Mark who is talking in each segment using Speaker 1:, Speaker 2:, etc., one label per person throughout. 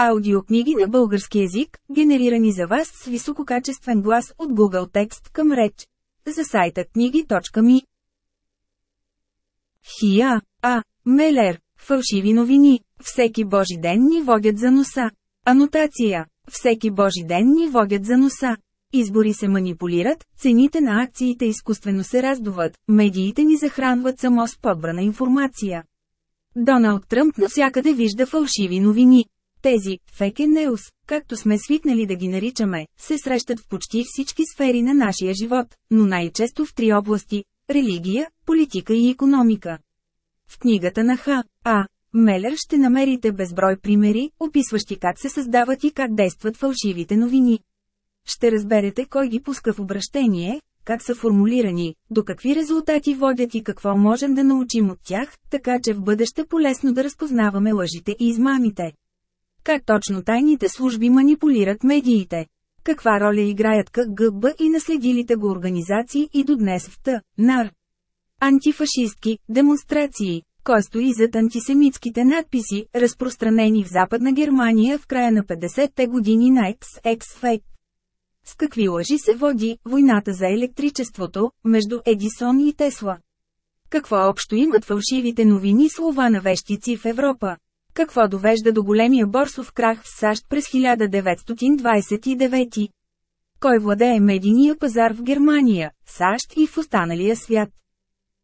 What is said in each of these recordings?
Speaker 1: Аудиокниги на български язик, генерирани за вас с висококачествен глас от Google Текст към реч. За сайта книги.ми Хия, А. Мелер. Фалшиви новини. Всеки божи ден ни водят за носа. Анотация. Всеки божи ден ни водят за носа. Избори се манипулират, цените на акциите изкуствено се раздуват, медиите ни захранват само с подбрана информация. Доналд Тръмп навсякъде вижда фалшиви новини. Тези «феке неус», както сме свикнали да ги наричаме, се срещат в почти всички сфери на нашия живот, но най-често в три области – религия, политика и економика. В книгата на Х. А. Мелер ще намерите безброй примери, описващи как се създават и как действат фалшивите новини. Ще разберете кой ги пуска в обращение, как са формулирани, до какви резултати водят и какво можем да научим от тях, така че в бъдеще полезно да разпознаваме лъжите и измамите. Как точно тайните служби манипулират медиите? Каква роля играят КГБ и наследилите го организации и до днес в Т. Антифашистки демонстрации. Кой стои зад антисемитските надписи, разпространени в Западна Германия в края на 50-те години на XX Fake? С какви лъжи се води войната за електричеството между Едисон и Тесла? Какво общо имат фалшивите новини слова на вещици в Европа? Какво довежда до големия борсов крах в САЩ през 1929? Кой владее медийния пазар в Германия, САЩ и в останалия свят?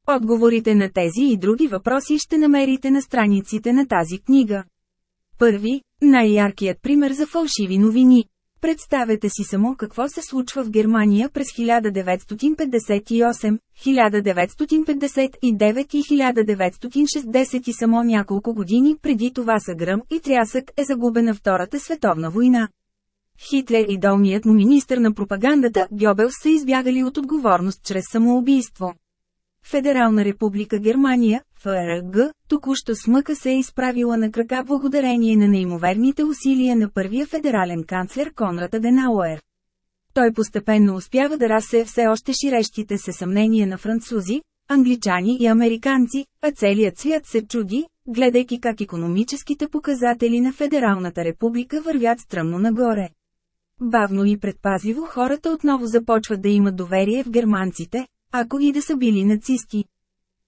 Speaker 1: Отговорите на тези и други въпроси ще намерите на страниците на тази книга. Първи, най-яркият пример за фалшиви новини. Представете си само какво се случва в Германия през 1958, 1959 и 1960 и само няколко години преди това са гръм и трясък е загубена Втората световна война. Хитлер и долният му министр на пропагандата, Гьобелс са избягали от отговорност чрез самоубийство. Федерална република Германия, ФРГ, току-що с мъка се е изправила на крака благодарение на неимоверните усилия на първия федерален канцлер Конрад Аденауер. Той постепенно успява да разсее все още ширещите се съмнения на французи, англичани и американци, а целият свят се чуди, гледайки как економическите показатели на Федералната република вървят стръмно нагоре. Бавно и предпазливо хората отново започват да имат доверие в германците, ако и да са били нацисти.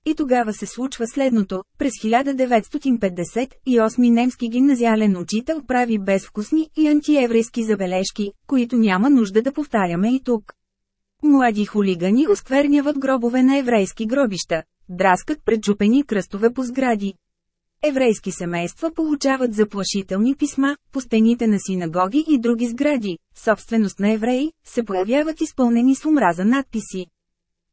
Speaker 1: И тогава се случва следното. През 1958 немски гимназиален учител прави безвкусни и антиеврейски забележки, които няма нужда да повтаряме и тук. Млади хулигани оскверняват гробове на еврейски гробища, драскат преджупени кръстове по сгради. Еврейски семейства получават заплашителни писма, по стените на синагоги и други сгради, собственост на евреи, се появяват изпълнени с омраза надписи.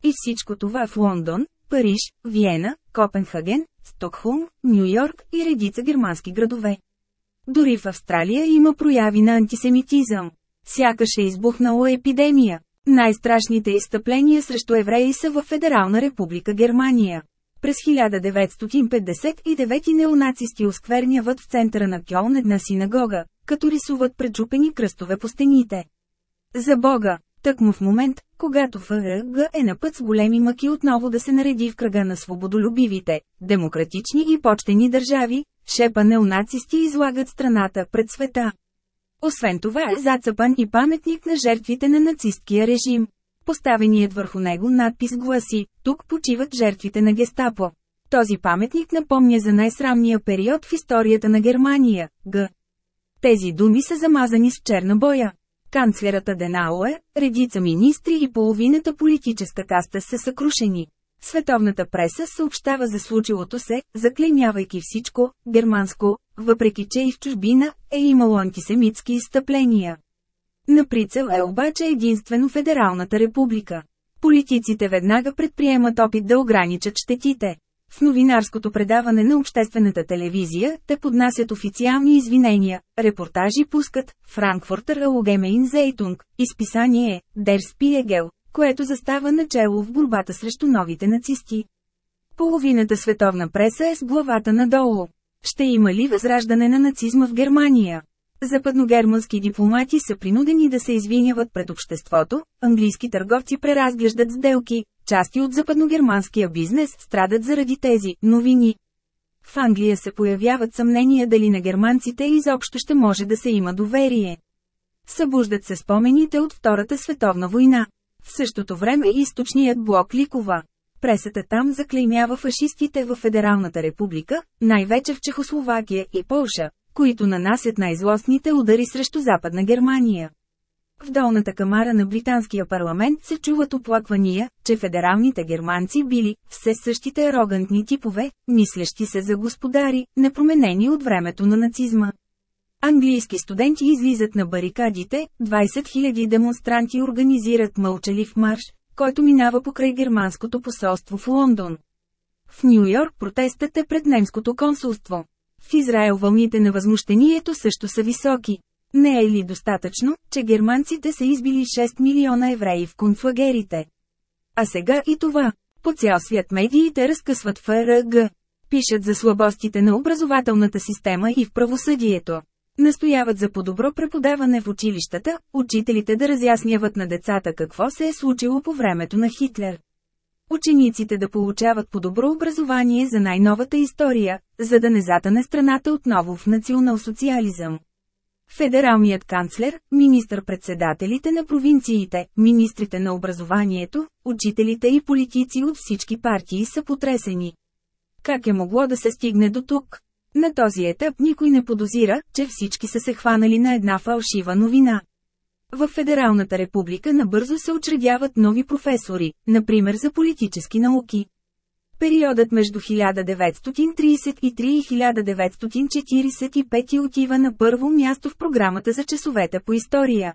Speaker 1: И всичко това в Лондон, Париж, Виена, Копенхаген, Стокхолм, Нью Йорк и редица германски градове. Дори в Австралия има прояви на антисемитизъм. Сякаш е избухнала епидемия. Най-страшните изстъпления срещу евреи са в Федерална република Германия. През 1959 неонацисти оскверняват в центъра на Кьолн една синагога, като рисуват пречупени кръстове по стените. За Бога, Тъкмо в момент, когато ФРГ е на път с големи мъки отново да се нареди в кръга на свободолюбивите, демократични и почтени държави, шепа неонацисти излагат страната пред света. Освен това е зацъпан и паметник на жертвите на нацисткия режим. Поставеният върху него надпис гласи «Тук почиват жертвите на гестапо». Този паметник напомня за най-срамния период в историята на Германия – Г. Тези думи са замазани с черна боя. Канцлерът Аденауер, редица министри и половината политическа каста са съкрушени. Световната преса съобщава за случилото се, заклемявайки всичко, германско, въпреки че и в чужбина е имало антисемитски изстъпления. На прицел е обаче единствено Федералната република. Политиците веднага предприемат опит да ограничат щетите. В новинарското предаване на обществената телевизия те поднасят официални извинения, репортажи пускат Франкфуртер Allgemein Zeitung, изписание Der Spiegel, което застава начало в борбата срещу новите нацисти. Половината световна преса е с главата надолу. Ще има ли възраждане на нацизма в Германия? Западногермански дипломати са принудени да се извиняват пред обществото, английски търговци преразглеждат сделки, части от западногерманския бизнес страдат заради тези новини. В Англия се появяват съмнения дали на германците изобщо ще може да се има доверие. Събуждат се спомените от Втората световна война. В същото време източният блок ликова. Пресата там заклеймява фашистите в Федералната република, най-вече в Чехословакия и Полша, които нанасят най-злостните удари срещу Западна Германия. В долната камара на британския парламент се чуват оплаквания, че федералните германци били все същите арогантни типове, мислещи се за господари, непроменени от времето на нацизма. Английски студенти излизат на барикадите, 20 000 демонстранти организират мълчалив марш, който минава покрай германското посолство в Лондон. В Нью Йорк протестът е пред немското консулство. В Израел вълните на възмущението също са високи. Не е ли достатъчно, че германците са избили 6 милиона евреи в концлагерите? А сега и това. По цял свят медиите разкъсват ФРГ. Пишат за слабостите на образователната система и в правосъдието. Настояват за по-добро преподаване в училищата, учителите да разясняват на децата какво се е случило по времето на Хитлер. Учениците да получават по-добро образование за най-новата история, за да не затане страната отново в национал-социализъм. Федералният канцлер, министър-председателите на провинциите, министрите на образованието, учителите и политици от всички партии са потресени. Как е могло да се стигне до тук? На този етап никой не подозира, че всички са се хванали на една фалшива новина. В Федералната република набързо се учредяват нови професори, например за политически науки. Периодът между 1933 и 1945 отива на първо място в програмата за часовете по история.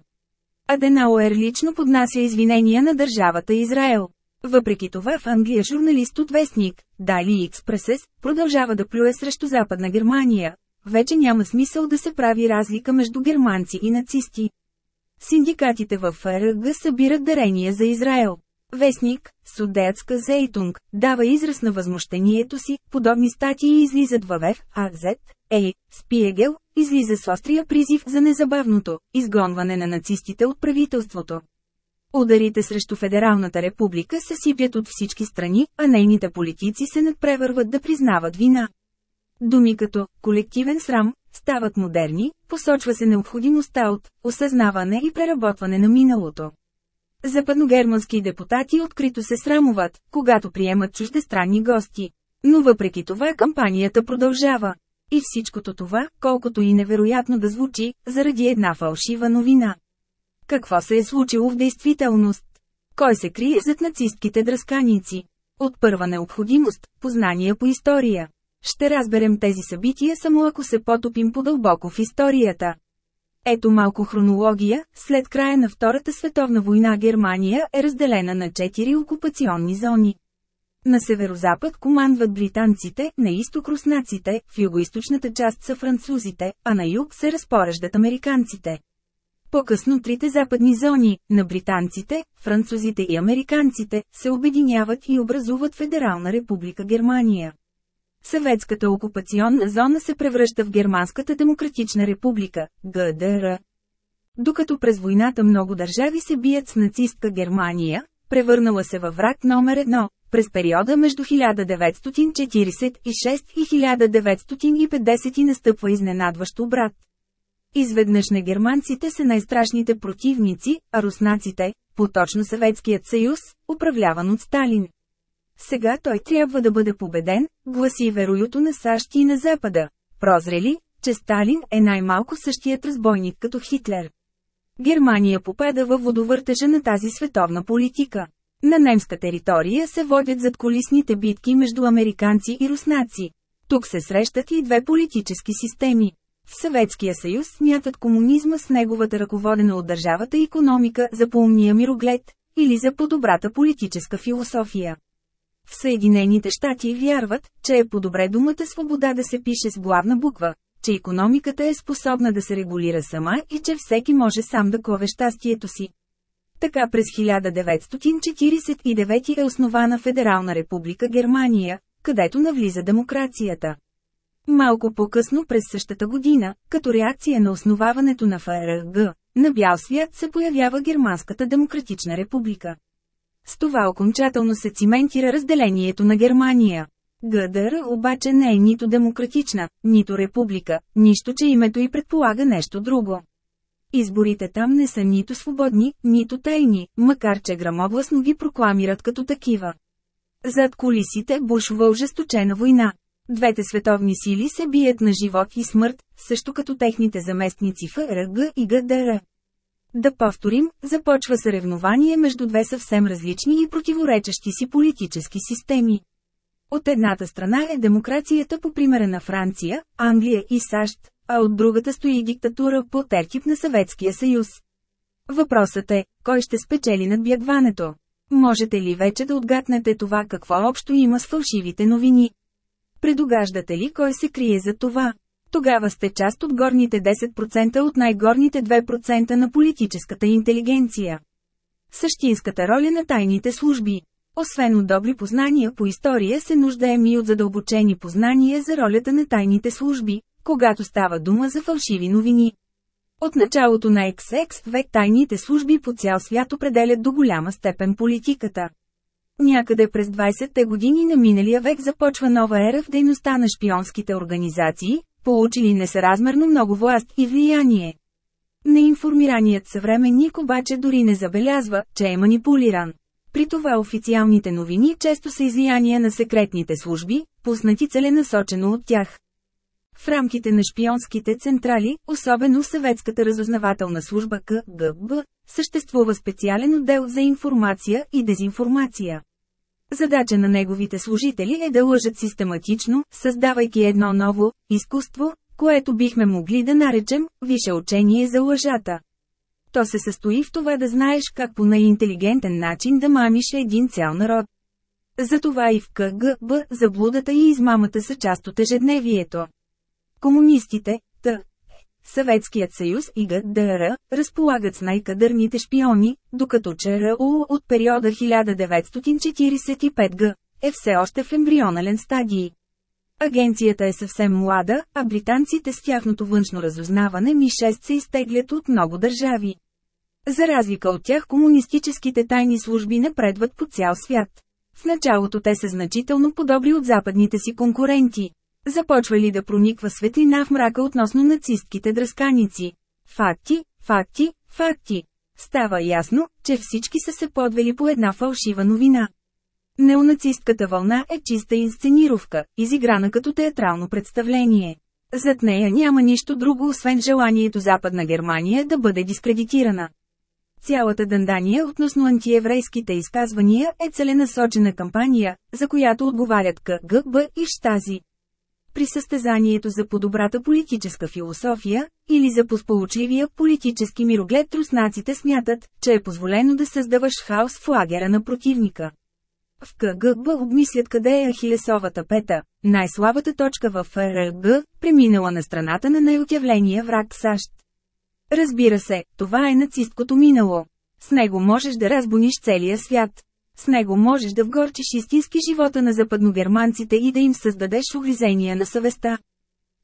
Speaker 1: Аденауер лично поднася извинения на държавата Израел. Въпреки това в Англия журналист от вестник, Дали Експресес, продължава да плюе срещу Западна Германия. Вече няма смисъл да се прави разлика между германци и нацисти. Синдикатите в ФРГ събират дарения за Израел. Вестник, Судеятска Зейтунг, дава израз на възмущението си, подобни статии излизат във ВФ, АЗ, Ей, Спиегел, излиза с острия призив за незабавното изгонване на нацистите от правителството. Ударите срещу Федералната република се сипят от всички страни, а нейните политици се надпревърват да признават вина. Думи като «колективен срам» стават модерни, посочва се необходимостта от осъзнаване и преработване на миналото. Западногермански депутати открито се срамуват, когато приемат чуждестранни гости. Но въпреки това кампанията продължава. И всичкото това, колкото и невероятно да звучи, заради една фалшива новина. Какво се е случило в действителност? Кой се крие зад нацистките дръсканици? От първа необходимост – познания по история. Ще разберем тези събития само ако се потопим по-дълбоко в историята. Ето малко хронология, след края на Втората световна война Германия е разделена на четири окупационни зони. На северозапад командват британците, на изток руснаците, в югоисточната част са французите, а на юг се разпореждат американците. По-късно трите западни зони, на британците, французите и американците, се обединяват и образуват Федерална република Германия. Съветската окупационна зона се превръща в Германската демократична република, ГДР. Докато през войната много държави се бият с нацистка Германия, превърнала се във враг номер едно, през периода между 1946 и 1950 настъпва изненадващ обрат. Изведнъж не германците са най-страшните противници, а руснаците, поточно Съветският съюз, управляван от Сталин. Сега той трябва да бъде победен, гласи вероюто на САЩ и на Запада. Прозрели, че Сталин е най-малко същият разбойник като Хитлер. Германия попада във водовъртежа на тази световна политика. На немска територия се водят задколисните битки между американци и руснаци. Тук се срещат и две политически системи. В Съветския съюз смятат комунизма с неговата ръководена от държавата економика за по-умния мироглед, или за по-добрата политическа философия. В Съединените щати вярват, че е по-добре думата свобода да се пише с главна буква, че економиката е способна да се регулира сама и че всеки може сам да кове щастието си. Така през 1949 е основана Федерална република Германия, където навлиза демокрацията. Малко по-късно през същата година, като реакция на основаването на ФРГ, на бял свят се появява Германската демократична република. С това окончателно се циментира разделението на Германия. ГДР обаче не е нито демократична, нито република, нищо че името й предполага нещо друго. Изборите там не са нито свободни, нито тайни, макар че грамогласно ги прокламират като такива. Зад колисите бушува ожесточена война. Двете световни сили се бият на живот и смърт, също като техните заместници ФРГ и ГДР. Да повторим, започва съревнование между две съвсем различни и противоречащи си политически системи. От едната страна е демокрацията по примера на Франция, Англия и САЩ, а от другата стои диктатура по теркип на Съветския съюз. Въпросът е, кой ще спечели надбягването? Можете ли вече да отгаднете това какво общо има с фалшивите новини? Предугаждате ли кой се крие за това? Тогава сте част от горните 10% от най-горните 2% на политическата интелигенция. Същинската роля на тайните служби. Освен от добри познания по история се нуждаем и от задълбочени познания за ролята на тайните служби, когато става дума за фалшиви новини. От началото на XX век тайните служби по цял свят определят до голяма степен политиката. Някъде през 20-те години на миналия век започва нова ера в дейността на шпионските организации, получили несъразмерно много власт и влияние. Неинформираният съвременник обаче дори не забелязва, че е манипулиран. При това официалните новини често са излияния на секретните служби, пуснати целенасочено от тях. В рамките на шпионските централи, особено съветската разузнавателна служба КГБ, съществува специален отдел за информация и дезинформация. Задача на неговите служители е да лъжат систематично, създавайки едно ново изкуство, което бихме могли да наречем више учение за лъжата. То се състои в това да знаеш как по най-интелигентен начин да мамиш един цял народ. Затова и в КГБ заблудата и измамата са част от ежедневието. Комунистите, Т. Съветският съюз и ГДР разполагат с най-кадърните шпиони, докато ЧРУ от периода 1945 г. е все още в ембрионален стадий. Агенцията е съвсем млада, а британците с тяхното външно разузнаване Ми-6 се изтеглят от много държави. За разлика от тях комунистическите тайни служби напредват по цял свят. В началото те са значително подобри от западните си конкуренти. Започва ли да прониква светлина в мрака относно нацистките дръсканици? Факти, факти, факти. Става ясно, че всички са се подвели по една фалшива новина. Неонацистката вълна е чиста инсценировка, изиграна като театрално представление. Зад нея няма нищо друго освен желанието Западна Германия да бъде дискредитирана. Цялата дъндания относно антиеврейските изказвания е целенасочена кампания, за която отговарят КГБ и Штази. При състезанието за по-добрата политическа философия, или за посполучливия политически мироглед руснаците смятат, че е позволено да създаваш хаос в лагера на противника. В КГБ обмислят къде е Ахилесовата пета, най-слабата точка в ФРГ, преминала на страната на най-отявления враг САЩ. Разбира се, това е нацисткото минало. С него можеш да разбуниш целия свят. С него можеш да вгорчиш истински живота на западногерманците и да им създадеш угризения на съвестта.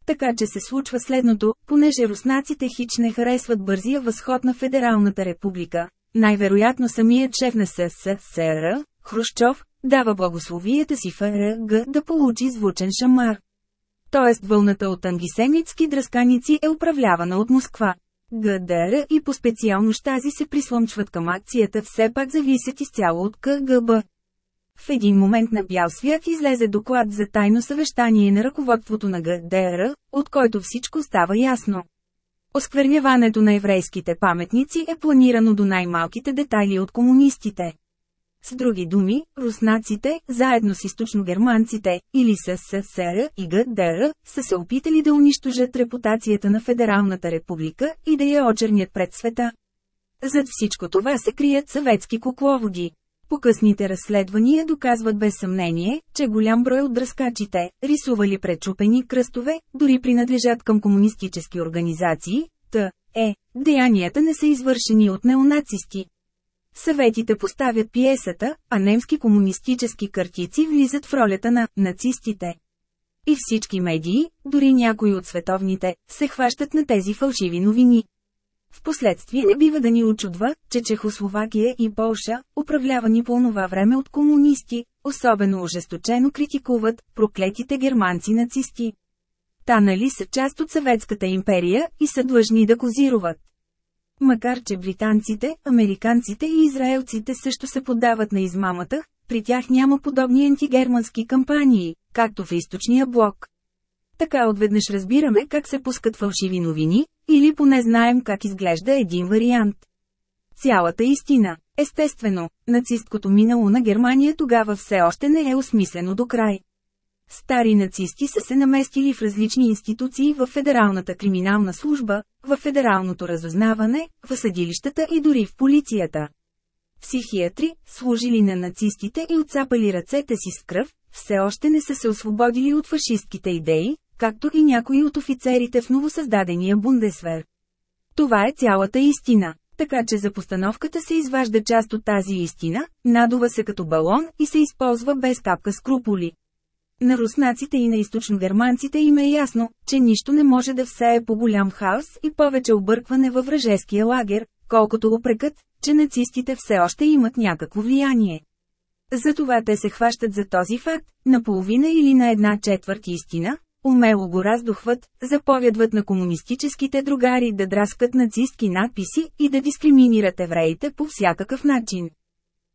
Speaker 1: Така че се случва следното, понеже руснаците хич не харесват бързия възход на Федералната република. Най-вероятно самият шеф на СССР, Хрущов, дава благословията си ФРГ да получи звучен шамар. Тоест вълната от ангисемитски дръсканици е управлявана от Москва. ГДР и по-специално щази се прислъмчват към акцията все пак зависят изцяло от КГБ. В един момент на бял свят излезе доклад за тайно съвещание на ръководството на ГДР, от който всичко става ясно. Оскверняването на еврейските паметници е планирано до най-малките детайли от комунистите. С други думи, руснаците, заедно с източногерманците, или с СССР и ГДР, са се опитали да унищожат репутацията на Федералната република и да я очернят пред света. Зад всичко това се крият съветски кукловоди. Покъсните разследвания доказват без съмнение, че голям брой от дръскачите, рисували пречупени кръстове, дори принадлежат към комунистически организации, т. е, деянията не са извършени от неонацисти. Съветите поставят пиесата, а немски комунистически картици влизат в ролята на нацистите. И всички медии, дори някои от световните, се хващат на тези фалшиви новини. Впоследствие не бива да ни очудва, че Чехословакия и Полша, управлявани по това време от комунисти, особено ожесточено критикуват проклетите германци-нацисти. Та нали са част от съветската империя и са длъжни да козируват. Макар че британците, американците и израелците също се подават на измамата, при тях няма подобни антигермански кампании, както в източния блок. Така отведнъж разбираме как се пускат фалшиви новини, или поне знаем как изглежда един вариант. Цялата истина. Естествено, нацисткото минало на Германия тогава все още не е осмислено до край. Стари нацисти са се наместили в различни институции в Федералната криминална служба, в Федералното разузнаване, в съдилищата и дори в полицията. Психиатри, служили на нацистите и отцапали ръцете си с кръв, все още не са се освободили от фашистките идеи, както и някои от офицерите в новосъздадения Бундесвер. Това е цялата истина. Така че за постановката се изважда част от тази истина, надува се като балон и се използва без капка скруполи. На руснаците и на източногерманците им е ясно, че нищо не може да всее по голям хаос и повече объркване във вражеския лагер, колкото упрекът, че нацистите все още имат някакво влияние. Затова те се хващат за този факт, наполовина или на една четвърт истина, умело го раздухват, заповядват на комунистическите другари да драскат нацистки надписи и да дискриминират евреите по всякакъв начин.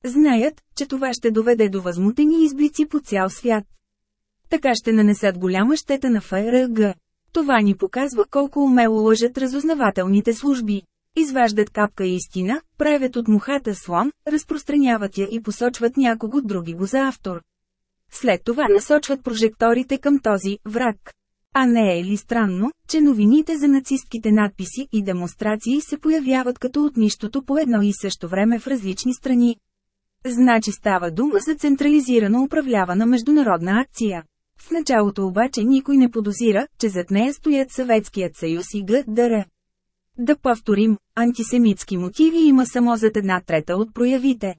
Speaker 1: Знаят, че това ще доведе до възмутени изблици по цял свят. Така ще нанесат голяма щета на ФРГ. Това ни показва колко умело лъжат разузнавателните служби. Изваждат капка истина, правят от мухата слон, разпространяват я и посочват някого други го за автор. След това насочват прожекторите към този враг. А не е ли странно, че новините за нацистките надписи и демонстрации се появяват като от нищото по едно и също време в различни страни? Значи става дума за централизирано управлявана международна акция. В началото обаче никой не подозира, че зад нея стоят Съветският съюз и ГДР. Да повторим, антисемитски мотиви има само зад една трета от проявите.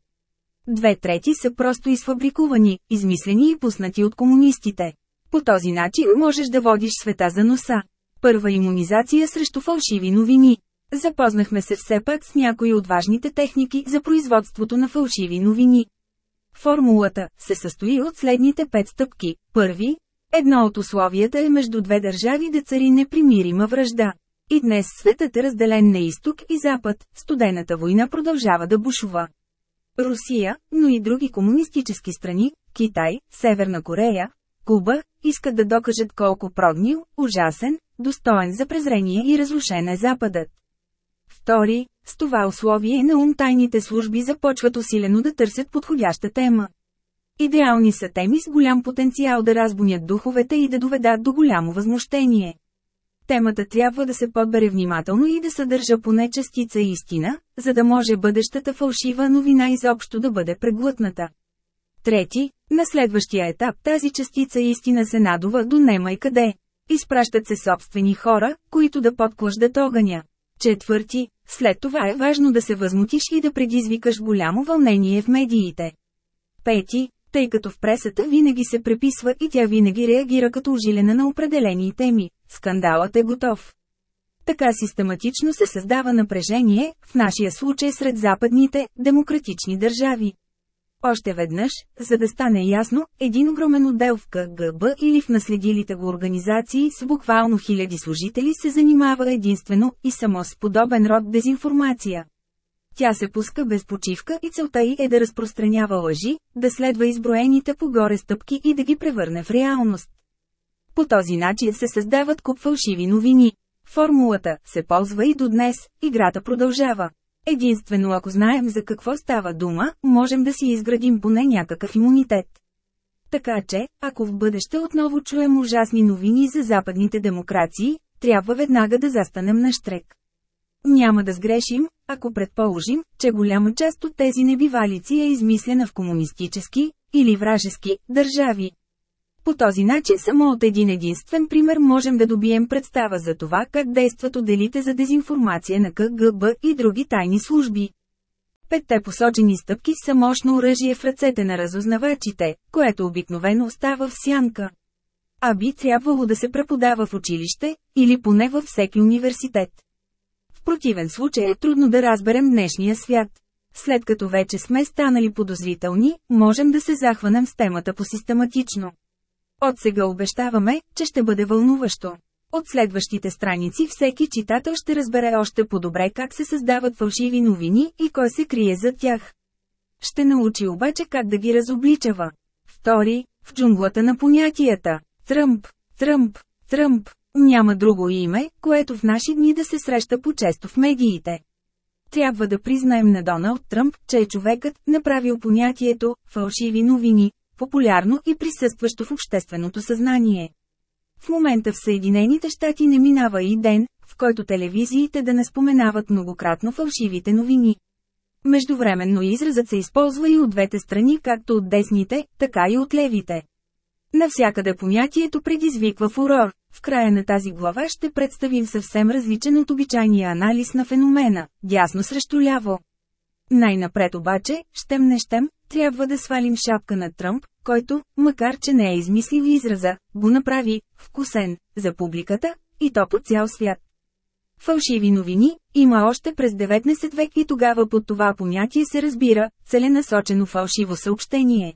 Speaker 1: Две трети са просто изфабрикувани, измислени и пуснати от комунистите. По този начин можеш да водиш света за носа. Първа иммунизация срещу фалшиви новини. Запознахме се все пак с някои от важните техники за производството на фалшиви новини. Формулата се състои от следните пет стъпки. Първи, едно от условията е между две държави да цари непримирима връжда. И днес светът е разделен на изток и запад, студената война продължава да бушува. Русия, но и други комунистически страни, Китай, Северна Корея, Куба, искат да докажат колко прогнил, ужасен, достоен за презрение и разрушен е Западът. Втори, с това условие на ум тайните служби започват усилено да търсят подходяща тема. Идеални са теми с голям потенциал да разбунят духовете и да доведат до голямо възмущение. Темата трябва да се подбере внимателно и да съдържа поне частица истина, за да може бъдещата фалшива новина изобщо да бъде преглътната. Трети, на следващия етап тази частица истина се надува до нема и къде. Изпращат се собствени хора, които да подклаждат огъня. Четвърти, след това е важно да се възмутиш и да предизвикаш голямо вълнение в медиите. Пети, тъй като в пресата винаги се преписва и тя винаги реагира като ожилена на определени теми, скандалът е готов. Така систематично се създава напрежение, в нашия случай сред западните, демократични държави. Още веднъж, за да стане ясно, един огромен отдел в КГБ или в наследилите го организации с буквално хиляди служители се занимава единствено и само с подобен род дезинформация. Тя се пуска без почивка и целта й е да разпространява лъжи, да следва изброените по-горе стъпки и да ги превърне в реалност. По този начин се създават куп фалшиви новини. Формулата се ползва и до днес, играта продължава. Единствено ако знаем за какво става дума, можем да си изградим поне някакъв имунитет. Така че, ако в бъдеще отново чуем ужасни новини за западните демокрации, трябва веднага да застанем на штрек. Няма да сгрешим, ако предположим, че голяма част от тези небивалици е измислена в комунистически или вражески държави. По този начин само от един единствен пример можем да добием представа за това как действат отделите за дезинформация на КГБ и други тайни служби. Петте посочени стъпки са мощно оръжие в ръцете на разузнавачите, което обикновено остава в сянка. А би трябвало да се преподава в училище, или поне във всеки университет. В противен случай е трудно да разберем днешния свят. След като вече сме станали подозрителни, можем да се захванем с темата по систематично. От сега обещаваме, че ще бъде вълнуващо. От следващите страници всеки читател ще разбере още по-добре как се създават фалшиви новини и кой се крие за тях. Ще научи обаче как да ги разобличава. Втори, в джунглата на понятията. Тръмп, Тръмп, Тръмп. Няма друго име, което в наши дни да се среща по-често в медиите. Трябва да признаем на Доналд Тръмп, че е човекът, направил понятието «фалшиви новини», популярно и присъстващо в общественото съзнание. В момента в Съединените щати не минава и ден, в който телевизиите да не споменават многократно фалшивите новини. Междувременно изразът се използва и от двете страни както от десните, така и от левите. Навсякъде понятието предизвиква фурор. В края на тази глава ще представим съвсем различен от обичайния анализ на феномена – дясно срещу ляво. Най-напред обаче, щем не щем, трябва да свалим шапка на Тръмп, който, макар че не е измислил израза, го направи вкусен за публиката и то по цял свят. Фалшиви новини има още през 19 век и тогава под това понятие се разбира целенасочено фалшиво съобщение.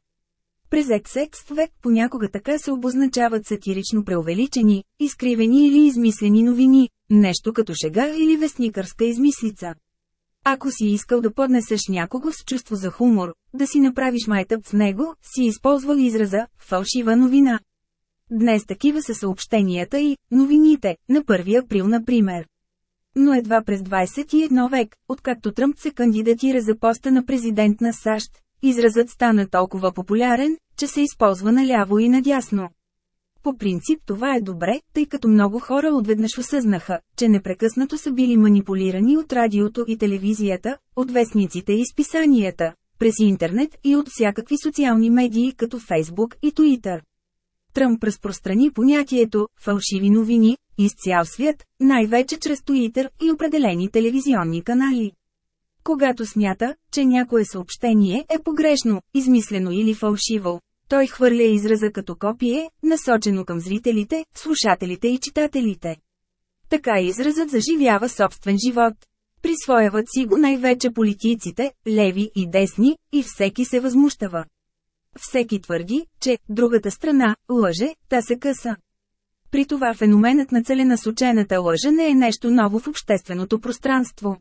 Speaker 1: През XX век понякога така се обозначават сатирично преувеличени, изкривени или измислени новини, нещо като шега или вестникърска измислица. Ако си искал да поднесеш някого с чувство за хумор, да си направиш майтъп с него, си използвал израза «фалшива новина». Днес такива са съобщенията и «новините» на 1 април например. Но едва през 21 век, откакто Тръмп се кандидатира за поста на президент на САЩ, изразът стана толкова популярен, че се използва наляво и надясно. По принцип това е добре, тъй като много хора отведнъж осъзнаха, че непрекъснато са били манипулирани от радиото и телевизията, от вестниците и списанията, през интернет и от всякакви социални медии като Фейсбук и Туитър. Тръмп разпространи понятието «фалшиви новини» из цял свят, най-вече чрез Туитър и определени телевизионни канали. Когато смята, че някое съобщение е погрешно, измислено или фалшиво, той хвърля израза като копие, насочено към зрителите, слушателите и читателите. Така изразът заживява собствен живот. Присвояват си го най-вече политиците, леви и десни, и всеки се възмущава. Всеки твърди, че другата страна лъже, та се къса. При това феноменът на целенасочената лъжа не е нещо ново в общественото пространство.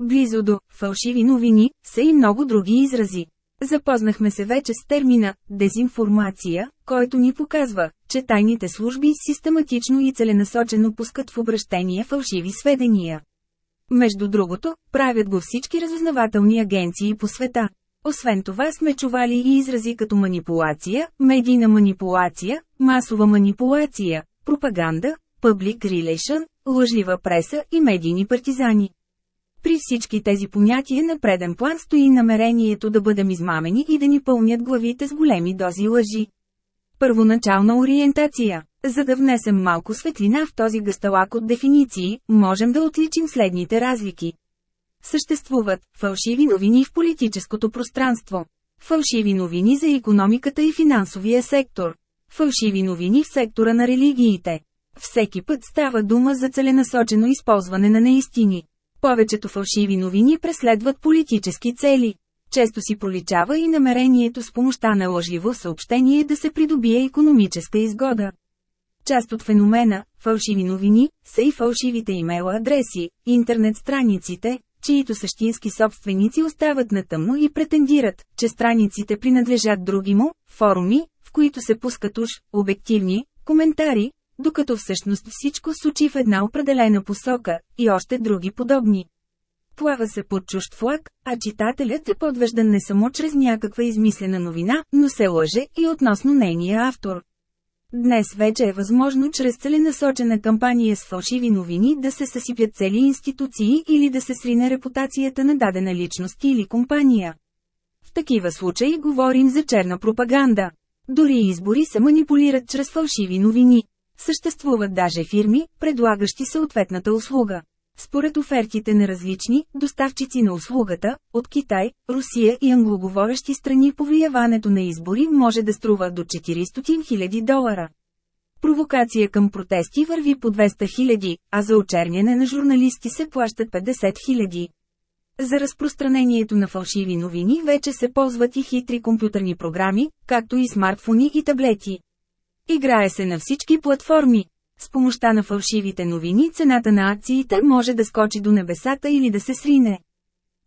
Speaker 1: Близо до фалшиви новини са и много други изрази. Запознахме се вече с термина «дезинформация», който ни показва, че тайните служби систематично и целенасочено пускат в обращение фалшиви сведения. Между другото, правят го всички разузнавателни агенции по света. Освен това сме чували и изрази като манипулация, медийна манипулация, масова манипулация, пропаганда, public relation, лъжлива преса и медийни партизани. При всички тези понятия на преден план стои намерението да бъдем измамени и да ни пълнят главите с големи дози лъжи. Първоначална ориентация За да внесем малко светлина в този гасталак от дефиниции, можем да отличим следните разлики. Съществуват фалшиви новини в политическото пространство. Фалшиви новини за економиката и финансовия сектор. Фалшиви новини в сектора на религиите. Всеки път става дума за целенасочено използване на неистини. Повечето фалшиви новини преследват политически цели. Често си проличава и намерението с помощта на лъжливо съобщение да се придобие економическа изгода. Част от феномена «фалшиви новини» са и фалшивите имейл адреси, интернет страниците, чието същински собственици остават на тъмно и претендират, че страниците принадлежат други му, форуми, в които се пускат уж обективни коментари, докато всъщност всичко сочи в една определена посока, и още други подобни. Плава се под чужд флаг, а читателят е подвеждан не само чрез някаква измислена новина, но се лъже и относно нейния автор. Днес вече е възможно чрез целенасочена кампания с фалшиви новини да се съсипят цели институции или да се срине репутацията на дадена личност или компания. В такива случаи говорим за черна пропаганда. Дори избори се манипулират чрез фалшиви новини. Съществуват даже фирми, предлагащи съответната услуга. Според офертите на различни доставчици на услугата, от Китай, Русия и англоговорещи страни повлияването на избори може да струва до 400 000 долара. Провокация към протести върви по 200 000, а за очерняне на журналисти се плащат 50 000. За разпространението на фалшиви новини вече се ползват и хитри компютърни програми, както и смартфони и таблети. Играе се на всички платформи. С помощта на фалшивите новини цената на акциите може да скочи до небесата или да се срине.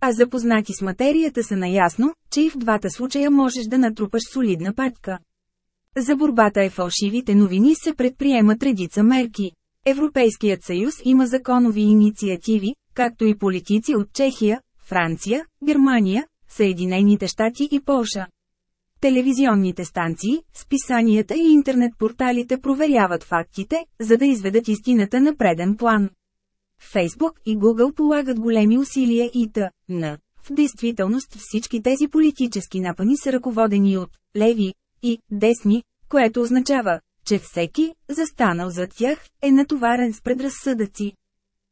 Speaker 1: А запознати с материята са наясно, че и в двата случая можеш да натрупаш солидна пачка. За борбата е фалшивите новини се предприемат редица мерки. Европейският съюз има законови инициативи, както и политици от Чехия, Франция, Германия, Съединените щати и Полша. Телевизионните станции, списанията и интернет-порталите проверяват фактите, за да изведат истината на преден план. Фейсбук и Google полагат големи усилия и т.н. В действителност всички тези политически напани са ръководени от леви и десни, което означава, че всеки, застанал зад тях, е натоварен с предразсъдъци.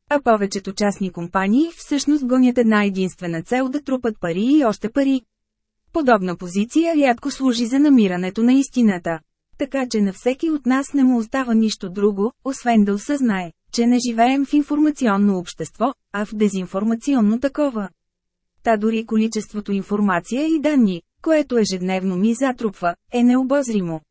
Speaker 1: А повечето частни компании всъщност гонят една единствена цел да трупат пари и още пари. Подобна позиция рядко служи за намирането на истината. Така че на всеки от нас не му остава нищо друго, освен да осъзнае, че не живеем в информационно общество, а в дезинформационно такова. Та дори количеството информация и данни, което ежедневно ми затрупва, е необозримо.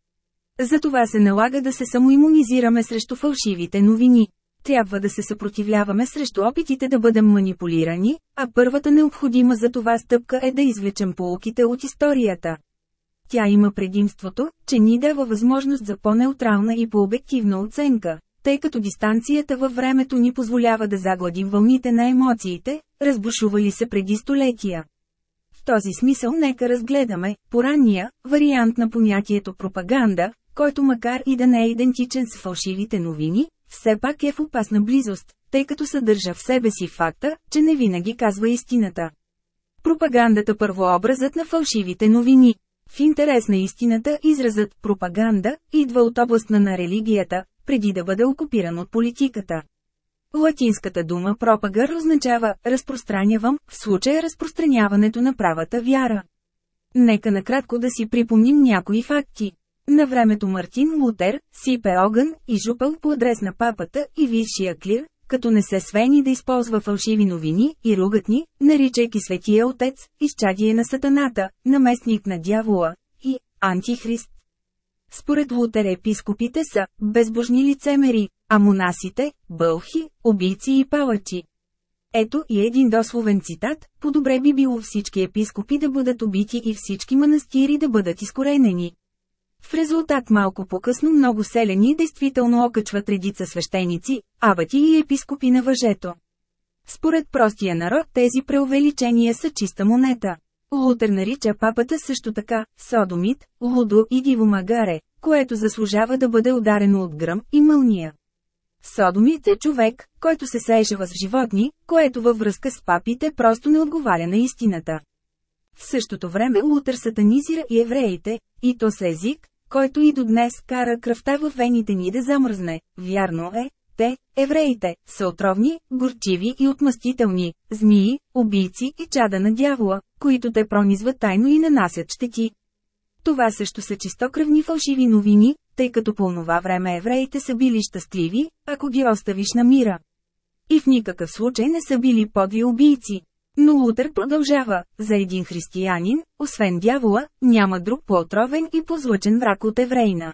Speaker 1: Затова се налага да се самоимунизираме срещу фалшивите новини. Трябва да се съпротивляваме срещу опитите да бъдем манипулирани, а първата необходима за това стъпка е да извлечем полуките от историята. Тя има предимството, че ни дава възможност за по-неутрална и по-обективна оценка, тъй като дистанцията във времето ни позволява да загладим вълните на емоциите, разбушували се преди столетия. В този смисъл нека разгледаме поранния вариант на понятието пропаганда, който макар и да не е идентичен с фалшивите новини, все пак е в опасна близост, тъй като съдържа в себе си факта, че не винаги казва истината. Пропагандата първообразът на фалшивите новини. В интерес на истината изразът «пропаганда» идва от областта на религията, преди да бъде окупиран от политиката. Латинската дума пропагър означава «разпространявам», в случая разпространяването на правата вяра. Нека накратко да си припомним някои факти. На времето Мартин Лутер, сипе огън и жупъл по адрес на папата и висшия клир, като не се свени да използва фалшиви новини и ругатни, наричайки светия отец, изчадие на сатаната, наместник на дявола и антихрист. Според Лутер епископите са безбожни лицемери, а монасите – бълхи, убийци и палачи. Ето и един дословен цитат, по-добре би било всички епископи да бъдат убити и всички манастири да бъдат изкоренени. В резултат малко по-късно много селени действително окачват редица свещеници, абати и епископи на въжето. Според простия народ тези преувеличения са чиста монета. Лутер нарича папата също така Содомит, Лудо и Дивомагаре, което заслужава да бъде ударено от гръм и мълния. Содомит е човек, който се сеежава с животни, което във връзка с папите просто не отговаря на истината. В същото време Лутер сатанизира и евреите, и то с език, който и до днес кара кръвта в вените ни да замръзне. Вярно е, те, евреите, са отровни, горчиви и отмъстителни, змии, убийци и чада на дявола, които те пронизват тайно и нанасят щети. Това също са чистокръвни фалшиви новини, тъй като по това време евреите са били щастливи, ако ги оставиш на мира. И в никакъв случай не са били подви убийци. Но Лутер продължава, за един християнин, освен дявола, няма друг по-отровен и позлъчен враг от еврейна.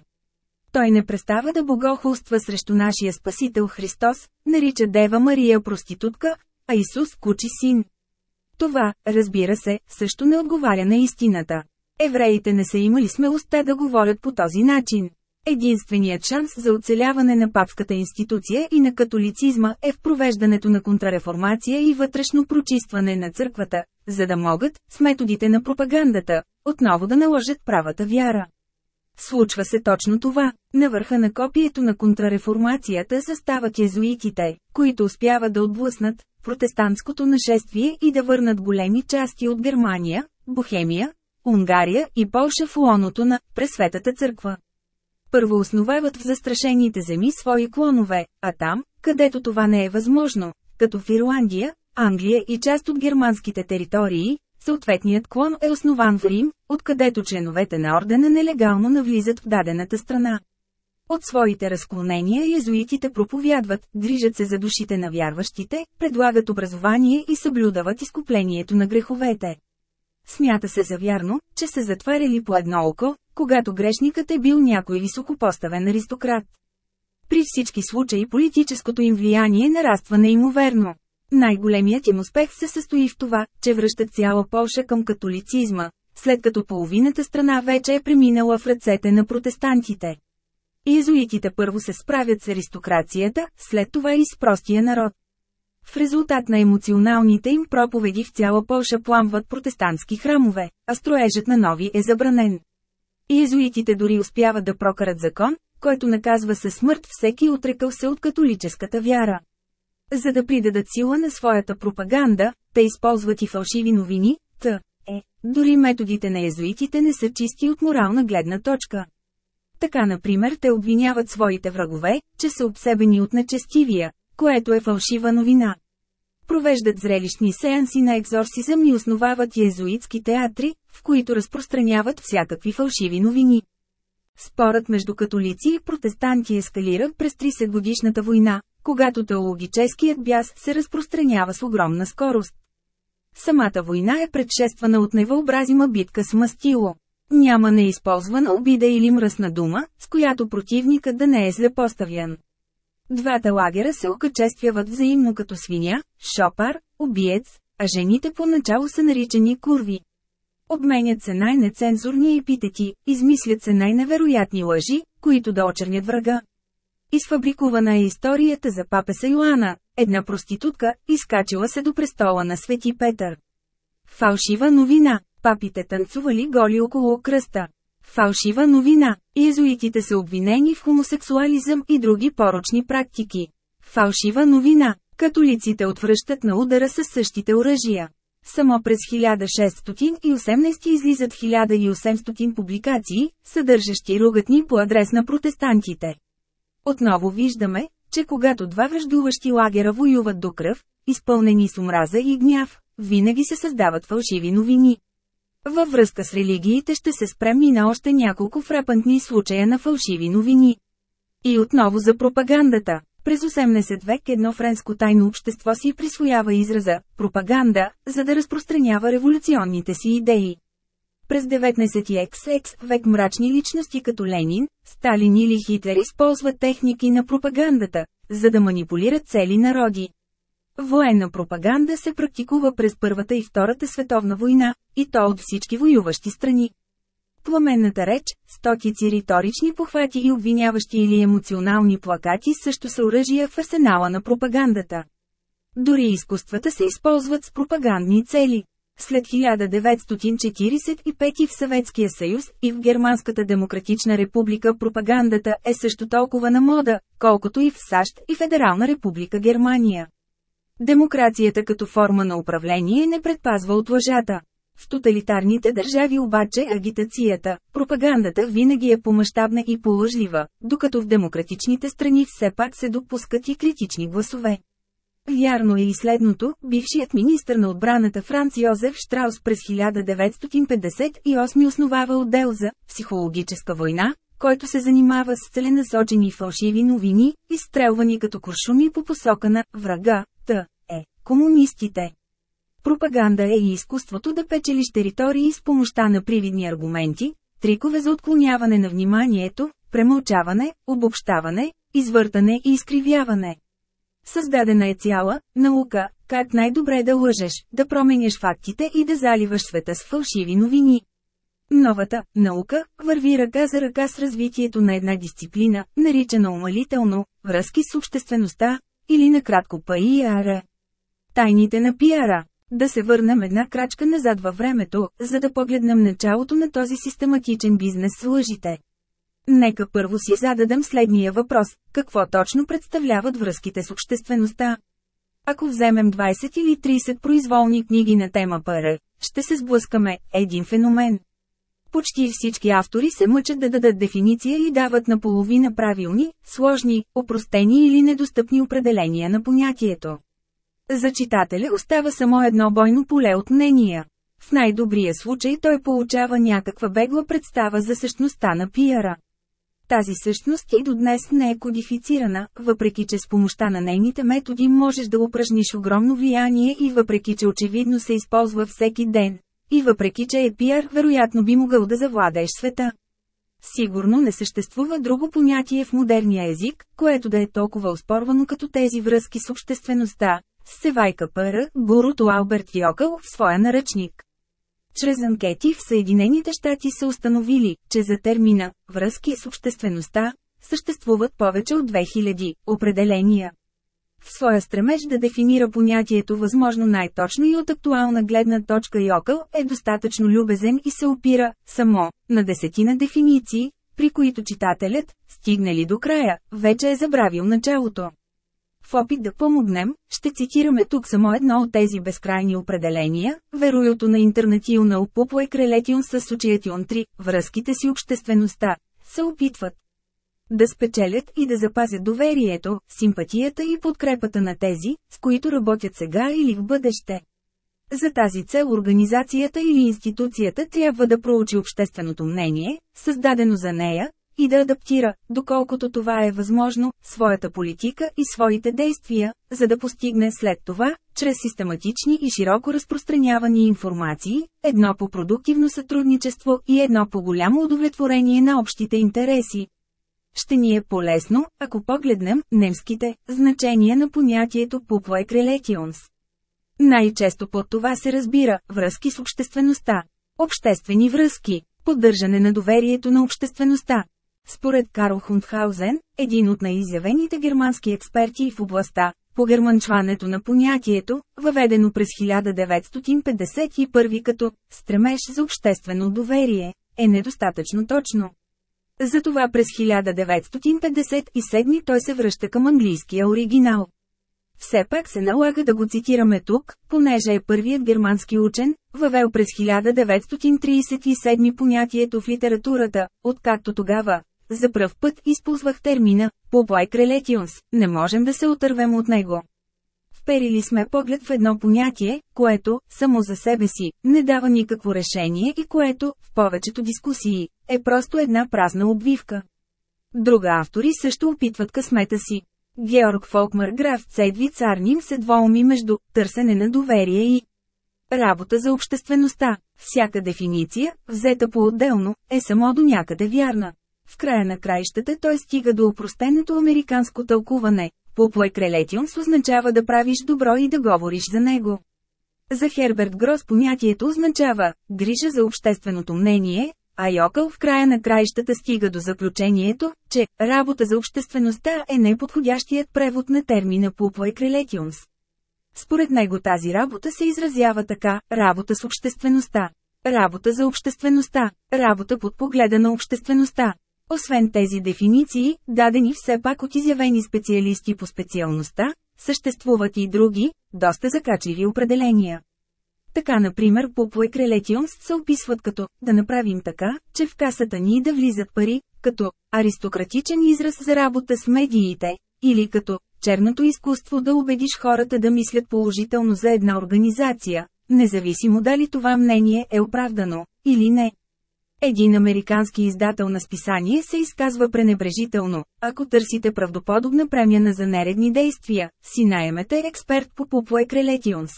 Speaker 1: Той не престава да богохулства срещу нашия Спасител Христос, нарича Дева Мария проститутка, а Исус кучи син. Това, разбира се, също не отговаря на истината. Евреите не са имали смелостта да говорят по този начин. Единственият шанс за оцеляване на папската институция и на католицизма е в провеждането на контрареформация и вътрешно прочистване на църквата, за да могат, с методите на пропагандата, отново да наложат правата вяра. Случва се точно това. На върха на копието на контрареформацията застават езуитите, които успяват да отблъснат протестантското нашествие и да върнат големи части от Германия, Бохемия, Унгария и Полша в лоното на Пресветата църква. Първо основават в застрашените земи свои клонове, а там, където това не е възможно, като в Ирландия, Англия и част от германските територии, съответният клон е основан в Рим, откъдето членовете на ордена нелегално навлизат в дадената страна. От своите разклонения езуитите проповядват, грижат се за душите на вярващите, предлагат образование и съблюдават изкуплението на греховете. Смята се за вярно, че се затваряли по едно око, когато грешникът е бил някой високопоставен аристократ. При всички случаи политическото им влияние нараства неимоверно. Най-големият им успех се състои в това, че връщат цяла Полша към католицизма, след като половината страна вече е преминала в ръцете на протестантите. Иезуитите първо се справят с аристокрацията, след това и с простия народ. В резултат на емоционалните им проповеди в цяла Полша пламват протестантски храмове, а строежът на нови е забранен. Иезуитите дори успяват да прокарат закон, който наказва със смърт всеки отрекал се от католическата вяра. За да придадат сила на своята пропаганда, те използват и фалшиви новини, т. е. Дори методите на езуитите не са чисти от морална гледна точка. Така например те обвиняват своите врагове, че са обсебени от нечестивия, което е фалшива новина. Провеждат зрелищни сеанси на екзорсизъм и основават езуитски театри, в които разпространяват всякакви фалшиви новини. Спорът между католици и протестанти ескалира през 30-годишната война, когато теологическият бяс се разпространява с огромна скорост. Самата война е предшествана от невъобразима битка с мастило. Няма неизползвана обида или мръсна дума, с която противникът да не е злепоставян. Двата лагера се окачествяват взаимно като свиня, шопар, убиец, а жените поначало са наричани курви. Обменят се най-нецензурни епитети, измислят се най-невероятни лъжи, които да очернят врага. Изфабрикувана е историята за папеса Йоанна, една проститутка, изкачила се до престола на Свети Петър. Фалшива новина. Папите танцували голи около кръста. Фалшива новина. Иезуитите са обвинени в хомосексуализъм и други порочни практики. Фалшива новина. Католиците отвръщат на удара със същите оръжия. Само през 1618 излизат 1800 публикации, съдържащи ругатни по адрес на протестантите. Отново виждаме, че когато два връждуващи лагера воюват до кръв, изпълнени с омраза и гняв, винаги се създават фалшиви новини. Във връзка с религиите ще се спрем и на още няколко фрапантни случая на фалшиви новини. И отново за пропагандата. През 18 век едно френско тайно общество си присвоява израза «пропаганда», за да разпространява революционните си идеи. През 19 XX век мрачни личности като Ленин, Сталин или Хитлер използват техники на пропагандата, за да манипулират цели народи. Военна пропаганда се практикува през Първата и Втората световна война, и то от всички воюващи страни. Пламенната реч, стотици риторични похвати и обвиняващи или емоционални плакати също са оръжия в арсенала на пропагандата. Дори изкуствата се използват с пропагандни цели. След 1945 в Съветския съюз и в Германската демократична република пропагандата е също толкова на мода, колкото и в САЩ и Федерална република Германия. Демокрацията като форма на управление не предпазва от лъжата. В тоталитарните държави обаче агитацията, пропагандата винаги е помащабна и полъжлива, докато в демократичните страни все пак се допускат и критични гласове. Вярно е и следното, бившият министр на отбраната Франц Йозеф Штраус през 1958 основава отдел за психологическа война, който се занимава с целенасочени фалшиви новини, изстрелвани като куршуми по посока на врага, комунистите. Пропаганда е и изкуството да печелиш територии с помощта на привидни аргументи, трикове за отклоняване на вниманието, премълчаване, обобщаване, извъртане и изкривяване. Създадена е цяла наука, как най-добре да лъжеш, да променяш фактите и да заливаш света с фалшиви новини. Новата наука върви ръка за ръка с развитието на една дисциплина, наричана умалително връзки с обществеността, или накратко ПИАР. Тайните на пиара. Да се върнем една крачка назад във времето, за да погледнем началото на този систематичен бизнес с лъжите. Нека първо си зададем следния въпрос – какво точно представляват връзките с обществеността? Ако вземем 20 или 30 произволни книги на тема ПР, ще се сблъскаме един феномен. Почти всички автори се мъчат да дадат дефиниция и дават наполовина правилни, сложни, опростени или недостъпни определения на понятието. За читателя остава само едно бойно поле от мнения. В най-добрия случай той получава някаква бегла представа за същността на пиара. Тази същност и до днес не е кодифицирана, въпреки че с помощта на нейните методи можеш да упражниш огромно влияние и въпреки че очевидно се използва всеки ден. И въпреки че е пиар, вероятно би могъл да завладееш света. Сигурно не съществува друго понятие в модерния език, което да е толкова оспорвано като тези връзки с обществеността. Севайка Пъра, гурото Алберт Йокъл в своя наръчник. Чрез анкети в Съединените щати са установили, че за термина «връзки с обществеността» съществуват повече от 2000 определения. В своя стремеж да дефинира понятието възможно най-точно и от актуална гледна точка Йокъл е достатъчно любезен и се опира, само, на десетина дефиниции, при които читателят, стигнали до края, вече е забравил началото. В опит да помогнем, ще цитираме тук само едно от тези безкрайни определения, вероятно на интернативна опупла и крелетион с Сочиятион 3, връзките си обществеността, се опитват да спечелят и да запазят доверието, симпатията и подкрепата на тези, с които работят сега или в бъдеще. За тази цел организацията или институцията трябва да проучи общественото мнение, създадено за нея, и да адаптира, доколкото това е възможно, своята политика и своите действия, за да постигне след това, чрез систематични и широко разпространявани информации, едно по продуктивно сътрудничество и едно по голямо удовлетворение на общите интереси. Ще ни е полезно, ако погледнем немските значения на понятието Пупуек Релетионс. Най-често под това се разбира връзки с обществеността. Обществени връзки, поддържане на доверието на обществеността, според Карл Хунтхаузен, един от най-изявените германски експерти в областта, по германчването на понятието, въведено през 1951 като «стремеж за обществено доверие», е недостатъчно точно. Затова през 1957 той се връща към английския оригинал. Все пак се налага да го цитираме тук, понеже е първият германски учен, въвел през 1937 понятието в литературата, откакто тогава, за пръв път използвах термина «Поплайк релетионс», не можем да се отървем от него. Вперили сме поглед в едно понятие, което, само за себе си, не дава никакво решение и което, в повечето дискусии, е просто една празна обвивка. Друга автори също опитват късмета си. Георг Фолкмар граф Цедви Царним се двоуми между търсене на доверие и работа за обществеността. Всяка дефиниция, взета по-отделно, е само до някъде вярна. В края на краищата той стига до упростеното американско тълкуване. Пуплайк релетионс означава да правиш добро и да говориш за него. За Херберт Грос понятието означава грижа за общественото мнение, а Йокъл в края на краищата стига до заключението, че работа за обществеността е неподходящият превод на термина Пуплайк релетионс. Според него тази работа се изразява така – работа с обществеността. Работа за обществеността, работа под погледа на обществеността, освен тези дефиниции, дадени все пак от изявени специалисти по специалността, съществуват и други, доста закачливи определения. Така например по Релетионс се описват като «да направим така, че в касата ни да влизат пари», като «аристократичен израз за работа с медиите», или като «черното изкуство да убедиш хората да мислят положително за една организация», независимо дали това мнение е оправдано, или не. Един американски издател на списание се изказва пренебрежително, ако търсите правдоподобна премяна за нередни действия, си наемете експерт по Пупуек Релетионс.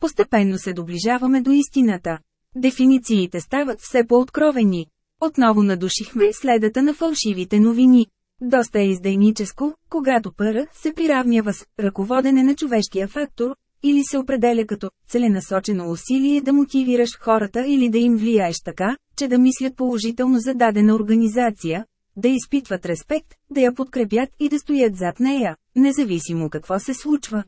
Speaker 1: Постепенно се доближаваме до истината. Дефинициите стават все по-откровени. Отново надушихме следата на фалшивите новини. Доста е издайническо, когато пъра се приравнява с ръководене на човешкия фактор, или се определя като целенасочено усилие да мотивираш хората или да им влияеш така, че да мислят положително за дадена организация, да изпитват респект, да я подкрепят и да стоят зад нея, независимо какво се случва.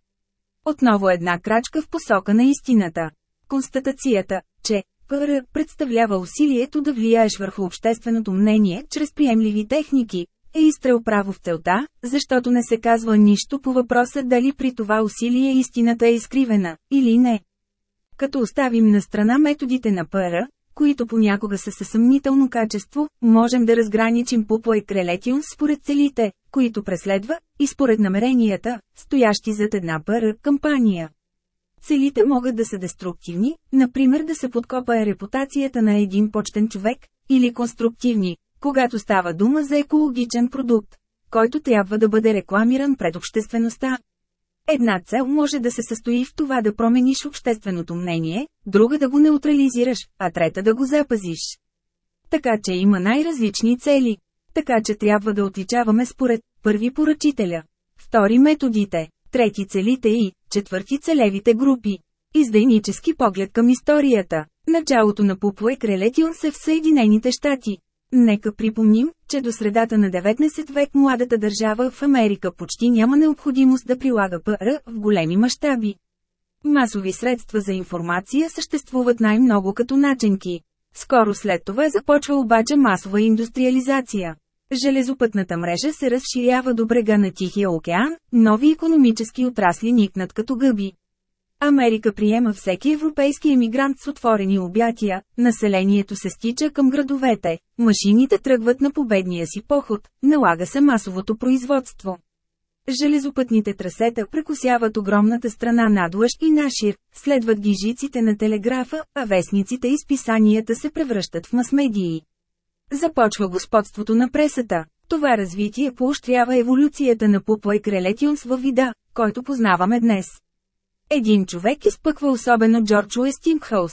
Speaker 1: Отново една крачка в посока на истината. Констатацията, че ПР представлява усилието да влияеш върху общественото мнение чрез приемливи техники, е изстрел право в целта, защото не се казва нищо по въпроса дали при това усилие истината е изкривена, или не. Като оставим на страна методите на ПР, които понякога са със съмнително качество, можем да разграничим Пупо и Крелетион според целите, които преследва, и според намеренията, стоящи зад една ПР кампания. Целите могат да са деструктивни, например да се подкопае репутацията на един почтен човек, или конструктивни, когато става дума за екологичен продукт, който трябва да бъде рекламиран пред обществеността. Една цел може да се състои в това да промениш общественото мнение, друга да го неутрализираш, а трета да го запазиш. Така че има най-различни цели. Така че трябва да отличаваме според първи поръчителя, втори методите, трети целите и четвърти целевите групи. Издайнически поглед към историята. Началото на Пупуек Релетион се в Съединените щати. Нека припомним, че до средата на 19 век младата държава в Америка почти няма необходимост да прилага ПР в големи мащаби. Масови средства за информация съществуват най-много като начинки. Скоро след това започва обаче масова индустриализация. Железопътната мрежа се разширява до брега на Тихия океан, нови економически отрасли никнат като гъби. Америка приема всеки европейски емигрант с отворени обятия, населението се стича към градовете, машините тръгват на победния си поход, налага се масовото производство. Железопътните трасета прекусяват огромната страна надлъж и нашир, следват гижиците на телеграфа, а вестниците и списанията се превръщат в масмедии. Започва господството на пресата. Това развитие поощрява еволюцията на Пупла и Крелетиунс във вида, който познаваме днес. Един човек изпъква особено Джордж Уестингхаус.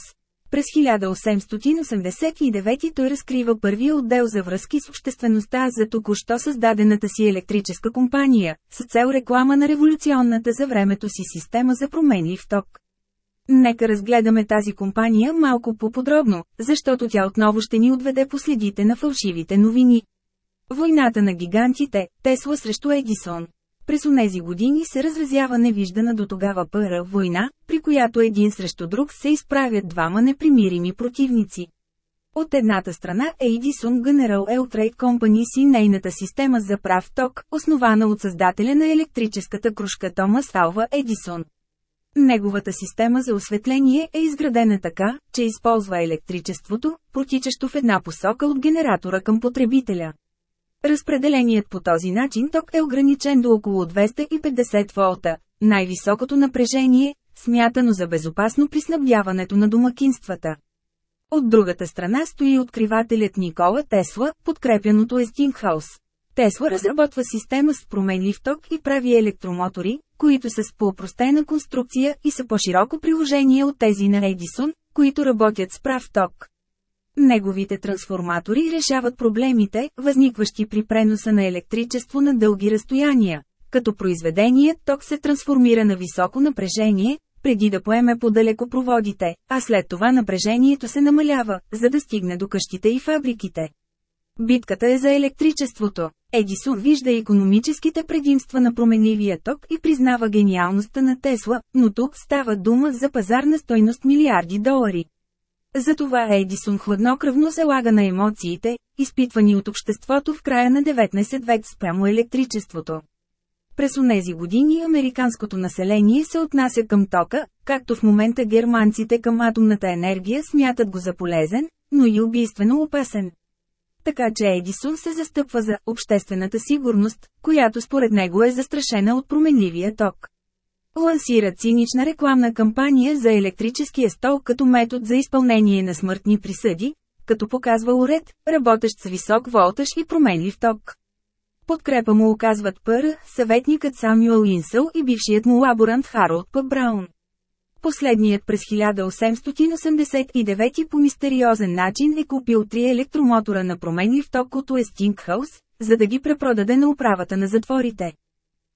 Speaker 1: През 1889 той разкрива първия отдел за връзки с обществеността за току-що създадената си електрическа компания, с цел реклама на революционната за времето си система за промени в ток. Нека разгледаме тази компания малко по-подробно, защото тя отново ще ни отведе по следите на фалшивите новини. Войната на гигантите, Тесла срещу Едисон. През онези години се разразява невиждана до тогава първа война, при която един срещу друг се изправят двама непримирими противници. От едната страна е Edison General Electric Company си нейната система за прав ток, основана от създателя на електрическата кружка Томас Алва Едисон. Неговата система за осветление е изградена така, че използва електричеството, протичащо в една посока от генератора към потребителя. Разпределеният по този начин ток е ограничен до около 250 волта, най-високото напрежение, смятано за безопасно при снабдяването на домакинствата. От другата страна стои откривателят Никола Тесла, подкрепяното Естингхаус. Тесла разработва система с променлив ток и прави електромотори, които са с по-простена конструкция и са по-широко приложение от тези на Едисон, които работят с прав ток. Неговите трансформатори решават проблемите, възникващи при преноса на електричество на дълги разстояния, като произведеният ток се трансформира на високо напрежение, преди да поеме по далекопроводите, а след това напрежението се намалява, за да стигне до къщите и фабриките. Битката е за електричеството. Едисон вижда економическите предимства на променливия ток и признава гениалността на Тесла, но тук става дума за пазарна стойност милиарди долари. Затова Едисон хладнокръвно залага на емоциите, изпитвани от обществото в края на 19 век спрямо електричеството. През онези години американското население се отнася към тока, както в момента германците към атомната енергия смятат го за полезен, но и убийствено опасен. Така че Едисон се застъпва за обществената сигурност, която според него е застрашена от променливия ток. Лансира цинична рекламна кампания за електрическия стол като метод за изпълнение на смъртни присъди, като показва уред, работещ с висок волтаж и променлив ток. Подкрепа му оказват пър, съветникът Самюел Инсъл и бившият му лаборант Харолд П. Браун. Последният през 1889 по мистериозен начин е купил три електромотора на променлив ток от Уестингхаус, за да ги препродаде на управата на затворите.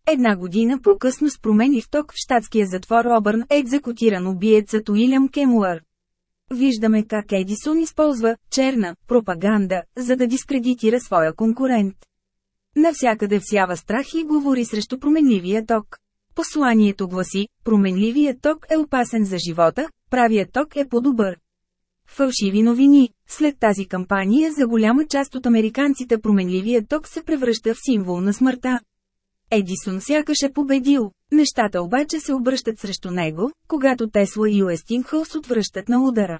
Speaker 1: Една година по-късно с променлив ток в щатския затвор Обърн е екзекутиран убиецът Уилям Кемуър. Виждаме как Едисон използва черна пропаганда, за да дискредитира своя конкурент. Навсякъде всява страх и говори срещу променливия ток. Посланието гласи, променливият ток е опасен за живота, правият ток е по-добър. Фалшиви новини. След тази кампания за голяма част от американците променливият ток се превръща в символ на смъртта. Едисон сякаш е победил. Нещата обаче се обръщат срещу него, когато Тесла и Уестингхаус отвръщат на удара.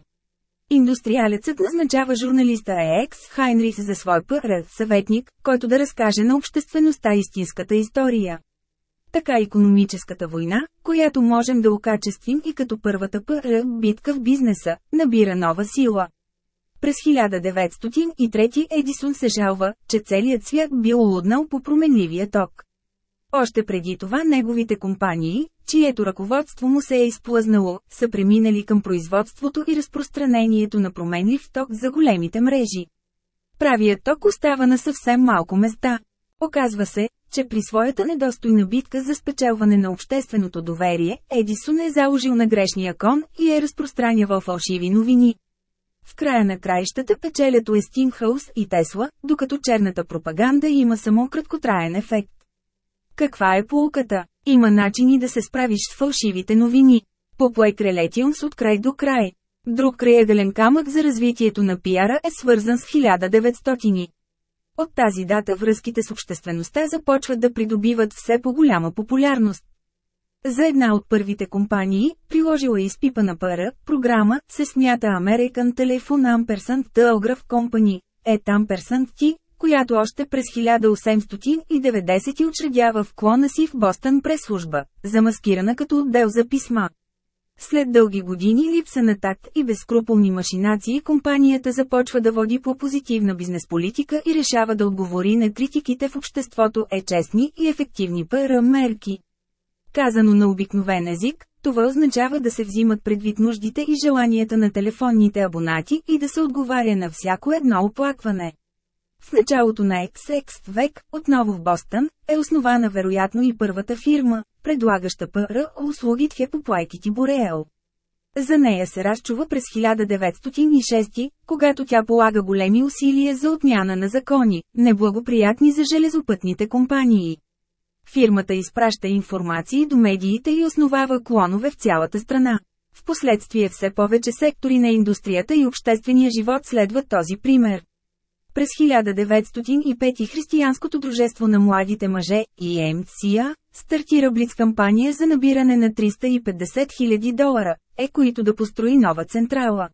Speaker 1: Индустриалецът назначава журналиста Екс Хайнрис за свой първ съветник, който да разкаже на обществеността истинската история. Така економическата война, която можем да окачествим и като първата първа битка в бизнеса, набира нова сила. През 1903 Едисон се жалва, че целият свят бил луднал по променливия ток. Още преди това неговите компании, чието ръководство му се е изплъзнало, са преминали към производството и разпространението на променлив ток за големите мрежи. Правият ток остава на съвсем малко места. Оказва се, че при своята недостойна битка за спечелване на общественото доверие, Едисон е заложил на грешния кон и е разпространявал фалшиви новини. В края на краищата печелят Уестингхаус и Тесла, докато черната пропаганда има само краткотраен ефект. Каква е полуката? Има начини да се справиш с фалшивите новини. Поплек Релетионс от край до край. Друг крайъгълен камък за развитието на пиара е свързан с 1900. От тази дата връзките с обществеността започват да придобиват все по-голяма популярност. За една от първите компании, приложила изпипана пара, програма, се смята American Telephone Ampersand Telegraph Company, е Ampersand T, която още през 1890 учредява в клона си в Бостън прес-служба, замаскирана като отдел за писма. След дълги години липса на такт и безкруполни машинации компанията започва да води по позитивна бизнес политика и решава да отговори на критиките в обществото е честни и ефективни ПР мерки. Казано на обикновен език, това означава да се взимат предвид нуждите и желанията на телефонните абонати и да се отговаря на всяко едно оплакване. В началото на XX век, отново в Бостън, е основана вероятно и първата фирма, предлагаща ПР услугите по плайкити Бореел. За нея се разчува през 1906, когато тя полага големи усилия за отмяна на закони, неблагоприятни за железопътните компании. Фирмата изпраща информации до медиите и основава клонове в цялата страна. Впоследствие все повече сектори на индустрията и обществения живот следват този пример. През 1905 Християнското дружество на младите мъже, ИМЦИА, стартира блиц кампания за набиране на 350 000 долара, е които да построи нова централа.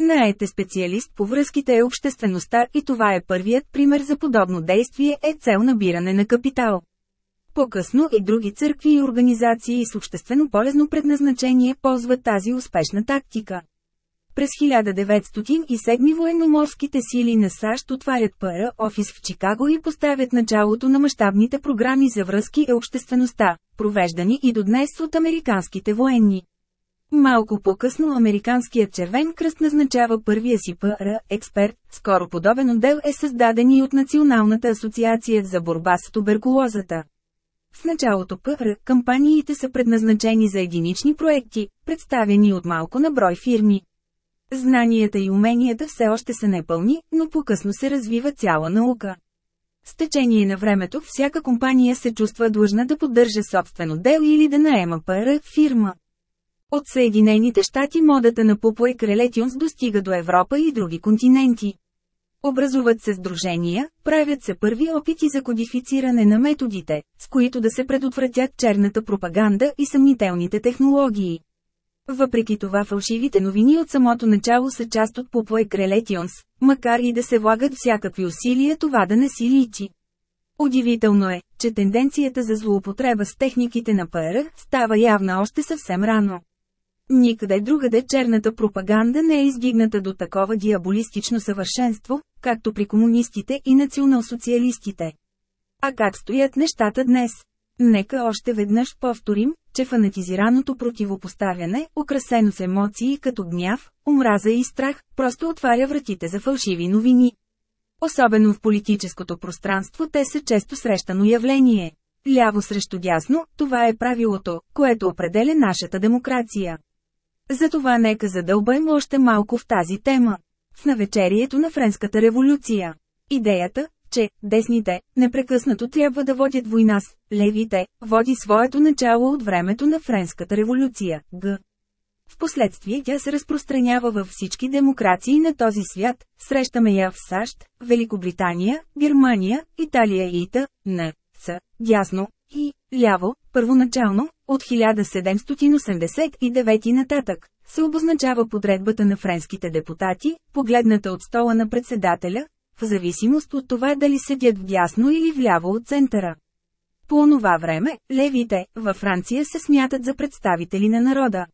Speaker 1: Наете специалист по връзките е обществеността и това е първият пример за подобно действие е цел набиране на капитал. По-късно и други църкви и организации с обществено полезно предназначение ползват тази успешна тактика. През 1907 военноморските сили на САЩ отварят ПР офис в Чикаго и поставят началото на мащабните програми за връзки и обществеността, провеждани и до днес от американските военни. Малко по-късно Американският червен кръст назначава първия си ПР експерт, скоро подобен отдел е създаден и от Националната асоциация за борба с туберкулозата. В началото ПР кампаниите са предназначени за единични проекти, представени от малко на брой фирми. Знанията и уменията все още са непълни, но по-късно се развива цяла наука. С течение на времето всяка компания се чувства длъжна да поддържа собствено дел или да наема ПР фирма. От Съединените щати модата на Пупо и Крелетюнс достига до Европа и други континенти. Образуват се сдружения, правят се първи опити за кодифициране на методите, с които да се предотвратят черната пропаганда и съмнителните технологии. Въпреки това фалшивите новини от самото начало са част от и Крелетионс, макар и да се влагат всякакви усилия това да не си личи. Удивително е, че тенденцията за злоупотреба с техниките на ПР става явна още съвсем рано. Никъде другаде черната пропаганда не е издигната до такова диаболистично съвършенство, както при комунистите и националсоциалистите. А как стоят нещата днес? Нека още веднъж повторим, че фанатизираното противопоставяне, украсено с емоции като гняв, омраза и страх, просто отваря вратите за фалшиви новини. Особено в политическото пространство те са често срещано явление. Ляво срещу дясно, това е правилото, което определя нашата демокрация. Затова нека задълбаем още малко в тази тема. В навечерието на Френската революция. Идеята, че десните непрекъснато трябва да водят война с левите, води своето начало от времето на Френската революция. Г. Впоследствие тя се разпространява във всички демокрации на този свят, срещаме я в САЩ, Великобритания, Германия, Италия и Ита, Н, С, дясно, и, ляво, първоначално, от 1789 нататък, се обозначава подредбата на френските депутати, погледната от стола на председателя, в зависимост от това дали седят вдясно или вляво от центъра. По онова време, левите, във Франция се смятат за представители на народа.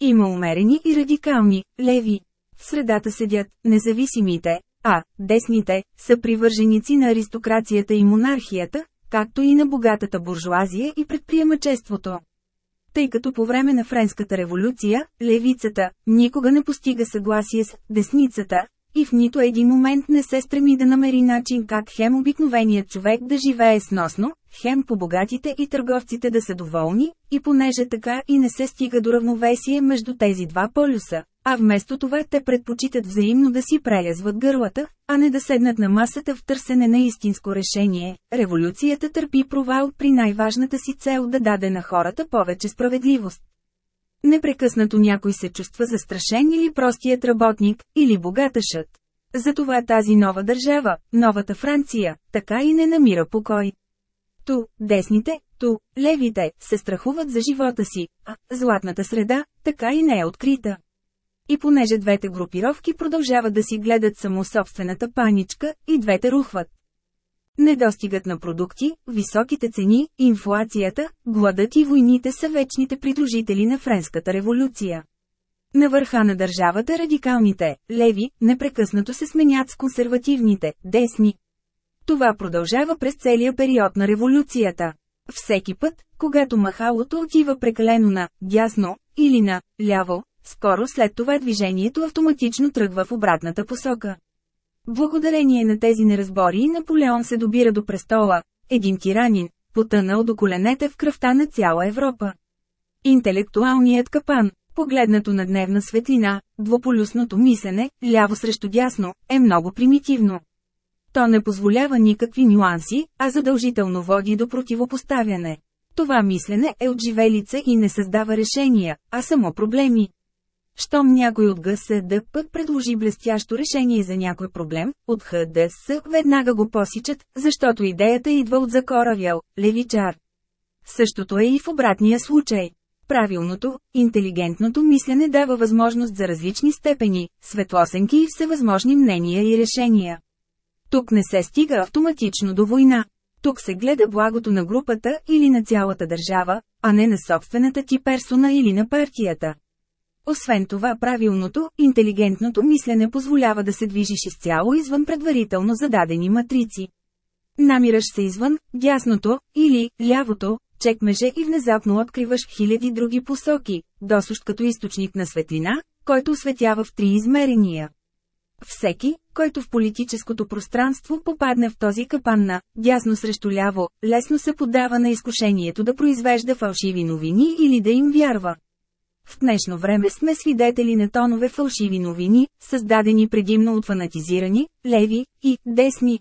Speaker 1: Има умерени и радикални, леви. В средата седят независимите, а десните са привърженици на аристокрацията и монархията, както и на богатата буржуазия и предприемачеството. Тъй като по време на Френската революция, левицата никога не постига съгласие с десницата, и в нито един момент не се стреми да намери начин как хем обикновеният човек да живее сносно, хем по богатите и търговците да са доволни, и понеже така и не се стига до равновесие между тези два полюса, а вместо това те предпочитат взаимно да си преязват гърлата, а не да седнат на масата в търсене на истинско решение. Революцията търпи провал при най-важната си цел да даде на хората повече справедливост. Непрекъснато някой се чувства застрашен или простият работник, или богаташът. Затова тази нова държава, новата Франция, така и не намира покой. Ту, десните, ту, левите, се страхуват за живота си, а златната среда, така и не е открита. И понеже двете групировки продължават да си гледат само собствената паничка, и двете рухват. Недостигът на продукти, високите цени, инфлацията, гладът и войните са вечните придружители на Френската революция. На върха на държавата радикалните, леви, непрекъснато се сменят с консервативните, десни. Това продължава през целия период на революцията. Всеки път, когато махалото отива прекалено на дясно или на ляво, скоро след това движението автоматично тръгва в обратната посока. Благодарение на тези неразбори Наполеон се добира до престола, един тиранин, потънал до коленете в кръвта на цяла Европа. Интелектуалният капан, погледнато на дневна светлина, двуполюсното мислене, ляво срещу дясно, е много примитивно. То не позволява никакви нюанси, а задължително води до противопоставяне. Това мислене е от живелица и не създава решения, а само проблеми. Щом някой от ГСД пък предложи блестящо решение за някой проблем, от ХДС веднага го посичат, защото идеята идва от закоравял, левичар. Същото е и в обратния случай. Правилното, интелигентното мислене дава възможност за различни степени, светлосенки и всевъзможни мнения и решения. Тук не се стига автоматично до война. Тук се гледа благото на групата или на цялата държава, а не на собствената ти персона или на партията. Освен това правилното, интелигентното мислене позволява да се движиш изцяло извън предварително зададени матрици. Намираш се извън, дясното, или, лявото, чекмеже и внезапно откриваш хиляди други посоки, досущ като източник на светлина, който осветява в три измерения. Всеки, който в политическото пространство попадне в този капан на дясно срещу ляво, лесно се подава на изкушението да произвежда фалшиви новини или да им вярва. В днешно време сме свидетели на тонове фалшиви новини, създадени предимно от фанатизирани, леви и десни.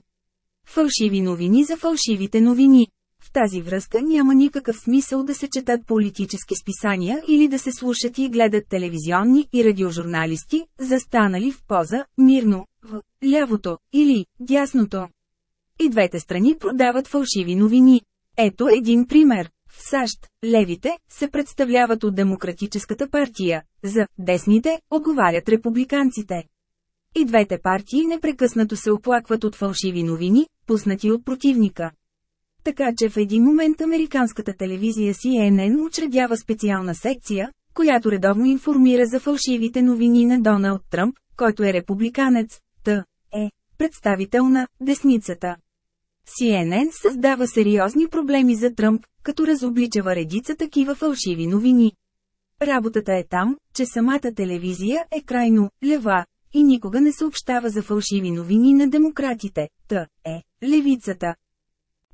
Speaker 1: Фалшиви новини за фалшивите новини. В тази връзка няма никакъв смисъл да се четат политически списания или да се слушат и гледат телевизионни и радиожурналисти, застанали в поза, мирно, в лявото или дясното. И двете страни продават фалшиви новини. Ето един пример. В САЩ, левите, се представляват от Демократическата партия, за десните, отговарят републиканците. И двете партии непрекъснато се оплакват от фалшиви новини, пуснати от противника. Така че в един момент американската телевизия CNN учредява специална секция, която редовно информира за фалшивите новини на Доналд Тръмп, който е републиканец, т. е представител на десницата. CNN създава сериозни проблеми за Тръмп, като разобличава редица такива фалшиви новини. Работата е там, че самата телевизия е крайно лева и никога не съобщава за фалшиви новини на демократите, т. е левицата.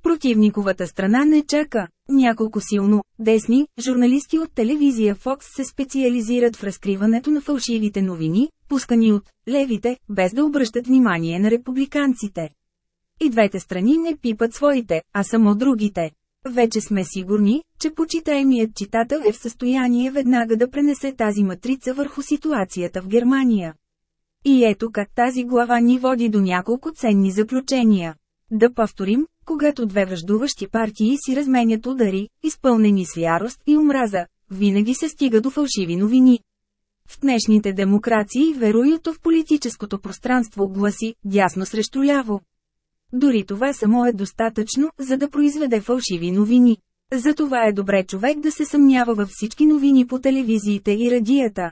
Speaker 1: Противниковата страна не чака. Няколко силно, десни, журналисти от телевизия Fox се специализират в разкриването на фалшивите новини, пускани от левите, без да обръщат внимание на републиканците. И двете страни не пипат своите, а само другите. Вече сме сигурни, че почитаемият читател е в състояние веднага да пренесе тази матрица върху ситуацията в Германия. И ето как тази глава ни води до няколко ценни заключения. Да повторим, когато две връждуващи партии си разменят удари, изпълнени с ярост и омраза, винаги се стига до фалшиви новини. В днешните демокрации вероюто в политическото пространство гласи «дясно срещу ляво». Дори това само е достатъчно, за да произведе фалшиви новини. Затова е добре човек да се съмнява във всички новини по телевизиите и радията.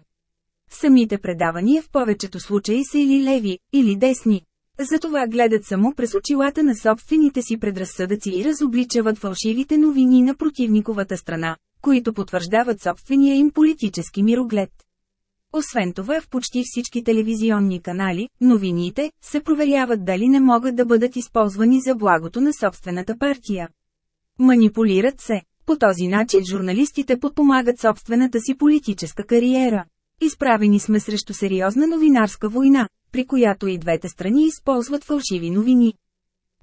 Speaker 1: Самите предавания в повечето случаи са или леви, или десни. Затова гледат само през очилата на собствените си предразсъдъци и разобличават фалшивите новини на противниковата страна, които потвърждават собствения им политически мироглед. Освен това в почти всички телевизионни канали, новините, се проверяват дали не могат да бъдат използвани за благото на собствената партия. Манипулират се. По този начин журналистите подпомагат собствената си политическа кариера. Изправени сме срещу сериозна новинарска война, при която и двете страни използват фалшиви новини.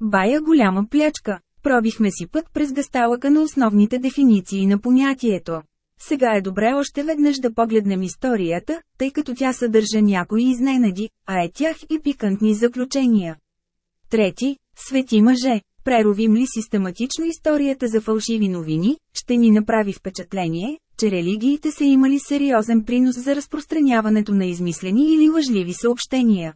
Speaker 1: Бая голяма плячка. Пробихме си път през гасталъка на основните дефиниции на понятието. Сега е добре още веднъж да погледнем историята, тъй като тя съдържа някои изненади, а е тях и пикантни заключения. Трети, свети мъже, преровим ли систематично историята за фалшиви новини, ще ни направи впечатление, че религиите са имали сериозен принос за разпространяването на измислени или лъжливи съобщения.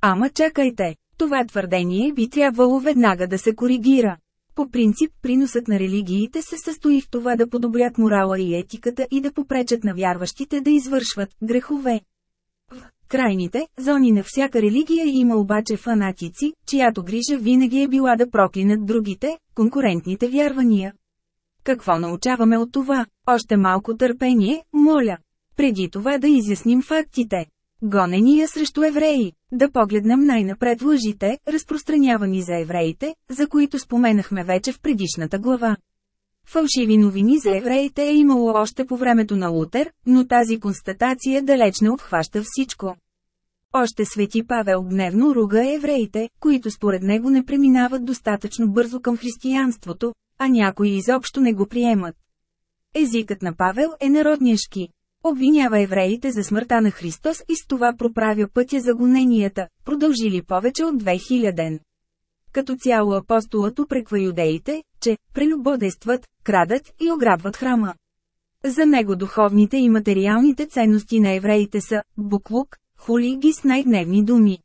Speaker 1: Ама чакайте, това твърдение би трябвало веднага да се коригира. По принцип приносът на религиите се състои в това да подобрят морала и етиката и да попречат на вярващите да извършват грехове. В крайните зони на всяка религия има обаче фанатици, чиято грижа винаги е била да проклинат другите, конкурентните вярвания. Какво научаваме от това? Още малко търпение, моля. Преди това да изясним фактите. Гонения срещу евреи. Да погледнем най-напред лъжите, разпространявани за евреите, за които споменахме вече в предишната глава. Фалшиви новини за евреите е имало още по времето на Лутер, но тази констатация далеч не обхваща всичко. Още Свети Павел гневно руга евреите, които според него не преминават достатъчно бързо към християнството, а някои изобщо не го приемат. Езикът на Павел е народняшки. Обвинява евреите за смъртта на Христос и с това проправя пътя за гоненията, продължили повече от 2000. Като цяло апостолът упреква юдеите, че прелюбодействат, крадат и ограбват храма. За него духовните и материалните ценности на евреите са буклук, хули ги с най-дневни думи.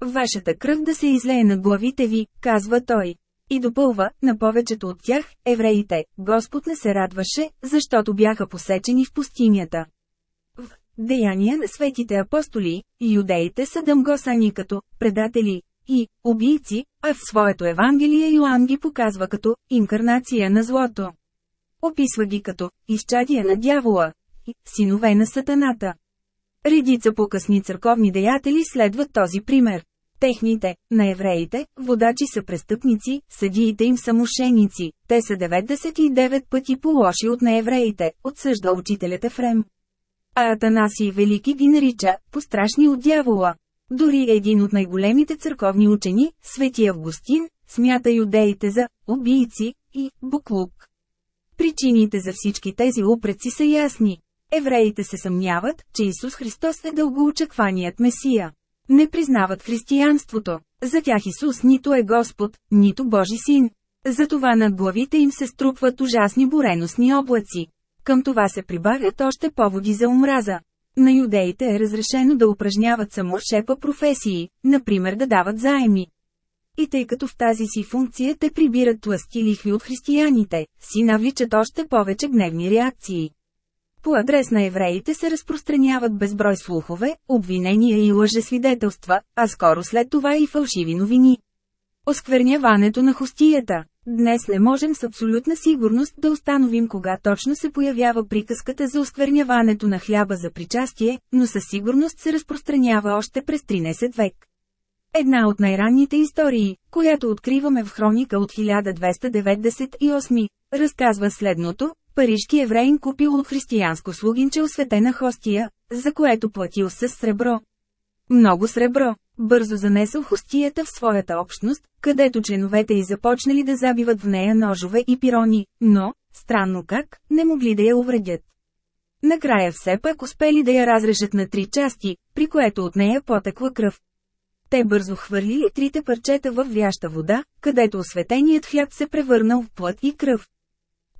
Speaker 1: Вашата кръв да се излее на главите ви, казва той. И допълва, на повечето от тях, евреите, Господ не се радваше, защото бяха посечени в пустинята. В Деяния на светите апостоли, юдеите са дъмгосани като предатели и убийци, а в своето Евангелие Йоанн ги показва като инкарнация на злото. Описва ги като изчадия на дявола и синове на сатаната. Редица по-късни църковни деятели следват този пример. Техните, на евреите, водачи са престъпници, съдиите им са мошеници, те са 99 пъти по-лоши от неевреите, отсъжда учителят Ефрем. А Атанасий Велики ги нарича «пострашни от дявола». Дори един от най-големите църковни учени, Свети Августин, смята юдеите за «убийци» и «буклук». Причините за всички тези упреци са ясни. Евреите се съмняват, че Исус Христос е дългоочакваният Месия. Не признават християнството. За тях Исус нито е Господ, нито Божи син. Затова над главите им се струпват ужасни буреносни облаци. Към това се прибавят още поводи за омраза. На юдеите е разрешено да упражняват само шепа професии, например да дават заеми. И тъй като в тази си функция те прибират тласти лихви от християните, си навличат още повече гневни реакции. По адрес на евреите се разпространяват безброй слухове, обвинения и лъжесвидетелства, а скоро след това и фалшиви новини. Оскверняването на хостията Днес не можем с абсолютна сигурност да установим кога точно се появява приказката за оскверняването на хляба за причастие, но със сигурност се разпространява още през 13 век. Една от най-ранните истории, която откриваме в хроника от 1298, разказва следното, Парижки евреин купил от християнско слугинче осветена хостия, за което платил с сребро. Много сребро. Бързо занесъл хостията в своята общност, където членовете й започнали да забиват в нея ножове и пирони, но, странно как, не могли да я увредят. Накрая все пак успели да я разрежат на три части, при което от нея потекла кръв. Те бързо хвърлили трите парчета в вяща вода, където осветеният хляб се превърнал в плът и кръв.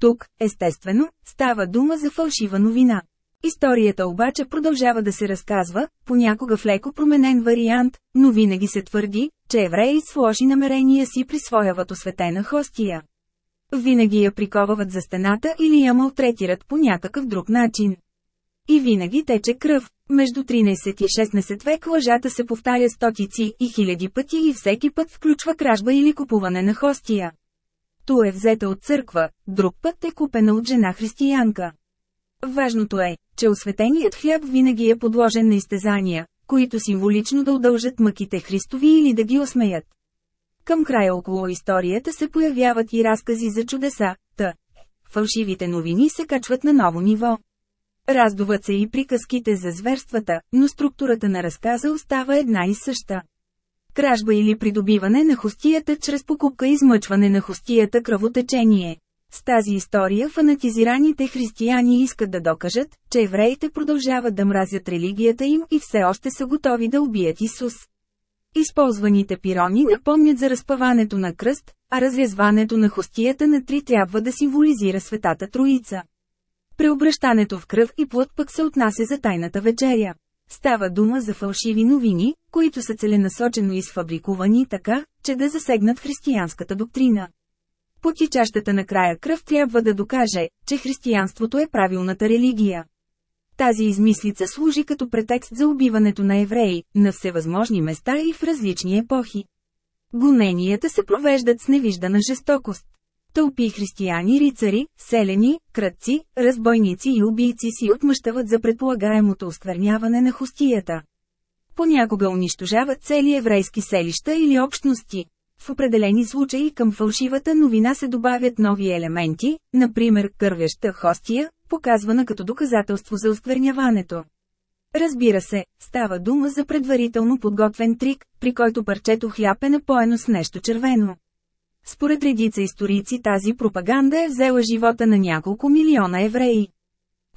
Speaker 1: Тук, естествено, става дума за фалшива новина. Историята обаче продължава да се разказва, понякога в леко променен вариант, но винаги се твърди, че евреи с лоши намерения си присвояват осветена хостия. Винаги я приковават за стената или я малтретират по някакъв друг начин. И винаги тече кръв. Между 13 и 16 век лъжата се повтаря стотици и хиляди пъти и всеки път включва кражба или купуване на хостия. Ту е взета от църква, друг път е купена от жена християнка. Важното е, че осветеният хляб винаги е подложен на изтезания, които символично да удължат мъките Христови или да ги осмеят. Към края около историята се появяват и разкази за чудеса, та. Фалшивите новини се качват на ново ниво. Раздуват се и приказките за зверствата, но структурата на разказа остава една и съща. Кражба или придобиване на хостията чрез покупка и измъчване на хостията кръвотечение. С тази история фанатизираните християни искат да докажат, че евреите продължават да мразят религията им и все още са готови да убият Исус. Използваните пирони напомнят за разпаването на кръст, а разрязването на хостията на три трябва да символизира Светата Троица. Преобращането в кръв и плът пък се отнася за тайната вечеря. Става дума за фалшиви новини, които са целенасочено изфабрикувани така, че да засегнат християнската доктрина. Потичащата на края кръв трябва да докаже, че християнството е правилната религия. Тази измислица служи като претекст за убиването на евреи, на всевъзможни места и в различни епохи. Гоненията се провеждат с невиждана жестокост. Тълпи християни рицари, селени, кръци, разбойници и убийци си отмъщават за предполагаемото оскверняване на хостията. Понякога унищожават цели еврейски селища или общности. В определени случаи към фалшивата новина се добавят нови елементи, например кървеща хостия, показвана като доказателство за оскверняването. Разбира се, става дума за предварително подготвен трик, при който парчето хляб е напоено с нещо червено. Според редица историци тази пропаганда е взела живота на няколко милиона евреи.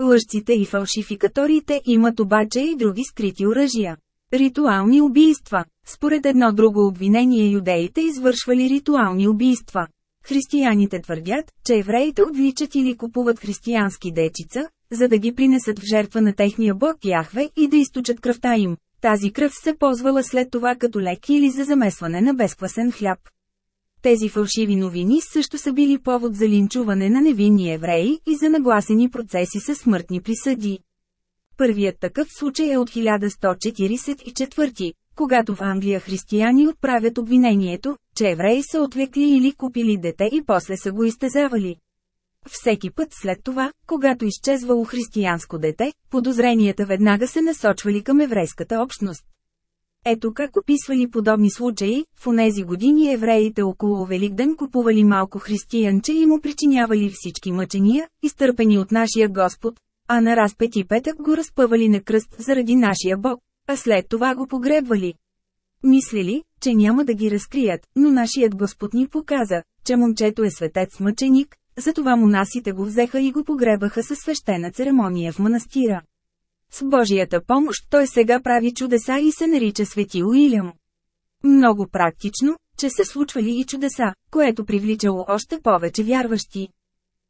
Speaker 1: Лъжците и фалшификаторите имат обаче и други скрити оръжия. Ритуални убийства. Според едно друго обвинение юдеите извършвали ритуални убийства. Християните твърдят, че евреите отвличат или купуват християнски дечица, за да ги принесат в жертва на техния бог Яхве и да източат кръвта им. Тази кръв се ползвала след това като лек или за замесване на безквасен хляб. Тези фалшиви новини също са били повод за линчуване на невинни евреи и за нагласени процеси с смъртни присъди. Първият такъв случай е от 1144, когато в Англия християни отправят обвинението, че евреи са отвлекли или купили дете и после са го изтезавали. Всеки път след това, когато изчезвало християнско дете, подозренията веднага се насочвали към еврейската общност. Ето как описвали подобни случаи, в онези години евреите около Великден купували малко християнче и му причинявали всички мъчения, изтърпени от нашия Господ, а на разпети петък го разпъвали на кръст заради нашия Бог, а след това го погребвали. Мислили, че няма да ги разкрият, но нашият Господ ни показа, че момчето е светец мъченик, затова монасите го взеха и го погребаха със свещена церемония в манастира. С Божията помощ той сега прави чудеса и се нарича Свети Уилям. Много практично, че се случвали и чудеса, което привличало още повече вярващи.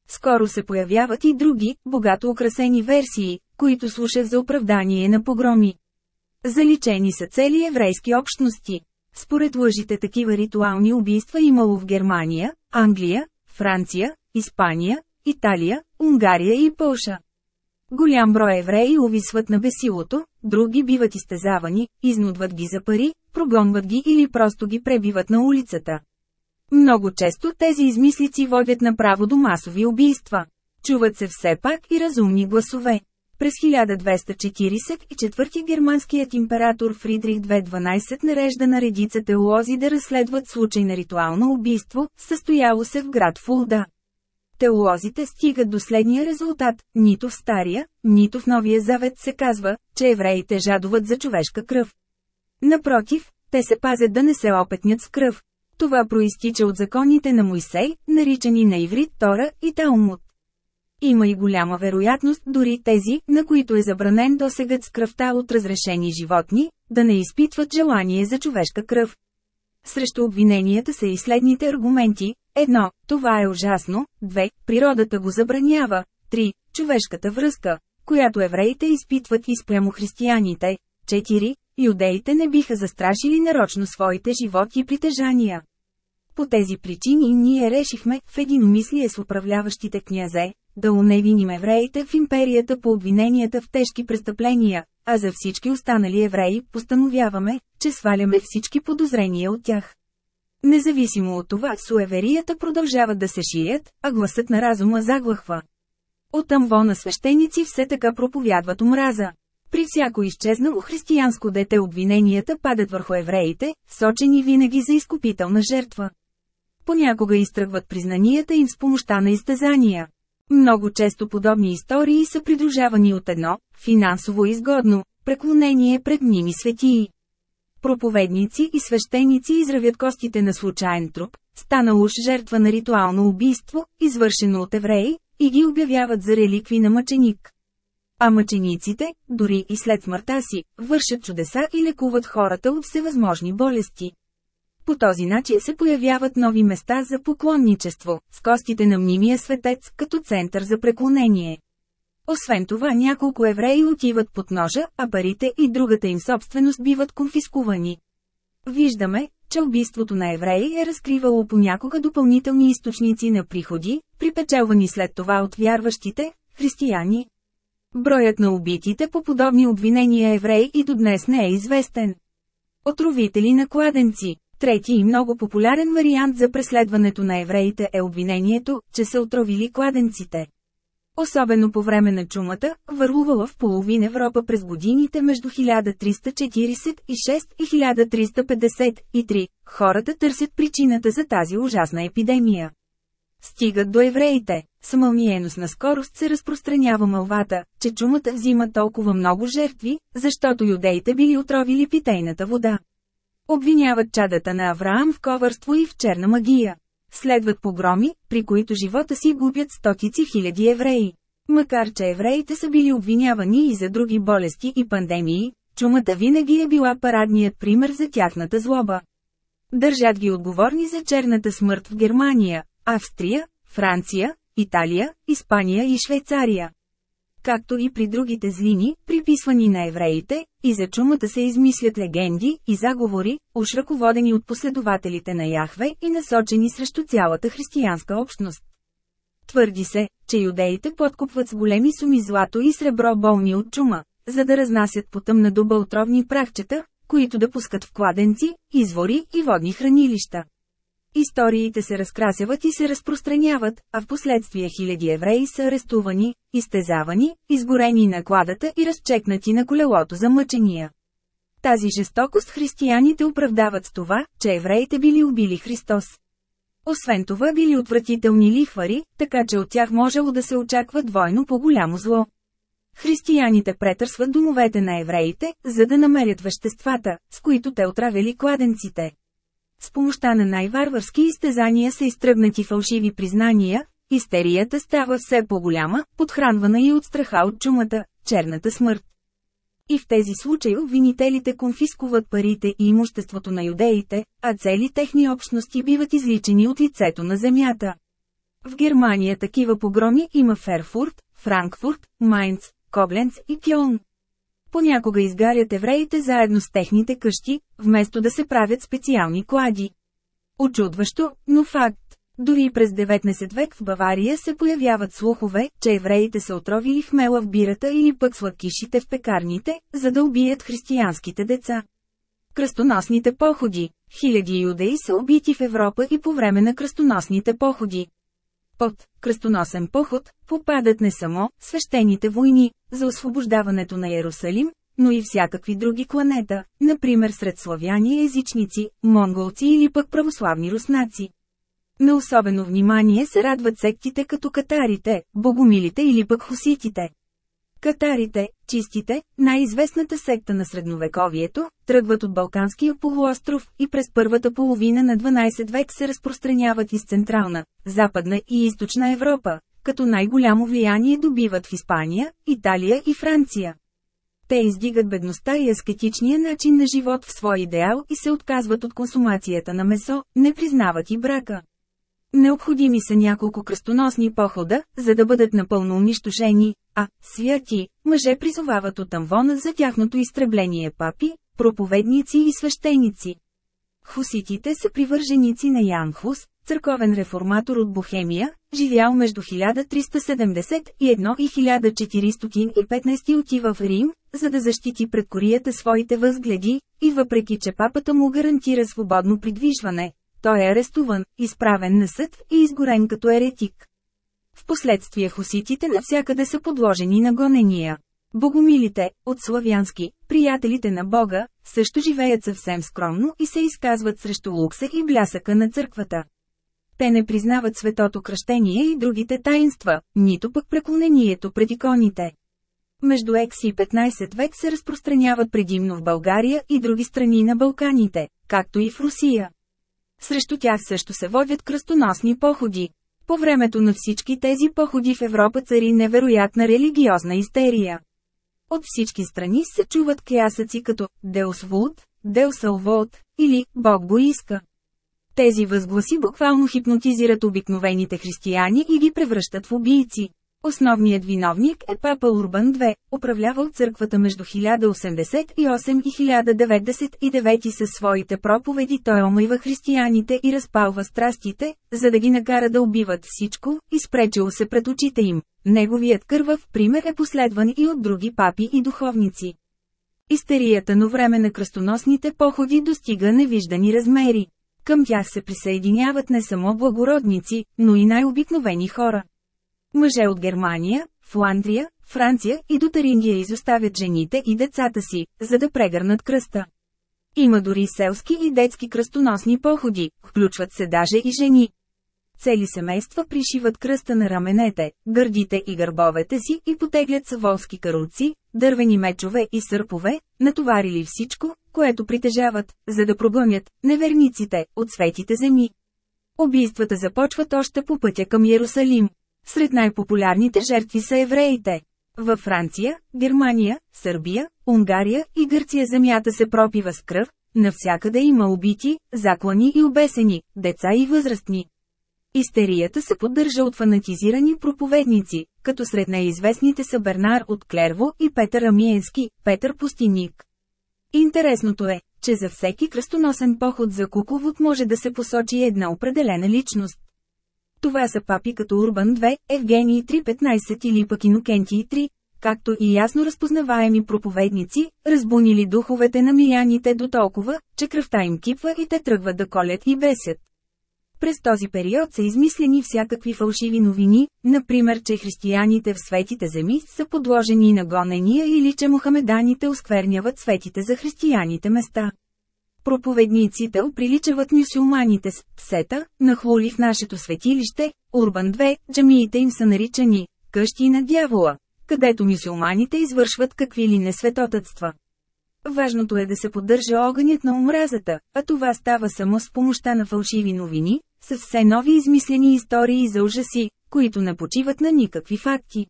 Speaker 1: Скоро се появяват и други, богато украсени версии, които слушат за оправдание на погроми. Заличени са цели еврейски общности. Според лъжите такива ритуални убийства имало в Германия, Англия, Франция, Испания, Италия, Унгария и Пълша. Голям брой евреи увисват на бесилото, други биват изтезавани, изнудват ги за пари, прогонват ги или просто ги пребиват на улицата. Много често тези измислици водят направо до масови убийства. Чуват се все пак и разумни гласове. През 1244 германският император Фридрих II нарежда на редица теолози да разследват случай на ритуално убийство, състояло се в град Фулда. Теолозите стигат до следния резултат, нито в Стария, нито в Новия Завет се казва, че евреите жадуват за човешка кръв. Напротив, те се пазят да не се опетнят с кръв. Това проистича от законите на Мойсей, наричани на иврит Тора и Талмуд. Има и голяма вероятност дори тези, на които е забранен досегът с кръвта от разрешени животни, да не изпитват желание за човешка кръв. Срещу обвиненията са и следните аргументи. Едно, това е ужасно. Две, природата го забранява. Три, човешката връзка, която евреите изпитват и спрямо християните. Четири, юдеите не биха застрашили нарочно своите животи и притежания. По тези причини ние решихме, в единомислие с управляващите князе, да уневиним евреите в империята по обвиненията в тежки престъпления, а за всички останали евреи постановяваме, че сваляме всички подозрения от тях. Независимо от това, суеверията продължават да се шият, а гласът на разума заглъхва. От амвона свещеници все така проповядват омраза. При всяко изчезнало християнско дете обвиненията падат върху евреите, сочени винаги за изкупителна жертва. Понякога изтръгват признанията им с помощта на изтезания. Много често подобни истории са придружавани от едно, финансово изгодно, преклонение пред мними светии. Проповедници и свещеници изравят костите на случайен труп, станал уж жертва на ритуално убийство, извършено от евреи, и ги обявяват за реликви на мъченик. А мъчениците, дори и след смъртта си, вършат чудеса и лекуват хората от всевъзможни болести. По този начин се появяват нови места за поклонничество, с костите на мнимия светец, като център за преклонение. Освен това няколко евреи отиват под ножа, а парите и другата им собственост биват конфискувани. Виждаме, че убийството на евреи е разкривало понякога допълнителни източници на приходи, припечелвани след това от вярващите, християни. Броят на убитите по подобни обвинения евреи и до днес не е известен. Отровители на кладенци Трети и много популярен вариант за преследването на евреите е обвинението, че са отровили кладенците. Особено по време на чумата, върлувала в половин Европа през годините между 1346 и 1353, хората търсят причината за тази ужасна епидемия. Стигат до евреите. С мълниеносна скорост се разпространява мълвата, че чумата взима толкова много жертви, защото юдеите били отровили питейната вода. Обвиняват чадата на Авраам в ковърство и в черна магия. Следват погроми, при които живота си губят стотици хиляди евреи. Макар че евреите са били обвинявани и за други болести и пандемии, чумата винаги е била парадният пример за тяхната злоба. Държат ги отговорни за черната смърт в Германия, Австрия, Франция, Италия, Испания и Швейцария както и при другите злини, приписвани на евреите, и за чумата се измислят легенди и заговори, уж ръководени от последователите на Яхве и насочени срещу цялата християнска общност. Твърди се, че юдеите подкупват с големи суми злато и сребро болни от чума, за да разнасят по тъмна дуба отровни прахчета, които да пускат в кладенци, извори и водни хранилища. Историите се разкрасяват и се разпространяват, а в последствие хиляди евреи са арестувани, изтезавани, изгорени на кладата и разчекнати на колелото за мъчения. Тази жестокост християните оправдават с това, че евреите били убили Христос. Освен това били отвратителни лихвари, така че от тях можело да се очаква двойно по-голямо зло. Християните претърсват домовете на евреите, за да намерят веществата, с които те отравили кладенците. С помощта на най-варварски изтезания са изтръгнати фалшиви признания, истерията става все по-голяма, подхранвана и от страха от чумата, черната смърт. И в тези случаи обвинителите конфискуват парите и имуществото на юдеите, а цели техни общности биват изличени от лицето на земята. В Германия такива погроми има в Ерфурт, Франкфурт, Майнц, Кобленц и Кьолн. Понякога изгарят евреите заедно с техните къщи, вместо да се правят специални клади. Очудващо, но факт. Дори през 19 век в Бавария се появяват слухове, че евреите са отровили хмела в бирата или пък сладкишите в пекарните, за да убият християнските деца. Кръстоносните походи Хиляди юдеи са убити в Европа и по време на кръстоносните походи. Под кръстоносен поход попадат не само свещените войни за освобождаването на Иерусалим, но и всякакви други кланета, например сред славяни езичници, монголци или пък православни руснаци. На особено внимание се радват сектите като катарите, богомилите или пък хуситите. Катарите, чистите, най-известната секта на средновековието, тръгват от Балканския полуостров и през първата половина на 12 век се разпространяват из Централна, Западна и Източна Европа, като най-голямо влияние добиват в Испания, Италия и Франция. Те издигат бедността и аскетичния начин на живот в свой идеал и се отказват от консумацията на месо, не признават и брака. Необходими са няколко кръстоносни похода, за да бъдат напълно унищожени, а святи мъже призовават от Амвона за тяхното изтребление папи, проповедници и свещеници. Хуситите са привърженици на Ян Хус, църковен реформатор от Бохемия, живял между 1371 и 1415 отива в Рим, за да защити пред корията своите възгледи, и въпреки че папата му гарантира свободно придвижване, той е арестуван, изправен на съд и изгорен като еретик. Впоследствие хуситите навсякъде са подложени на гонения. Богомилите, от славянски, приятелите на Бога, също живеят съвсем скромно и се изказват срещу лукса и блясъка на църквата. Те не признават светото кръщение и другите таинства, нито пък преклонението пред иконите. Между екс и 15 век се разпространяват предимно в България и други страни на Балканите, както и в Русия. Срещу тях също се водят кръстоносни походи. По времето на всички тези походи в Европа цари невероятна религиозна истерия. От всички страни се чуват клясъци като «Деус Вуд», «Деус Алвот» или «Бог го иска». Тези възгласи буквално хипнотизират обикновените християни и ги превръщат в убийци. Основният виновник е папа Урбан II, управлявал църквата между 1088 и 1099 със своите проповеди той омайва християните и разпалва страстите, за да ги накара да убиват всичко, изпречил се пред очите им. Неговият кървав пример е последван и от други папи и духовници. Истерията на време на кръстоносните походи достига невиждани размери. Към тях се присъединяват не само благородници, но и най-обикновени хора. Мъже от Германия, Фландрия, Франция и до Тарингия изоставят жените и децата си, за да прегърнат кръста. Има дори селски и детски кръстоносни походи, включват се даже и жени. Цели семейства пришиват кръста на раменете, гърдите и гърбовете си и потеглят саволски каруци, дървени мечове и сърпове, натоварили всичко, което притежават, за да прогонят неверниците от светите земи. Убийствата започват още по пътя към Иерусалим. Сред най-популярните жертви са евреите. Във Франция, Германия, Сърбия, Унгария и Гърция земята се пропива с кръв, навсякъде има убити, заклани и обесени, деца и възрастни. Истерията се поддържа от фанатизирани проповедници, като сред неизвестните са Бернар от Клерво и Петър Амиенски, Петър Пустиник. Интересното е, че за всеки кръстоносен поход за кукловод може да се посочи една определена личност. Това са папи като Урбан 2, Евгений 3.15 или пък Инокентий 3, както и ясно разпознаваеми проповедници, разбунили духовете на мияните до толкова, че кръвта им кипва и те тръгват да колят и бесят. През този период са измислени всякакви фалшиви новини, например, че християните в светите земи са подложени на гонения или че мухамеданите оскверняват светите за християните места. Проповедниците оприличават мюсюлманите с псета, нахлули в нашето светилище, Урбан 2, джамиите им са наричани къщи на дявола, където мюсюлманите извършват какви ли не светотътства. Важното е да се поддържа огънят на омразата, а това става само с помощта на фалшиви новини, с все нови измислени истории за ужаси, които не почиват на никакви факти.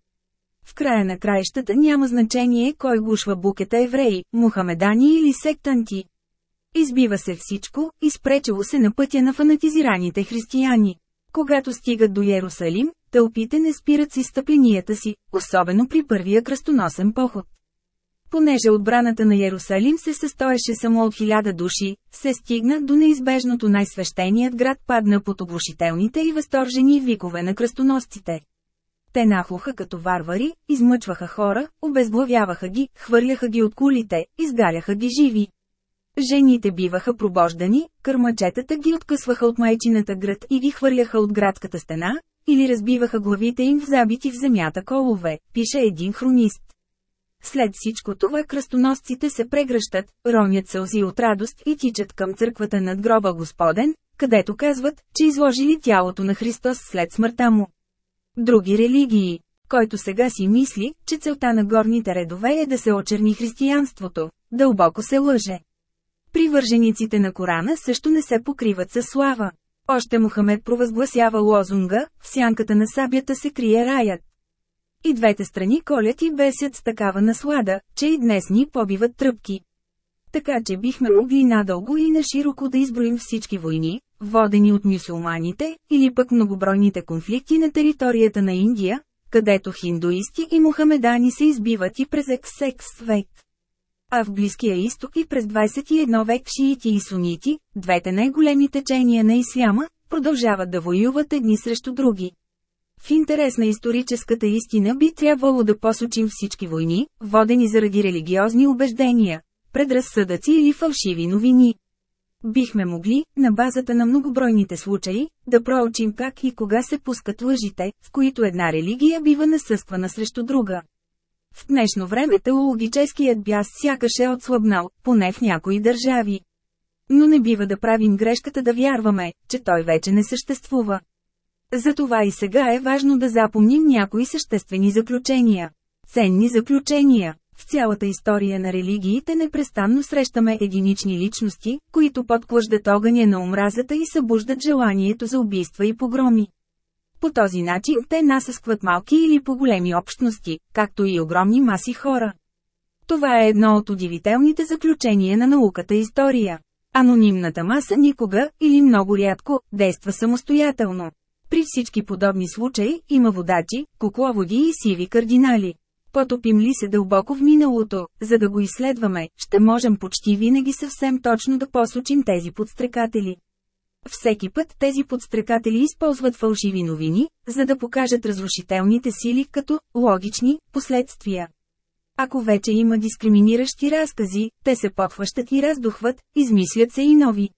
Speaker 1: В края на краищата няма значение кой гушва букета евреи, мухамедани или сектанти. Избива се всичко, изпречило се на пътя на фанатизираните християни. Когато стигат до Иерусалим, тълпите не спират с изстъпленията си, особено при първия кръстоносен поход. Понеже отбраната на Иерусалим се състоеше само от хиляда души, се стигна до неизбежното най-свещеният град падна под оглушителните и възторжени викове на кръстоносците. Те нахлуха като варвари, измъчваха хора, обезглавяваха ги, хвърляха ги от кулите, изгаряха ги живи. Жените биваха пробождани, кърмачетата ги откъсваха от майчината град и ги хвърляха от градската стена, или разбиваха главите им в забити в земята колове, пише един хронист. След всичко това кръстоносците се прегръщат, ронят сълзи от радост и тичат към църквата над гроба Господен, където казват, че изложили тялото на Христос след смъртта му. Други религии, който сега си мисли, че целта на горните редове е да се очерни християнството, дълбоко се лъже. Привържениците на Корана също не се покриват със слава. Още Мухамед провъзгласява лозунга, в сянката на сабята се крие раят. И двете страни колят и бесят с такава наслада, че и днес ни побиват тръпки. Така че бихме могли надълго и нашироко да изброим всички войни, водени от мюсюлманите, или пък многобройните конфликти на територията на Индия, където хиндуисти и мухамедани се избиват и през екс век. А в Близкия изток и през 21 век шиити и сунити, двете най-големи течения на исляма, продължават да воюват едни срещу други. В интерес на историческата истина би трябвало да посочим всички войни, водени заради религиозни убеждения, предразсъдъци или фалшиви новини. Бихме могли, на базата на многобройните случаи, да проучим как и кога се пускат лъжите, в които една религия бива насъсквана срещу друга. В днешно време теологическият бяс сякаш е отслабнал, поне в някои държави. Но не бива да правим грешката да вярваме, че той вече не съществува. Затова и сега е важно да запомним някои съществени заключения. Ценни заключения. В цялата история на религиите непрестанно срещаме единични личности, които подклъждат огъня на омразата и събуждат желанието за убийства и погроми. По този начин те насъскват малки или по-големи общности, както и огромни маси хора. Това е едно от удивителните заключения на науката история. Анонимната маса никога, или много рядко, действа самостоятелно. При всички подобни случаи, има водачи, кукловоди и сиви кардинали. Потопим ли се дълбоко в миналото, за да го изследваме, ще можем почти винаги съвсем точно да посочим тези подстрекатели. Всеки път тези подстрекатели използват фалшиви новини, за да покажат разрушителните сили като логични последствия. Ако вече има дискриминиращи разкази, те се подхващат и раздухват, измислят се и нови.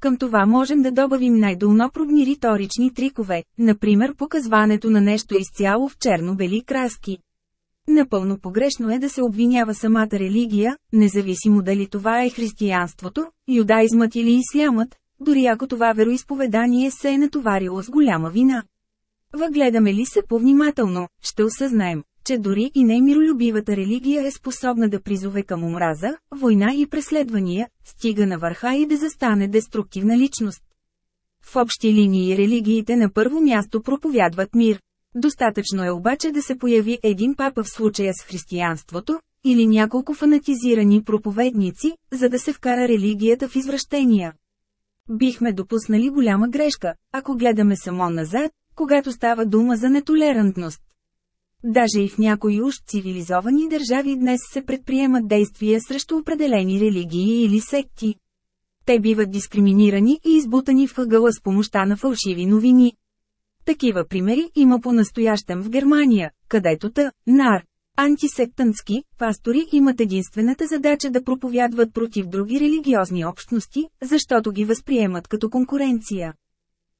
Speaker 1: Към това можем да добавим най-долнопробни риторични трикове, например показването на нещо изцяло в черно-бели краски. Напълно погрешно е да се обвинява самата религия, независимо дали това е християнството, юдаизмът или ислямът, дори ако това вероисповедание се е натоварило с голяма вина. Въгледаме ли се повнимателно, ще осъзнаем, че дори и най-миролюбивата религия е способна да призове към омраза, война и преследвания, стига на върха и да застане деструктивна личност. В общи линии религиите на първо място проповядват мир. Достатъчно е обаче да се появи един папа в случая с християнството, или няколко фанатизирани проповедници, за да се вкара религията в извращения. Бихме допуснали голяма грешка, ако гледаме само назад, когато става дума за нетолерантност. Даже и в някои уж цивилизовани държави днес се предприемат действия срещу определени религии или секти. Те биват дискриминирани и избутани в ъгъла с помощта на фалшиви новини. Такива примери има по-настоящем в Германия, където та, нар, антисектантски, пастори имат единствената задача да проповядват против други религиозни общности, защото ги възприемат като конкуренция.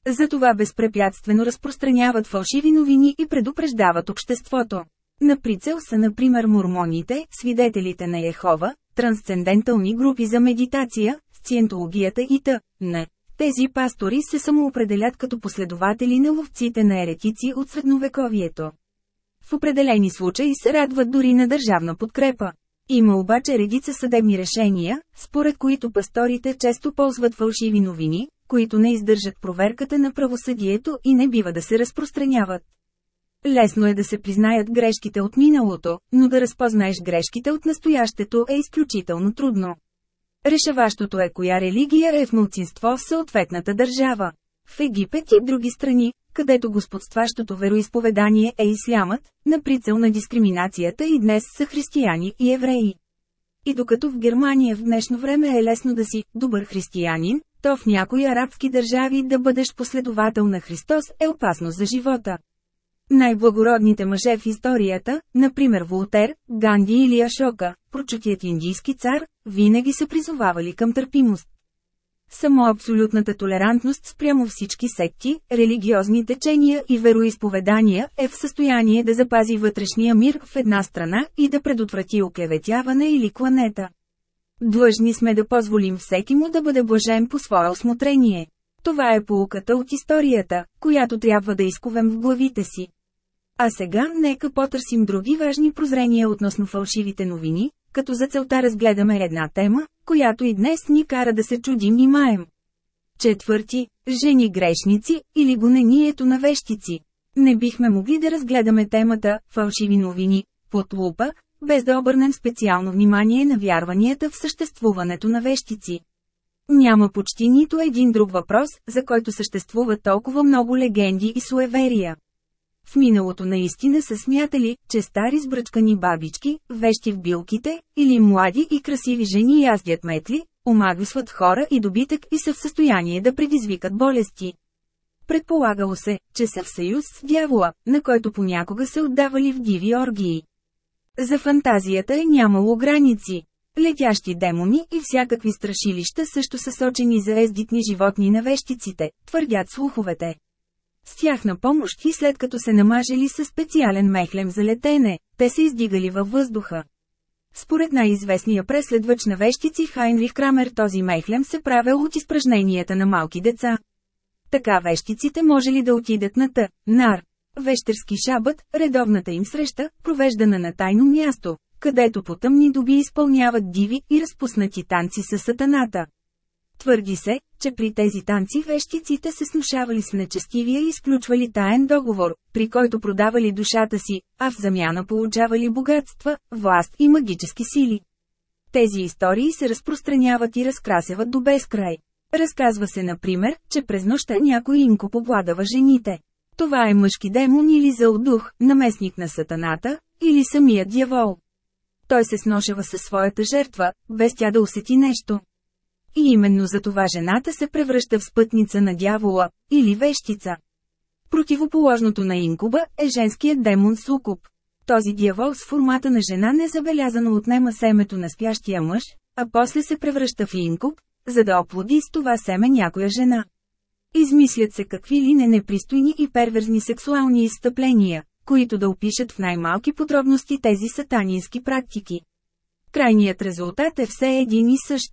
Speaker 1: Затова безпрепятствено разпространяват фалшиви новини и предупреждават обществото. На прицел са например мормоните, свидетелите на Ехова, трансцендентални групи за медитация, сциентологията и т.н. Тези пастори се самоопределят като последователи на ловците на еретици от средновековието. В определени случаи се радват дори на държавна подкрепа. Има обаче редица съдебни решения, според които пасторите често ползват фалшиви новини, които не издържат проверката на правосъдието и не бива да се разпространяват. Лесно е да се признаят грешките от миналото, но да разпознаеш грешките от настоящето е изключително трудно. Решаващото е коя религия е в мълцинство в съответната държава. В Египет и други страни, където господстващото вероисповедание е ислямът, на прицел на дискриминацията и днес са християни и евреи. И докато в Германия в днешно време е лесно да си добър християнин, то в някои арабски държави да бъдеш последовател на Христос е опасно за живота. Най-благородните мъже в историята, например Волтер, Ганди или Ашока, прочутият индийски цар, винаги са призовавали към търпимост. Само абсолютната толерантност спрямо всички секти, религиозни течения и вероисповедания е в състояние да запази вътрешния мир в една страна и да предотврати оклеветяване или кланета. Длъжни сме да позволим всеки му да бъде блажен по свое осмотрение. Това е полуката от историята, която трябва да изковем в главите си. А сега нека потърсим други важни прозрения относно фалшивите новини, като за целта разгледаме една тема, която и днес ни кара да се чудим и маем. Четвърти – жени грешници или гонението на вещици. Не бихме могли да разгледаме темата «фалшиви новини» под лупа, без да обърнем специално внимание на вярванията в съществуването на вещици. Няма почти нито един друг въпрос, за който съществуват толкова много легенди и суеверия. В миналото наистина са смятали, че стари сбръчкани бабички, вещи в билките, или млади и красиви жени яздят метли, омагвисват хора и добитък и са в състояние да предизвикат болести. Предполагало се, че са в съюз с дявола, на който понякога се отдавали в диви оргии. За фантазията е нямало граници. Летящи демони и всякакви страшилища също са сочени за ездитни животни на вещиците, твърдят слуховете. С тях на помощ и след като се намажели със специален мехлем за летене, те се издигали във въздуха. Според най-известния преследвач на вещици Хайнрих Крамер този мехлем се правил от изпражненията на малки деца. Така вещиците може ли да отидат на Т, Нар, Вещерски шабът, редовната им среща, провеждана на тайно място, където по тъмни доби изпълняват диви и разпуснати танци с сатаната. Твърди се, че при тези танци вещиците се снушавали с нечестивия и изключвали таен договор, при който продавали душата си, а в замяна получавали богатства, власт и магически сили. Тези истории се разпространяват и разкрасяват до безкрай. Разказва се, например, че през нощта някой инко побладава жените. Това е мъжки демон или зъл дух, наместник на сатаната, или самият дявол. Той се сношава със своята жертва, без тя да усети нещо. И именно за това жената се превръща в спътница на дявола, или вещица. Противоположното на инкуба е женският демон Сукуб. Този дявол с формата на жена незабелязано отнема семето на спящия мъж, а после се превръща в инкуб, за да оплоди с това семе някоя жена. Измислят се какви ли не непристойни и перверзни сексуални изстъпления, които да опишат в най-малки подробности тези сатанински практики. Крайният резултат е все един и същ.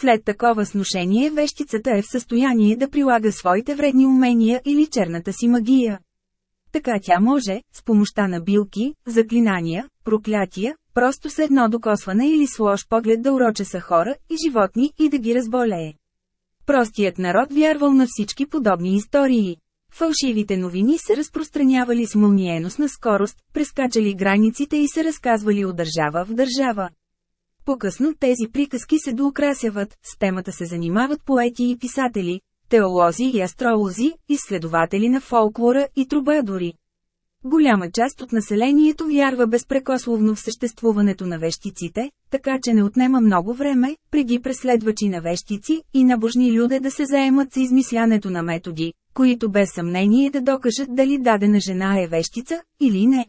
Speaker 1: След такова сношение вещицата е в състояние да прилага своите вредни умения или черната си магия. Така тя може, с помощта на билки, заклинания, проклятия, просто с едно докосване или с лош поглед да уроче са хора и животни и да ги разболее. Простият народ вярвал на всички подобни истории. Фалшивите новини се разпространявали с мълниеносна скорост, прескачали границите и се разказвали от държава в държава. По-късно тези приказки се доукрасяват, с темата се занимават поети и писатели, теолози и астролози, изследователи на фолклора и трубадори. Голяма част от населението вярва безпрекословно в съществуването на вещиците, така че не отнема много време, преди преследвачи на вещици и набожни люде да се заемат с измислянето на методи, които без съмнение да докажат дали дадена жена е вещица, или не.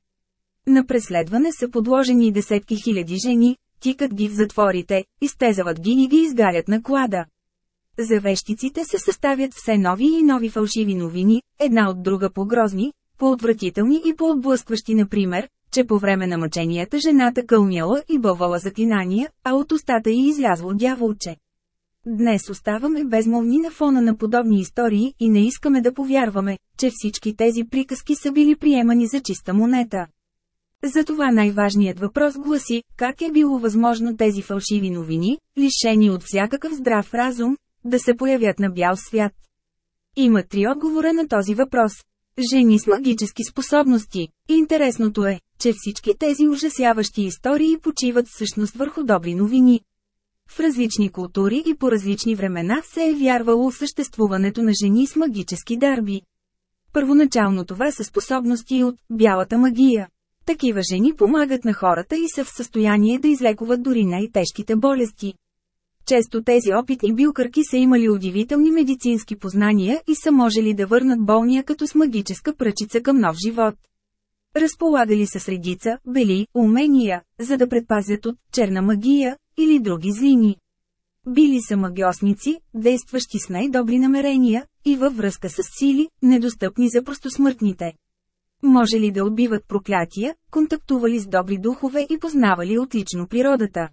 Speaker 1: На преследване са подложени десетки хиляди жени, тикат ги в затворите, изтезават ги и ги изгарят на клада. За вещиците се съставят все нови и нови фалшиви новини, една от друга по-грозни, по-отвратителни и по-отблъскващи например, че по време на мъченията жената кълняла и бълвала заклинания, а от устата й излязло дяволче. Днес оставаме безмолвни на фона на подобни истории и не искаме да повярваме, че всички тези приказки са били приемани за чиста монета. Затова най-важният въпрос гласи, как е било възможно тези фалшиви новини, лишени от всякакъв здрав разум, да се появят на бял свят. Има три отговора на този въпрос. Жени с магически способности. Интересното е, че всички тези ужасяващи истории почиват всъщност върху добри новини. В различни култури и по различни времена се е вярвало съществуването на жени с магически дарби. Първоначално това са способности от «бялата магия». Такива жени помагат на хората и са в състояние да излекуват дори най-тежките болести. Често тези опитни билкърки са имали удивителни медицински познания и са можели да върнат болния като с магическа пръчица към нов живот. Разполагали са средица, бели, умения, за да предпазят от черна магия или други злини. Били са магиосници, действащи с най-добри намерения и във връзка с сили, недостъпни за простосмъртните. Може ли да отбиват проклятия, контактували с добри духове и познавали отлично природата.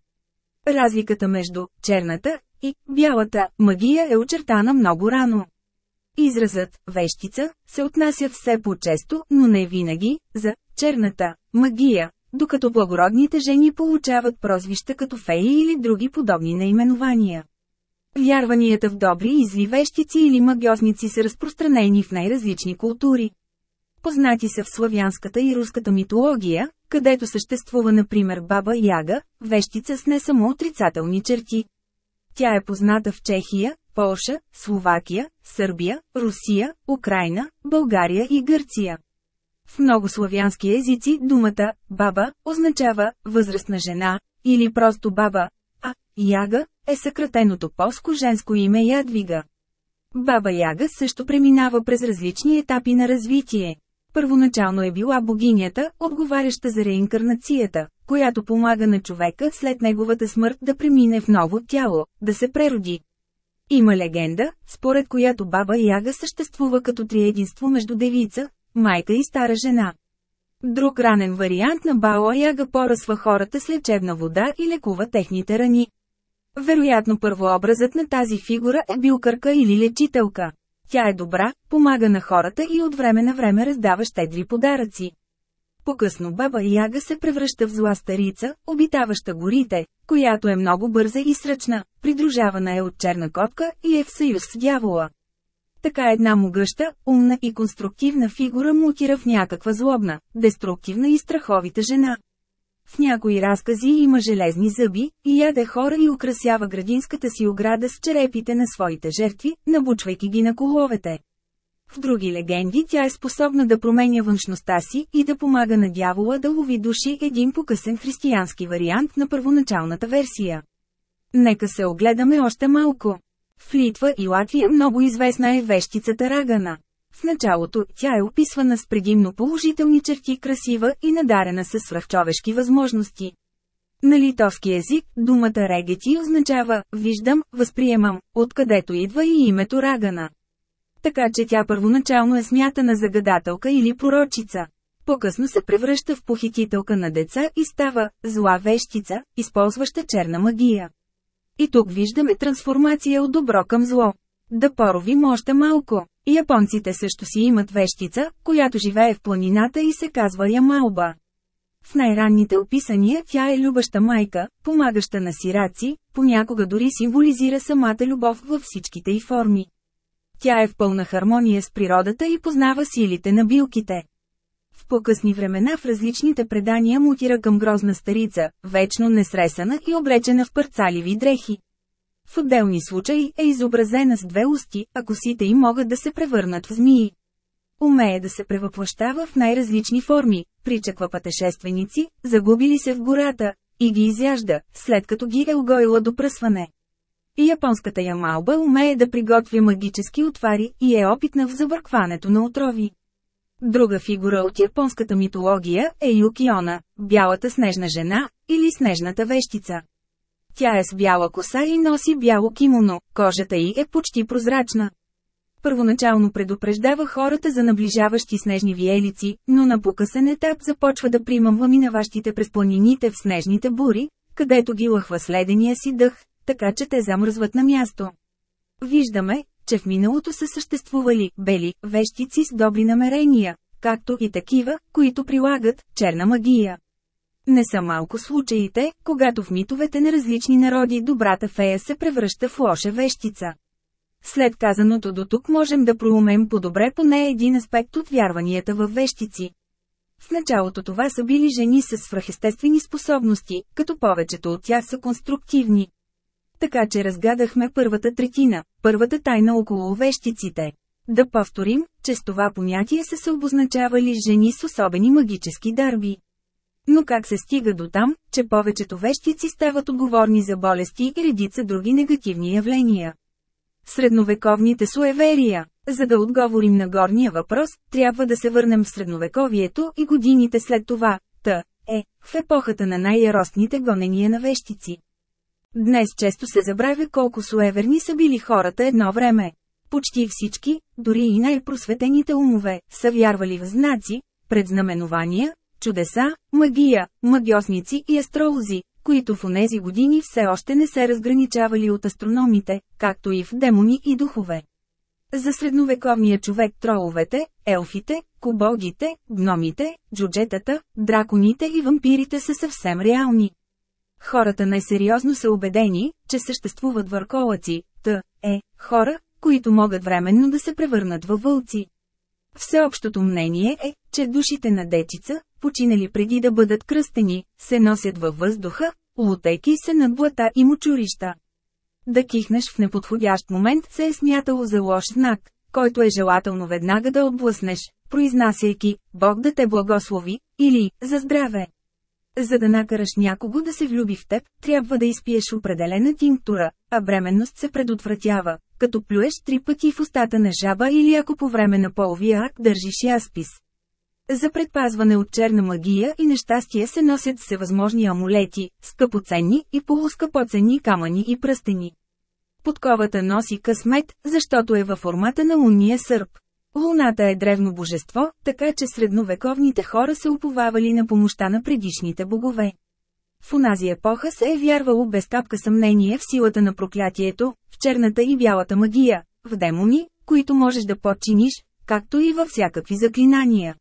Speaker 1: Разликата между черната и бялата магия е очертана много рано. Изразът «вещица» се отнася все по-често, но не винаги, за черната магия, докато благородните жени получават прозвища като феи или други подобни наименования. Вярванията в добри и зли вещици или магиосници са разпространени в най-различни култури. Познати са в славянската и руската митология, където съществува например Баба Яга, вещица с не само отрицателни черти. Тя е позната в Чехия, Полша, Словакия, Сърбия, Русия, Украина, България и Гърция. В много славянски езици думата «баба» означава «възрастна жена» или просто «баба», а «яга» е съкратеното полско женско име Ядвига. Баба Яга също преминава през различни етапи на развитие. Първоначално е била богинята, отговаряща за реинкарнацията, която помага на човека след неговата смърт да премине в ново тяло, да се прероди. Има легенда, според която баба Яга съществува като триединство между девица, майка и стара жена. Друг ранен вариант на Бао Яга поръсва хората с лечебна вода и лекува техните рани. Вероятно първообразът на тази фигура е билкърка или лечителка. Тя е добра, помага на хората и от време на време раздава щедри подаръци. По-късно баба Яга се превръща в зла старица, обитаваща горите, която е много бърза и сръчна, придружавана е от черна котка и е в съюз с дявола. Така една могъща, умна и конструктивна фигура мутира в някаква злобна, деструктивна и страховита жена. В някои разкази има железни зъби, и яде хора и украсява градинската си ограда с черепите на своите жертви, набучвайки ги на коловете. В други легенди тя е способна да променя външността си и да помага на дявола да лови души един покъсен християнски вариант на първоначалната версия. Нека се огледаме още малко. В Литва и Латвия много известна е вещицата Рагана. В началото тя е описвана с предимно положителни черти красива и надарена със свръхчовешки възможности. На литовски език, думата регети означава «виждам, възприемам», откъдето идва и името Рагана. Така че тя първоначално е смятана за гадателка или пророчица. По-късно се превръща в похитителка на деца и става «зла вещица», използваща черна магия. И тук виждаме трансформация от добро към зло. Да поровим още малко. Японците също си имат вещица, която живее в планината и се казва Ямалба. В най-ранните описания тя е любаща майка, помагаща на сираци, понякога дори символизира самата любов във всичките й форми. Тя е в пълна хармония с природата и познава силите на билките. В по-късни времена в различните предания мутира към грозна старица, вечно несресана и облечена в парцаливи дрехи. В отделни случаи е изобразена с две усти, а косите им могат да се превърнат в змии. Умее да се превъплащава в най-различни форми, причаква пътешественици, загубили се в гората, и ги изяжда, след като ги е угоила до пръсване. И японската ямалба умее да приготвя магически отвари и е опитна в забъркването на отрови. Друга фигура от японската митология е Юкиона, бялата снежна жена, или снежната вещица. Тя е с бяла коса и носи бяло кимоно, кожата й е почти прозрачна. Първоначално предупреждава хората за наближаващи снежни виелици, но на покъсен етап започва да примамва минаващите през планините в снежните бури, където ги лъхва следения си дъх, така че те замръзват на място. Виждаме, че в миналото са съществували бели вещици с добри намерения, както и такива, които прилагат черна магия. Не са малко случаите, когато в митовете на различни народи добрата фея се превръща в лоша вещица. След казаното до тук можем да проумем по-добре поне един аспект от вярванията в вещици. В началото това са били жени с свръхестествени способности, като повечето от тях са конструктивни. Така че разгадахме първата третина, първата тайна около вещиците. Да повторим, че с това понятие са се обозначавали жени с особени магически дарби. Но как се стига до там, че повечето вещици стават отговорни за болести и редица други негативни явления? Средновековните суеверия. За да отговорим на горния въпрос, трябва да се върнем в средновековието и годините след това, т. е, в епохата на най-яростните гонения на вещици. Днес често се забравя колко суеверни са били хората едно време. Почти всички, дори и най-просветените умове, са вярвали в знаци, предзнаменования, чудеса, магия, магиосници и астролози, които в онези години все още не се разграничавали от астрономите, както и в демони и духове. За средновековния човек троловете, елфите, кобогите, гномите, джуджетата, драконите и вампирите са съвсем реални. Хората най-сериозно са убедени, че съществуват върколаци, т. е, хора, които могат временно да се превърнат във вълци. Всеобщото мнение е, че душите на дечица, починали преди да бъдат кръстени, се носят във въздуха, лутейки се над блата и мочурища. Да кихнеш в неподходящ момент се е смятало за лош знак, който е желателно веднага да отблъснеш, произнасяйки «Бог да те благослови» или «За здраве». За да накараш някого да се влюби в теб, трябва да изпиеш определена тинктура, а бременност се предотвратява, като плюеш три пъти в устата на жаба или ако по време на половия акт държиш яспис. За предпазване от черна магия и нещастие се носят всевъзможни амулети, скъпоценни и полускъпоценни камъни и пръстени. Подковата носи късмет, защото е във формата на лунния сърп. Луната е древно божество, така че средновековните хора се уповавали на помощта на предишните богове. В унази епоха се е вярвало без капка съмнение в силата на проклятието, в черната и бялата магия, в демони, които можеш да подчиниш, както и във всякакви заклинания.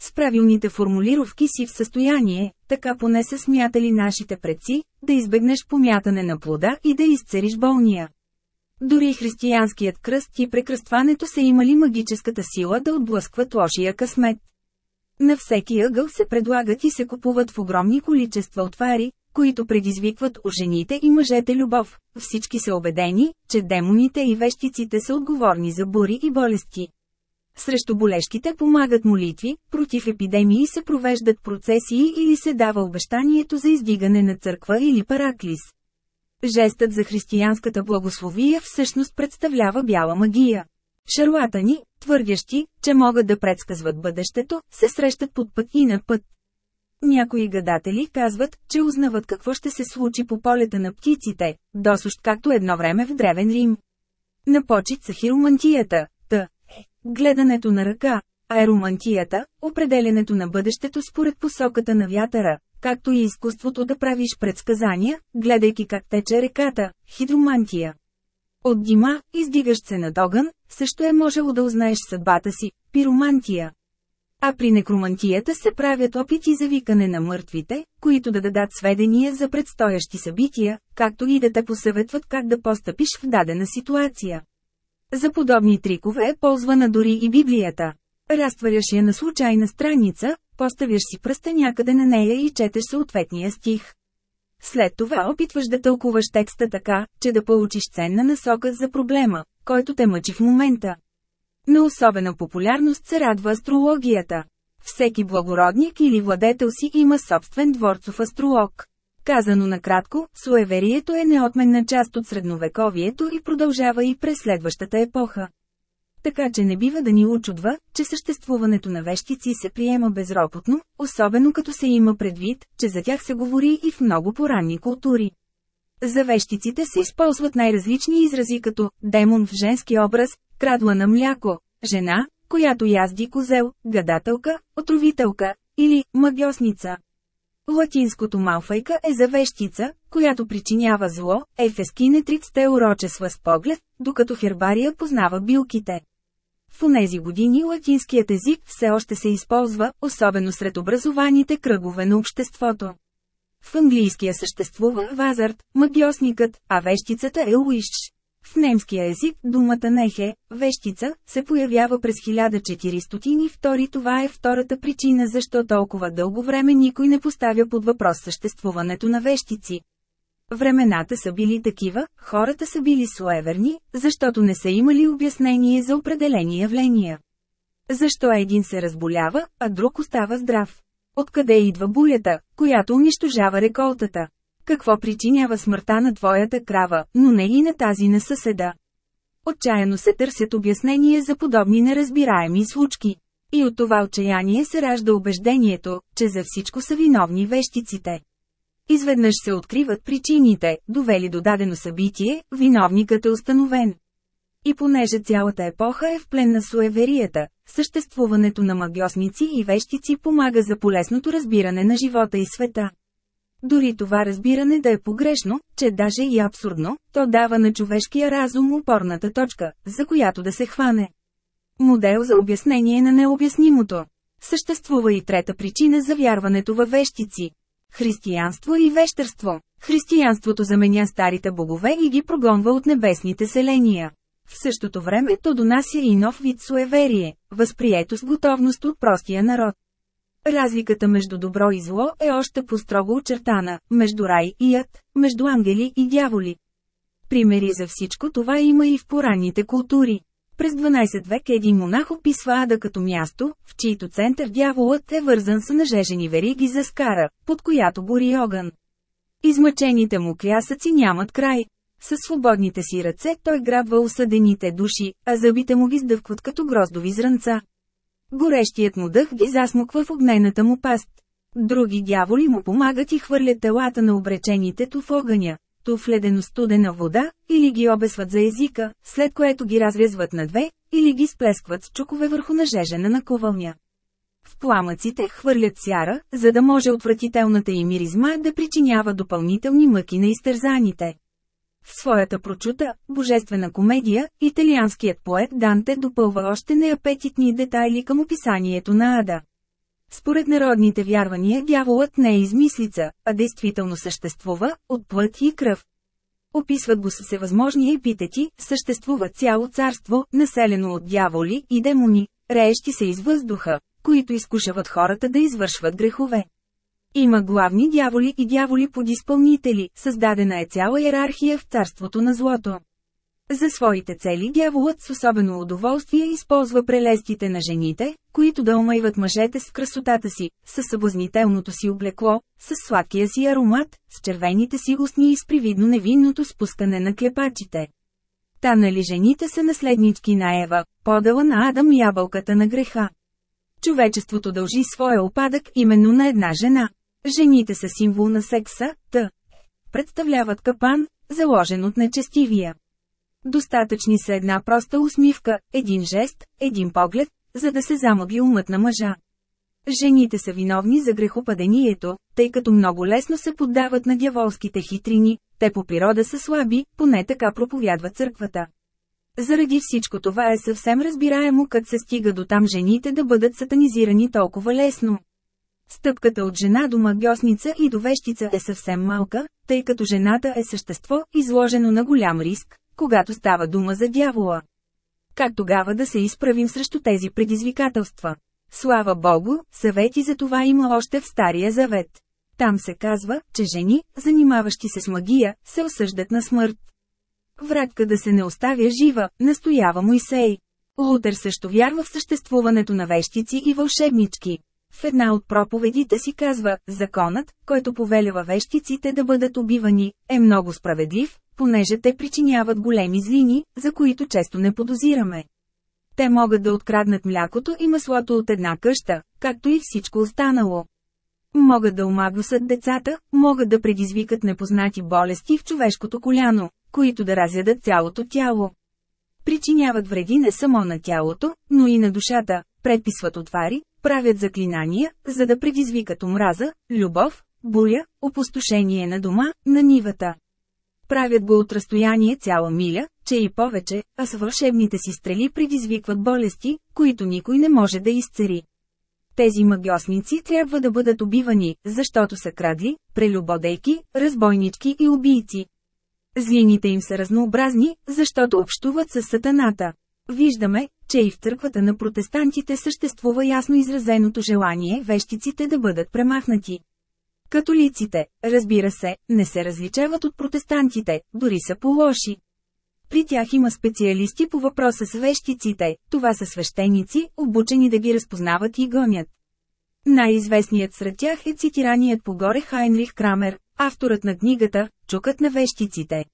Speaker 1: С правилните формулировки си в състояние, така поне са смятали нашите предци, да избегнеш помятане на плода и да изцериш болния. Дори християнският кръст и прекръстването са имали магическата сила да отблъскват лошия късмет. На всеки ъгъл се предлагат и се купуват в огромни количества отвари, които предизвикват у жените и мъжете любов. Всички са убедени, че демоните и вещиците са отговорни за бури и болести. Срещу болешките помагат молитви, против епидемии се провеждат процесии или се дава обещанието за издигане на църква или параклис. Жестът за християнската благословия всъщност представлява бяла магия. Шарлатани, твърдящи, че могат да предсказват бъдещето, се срещат под път и на път. Някои гадатели казват, че узнават какво ще се случи по полета на птиците, досущ както едно време в Древен Рим. На почет са хиромантията, гледането на ръка, аеромантията, определенето на бъдещето според посоката на вятъра, както и изкуството да правиш предсказания, гледайки как тече реката, хидромантия. От дима, издигащ се над огън, също е можело да узнаеш съдбата си, пиромантия. А при некромантията се правят опити за викане на мъртвите, които да дадат сведения за предстоящи събития, както и да те посъветват как да постъпиш в дадена ситуация. За подобни трикове е ползвана дори и Библията. Разтваряш я на случайна страница, поставяш си пръста някъде на нея и четеш съответния стих. След това опитваш да тълкуваш текста така, че да получиш ценна насока за проблема, който те мъчи в момента. На особена популярност се радва астрологията. Всеки благородник или владетел си има собствен дворцов астролог. Казано накратко, суеверието е неотменна част от средновековието и продължава и през следващата епоха. Така че не бива да ни очудва, че съществуването на вещици се приема безропотно, особено като се има предвид, че за тях се говори и в много поранни култури. За вещиците се използват най-различни изрази като «демон в женски образ», «крадла на мляко», «жена», която язди козел, «гадателка», «отровителка» или «магиосница». Латинското малфайка е за вещица, която причинява зло, ефескинетриц те урочесва с поглед, докато хербария познава билките. В онези години латинският език все още се използва, особено сред образованите кръгове на обществото. В английския съществува вазарт, магиосникът, а вещицата е уищ. В немския език думата нехе, вещица, се появява през 1402 това е втората причина защо толкова дълго време никой не поставя под въпрос съществуването на вещици. Времената са били такива, хората са били суеверни, защото не са имали обяснение за определени явления. Защо един се разболява, а друг остава здрав? Откъде идва булята, която унищожава реколтата? Какво причинява смъртта на твоята крава, но не и на тази на съседа? Отчаяно се търсят обяснение за подобни неразбираеми случки. И от това отчаяние се ражда убеждението, че за всичко са виновни вещиците. Изведнъж се откриват причините, довели до дадено събитие, виновникът е установен. И понеже цялата епоха е в плен на суеверията, съществуването на магиосници и вещици помага за полезното разбиране на живота и света. Дори това разбиране да е погрешно, че даже и абсурдно, то дава на човешкия разум упорната точка, за която да се хване. Модел за обяснение на необяснимото. Съществува и трета причина за вярването във вещици. Християнство и вещерство. Християнството заменя старите богове и ги прогонва от небесните селения. В същото време то донася и нов вид суеверие, възприето с готовност от простия народ. Разликата между добро и зло е още по-строго очертана, между рай и яд, между ангели и дяволи. Примери за всичко това има и в поранните култури. През 12 век един монах описва ада като място, в чийто център дяволът е вързан с нажежени вериги за скара, под която гори огън. Измъчените му клясъци нямат край. Със свободните си ръце той грабва осъдените души, а зъбите му ги сдъвкват като гроздови зранца. Горещият му дъх ги засмуква в огнената му паст. Други дяволи му помагат и хвърлят телата на обречените ту в огъня, ту в ледено студена вода, или ги обесват за езика, след което ги разрязват на две, или ги сплескват с чукове върху нажежена наковълня. В пламъците хвърлят сяра, за да може отвратителната им миризма да причинява допълнителни мъки на изтързаните. В своята прочута, божествена комедия, италианският поет Данте допълва още неапетитни детайли към описанието на Ада. Според народните вярвания дяволът не е измислица, а действително съществува, от плът и кръв. Описват го с всевъзможни епитети, съществува цяло царство, населено от дяволи и демони, реещи се из въздуха, които изкушават хората да извършват грехове. Има главни дяволи и дяволи подизпълнители, създадена е цяла иерархия в царството на злото. За своите цели дяволът с особено удоволствие използва прелестите на жените, които да омайват мъжете с красотата си, с съблазнителното си облекло, с сладкия си аромат, с червените си устни и с привидно невинното спускане на клепачите. Та нали жените са наследнички на Ева, подала на Адам ябълката на греха. Човечеството дължи своя опадък именно на една жена. Жените са символ на секса, т. Представляват капан, заложен от нечестивия. Достатъчни са една проста усмивка, един жест, един поглед, за да се замъгли умът на мъжа. Жените са виновни за грехопадението, тъй като много лесно се поддават на дяволските хитрини, те по природа са слаби, поне така проповядва църквата. Заради всичко това е съвсем разбираемо как се стига до там жените да бъдат сатанизирани толкова лесно. Стъпката от жена до магиосница и до вещица е съвсем малка, тъй като жената е същество, изложено на голям риск, когато става дума за дявола. Как тогава да се изправим срещу тези предизвикателства? Слава Богу, съвети за това има още в Стария Завет. Там се казва, че жени, занимаващи се с магия, се осъждат на смърт. Вратка да се не оставя жива, настоява Моисей. Лутер също вярва в съществуването на вещици и вълшебнички. В една от проповедите си казва, законът, който повелява вещиците да бъдат убивани, е много справедлив, понеже те причиняват големи злини, за които често не подозираме. Те могат да откраднат млякото и маслото от една къща, както и всичко останало. Могат да омагосат децата, могат да предизвикат непознати болести в човешкото коляно, които да разядат цялото тяло. Причиняват вреди не само на тялото, но и на душата, предписват отвари, правят заклинания, за да предизвикат омраза, любов, буря, опустошение на дома, на нивата. Правят го от разстояние цяла миля, че и повече, а с вълшебните си стрели предизвикват болести, които никой не може да изцери. Тези магиосници трябва да бъдат убивани, защото са крадли, прелюбодейки, разбойнички и убийци. Злините им са разнообразни, защото общуват с сатаната. Виждаме, че и в църквата на протестантите съществува ясно изразеното желание вещиците да бъдат премахнати. Католиците, разбира се, не се различават от протестантите, дори са по-лоши. При тях има специалисти по въпроса с вещиците, това са свещеници, обучени да ги разпознават и гонят. Най-известният сред тях е цитираният погоре Хайнрих Крамер, авторът на книгата «Чукът на вещиците».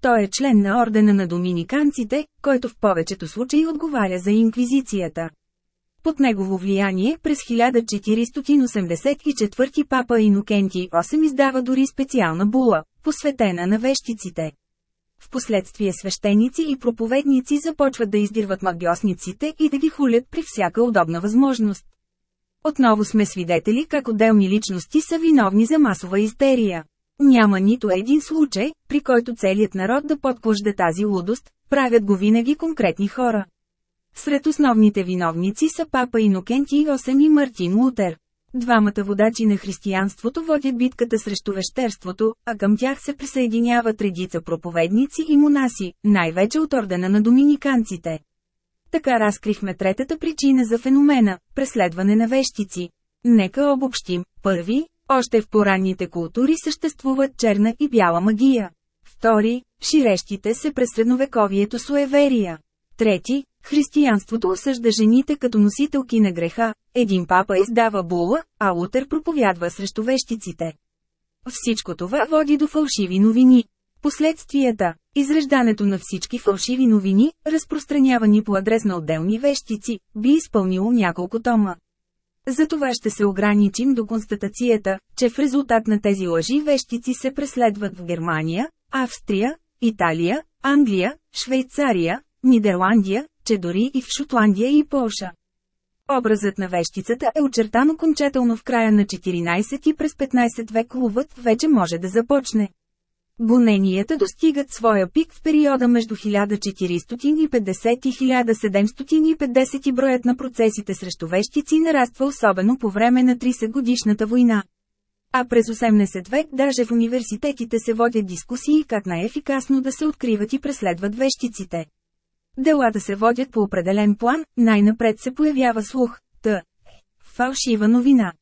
Speaker 1: Той е член на ордена на доминиканците, който в повечето случаи отговаря за инквизицията. Под негово влияние през 1484 папа Инокенти 8 издава дори специална була, посветена на вещиците. Впоследствие свещеници и проповедници започват да издирват магиосниците и да ги хулят при всяка удобна възможност. Отново сме свидетели как отделни личности са виновни за масова истерия. Няма нито един случай, при който целият народ да подклажда тази лудост, правят го винаги конкретни хора. Сред основните виновници са папа Инокенти VIII и Мартин Лутер. Двамата водачи на християнството водят битката срещу вещерството, а към тях се присъединяват редица проповедници и монаси, най-вече от ордена на доминиканците. Така разкрихме третата причина за феномена – преследване на вещици. Нека обобщим. Първи, още в поранните култури съществуват черна и бяла магия. Втори, ширещите се през средновековието суеверия. Трети, християнството осъжда жените като носителки на греха, един папа издава була, а Лутер проповядва срещу вещиците. Всичко това води до фалшиви новини. Последствията Изреждането на всички фалшиви новини, разпространявани по адрес на отделни вещици, би изпълнило няколко тома. Затова ще се ограничим до констатацията, че в резултат на тези лъжи вещици се преследват в Германия, Австрия, Италия, Англия, Швейцария, Нидерландия, че дори и в Шотландия и Полша. Образът на вещицата е очертан окончателно в края на 14 и през 15 век ловът вече може да започне. Гоненията достигат своя пик в периода между 1450 и 1750 и броят на процесите срещу вещици нараства особено по време на 30-годишната война. А през 18 век даже в университетите се водят дискусии как най-ефикасно да се откриват и преследват вещиците. Делата се водят по определен план, най-напред се появява слух, т. Фалшива новина.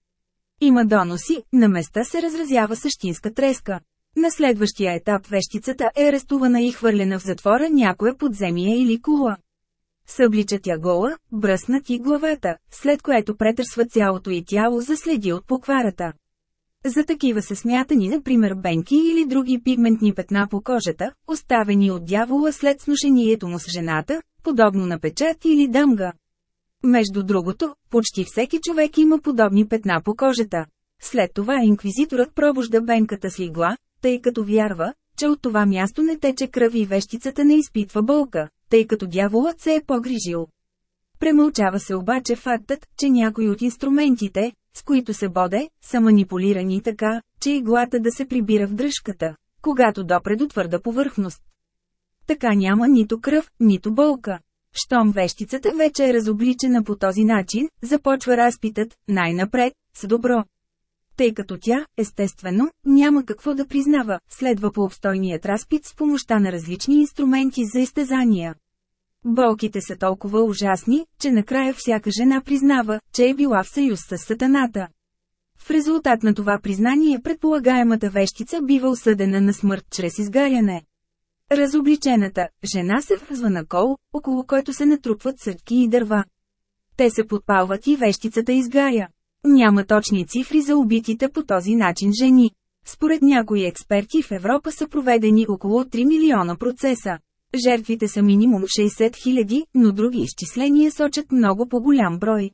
Speaker 1: Има доноси, на места се разразява същинска треска. На следващия етап вещицата е арестувана и хвърлена в затвора някое подземие или кула. Събличат я гола, бръснат и главата, след което претърсва цялото и тяло за следи от покварата. За такива са смятани например бенки или други пигментни петна по кожата, оставени от дявола след сношението му с жената, подобно на печат или дамга. Между другото, почти всеки човек има подобни петна по кожата. След това инквизиторът пробужда бенката с игла, тъй като вярва, че от това място не тече кръв и вещицата не изпитва болка, тъй като дяволът се е погрижил. Премълчава се обаче фактът, че някои от инструментите, с които се боде, са манипулирани така, че иглата да се прибира в дръжката, когато допре до твърда повърхност. Така няма нито кръв, нито болка. Щом вещицата вече е разобличена по този начин, започва разпитът, най-напред, с добро. Тъй като тя, естествено, няма какво да признава, следва по обстойният разпит с помощта на различни инструменти за изтезания. Болките са толкова ужасни, че накрая всяка жена признава, че е била в съюз с сатаната. В резултат на това признание предполагаемата вещица бива осъдена на смърт чрез изгаряне. Разобличената жена се връзва на кол, около който се натрупват съдки и дърва. Те се подпалват и вещицата изгаря. Няма точни цифри за убитите по този начин жени. Според някои експерти в Европа са проведени около 3 милиона процеса. Жертвите са минимум 60 000, но други изчисления сочат много по-голям брой.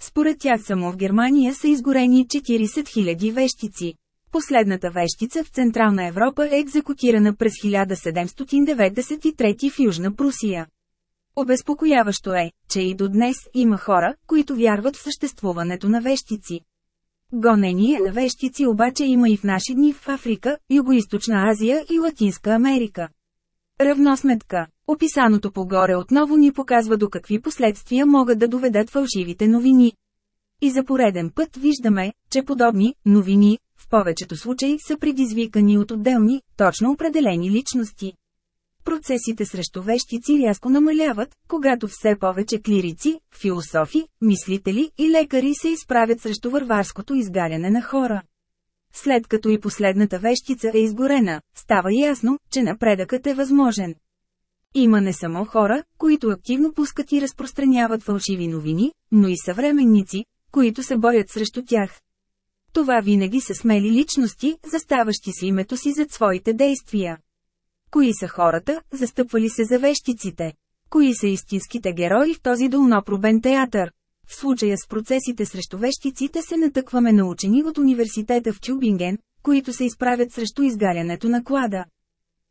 Speaker 1: Според тях само в Германия са изгорени 40 000 вещици. Последната вещица в Централна Европа е екзекутирана през 1793 в Южна Прусия. Обезпокояващо е, че и до днес има хора, които вярват в съществуването на вещици. Гонение на вещици обаче има и в наши дни в Африка, Юго-Источна Азия и Латинска Америка. Равносметка. Описаното погоре отново ни показва до какви последствия могат да доведат фалшивите новини. И за пореден път виждаме, че подобни новини, в повечето случаи са предизвикани от отделни, точно определени личности. Процесите срещу вещици рязко намаляват, когато все повече клирици, философи, мислители и лекари се изправят срещу върварското изгаряне на хора. След като и последната вещица е изгорена, става ясно, че напредъкът е възможен. Има не само хора, които активно пускат и разпространяват фалшиви новини, но и съвременници, които се борят срещу тях. Това винаги са смели личности, заставащи с името си зад своите действия. Кои са хората, застъпвали се за вещиците? Кои са истинските герои в този долнопробен театър? В случая с процесите срещу вещиците се натъкваме на учени от университета в Тюбинген, които се изправят срещу изгарянето на клада.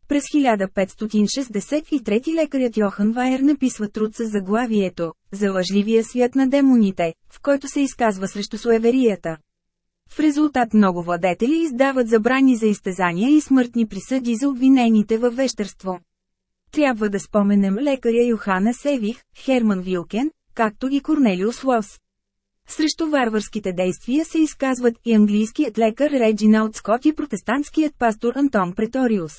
Speaker 1: През 1563 лекарят Йохан Вайер написва труд с заглавието «За лъжливия свят на демоните», в който се изказва срещу суеверията. В резултат много владетели издават забрани за изтезания и смъртни присъди за обвинените във вещерство. Трябва да споменем лекаря Йохана Севих, Херман Вилкен, както и Корнелиус Лос. Срещу варварските действия се изказват и английският лекар Реджиналд Скот и протестантският пастор Антон Преториус.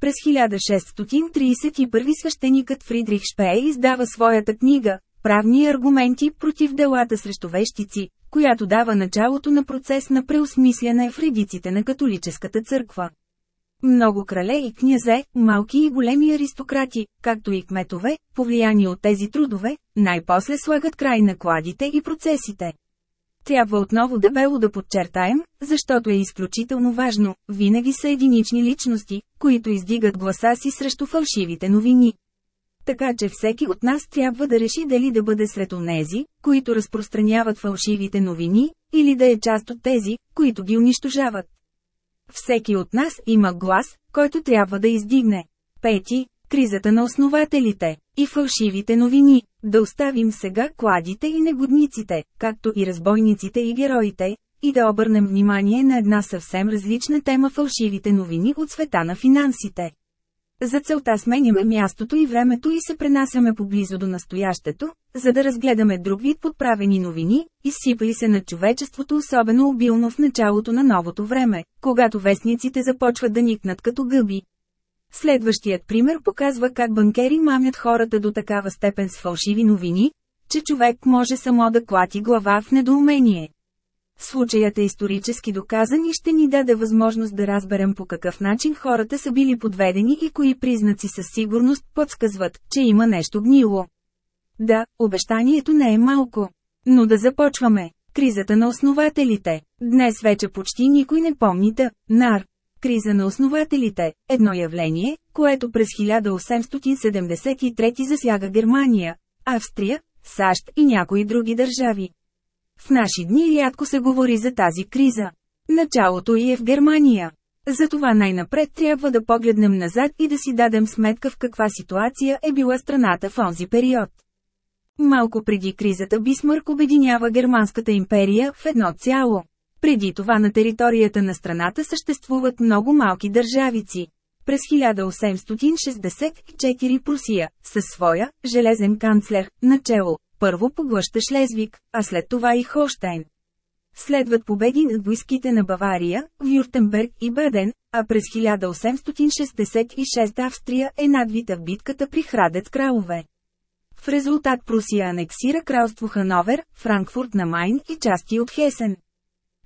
Speaker 1: През 1631 свещеникът Фридрих Шпее издава своята книга «Правни аргументи против делата срещу вещици», която дава началото на процес на преосмисляне в редиците на католическата църква. Много крале и князе, малки и големи аристократи, както и кметове, повлияни от тези трудове, най-после слагат край на кладите и процесите. Трябва отново дебело да подчертаем, защото е изключително важно, винаги са единични личности, които издигат гласа си срещу фалшивите новини. Така че всеки от нас трябва да реши дали да бъде сред онези, които разпространяват фалшивите новини, или да е част от тези, които ги унищожават. Всеки от нас има глас, който трябва да издигне. Пети, кризата на основателите и фалшивите новини. Да оставим сега кладите и негодниците, както и разбойниците и героите, и да обърнем внимание на една съвсем различна тема фалшивите новини от света на финансите. За целта сменяме мястото и времето и се пренасяме поблизо до настоящето, за да разгледаме друг вид подправени новини, изсипали се на човечеството особено обилно в началото на новото време, когато вестниците започват да никнат като гъби. Следващият пример показва как банкери мамят хората до такава степен с фалшиви новини, че човек може само да клати глава в недоумение. Случаят е исторически доказан и ще ни даде възможност да разберем по какъв начин хората са били подведени и кои признаци със сигурност подсказват, че има нещо гнило. Да, обещанието не е малко. Но да започваме. Кризата на основателите. Днес вече почти никой не помни да, нар. Криза на основателите – едно явление, което през 1873 засяга Германия, Австрия, САЩ и някои други държави. В наши дни рядко се говори за тази криза. Началото и е в Германия. Затова най-напред трябва да погледнем назад и да си дадем сметка в каква ситуация е била страната в онзи период. Малко преди кризата Бисмърк обединява Германската империя в едно цяло. Преди това на територията на страната съществуват много малки държавици. През 1864 Прусия, със своя, железен канцлер, начало, първо поглъща Шлезвик, а след това и Холштайн. Следват победи над войските на Бавария, Вюртенберг и Беден, а през 1866 Австрия е надвита в битката при Храдец Кралове. В резултат Прусия анексира кралство Хановер, Франкфурт на Майн и части от Хесен.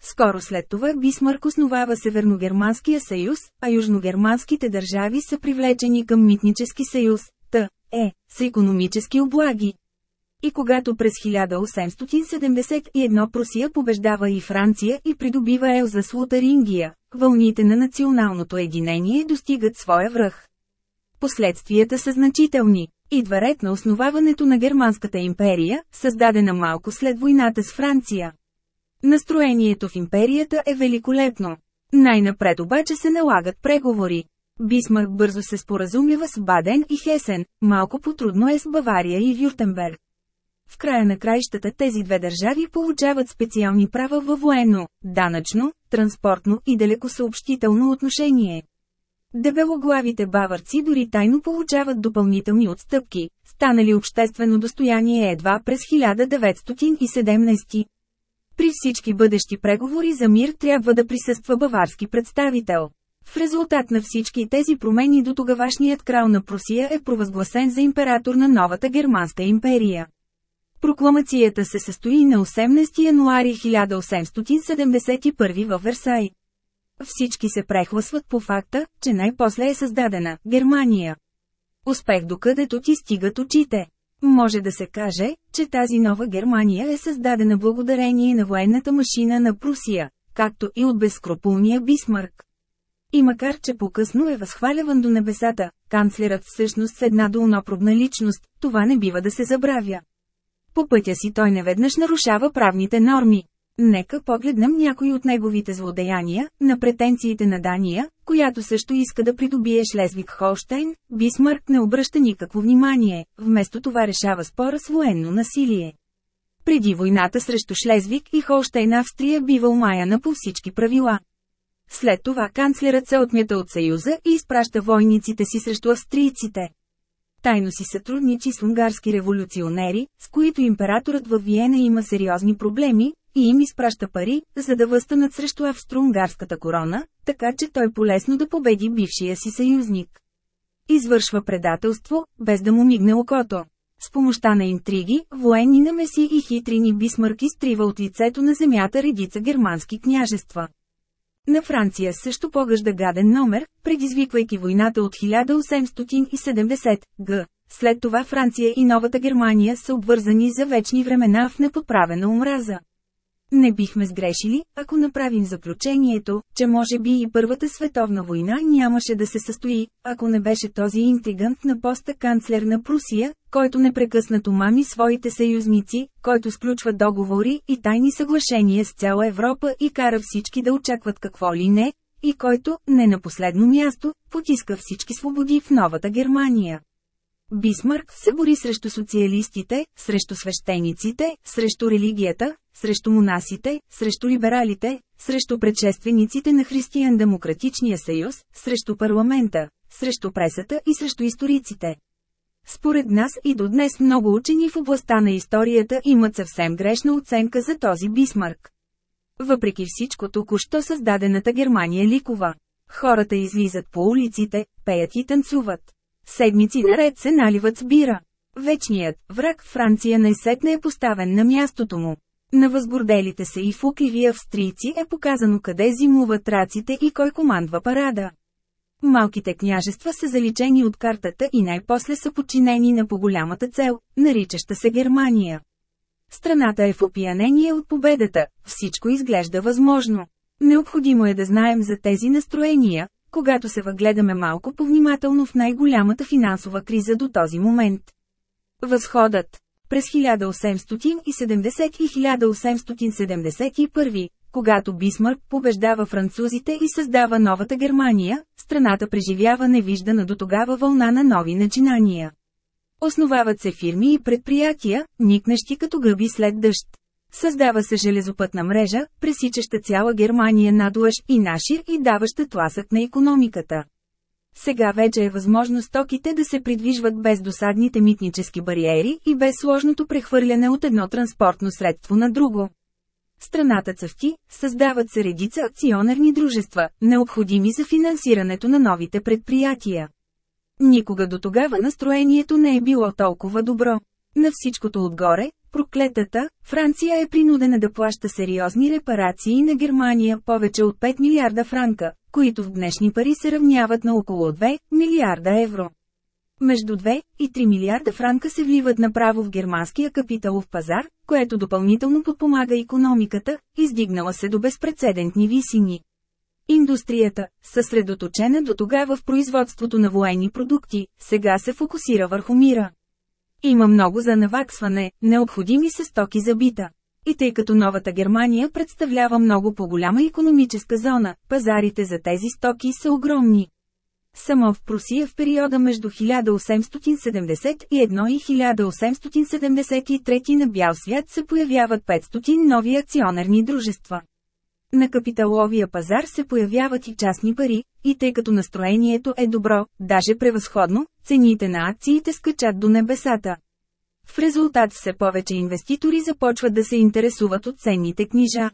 Speaker 1: Скоро след това Бисмарк основава Северногерманския съюз, а южногерманските държави са привлечени към митнически съюз, т. е, с економически облаги. И когато през 1871 Прусия побеждава и Франция и придобива Елза с Лотарингия, вълните на националното единение достигат своя връх. Последствията са значителни. Идва ред на основаването на Германската империя, създадена малко след войната с Франция. Настроението в империята е великолепно. Най-напред обаче се налагат преговори. Бисмарк бързо се споразумява с Баден и Хесен, малко по-трудно е с Бавария и Вюртенберг. В края на краищата тези две държави получават специални права във военно, данъчно, транспортно и далекосъобщително отношение. Дебелоглавите баварци дори тайно получават допълнителни отстъпки, станали обществено достояние едва през 1917. При всички бъдещи преговори за мир трябва да присъства баварски представител. В резултат на всички тези промени до тогавашният крал на Прусия е провъзгласен за император на новата германска империя. Прокламацията се състои на 18 януари 1871 във Версай. Всички се прехласват по факта, че най-после е създадена Германия. Успех докъдето ти стигат очите. Може да се каже, че тази нова Германия е създадена благодарение на военната машина на Прусия, както и от безскрупулния Бисмарк. И макар че по-късно е възхваляван до небесата, канцлерът всъщност с една долнопробна личност, това не бива да се забравя. По пътя си той неведнъж нарушава правните норми. Нека погледнем някои от неговите злодеяния, на претенциите на Дания, която също иска да придобие Шлезвик Холштайн, Бисмарк не обръща никакво внимание, вместо това решава спора с военно насилие. Преди войната срещу Шлезвик и Холштайн Австрия бива умаяна по всички правила. След това канцлерът се отмята от Съюза и изпраща войниците си срещу австрийците. Тайно си сътрудничи с унгарски революционери, с които императорът във Виена има сериозни проблеми, и им изпраща пари, за да възстанат срещу австро-унгарската корона, така че той полесно да победи бившия си съюзник. Извършва предателство, без да му мигне окото. С помощта на интриги, военни намеси и хитрини Бисмърк изтрива от лицето на земята редица германски княжества. На Франция също погъжда гаден номер, предизвиквайки войната от 1870 г. След това Франция и Новата Германия са обвързани за вечни времена в неподправена омраза. Не бихме сгрешили, ако направим заключението, че може би и Първата световна война нямаше да се състои, ако не беше този интригант на поста канцлер на Прусия, който непрекъснато мами своите съюзници, който сключва договори и тайни съглашения с цяла Европа и кара всички да очакват какво ли не, и който, не на последно място, потиска всички свободи в новата Германия. Бисмарк се бори срещу социалистите, срещу свещениците, срещу религията, срещу монасите, срещу либералите, срещу предшествениците на Християн-демократичния съюз, срещу парламента, срещу пресата и срещу историците. Според нас и до днес много учени в областта на историята имат съвсем грешна оценка за този Бисмарк. Въпреки всичко току-що създадената Германия ликова. Хората излизат по улиците, пеят и танцуват. Седмици наред се наливат с бира. Вечният враг Франция най-сетне е поставен на мястото му. На възгорделите се и фукливи австрийци е показано къде зимуват раците и кой командва парада. Малките княжества са заличени от картата и най-после са подчинени на по-голямата цел, наричаща се Германия. Страната е в опиянение от победата, всичко изглежда възможно. Необходимо е да знаем за тези настроения, когато се въгледаме малко повнимателно в най-голямата финансова криза до този момент. Възходът През 1870 и 1871, когато Бисмарк побеждава французите и създава новата Германия, страната преживява невиждана до тогава вълна на нови начинания. Основават се фирми и предприятия, никнещи като гъби след дъжд. Създава се железопътна мрежа, пресичаща цяла Германия надлъж и нашир и даваща тласък на економиката. Сега вече е възможно стоките да се придвижват без досадните митнически бариери и без сложното прехвърляне от едно транспортно средство на друго. Страната цъфти, създават се редица акционерни дружества, необходими за финансирането на новите предприятия. Никога до тогава настроението не е било толкова добро. На всичкото отгоре, проклетата, Франция е принудена да плаща сериозни репарации на Германия повече от 5 милиарда франка, които в днешни пари се равняват на около 2 милиарда евро. Между 2 и 3 милиарда франка се вливат направо в германския капиталов пазар, което допълнително подпомага економиката, издигнала се до безпредседентни висини. Индустрията, съсредоточена до тогава в производството на военни продукти, сега се фокусира върху мира. Има много за наваксване, необходими са стоки за бита. И тъй като новата Германия представлява много по-голяма економическа зона, пазарите за тези стоки са огромни. Само в Прусия в периода между 1871 и 1873 на бял свят се появяват 500 нови акционерни дружества. На капиталовия пазар се появяват и частни пари, и тъй като настроението е добро, даже превъзходно, цените на акциите скачат до небесата. В резултат все повече инвеститори започват да се интересуват от ценните книжа.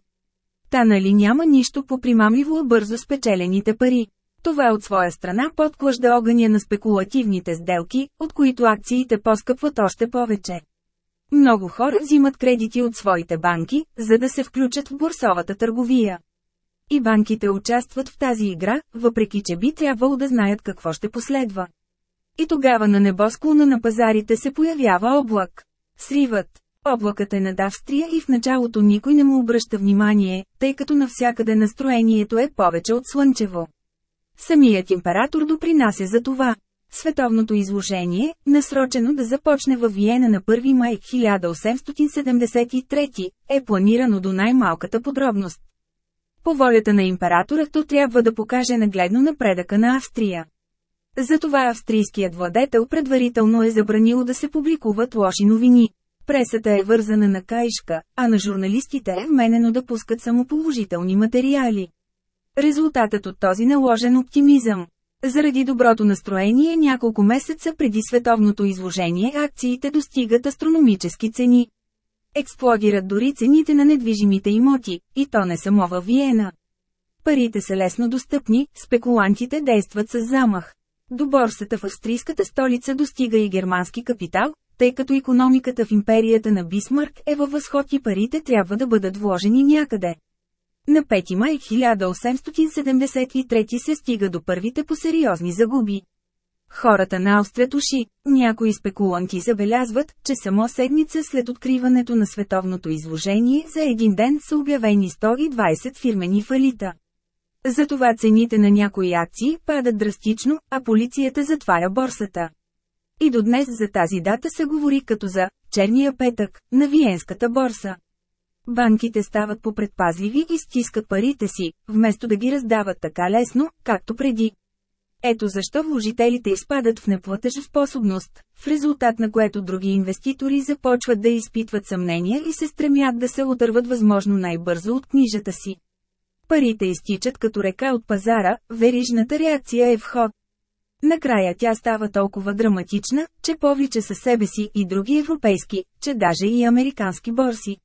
Speaker 1: Та нали няма нищо по-примамливо от бързо спечелените пари. Това от своя страна подклажда огъня на спекулативните сделки, от които акциите поскъпват още повече. Много хора взимат кредити от своите банки, за да се включат в борсовата търговия. И банките участват в тази игра, въпреки че би трябвало да знаят какво ще последва. И тогава на небосклона на пазарите се появява облак. Сриват. Облакът е над Австрия и в началото никой не му обръща внимание, тъй като навсякъде настроението е повече от слънчево. Самият император допринася за това. Световното изложение, насрочено да започне във Виена на 1 май 1873, е планирано до най-малката подробност. По волята на императора то трябва да покаже нагледно напредъка на Австрия. Затова австрийският владетел предварително е забранил да се публикуват лоши новини. Пресата е вързана на каишка, а на журналистите е вменено да пускат само положителни материали. Резултатът от този наложен оптимизъм. Заради доброто настроение няколко месеца преди световното изложение акциите достигат астрономически цени. Експлодират дори цените на недвижимите имоти, и то не само във Виена. Парите са лесно достъпни, спекулантите действат с замах. До борсата в австрийската столица достига и германски капитал, тъй като економиката в империята на Бисмарк е във възход и парите трябва да бъдат вложени някъде. На 5 май 1873 се стига до първите по сериозни загуби. Хората на наострят уши. Някои спекуланти забелязват, че само седмица след откриването на световното изложение за един ден са обявени 120 фирмени фалита. Затова цените на някои акции падат драстично, а полицията затваря борсата. И до днес за тази дата се говори като за «черния петък» на Виенската борса. Банките стават попредпазливи и стискат парите си, вместо да ги раздават така лесно, както преди. Ето защо вложителите изпадат в неплатежоспособност, в резултат на което други инвеститори започват да изпитват съмнения и се стремят да се отърват възможно най-бързо от книжата си. Парите изтичат като река от пазара, верижната реакция е в ход. Накрая тя става толкова драматична, че повлича със себе си и други европейски, че даже и американски борси.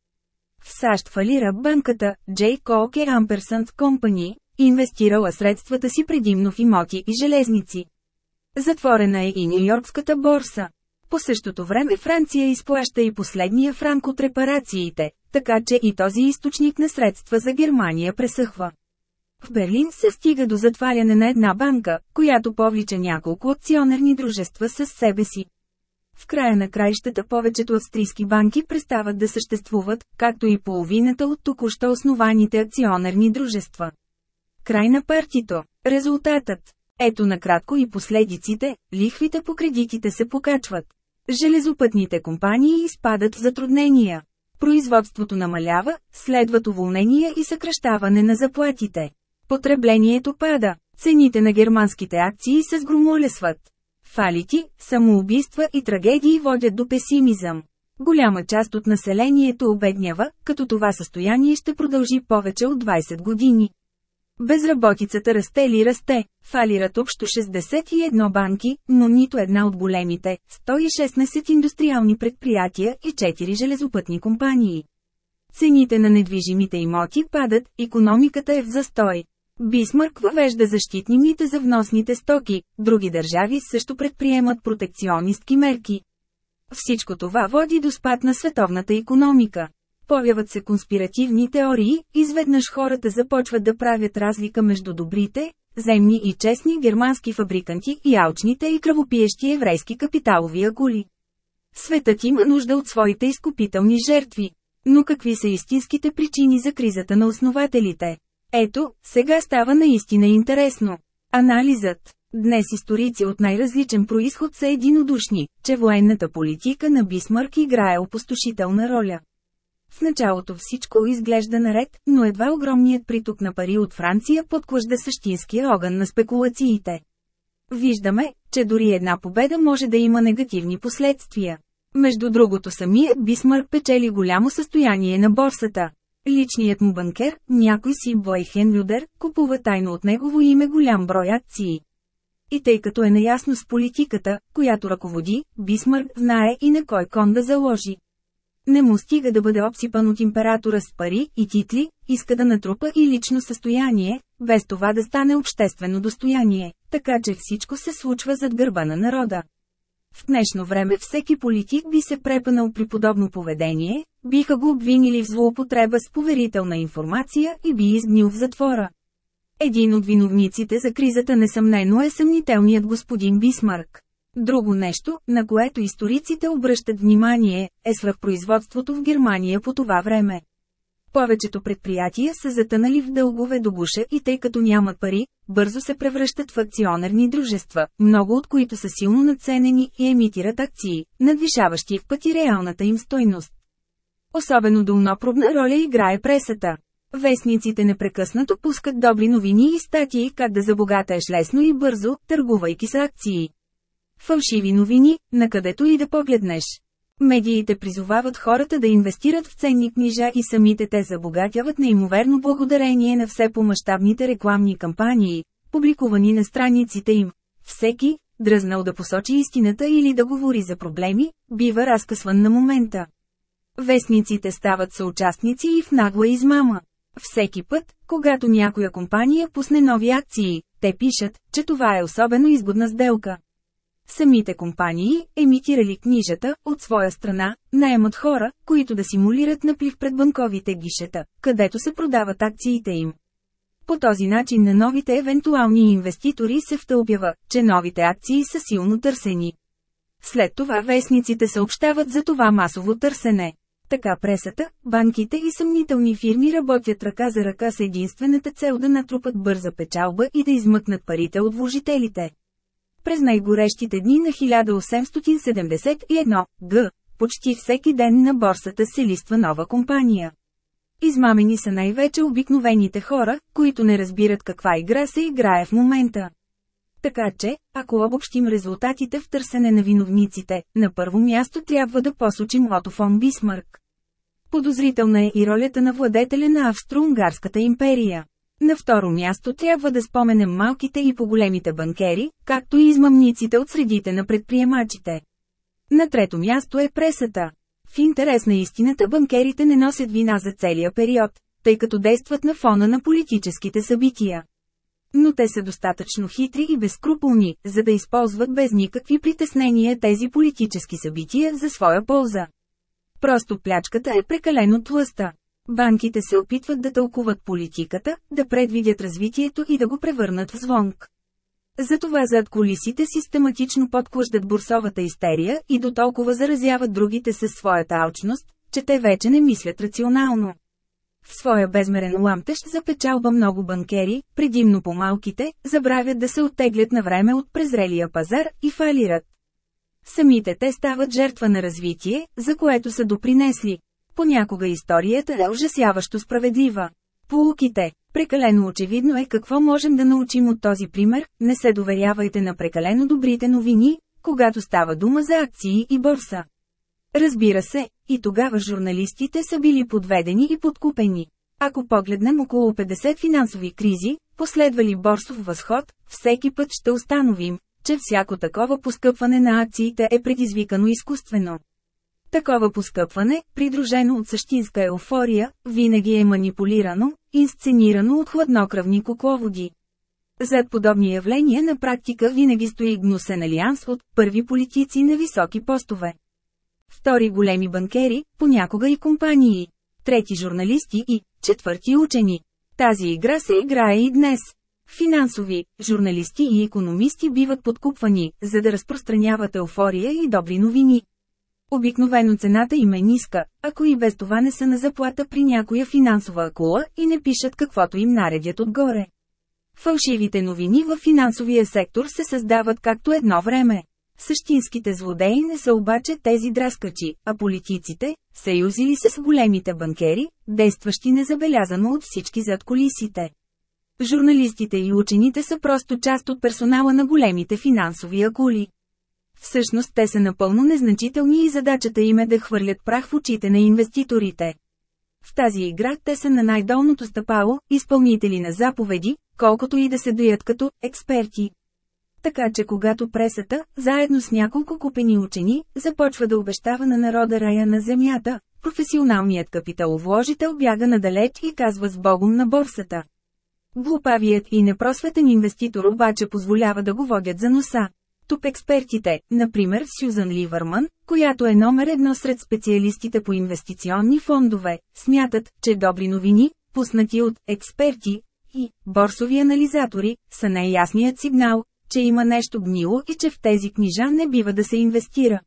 Speaker 1: В САЩ фалира банката J. Coke Ampersand Company, инвестирала средствата си предимно в имоти и железници. Затворена е и Нью-Йоркската борса. По същото време Франция изплаща и последния франк от репарациите, така че и този източник на средства за Германия пресъхва. В Берлин се стига до затваряне на една банка, която повлича няколко акционерни дружества с себе си. В края на краищата повечето австрийски банки престават да съществуват, както и половината от току-що основаните акционерни дружества. Край на партито. Резултатът. Ето накратко и последиците, лихвите по кредитите се покачват. Железопътните компании изпадат в затруднения. Производството намалява, следват уволнения и съкръщаване на заплатите. Потреблението пада, цените на германските акции се сгромолесват. Фалити, самоубийства и трагедии водят до песимизъм. Голяма част от населението обеднява, като това състояние ще продължи повече от 20 години. Безработицата расте ли расте, фалират общо 61 банки, но нито една от големите, 116 индустриални предприятия и 4 железопътни компании. Цените на недвижимите имоти падат, економиката е в застой. Бисмърк въвежда защитни мита за вносните стоки, други държави също предприемат протекционистки мерки. Всичко това води до спад на световната економика. Появят се конспиративни теории, изведнъж хората започват да правят разлика между добрите, земни и честни германски фабриканти и алчните и кръвопиещи еврейски капиталови акули. Светът има нужда от своите изкупителни жертви. Но какви са истинските причини за кризата на основателите? Ето, сега става наистина интересно. Анализът. Днес историци от най-различен происход са единодушни, че военната политика на Бисмарк играе опустошителна роля. В началото всичко изглежда наред, но едва огромният приток на пари от Франция подклажда същинския огън на спекулациите. Виждаме, че дори една победа може да има негативни последствия. Между другото самият Бисмарк печели голямо състояние на борсата. Личният му банкер, някой си Бой Хенлюдер, купува тайно от негово име голям брой акции. И тъй като е наясно с политиката, която ръководи, Бисмарк знае и на кой кон да заложи. Не му стига да бъде обсипан от императора с пари и титли, иска да натрупа и лично състояние, без това да стане обществено достояние, така че всичко се случва зад гърба на народа. В днешно време всеки политик би се препанал при подобно поведение, биха го обвинили в злоупотреба с поверителна информация и би изгнил в затвора. Един от виновниците за кризата несъмнено е съмнителният господин Бисмарк. Друго нещо, на което историците обръщат внимание, е свръхпроизводството в Германия по това време. Повечето предприятия са затънали в дългове до гуша и тъй като нямат пари, бързо се превръщат в акционерни дружества, много от които са силно надценени и емитират акции, надвишаващи в пъти реалната им стойност. Особено долнопробна роля играе пресата. Вестниците непрекъснато пускат добри новини и статии как да забогатаеш лесно и бързо, търгувайки с акции. Фалшиви новини, накъдето и да погледнеш. Медиите призовават хората да инвестират в ценни книжа и самите те забогатяват неимоверно благодарение на все по-мащабните рекламни кампании, публикувани на страниците им. Всеки, дръзнал да посочи истината или да говори за проблеми, бива разкъсван на момента. Вестниците стават съучастници и в нагла измама. Всеки път, когато някоя компания пусне нови акции, те пишат, че това е особено изгодна сделка. Самите компании, емитирали книжата, от своя страна, наемат хора, които да симулират наплив пред банковите гишета, където се продават акциите им. По този начин на новите евентуални инвеститори се втълпява, че новите акции са силно търсени. След това вестниците съобщават за това масово търсене. Така пресата, банките и съмнителни фирми работят ръка за ръка с единствената цел да натрупат бърза печалба и да измъкнат парите от вложителите. През най-горещите дни на 1871 г. почти всеки ден на борсата се листва нова компания. Измамени са най-вече обикновените хора, които не разбират каква игра се играе в момента. Така че, ако обобщим резултатите в търсене на виновниците, на първо място трябва да посочим Лото фон Бисмарк. Подозрителна е и ролята на владетеля на Австро-Унгарската империя. На второ място трябва да споменем малките и по-големите банкери, както и измамниците от средите на предприемачите. На трето място е пресата. В интерес на истината банкерите не носят вина за целия период, тъй като действат на фона на политическите събития. Но те са достатъчно хитри и безкруполни, за да използват без никакви притеснения тези политически събития за своя полза. Просто плячката е прекалено тлъста. Банките се опитват да тълкуват политиката, да предвидят развитието и да го превърнат в звонк. Затова зад колисите систематично подклаждат бурсовата истерия и до толкова заразяват другите със своята алчност, че те вече не мислят рационално. В своя безмерен ламтеж за печалба много банкери, предимно по-малките, забравят да се оттеглят на време от презрелия пазар и фалират. Самите те стават жертва на развитие, за което са допринесли. Понякога историята е ужасяващо справедлива. Полуките. Прекалено очевидно е какво можем да научим от този пример, не се доверявайте на прекалено добрите новини, когато става дума за акции и борса. Разбира се, и тогава журналистите са били подведени и подкупени. Ако погледнем около 50 финансови кризи, последвали борсов възход, всеки път ще установим, че всяко такова поскъпване на акциите е предизвикано изкуствено. Такова поскъпване, придружено от същинска еуфория, винаги е манипулирано, инсценирано от хладнокръвни кукловоди. Зад подобни явления на практика винаги стои гнусен алианс от първи политици на високи постове. Втори големи банкери, понякога и компании. Трети журналисти и четвърти учени. Тази игра се играе и днес. Финансови, журналисти и економисти биват подкупвани, за да разпространяват еуфория и добри новини. Обикновено цената им е ниска, ако и без това не са на заплата при някоя финансова акула и не пишат каквото им наредят отгоре. Фалшивите новини в финансовия сектор се създават както едно време. Същинските злодеи не са обаче тези драскачи, а политиците, съюзили се с големите банкери, действащи незабелязано от всички зад колисите. Журналистите и учените са просто част от персонала на големите финансови акули. Всъщност те са напълно незначителни и задачата им е да хвърлят прах в очите на инвеститорите. В тази игра те са на най-долното стъпало, изпълнители на заповеди, колкото и да се доят като експерти. Така че когато пресата, заедно с няколко купени учени, започва да обещава на народа рая на земята, професионалният капиталовложител бяга надалеч и казва с богом на борсата. Глупавият и непросветен инвеститор обаче позволява да го водят за носа. Тук експертите, например Сюзан Ливърман, която е номер едно сред специалистите по инвестиционни фондове, смятат, че добри новини, пуснати от експерти и борсови анализатори, са най-ясният сигнал, че има нещо гнило и че в тези книжа не бива да се инвестира.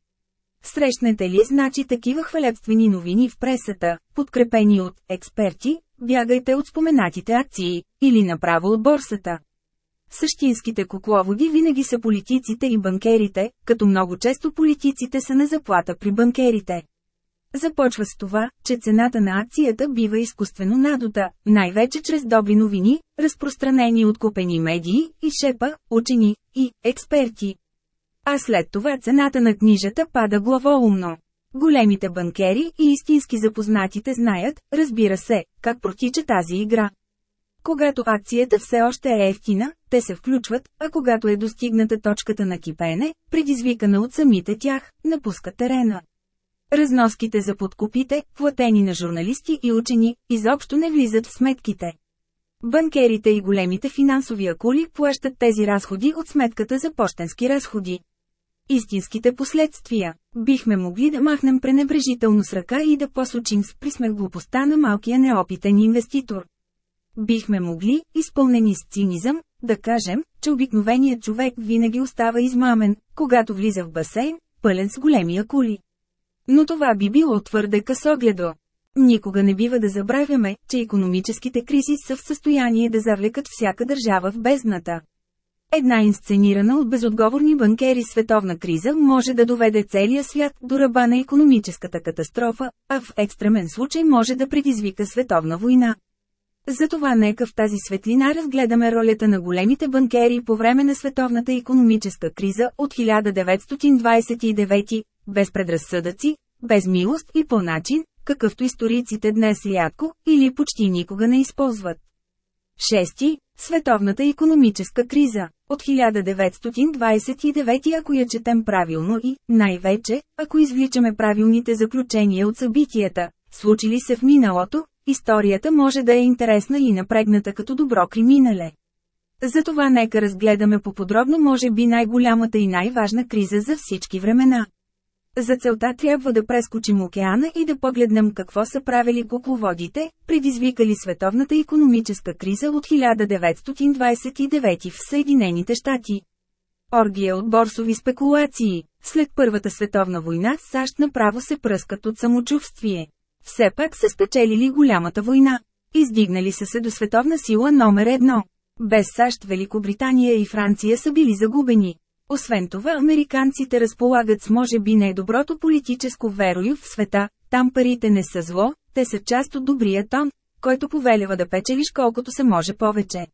Speaker 1: Срещнете ли значи такива хвалебствени новини в пресата, подкрепени от експерти, бягайте от споменатите акции, или направо от борсата. Същинските кукловоди винаги са политиците и банкерите, като много често политиците са на заплата при банкерите. Започва с това, че цената на акцията бива изкуствено надута, най-вече чрез добри новини, разпространени от купени медии, и шепа, учени, и експерти. А след това цената на книжата пада главоумно. Големите банкери и истински запознатите знаят, разбира се, как протича тази игра. Когато акцията все още е ефтина, те се включват, а когато е достигната точката на кипене, предизвикана от самите тях, напускат терена. Разноските за подкупите, платени на журналисти и учени, изобщо не влизат в сметките. Банкерите и големите финансови акули плащат тези разходи от сметката за почтенски разходи. Истинските последствия. Бихме могли да махнем пренебрежително с ръка и да посочим с присмех глупостта на малкия неопитен инвеститор. Бихме могли, изпълнени с цинизъм, да кажем, че обикновеният човек винаги остава измамен, когато влиза в басейн, пълен с големи акули. Но това би било твърде късогледо. Никога не бива да забравяме, че економическите кризи са в състояние да завлекат всяка държава в бездната. Една инсценирана от безотговорни банкери световна криза може да доведе целия свят до ръба на економическата катастрофа, а в екстремен случай може да предизвика световна война. Затова нека в тази светлина разгледаме ролята на големите банкери по време на световната економическа криза от 1929, без предразсъдъци, без милост и по начин, какъвто историците днес рядко или почти никога не използват. Шести – Световната економическа криза от 1929 ако я четем правилно и, най-вече, ако извличаме правилните заключения от събитията, случили се в миналото, историята може да е интересна и напрегната като добро криминале. Затова нека разгледаме по-подробно може би най-голямата и най-важна криза за всички времена. За целта трябва да прескочим океана и да погледнем какво са правили кукловодите, предизвикали световната економическа криза от 1929 в Съединените щати. Оргия от борсови спекулации. След Първата световна война САЩ направо се пръскат от самочувствие. Все пак са спечелили голямата война. Издигнали са се до световна сила номер едно. Без САЩ Великобритания и Франция са били загубени. Освен това американците разполагат с може би най-доброто политическо верою в света, там парите не са зло, те са част от добрия тон, който повелява да печелиш колкото се може повече.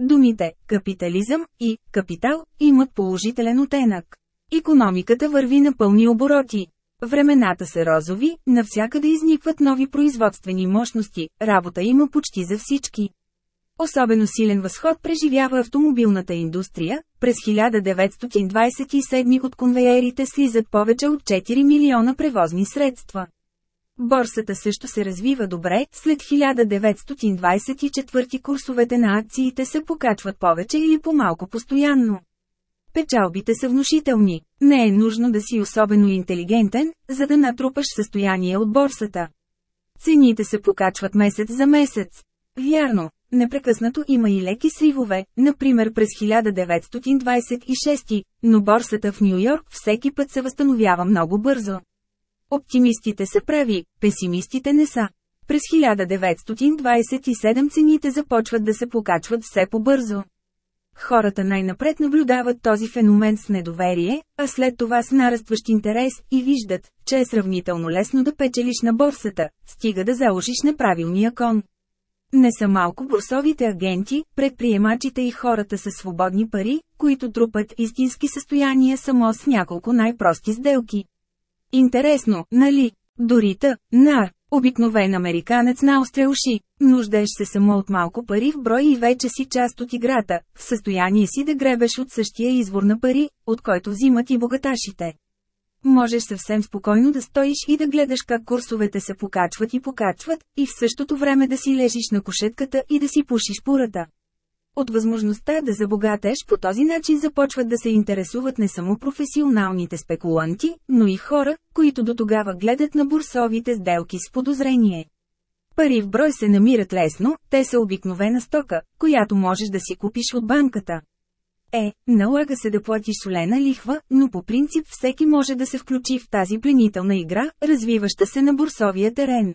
Speaker 1: Думите «капитализъм» и «капитал» имат положителен оттенък. Икономиката върви на пълни обороти. Времената са розови, навсякъде изникват нови производствени мощности, работа има почти за всички. Особено силен възход преживява автомобилната индустрия. През 1927 от конвейерите слизат повече от 4 милиона превозни средства. Борсата също се развива добре, след 1924 курсовете на акциите се покачват повече или по-малко постоянно. Печалбите са внушителни. Не е нужно да си особено интелигентен, за да натрупаш състояние от борсата. Цените се покачват месец за месец. Вярно, Непрекъснато има и леки сривове, например през 1926, но борсата в Нью Йорк всеки път се възстановява много бързо. Оптимистите са прави, песимистите не са. През 1927 цените започват да се покачват все по-бързо. Хората най-напред наблюдават този феномен с недоверие, а след това с нарастващ интерес и виждат, че е сравнително лесно да печелиш на борсата, стига да заложиш неправилния кон. Не са малко борсовите агенти, предприемачите и хората със свободни пари, които трупат истински състояния само с няколко най-прости сделки. Интересно, нали? Дори та, нар, обикновен американец на остре уши, нуждаеш се само от малко пари в брой и вече си част от играта, в състояние си да гребеш от същия извор на пари, от който взимат и богаташите. Можеш съвсем спокойно да стоиш и да гледаш как курсовете се покачват и покачват, и в същото време да си лежиш на кошетката и да си пушиш пурата. От възможността да забогатеш по този начин започват да се интересуват не само професионалните спекуланти, но и хора, които до тогава гледат на бурсовите сделки с подозрение. Пари в брой се намират лесно, те са обикновена стока, която можеш да си купиш от банката. Е, налага се да платиш солена лихва, но по принцип всеки може да се включи в тази пленителна игра, развиваща се на бурсовия терен.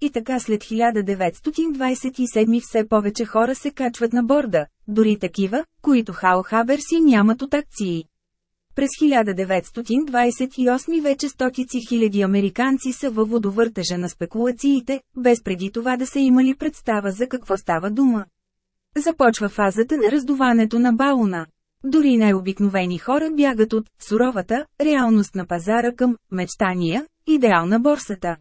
Speaker 1: И така след 1927 все повече хора се качват на борда, дори такива, които Хао Хабер си нямат от акции. През 1928 вече стотици хиляди американци са във водовъртежа на спекулациите, без преди това да са имали представа за какво става дума. Започва фазата на раздуването на балона. Дори най-обикновени хора бягат от суровата реалност на пазара към мечтания, идеал на борсата.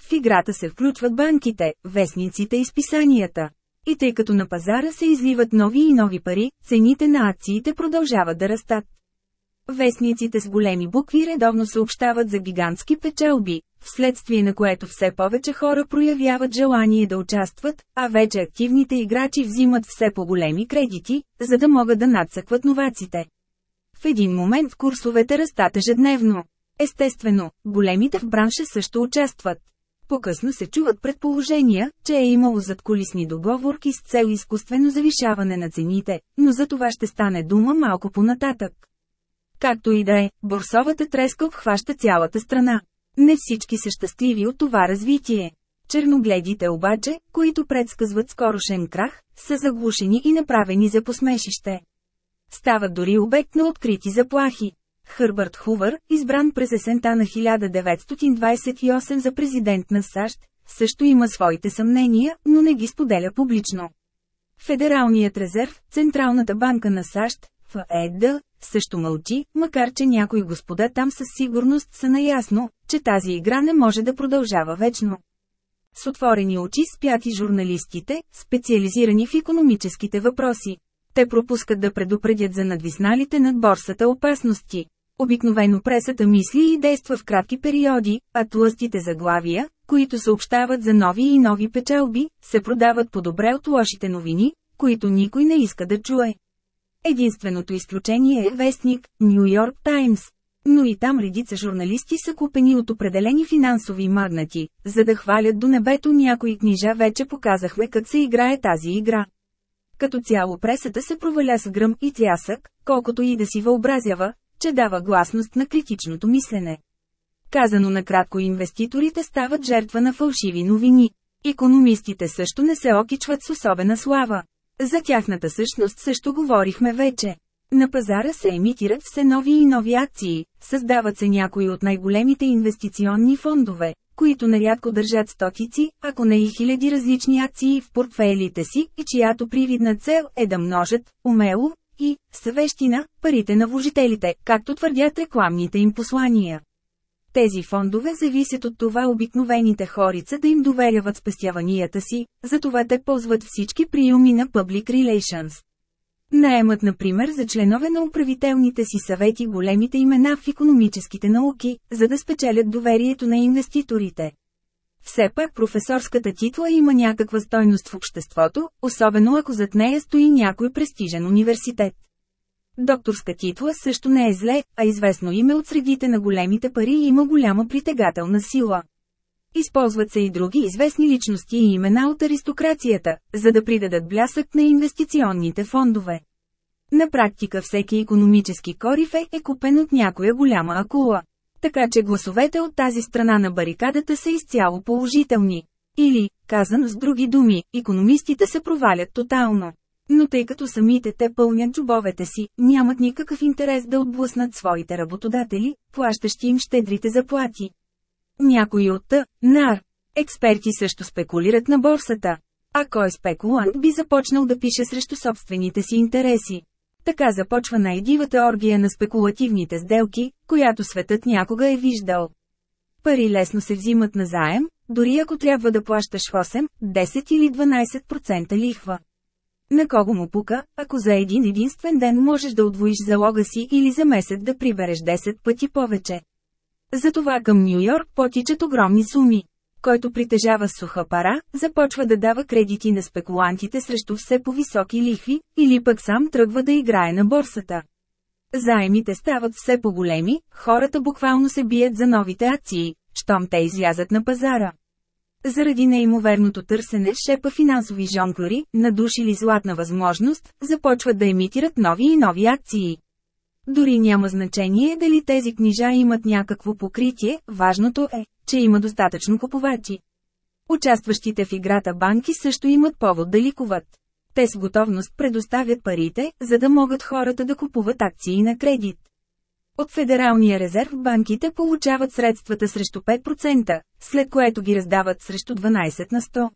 Speaker 1: В играта се включват банките, вестниците и списанията. И тъй като на пазара се изливат нови и нови пари, цените на акциите продължават да растат. Вестниците с големи букви редовно съобщават за гигантски печелби, вследствие на което все повече хора проявяват желание да участват, а вече активните играчи взимат все по-големи кредити, за да могат да надсъкват новаците. В един момент курсовете растат ежедневно. Естествено, големите в бранша също участват. По-късно се чуват предположения, че е имало задколисни договорки с цел изкуствено завишаване на цените, но за това ще стане дума малко по-нататък. Както и да е, борсовата треска обхваща цялата страна. Не всички са щастливи от това развитие. Черногледите обаче, които предсказват скорошен крах, са заглушени и направени за посмешище. Стават дори обект на открити заплахи. Хърбърт Хувър, избран през есента на 1928 за президент на САЩ, също има своите съмнения, но не ги споделя публично. Федералният резерв, Централната банка на САЩ, ФЕД, също мълчи, макар че някои господа там със сигурност са наясно, че тази игра не може да продължава вечно. С отворени очи спят и журналистите, специализирани в економическите въпроси. Те пропускат да предупредят за надвисналите над борсата опасности. Обикновено пресата мисли и действа в кратки периоди, а тлъстите заглавия, които съобщават за нови и нови печалби, се продават по-добре от лошите новини, които никой не иска да чуе. Единственото изключение е вестник Нью Йорк Таймс. Но и там редица журналисти са купени от определени финансови магнати, за да хвалят до небето някои книжа вече показахме как се играе тази игра. Като цяло пресата се проваля с гръм и трясък, колкото и да си въобразява, че дава гласност на критичното мислене. Казано накратко инвеститорите стават жертва на фалшиви новини. Економистите също не се окичват с особена слава. За тяхната същност също говорихме вече. На пазара се емитират все нови и нови акции, създават се някои от най-големите инвестиционни фондове, които нарядко държат стотици, ако не и хиляди различни акции в портфейлите си и чиято привидна цел е да множат, умело, и, съвещина, парите на вложителите, както твърдят рекламните им послания. Тези фондове зависят от това обикновените хорица да им доверяват спестяванията си, затова те ползват всички приеми на Public Relations. Наемат, например, за членове на управителните си съвети големите имена в економическите науки, за да спечелят доверието на инвеститорите. Все пак професорската титла има някаква стойност в обществото, особено ако зад нея стои някой престижен университет. Докторска титла също не е зле, а известно име от средите на големите пари има голяма притегателна сила. Използват се и други известни личности и имена от аристокрацията, за да придадат блясък на инвестиционните фондове. На практика всеки економически корифе е купен от някоя голяма акула. Така че гласовете от тази страна на барикадата са изцяло положителни. Или, казано с други думи, економистите се провалят тотално. Но тъй като самите те пълнят джобовете си, нямат никакъв интерес да отблъснат своите работодатели, плащащи им щедрите заплати. Някои от Т, НАР, експерти също спекулират на борсата. А кой спекулант би започнал да пише срещу собствените си интереси? Така започва най-дивата оргия на спекулативните сделки, която светът някога е виждал. Пари лесно се взимат на заем, дори ако трябва да плащаш 8, 10 или 12% лихва. На кого му пука, ако за един единствен ден можеш да отвоиш залога си или за месец да прибереш 10 пъти повече. Затова към Нью Йорк потичат огромни суми. Който притежава суха пара, започва да дава кредити на спекулантите срещу все по-високи лихви, или пък сам тръгва да играе на борсата. Заемите стават все по-големи, хората буквално се бият за новите акции, щом те излязат на пазара. Заради неимоверното търсене шепа финансови жонглери, надушили златна възможност, започват да емитират нови и нови акции. Дори няма значение дали тези книжа имат някакво покритие, важното е, че има достатъчно купувачи. Участващите в играта банки също имат повод да ликуват. Те с готовност предоставят парите, за да могат хората да купуват акции на кредит. От Федералния резерв банките получават средствата срещу 5%, след което ги раздават срещу 12 на 100.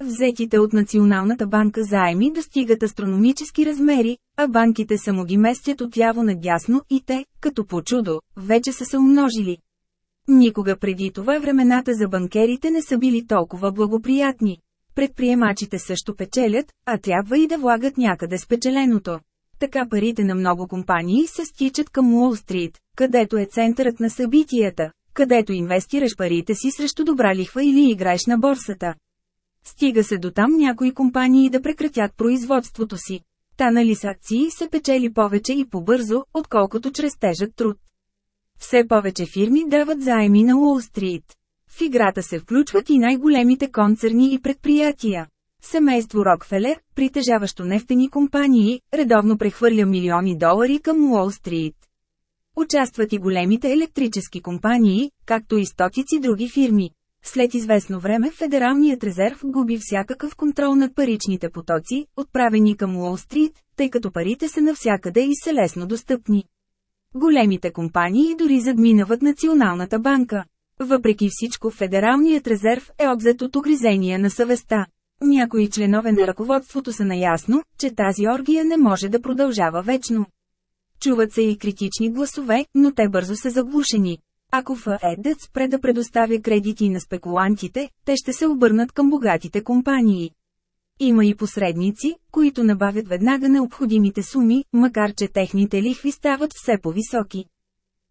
Speaker 1: Взетите от Националната банка заеми достигат астрономически размери, а банките само ги местят отляво надясно и те, като по чудо, вече са се умножили. Никога преди това времената за банкерите не са били толкова благоприятни. Предприемачите също печелят, а трябва и да влагат някъде спечеленото. Така парите на много компании се стичат към Уолл Стрит, където е центърът на събитията, където инвестираш парите си срещу добра лихва или играеш на борсата. Стига се до там някои компании да прекратят производството си. Танали с акции се печели повече и по-бързо, отколкото чрез тежък труд. Все повече фирми дават заеми на Уолл Стрит. В играта се включват и най-големите концерни и предприятия. Семейство Рокфелер, притежаващо нефтени компании, редовно прехвърля милиони долари към Уолл Стрит. Участват и големите електрически компании, както и стотици други фирми. След известно време Федералният резерв губи всякакъв контрол над паричните потоци, отправени към Уолл Стрит, тъй като парите са навсякъде и са лесно достъпни. Големите компании дори задминават Националната банка. Въпреки всичко Федералният резерв е обзет от огризения на съвестта. Някои членове на ръководството са наясно, че тази оргия не може да продължава вечно. Чуват се и критични гласове, но те бързо са заглушени. Ако ФЕД спре да предоставя кредити на спекулантите, те ще се обърнат към богатите компании. Има и посредници, които набавят веднага необходимите суми, макар че техните лихви стават все по-високи.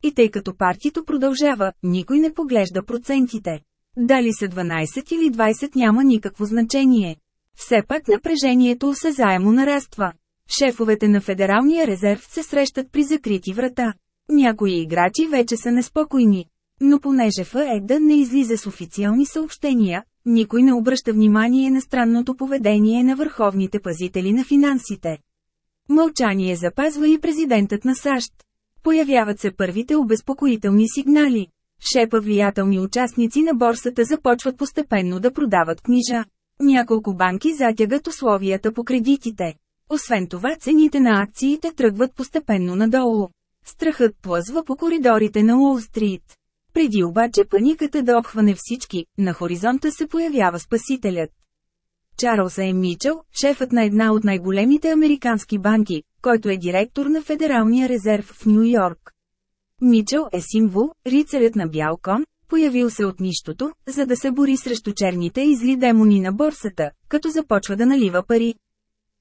Speaker 1: И тъй като партито продължава, никой не поглежда процентите. Дали са 12 или 20 няма никакво значение. Все пак напрежението осезаемо нараства. Шефовете на Федералния резерв се срещат при закрити врата. Някои играчи вече са неспокойни. Но понеже ФЕД не излиза с официални съобщения, никой не обръща внимание на странното поведение на върховните пазители на финансите. Мълчание запазва и президентът на САЩ. Появяват се първите обезпокоителни сигнали. Шепа влиятелни участници на борсата започват постепенно да продават книжа. Няколко банки затягат условията по кредитите. Освен това цените на акциите тръгват постепенно надолу. Страхът плъзва по коридорите на Уолл-стрит. Преди обаче паниката да обхване всички, на хоризонта се появява спасителят. Чарлз Е. Мичел, шефът на една от най-големите американски банки, който е директор на Федералния резерв в Нью Йорк. Мичел е символ, рицарят на бял кон, появил се от нищото, за да се бори срещу черните и зли демони на борсата, като започва да налива пари.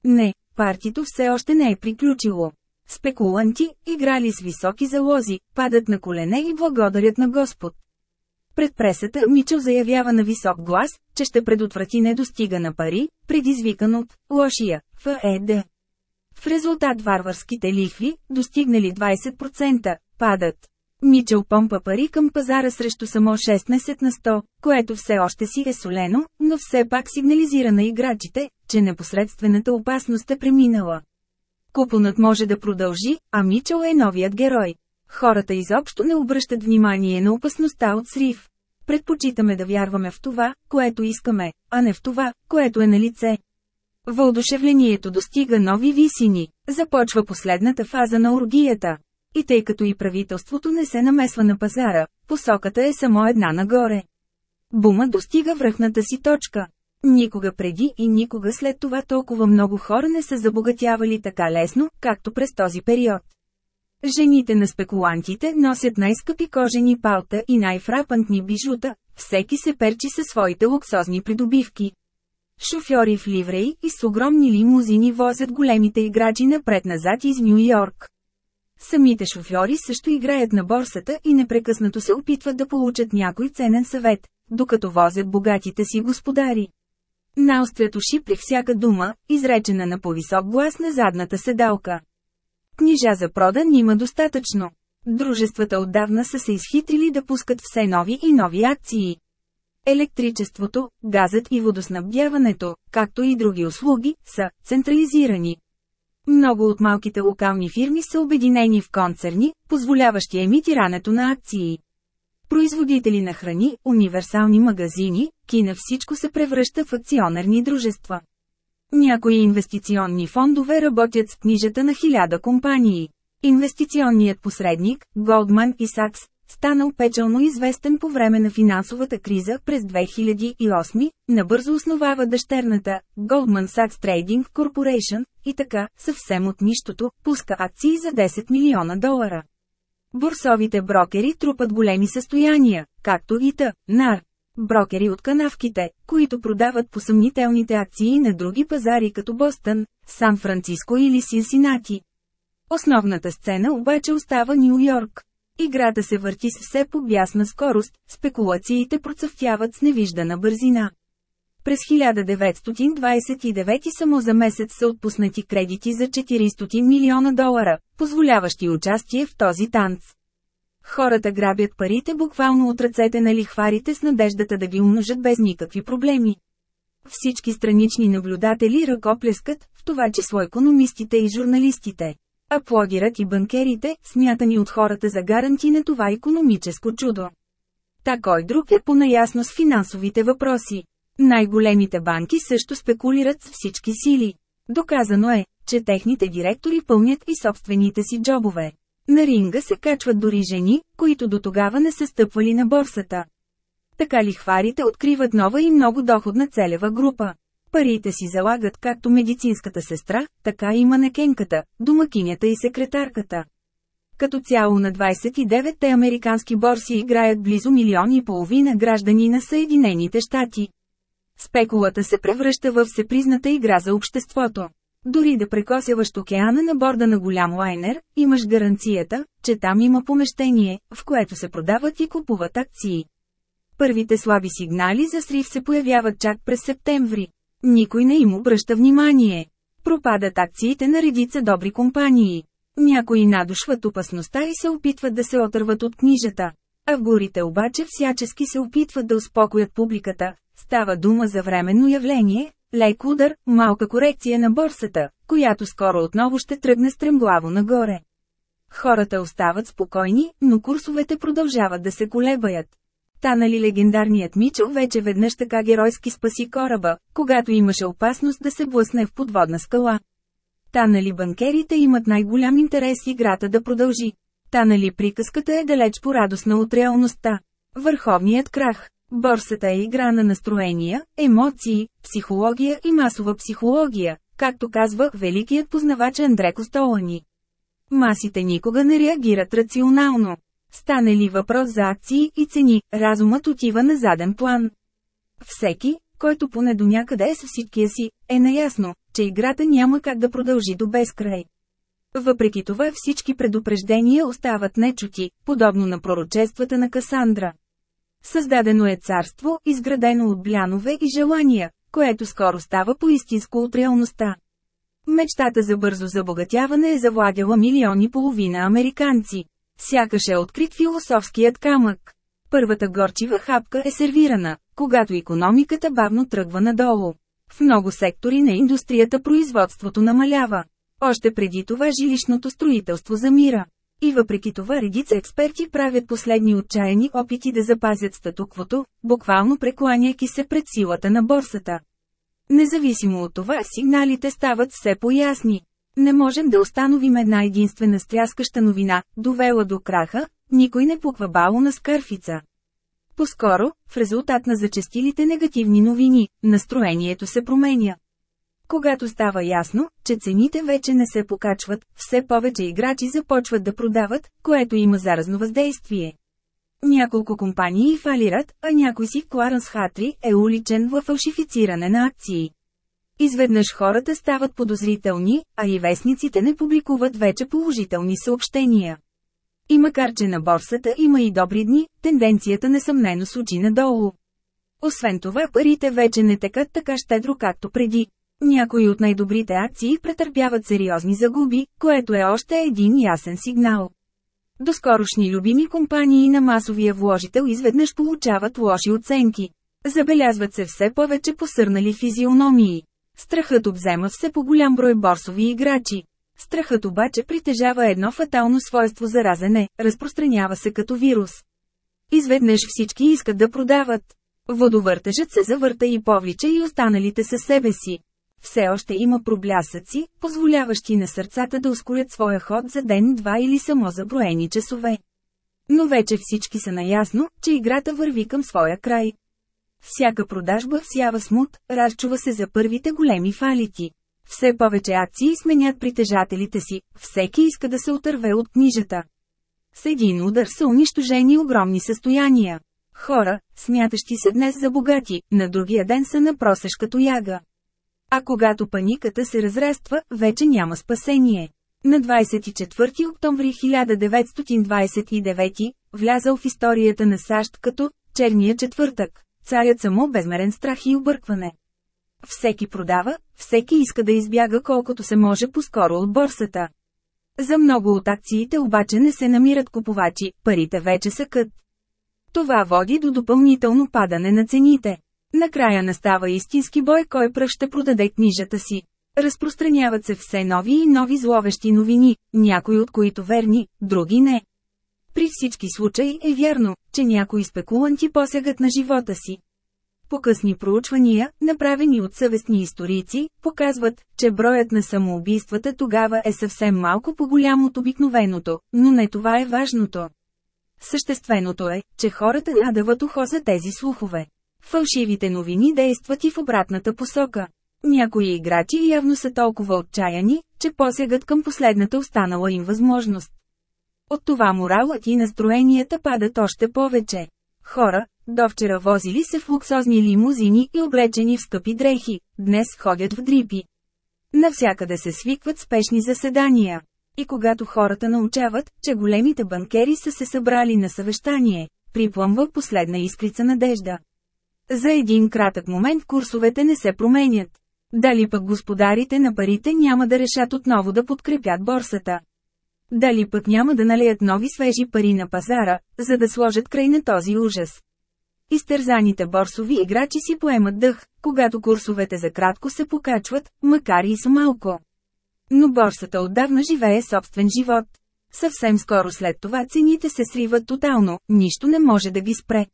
Speaker 1: Не, партито все още не е приключило. Спекуланти, играли с високи залози, падат на колене и благодарят на Господ. Пред пресата Мичел заявява на висок глас, че ще предотврати недостига на пари, предизвикан от лошия ФЕД. В резултат варварските лихви, достигнали 20%, падат. Мичел помпа пари към пазара срещу само 16 на 100, което все още си е солено, но все пак сигнализира на играчите, че непосредствената опасност е преминала. Купонът може да продължи, а Мичел е новият герой. Хората изобщо не обръщат внимание на опасността от срив. Предпочитаме да вярваме в това, което искаме, а не в това, което е на лице. Въодушевлението достига нови висини. Започва последната фаза на оргията. И тъй като и правителството не се намесва на пазара, посоката е само една нагоре. Бума достига връхната си точка. Никога преди и никога след това толкова много хора не са забогатявали така лесно, както през този период. Жените на спекулантите носят най-скъпи кожени палта и най-фрапантни бижута, всеки се перчи със своите луксозни придобивки. Шофьори в ливреи и с огромни лимузини возят големите играчи напред-назад из Нью Йорк. Самите шофьори също играят на борсата и непрекъснато се опитват да получат някой ценен съвет, докато возят богатите си господари. Наострят уши при всяка дума, изречена на повисок глас на задната седалка. Книжа за продан има достатъчно. Дружествата отдавна са се изхитрили да пускат все нови и нови акции. Електричеството, газът и водоснабдяването, както и други услуги, са централизирани. Много от малките локални фирми са обединени в концерни, позволяващи емитирането на акции. Производители на храни, универсални магазини, кина всичко се превръща в акционерни дружества. Някои инвестиционни фондове работят с книжата на хиляда компании. Инвестиционният посредник, Goldman и Sachs, станал печално известен по време на финансовата криза през 2008, набързо основава дъщерната Goldman Sachs Trading Corporation и така, съвсем от нищото, пуска акции за 10 милиона долара. Борсовите брокери трупат големи състояния, както и та, нар. Брокери от канавките, които продават посъмнителните акции на други пазари като Бостън, Сан-Франциско или Синсинати. Основната сцена обаче остава Нью Йорк. Играта се върти с все по-бясна скорост, спекулациите процъфтяват с невиждана бързина. През 1929 само за месец са отпуснати кредити за 400 милиона долара, позволяващи участие в този танц. Хората грабят парите буквално от ръцете на лихварите с надеждата да ги умножат без никакви проблеми. Всички странични наблюдатели ръкоплескат, в това число економистите и журналистите. Аплодират и банкерите, смятани от хората за гаранти на това економическо чудо. Та кой друг е понаясно с финансовите въпроси. Най-големите банки също спекулират с всички сили. Доказано е, че техните директори пълнят и собствените си джобове. На ринга се качват дори жени, които до тогава не са стъпвали на борсата. Така лихварите откриват нова и много доходна целева група. Парите си залагат както медицинската сестра, така и манекенката, домакинята и секретарката. Като цяло на 29-те американски борси играят близо милиони и половина граждани на Съединените щати. Спекулата се превръща в всепризната игра за обществото. Дори да прекосяваш океана на борда на голям лайнер, имаш гаранцията, че там има помещение, в което се продават и купуват акции. Първите слаби сигнали за срив се появяват чак през септември. Никой не им обръща внимание. Пропадат акциите на редица добри компании. Някои надушват опасността и се опитват да се отърват от книжата. А в горите обаче всячески се опитват да успокоят публиката. Става дума за временно явление, лек удар, малка корекция на борсата, която скоро отново ще тръгне стремглаво нагоре. Хората остават спокойни, но курсовете продължават да се колебаят. Та нали легендарният Мичел вече веднъж така геройски спаси кораба, когато имаше опасност да се блъсне в подводна скала. Та нали банкерите имат най-голям интерес играта да продължи. Та нали приказката е далеч по-радостна от реалността. Върховният крах. Борсата е игра на настроения, емоции, психология и масова психология, както казва великият познавач Андре Костолани. Масите никога не реагират рационално. Стане ли въпрос за акции и цени, разумът отива на заден план. Всеки, който поне до някъде е с всичкия си, е наясно, че играта няма как да продължи до безкрай. Въпреки това всички предупреждения остават нечути, подобно на пророчествата на Касандра. Създадено е царство, изградено от блянове и желания, което скоро става поистинско от реалността. Мечтата за бързо забогатяване е завладяла милиони половина американци. Сякаш е открит философският камък. Първата горчива хапка е сервирана, когато економиката бавно тръгва надолу. В много сектори на индустрията производството намалява. Още преди това жилищното строителство замира. И въпреки това редица експерти правят последни отчаяни опити да запазят статуквото, буквално прекланяйки се пред силата на борсата. Независимо от това сигналите стават все по-ясни. Не можем да установим една единствена стряскаща новина, довела до краха, никой не пуква бало на скърфица. Поскоро, в резултат на зачастилите негативни новини, настроението се променя. Когато става ясно, че цените вече не се покачват, все повече играчи започват да продават, което има заразно въздействие. Няколко компании фалират, а някой си Кларенс Хатри е уличен в фалшифициране на акции. Изведнъж хората стават подозрителни, а и вестниците не публикуват вече положителни съобщения. И макар че на борсата има и добри дни, тенденцията несъмнено сочи надолу. Освен това парите вече не текат така щедро както преди. Някои от най-добрите акции претърпяват сериозни загуби, което е още един ясен сигнал. Доскорошни любими компании на масовия вложител изведнъж получават лоши оценки. Забелязват се все повече посърнали физиономии. Страхът обзема все по-голям брой борсови играчи. Страхът обаче притежава едно фатално свойство за разене, разпространява се като вирус. Изведнъж всички искат да продават. Водовъртежът се завърта и повлича и останалите със себе си. Все още има проблясъци, позволяващи на сърцата да ускорят своя ход за ден-два или само за броени часове. Но вече всички са наясно, че играта върви към своя край. Всяка продажба всява смут, разчува се за първите големи фалити. Все повече акции сменят притежателите си, всеки иска да се отърве от книжата. С един удар са унищожени огромни състояния. Хора, смятащи се днес за богати, на другия ден са на просеш яга. А когато паниката се разраства, вече няма спасение. На 24 октомври 1929, влязал в историята на САЩ като «Черния четвъртък», царят само безмерен страх и объркване. Всеки продава, всеки иска да избяга колкото се може по-скоро от борсата. За много от акциите обаче не се намират купувачи, парите вече са кът. Това води до допълнително падане на цените. Накрая настава истински бой кой пръв ще продаде книжата си. Разпространяват се все нови и нови зловещи новини, някои от които верни, други не. При всички случаи е вярно, че някои спекуланти посягат на живота си. По-късни проучвания, направени от съвестни историци, показват, че броят на самоубийствата тогава е съвсем малко по-голям от обикновеното, но не това е важното. Същественото е, че хората надават ухо за тези слухове. Фалшивите новини действат и в обратната посока. Някои играчи явно са толкова отчаяни, че посягат към последната останала им възможност. От това моралът и настроенията падат още повече. Хора, довчера возили се в луксозни лимузини и облечени в скъпи дрехи, днес ходят в дрипи. Навсякъде се свикват спешни заседания. И когато хората научават, че големите банкери са се събрали на съвещание, приплъмва последна искрица надежда. За един кратък момент курсовете не се променят. Дали пък господарите на парите няма да решат отново да подкрепят борсата? Дали пък няма да налеят нови свежи пари на пазара, за да сложат край на този ужас? Изтерзаните борсови играчи си поемат дъх, когато курсовете за кратко се покачват, макар и с малко. Но борсата отдавна живее собствен живот. Съвсем скоро след това цените се сриват тотално, нищо не може да ги спре.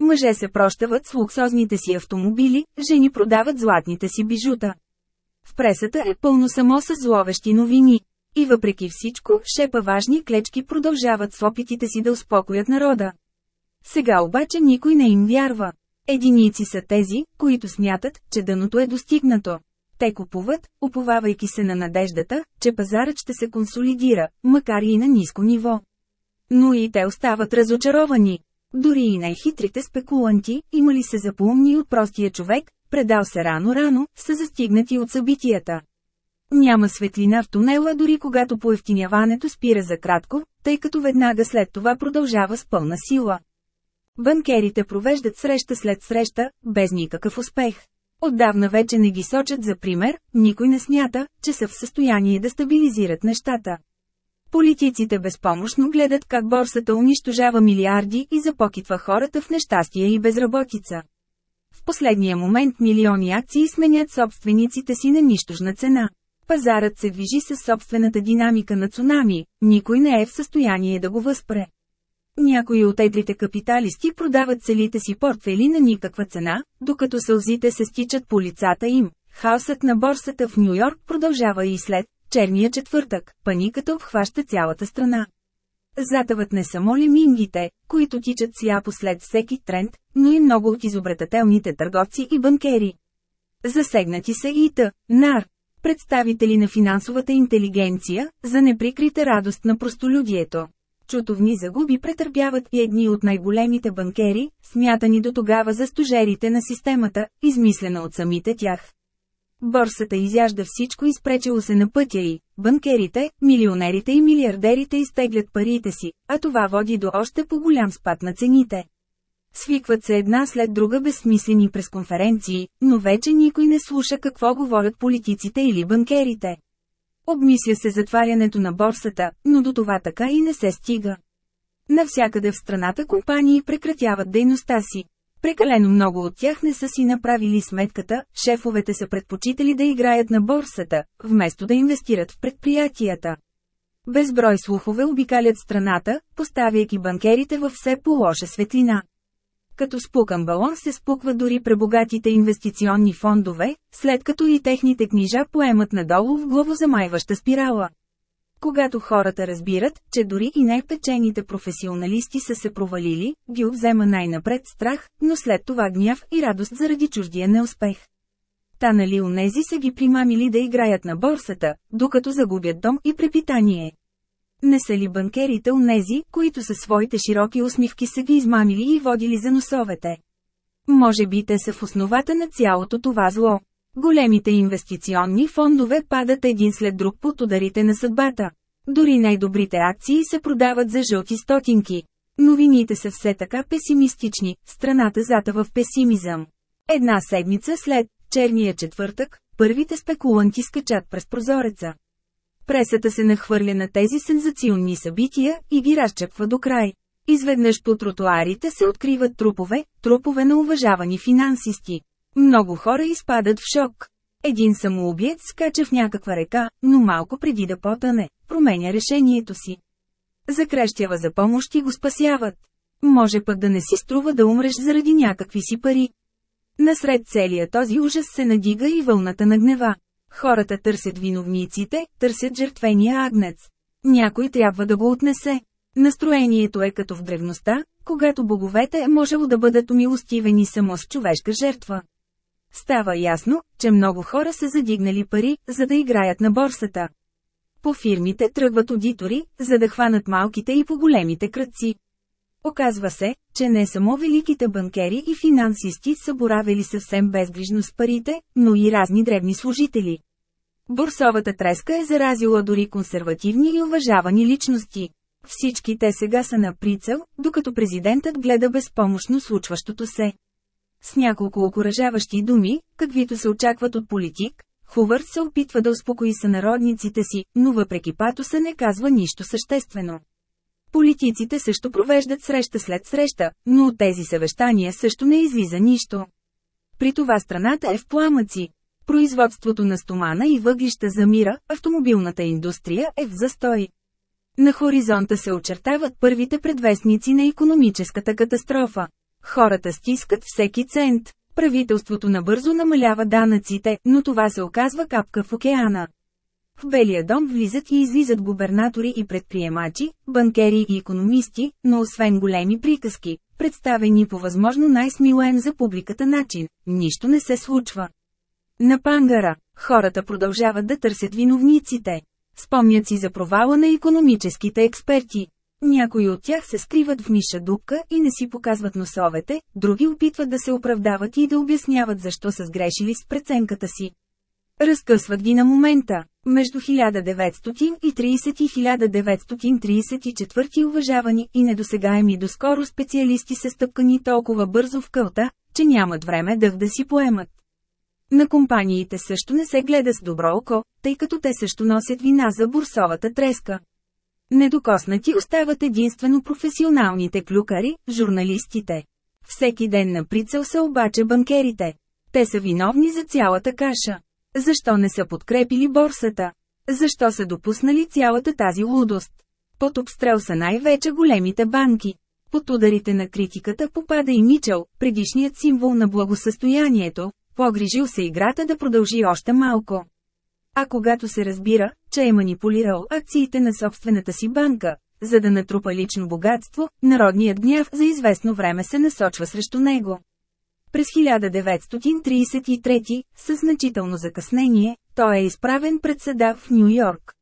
Speaker 1: Мъже се прощават с луксозните си автомобили, жени продават златните си бижута. В пресата е пълно само с зловещи новини. И въпреки всичко, шепа важни клечки продължават с опитите си да успокоят народа. Сега обаче никой не им вярва. Единици са тези, които смятат, че дъното е достигнато. Те купуват, уповавайки се на надеждата, че пазарът ще се консолидира, макар и на ниско ниво. Но и те остават разочаровани. Дори и най-хитрите спекуланти, имали се за поумни от простия човек, предал се рано-рано, са застигнати от събитията. Няма светлина в тунела дори когато поевтиняването спира за кратко, тъй като веднага след това продължава с пълна сила. Банкерите провеждат среща след среща, без никакъв успех. Отдавна вече не ги сочат за пример, никой не смята, че са в състояние да стабилизират нещата. Политиците безпомощно гледат как борсата унищожава милиарди и запокитва хората в нещастие и безработица. В последния момент милиони акции сменят собствениците си на нищожна цена. Пазарът се движи със собствената динамика на цунами, никой не е в състояние да го възпре. Някои от едрите капиталисти продават целите си портфели на никаква цена, докато сълзите се стичат по лицата им. Хаосът на борсата в Нью Йорк продължава и след черния четвъртък, паниката обхваща цялата страна. Затъват не само лимингите, които тичат сляпо след всеки тренд, но и много от изобретателните търговци и банкери. Засегнати са и т. НАР, представители на финансовата интелигенция, за неприкрита радост на простолюдието. Чутовни загуби претърпяват и едни от най-големите банкери, смятани до тогава за стожерите на системата, измислена от самите тях. Борсата изяжда всичко изпречело се на пътя и банкерите, милионерите и милиардерите изтеглят парите си, а това води до още по-голям спад на цените. Свикват се една след друга безсмислени пресконференции, но вече никой не слуша какво говорят политиците или банкерите. Обмисля се затварянето на борсата, но до това така и не се стига. Навсякъде в страната компании прекратяват дейността си. Прекалено много от тях не са си направили сметката, шефовете са предпочитали да играят на борсата, вместо да инвестират в предприятията. Безброй слухове обикалят страната, поставяйки банкерите във все по-лоша светлина. Като спукан балон се спуква дори пребогатите инвестиционни фондове, след като и техните книжа поемат надолу в главозамайваща спирала. Когато хората разбират, че дори и най-печените професионалисти са се провалили, ги обзема най-напред страх, но след това гняв и радост заради чуждия неуспех. Та нали унези са ги примамили да играят на борсата, докато загубят дом и препитание. Не са ли банкерите унези, които със своите широки усмивки са ги измамили и водили за носовете? Може би те са в основата на цялото това зло. Големите инвестиционни фондове падат един след друг под ударите на съдбата. Дори най-добрите акции се продават за жълти стотинки. Новините са все така песимистични, страната затъва в песимизъм. Една седмица след черния четвъртък, първите спекуланти скачат през прозореца. Пресата се нахвърля на тези сензационни събития и ги разчепва до край. Изведнъж по тротуарите се откриват трупове, трупове на уважавани финансисти. Много хора изпадат в шок. Един самоубиец скача в някаква река, но малко преди да потъне, променя решението си. Закрещява за помощ и го спасяват. Може пък да не си струва да умреш заради някакви си пари. Насред целия този ужас се надига и вълната на гнева. Хората търсят виновниците, търсят жертвения агнец. Някой трябва да го отнесе. Настроението е като в древността, когато боговете е можело да бъдат умилостивени само с човешка жертва. Става ясно, че много хора са задигнали пари, за да играят на борсата. По фирмите тръгват аудитори, за да хванат малките и по големите кръци. Оказва се, че не само великите банкери и финансисти са боравели съвсем безгрижно с парите, но и разни древни служители. Борсовата треска е заразила дори консервативни и уважавани личности. Всички те сега са на прицел, докато президентът гледа безпомощно случващото се. С няколко окоръжаващи думи, каквито се очакват от политик, Хувърд се опитва да успокои сънародниците си, но въпреки патоса не казва нищо съществено. Политиците също провеждат среща след среща, но от тези съвещания също не излиза нищо. При това страната е в пламъци. Производството на стомана и въглища замира, автомобилната индустрия е в застой. На хоризонта се очертават първите предвестници на економическата катастрофа. Хората стискат всеки цент. Правителството набързо намалява данъците, но това се оказва капка в океана. В Белия дом влизат и излизат губернатори и предприемачи, банкери и економисти, но освен големи приказки, представени по възможно най-смилен за публиката начин, нищо не се случва. На пангара, хората продължават да търсят виновниците. Спомнят си за провала на економическите експерти. Някои от тях се скриват в ниша дупка и не си показват носовете, други опитват да се оправдават и да обясняват защо са сгрешили с преценката си. Разкъсват ги на момента. Между 1930 и 1934 уважавани и недосегаеми доскоро специалисти се стъпкани толкова бързо в кълта, че нямат време дъх да си поемат. На компаниите също не се гледа с добро око, тъй като те също носят вина за бурсовата треска. Недокоснати остават единствено професионалните клюкари, журналистите. Всеки ден на прицел са обаче банкерите. Те са виновни за цялата каша. Защо не са подкрепили борсата? Защо са допуснали цялата тази лудост? Под обстрел са най-вече големите банки. Под ударите на критиката попада и Мичел, предишният символ на благосъстоянието, погрижил се играта да продължи още малко. А когато се разбира, че е манипулирал акциите на собствената си банка, за да натрупа лично богатство, народният гняв за известно време се насочва срещу него. През 1933, със значително закъснение, той е изправен пред съда в Нью Йорк.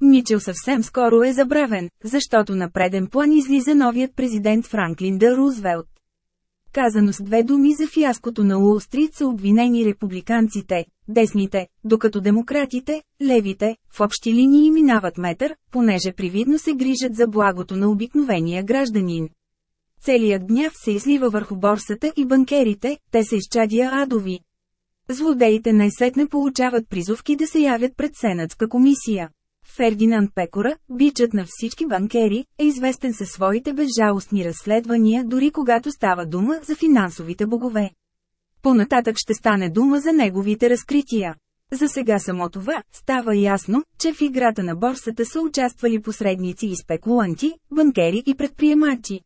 Speaker 1: Мичел съвсем скоро е забравен, защото на преден план излиза новият президент Франклин Д. Рузвелт. Казано с две думи за фиаското на Уолстрит са обвинени републиканците, десните, докато демократите, левите, в общи линии минават метър, понеже привидно се грижат за благото на обикновения гражданин. Целият гняв се излива върху борсата и банкерите, те са изчадия адови. Злодеите най-сетне получават призовки да се явят пред Сенатска комисия. Фердинанд Пекора, бичът на всички банкери, е известен със своите безжалостни разследвания дори когато става дума за финансовите богове. Понататък ще стане дума за неговите разкрития. За сега само това, става ясно, че в играта на борсата са участвали посредници и спекуланти, банкери и предприемачи.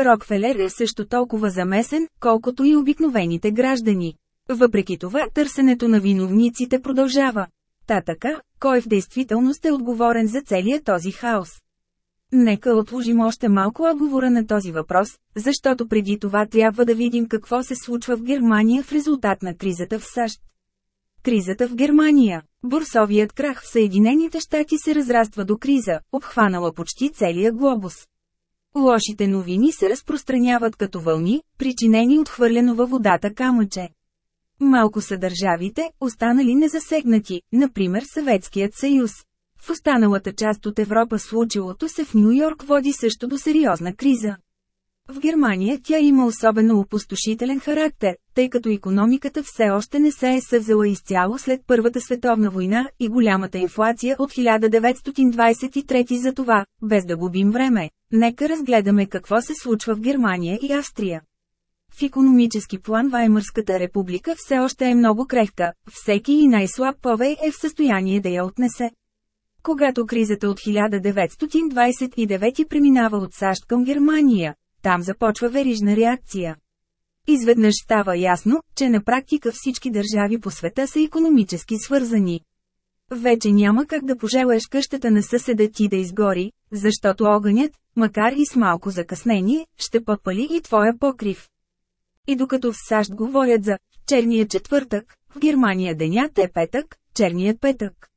Speaker 1: Рокфелер е също толкова замесен, колкото и обикновените граждани. Въпреки това търсенето на виновниците продължава. Та така, кой в действителност е отговорен за целия този хаос? Нека отложим още малко отговора на този въпрос, защото преди това трябва да видим какво се случва в Германия в резултат на кризата в САЩ. Кризата в Германия. Борсовият крах в Съединените щати се разраства до криза, обхванала почти целия глобус. Лошите новини се разпространяват като вълни, причинени от хвърлено във водата камъче. Малко са държавите, останали незасегнати, например Съветският съюз. В останалата част от Европа случилото се в Нью Йорк води също до сериозна криза. В Германия тя има особено опустошителен характер, тъй като економиката все още не се е съвзела изцяло след Първата световна война и голямата инфлация от 1923 за това, без да губим време. Нека разгледаме какво се случва в Германия и Австрия. В економически план Ваймърската република все още е много крехка, всеки и най-слаб повей е в състояние да я отнесе. Когато кризата от 1929 преминава от САЩ към Германия, там започва верижна реакция. Изведнъж става ясно, че на практика всички държави по света са економически свързани. Вече няма как да пожелаеш къщата на съседа ти да изгори, защото огънят, макар и с малко закъснение, ще подпали и твоя покрив. И докато в САЩ говорят за «черния четвъртък», в Германия денят е петък, черният петък.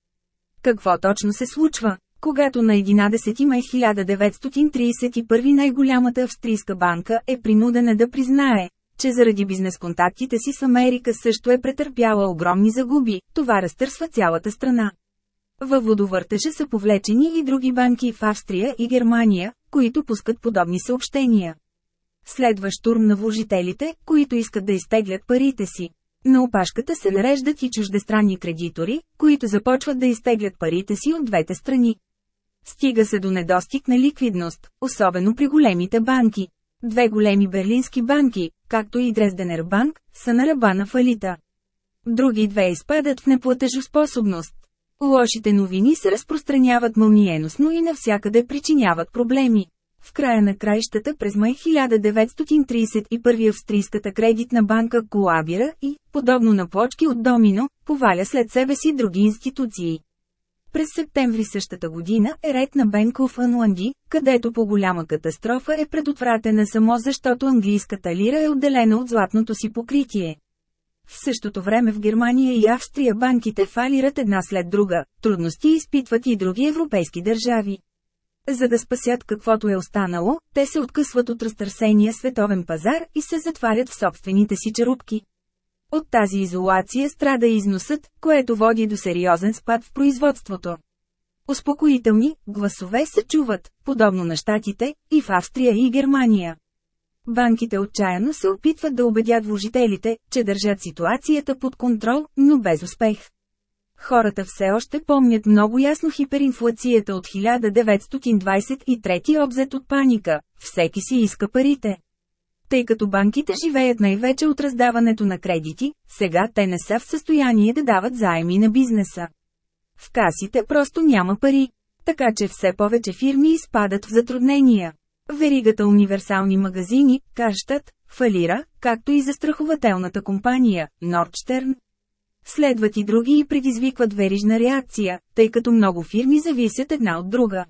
Speaker 1: Какво точно се случва? Когато на 11 май 1931 най-голямата австрийска банка е принудена да признае, че заради бизнес контактите си с Америка също е претърпяла огромни загуби, това разтърсва цялата страна. Във водовъртежа са повлечени и други банки в Австрия и Германия, които пускат подобни съобщения. Следва штурм на вложителите, които искат да изтеглят парите си. На опашката се нареждат и чуждестранни кредитори, които започват да изтеглят парите си от двете страни. Стига се до недостиг на ликвидност, особено при големите банки. Две големи берлински банки, както и Дрезденер банк, са на ръба на фалита. Други две изпадат в неплатежоспособност. Лошите новини се разпространяват мълниеносно и навсякъде причиняват проблеми. В края на краищата през май 1931 австрийската кредитна банка колабира и, подобно на плочки от домино, поваля след себе си други институции. През септември същата година е ред на Бенко в Анланди, където по голяма катастрофа е предотвратена само защото английската лира е отделена от златното си покритие. В същото време в Германия и Австрия банките фалират една след друга, трудности изпитват и други европейски държави. За да спасят каквото е останало, те се откъсват от разтърсения световен пазар и се затварят в собствените си черупки. От тази изолация страда износът, което води до сериозен спад в производството. Успокоителни гласове се чуват, подобно на щатите, и в Австрия и Германия. Банките отчаяно се опитват да убедят вложителите, че държат ситуацията под контрол, но без успех. Хората все още помнят много ясно хиперинфлацията от 1923 обзет от паника, всеки си иска парите. Тъй като банките живеят най-вече от раздаването на кредити, сега те не са в състояние да дават заеми на бизнеса. В касите просто няма пари, така че все повече фирми изпадат в затруднения. Веригата универсални магазини, Карштат, фалира, както и застрахователната компания, Нордштерн. Следват и други и предизвикват верижна реакция, тъй като много фирми зависят една от друга.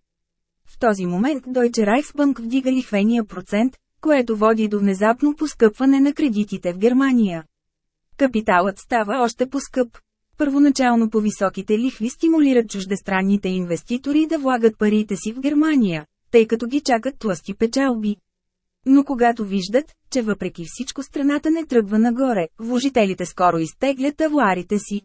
Speaker 1: В този момент Deutsche Reichsbank вдига лихвения процент, което води до внезапно поскъпване на кредитите в Германия. Капиталът става още по-скъп. Първоначално по високите лихви стимулират чуждестранните инвеститори да влагат парите си в Германия, тъй като ги чакат тласти печалби. Но когато виждат, че въпреки всичко страната не тръгва нагоре, вложителите скоро изтеглят авуарите си.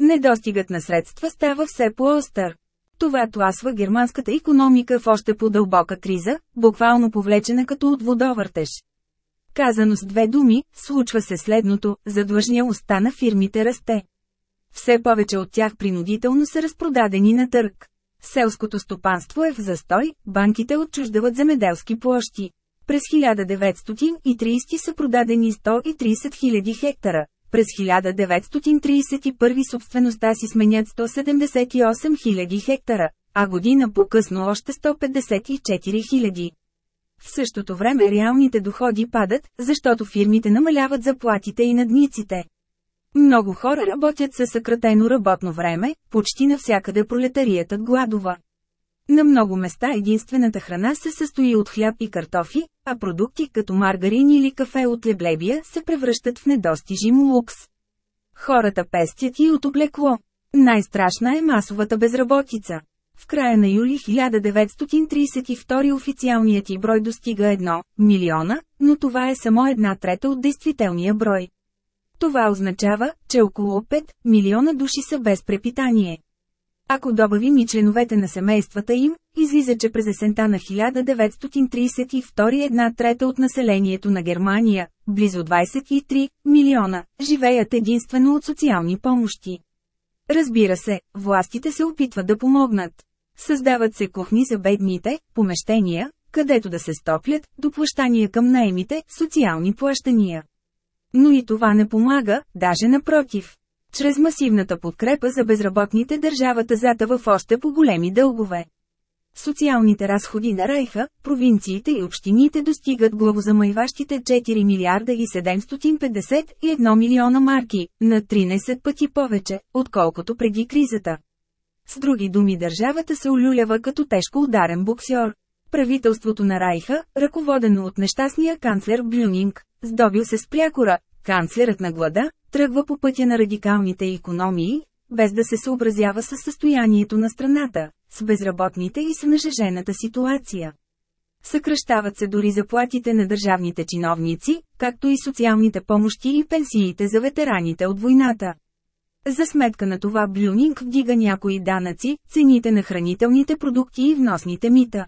Speaker 1: Недостигът на средства става все по-остър. Това тласва германската економика в още по-дълбока криза, буквално повлечена като от водовъртеж. Казано с две думи, случва се следното, задлъжнялостта на фирмите расте. Все повече от тях принудително са разпродадени на търг. Селското стопанство е в застой, банките отчуждават земеделски площи. През 1930 са продадени 130 000 хектара, през 1931 собствеността си сменят 178 000 хектара, а година по-късно още 154 000. В същото време реалните доходи падат, защото фирмите намаляват заплатите и надниците. Много хора работят със съкратено работно време, почти навсякъде пролетариятът гладова. На много места единствената храна се състои от хляб и картофи, а продукти като маргарин или кафе от леблебия се превръщат в недостижим лукс. Хората пестят и от облекло. Най-страшна е масовата безработица. В края на юли 1932 официалният и брой достига 1 милиона, но това е само една трета от действителния брой. Това означава, че около 5 милиона души са без препитание. Ако добавим и членовете на семействата им, излиза, че през есента на 1932 една трета от населението на Германия, близо 23 милиона, живеят единствено от социални помощи. Разбира се, властите се опитват да помогнат. Създават се кухни за бедните, помещения, където да се стоплят, доплащания към наемите, социални плащания. Но и това не помага, даже напротив. Чрез масивната подкрепа за безработните държавата затава в още по-големи дългове. Социалните разходи на Райха, провинциите и общините достигат главозамайващите 4 милиарда и 751 милиона марки, на 13 пъти повече, отколкото преди кризата. С други думи държавата се олюлява като тежко ударен боксьор. Правителството на Райха, ръководено от нещастния канцлер Блюнинг, здобил се с прякора, канцлерът на глада, тръгва по пътя на радикалните економии, без да се съобразява с състоянието на страната, с безработните и с нажежената ситуация. Съкръщават се дори заплатите на държавните чиновници, както и социалните помощи и пенсиите за ветераните от войната. За сметка на това Блюнинг вдига някои данъци, цените на хранителните продукти и вносните мита.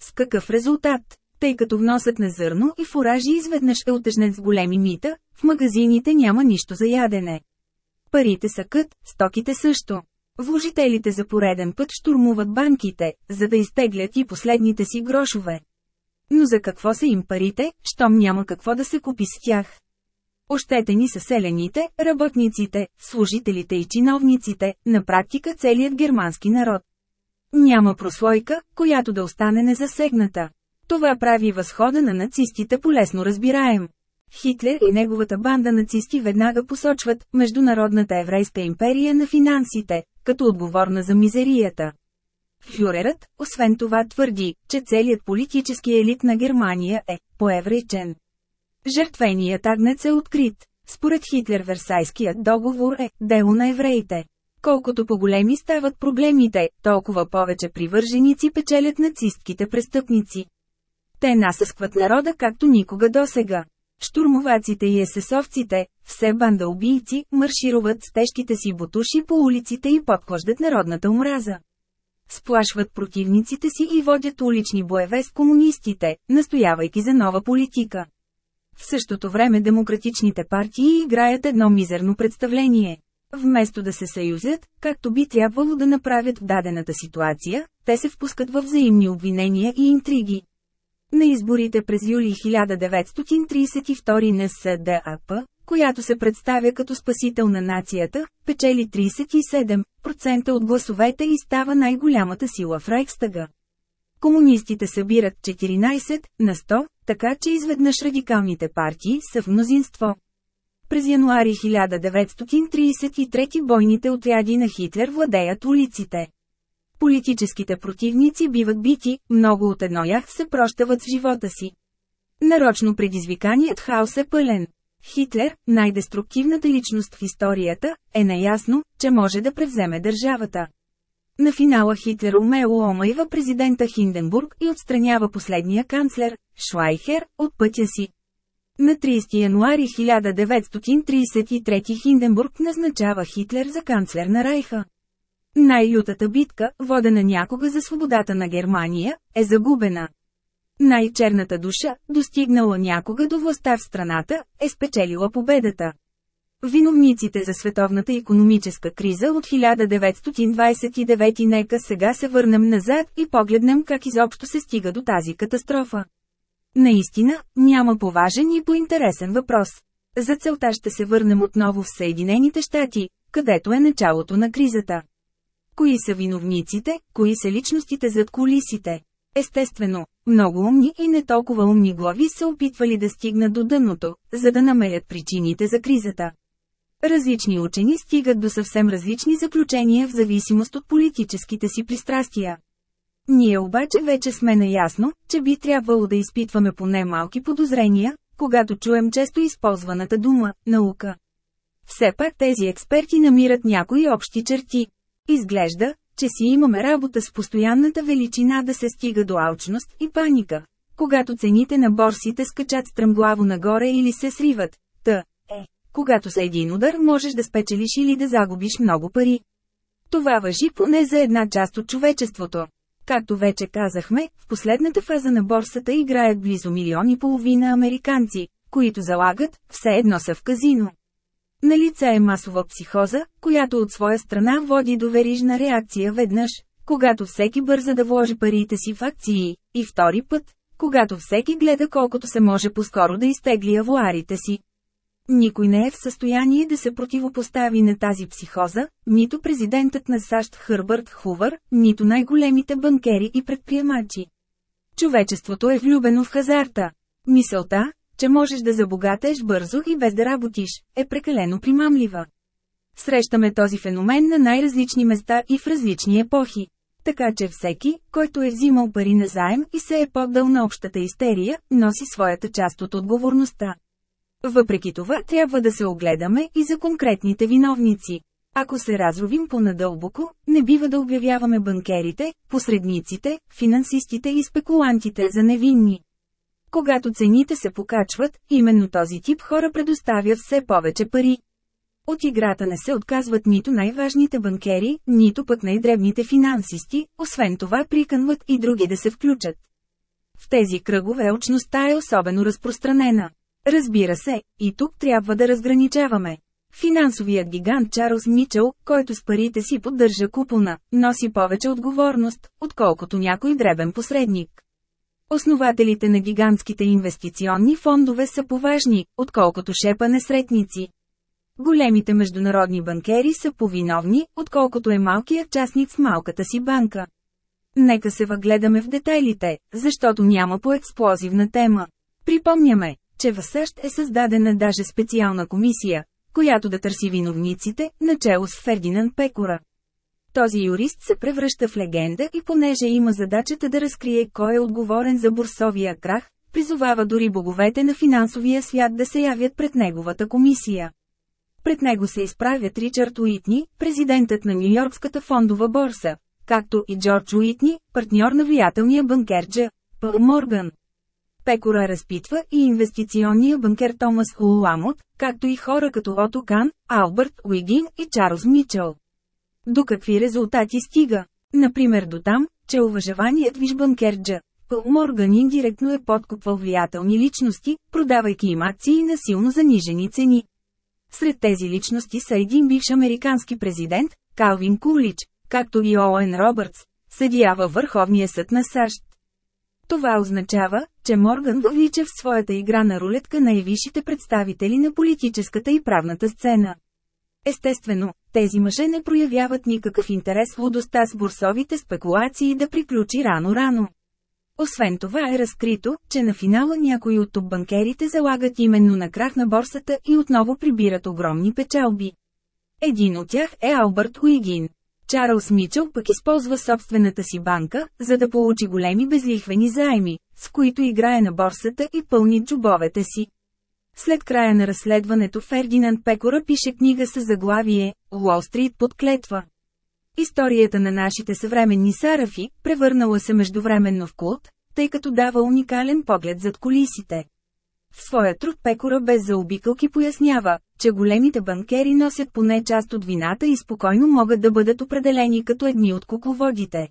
Speaker 1: С какъв резултат? Тъй като вносът на зърно и фуражи изведнъж е отъжнен с големи мита, в магазините няма нищо за ядене. Парите са кът, стоките също. Вложителите за пореден път штурмуват банките, за да изтеглят и последните си грошове. Но за какво са им парите, щом няма какво да се купи с тях? Ощетени са селените, работниците, служителите и чиновниците, на практика целият германски народ. Няма прослойка, която да остане незасегната. Това прави възхода на нацистите полесно разбираем. Хитлер и неговата банда нацисти веднага посочват Международната еврейска империя на финансите, като отговорна за мизерията. Фюрерът, освен това твърди, че целият политически елит на Германия е поеврейчен. Жертвеният агнец е открит. Според Хитлер Версайският договор е дело на евреите. Колкото по-големи стават проблемите, толкова повече привърженици печелят нацистките престъпници. Те насъскват народа както никога досега. Штурмоваците и есесовците, все банда убийци, маршируват с тежките си бутуши по улиците и подхождат народната омраза. Сплашват противниците си и водят улични боеве с комунистите, настоявайки за нова политика. В същото време демократичните партии играят едно мизерно представление. Вместо да се съюзят, както би трябвало да направят в дадената ситуация, те се впускат във взаимни обвинения и интриги. На изборите през юли 1932 на СДАП, която се представя като спасител на нацията, печели 37% от гласовете и става най-голямата сила в Райкстага. Комунистите събират 14 на 100, така че изведнъж радикалните партии са в мнозинство. През януари 1933 бойните отряди на Хитлер владеят улиците. Политическите противници биват бити, много от едно ях се прощават с живота си. Нарочно предизвиканият хаос е пълен. Хитлер, най-деструктивната личност в историята, е наясно, че може да превземе държавата. На финала Хитлер умело омайва президента Хинденбург и отстранява последния канцлер, Шлайхер, от пътя си. На 30 януари 1933 Хинденбург назначава Хитлер за канцлер на Райха. Най-лютата битка, водена някога за свободата на Германия, е загубена. Най-черната душа, достигнала някога до властта в страната, е спечелила победата. Виновниците за световната економическа криза от 1929 нека сега се върнем назад и погледнем как изобщо се стига до тази катастрофа. Наистина, няма поважен и поинтересен въпрос. За целта ще се върнем отново в Съединените щати, където е началото на кризата. Кои са виновниците, кои са личностите зад колисите? Естествено, много умни и не толкова умни глави се опитвали да стигнат до дъното, за да намерят причините за кризата. Различни учени стигат до съвсем различни заключения в зависимост от политическите си пристрастия. Ние обаче вече сме наясно, че би трябвало да изпитваме поне малки подозрения, когато чуем често използваната дума – наука. Все пак тези експерти намират някои общи черти. Изглежда, че си имаме работа с постоянната величина да се стига до алчност и паника. Когато цените на борсите скачат стръмглаво нагоре или се сриват, т. е, когато с един удар можеш да спечелиш или да загубиш много пари. Това въжи поне за една част от човечеството. Както вече казахме, в последната фаза на борсата играят близо милиони и половина американци, които залагат, все едно са в казино. На лице е масова психоза, която от своя страна води до верижна реакция веднъж, когато всеки бърза да вложи парите си в акции, и втори път, когато всеки гледа колкото се може по-скоро да изтегли авуарите си. Никой не е в състояние да се противопостави на тази психоза, нито президентът на САЩ Хърбърт Хувър, нито най-големите банкери и предприемачи. Човечеството е влюбено в хазарта. Мисълта, че можеш да забогатеш бързо и без да работиш, е прекалено примамлива. Срещаме този феномен на най-различни места и в различни епохи. Така че всеки, който е взимал пари на заем и се е поддал на общата истерия, носи своята част от отговорността. Въпреки това трябва да се огледаме и за конкретните виновници. Ако се разровим по-надълбоко, не бива да обявяваме банкерите, посредниците, финансистите и спекулантите за невинни. Когато цените се покачват, именно този тип хора предоставят все повече пари. От играта не се отказват нито най-важните банкери, нито пък най-дребните финансисти, освен това приканват и други да се включат. В тези кръгове очността е особено разпространена. Разбира се, и тук трябва да разграничаваме. Финансовият гигант Чарлз Мичел, който с парите си поддържа купона, носи повече отговорност, отколкото някой дребен посредник. Основателите на гигантските инвестиционни фондове са поважни, отколкото шепа несретници. Големите международни банкери са повиновни, отколкото е малкият частник в малката си банка. Нека се въгледаме в детайлите, защото няма по-експлозивна тема. Припомняме, че в САЩ е създадена даже специална комисия, която да търси виновниците, начало с Фердинанд Пекора. Този юрист се превръща в легенда и понеже има задачата да разкрие кой е отговорен за бурсовия крах, призовава дори боговете на финансовия свят да се явят пред неговата комисия. Пред него се изправят Ричард Уитни, президентът на Нью-Йоркската фондова борса, както и Джордж Уитни, партньор на влиятелния банкер Дж. Пъл Морган. Пекора разпитва и инвестиционния банкер Томас Уламот, както и хора като Ото Кан, Албърт Уигин и Чарлз Мичел. До какви резултати стига? Например до там, че уважаваният виж банкер Дж. Пъл Морган индиректно е подкупвал влиятелни личности, продавайки им акции на силно занижени цени. Сред тези личности са един бивш американски президент, Калвин Кулич, както и Оуен Робъртс, съдия във Върховния съд на САЩ. Това означава, че Морган въвлича в своята игра на рулетка най-висшите представители на политическата и правната сцена. Естествено, тези мъже не проявяват никакъв интерес лудостта с бурсовите спекулации да приключи рано-рано. Освен това е разкрито, че на финала някои от топ-банкерите залагат именно на крах на борсата и отново прибират огромни печалби. Един от тях е Албърт Уигин. Чарлз Мичел пък използва собствената си банка, за да получи големи безлихвени заеми, с които играе на борсата и пълни джубовете си. След края на разследването Фердинанд Пекора пише книга с заглавие «Уолл Стрит под клетва». Историята на нашите съвременни сарафи, превърнала се междувременно в култ, тъй като дава уникален поглед зад колисите. В своя труд Пекора без заобикълки пояснява, че големите банкери носят поне част от вината и спокойно могат да бъдат определени като едни от кукловодите.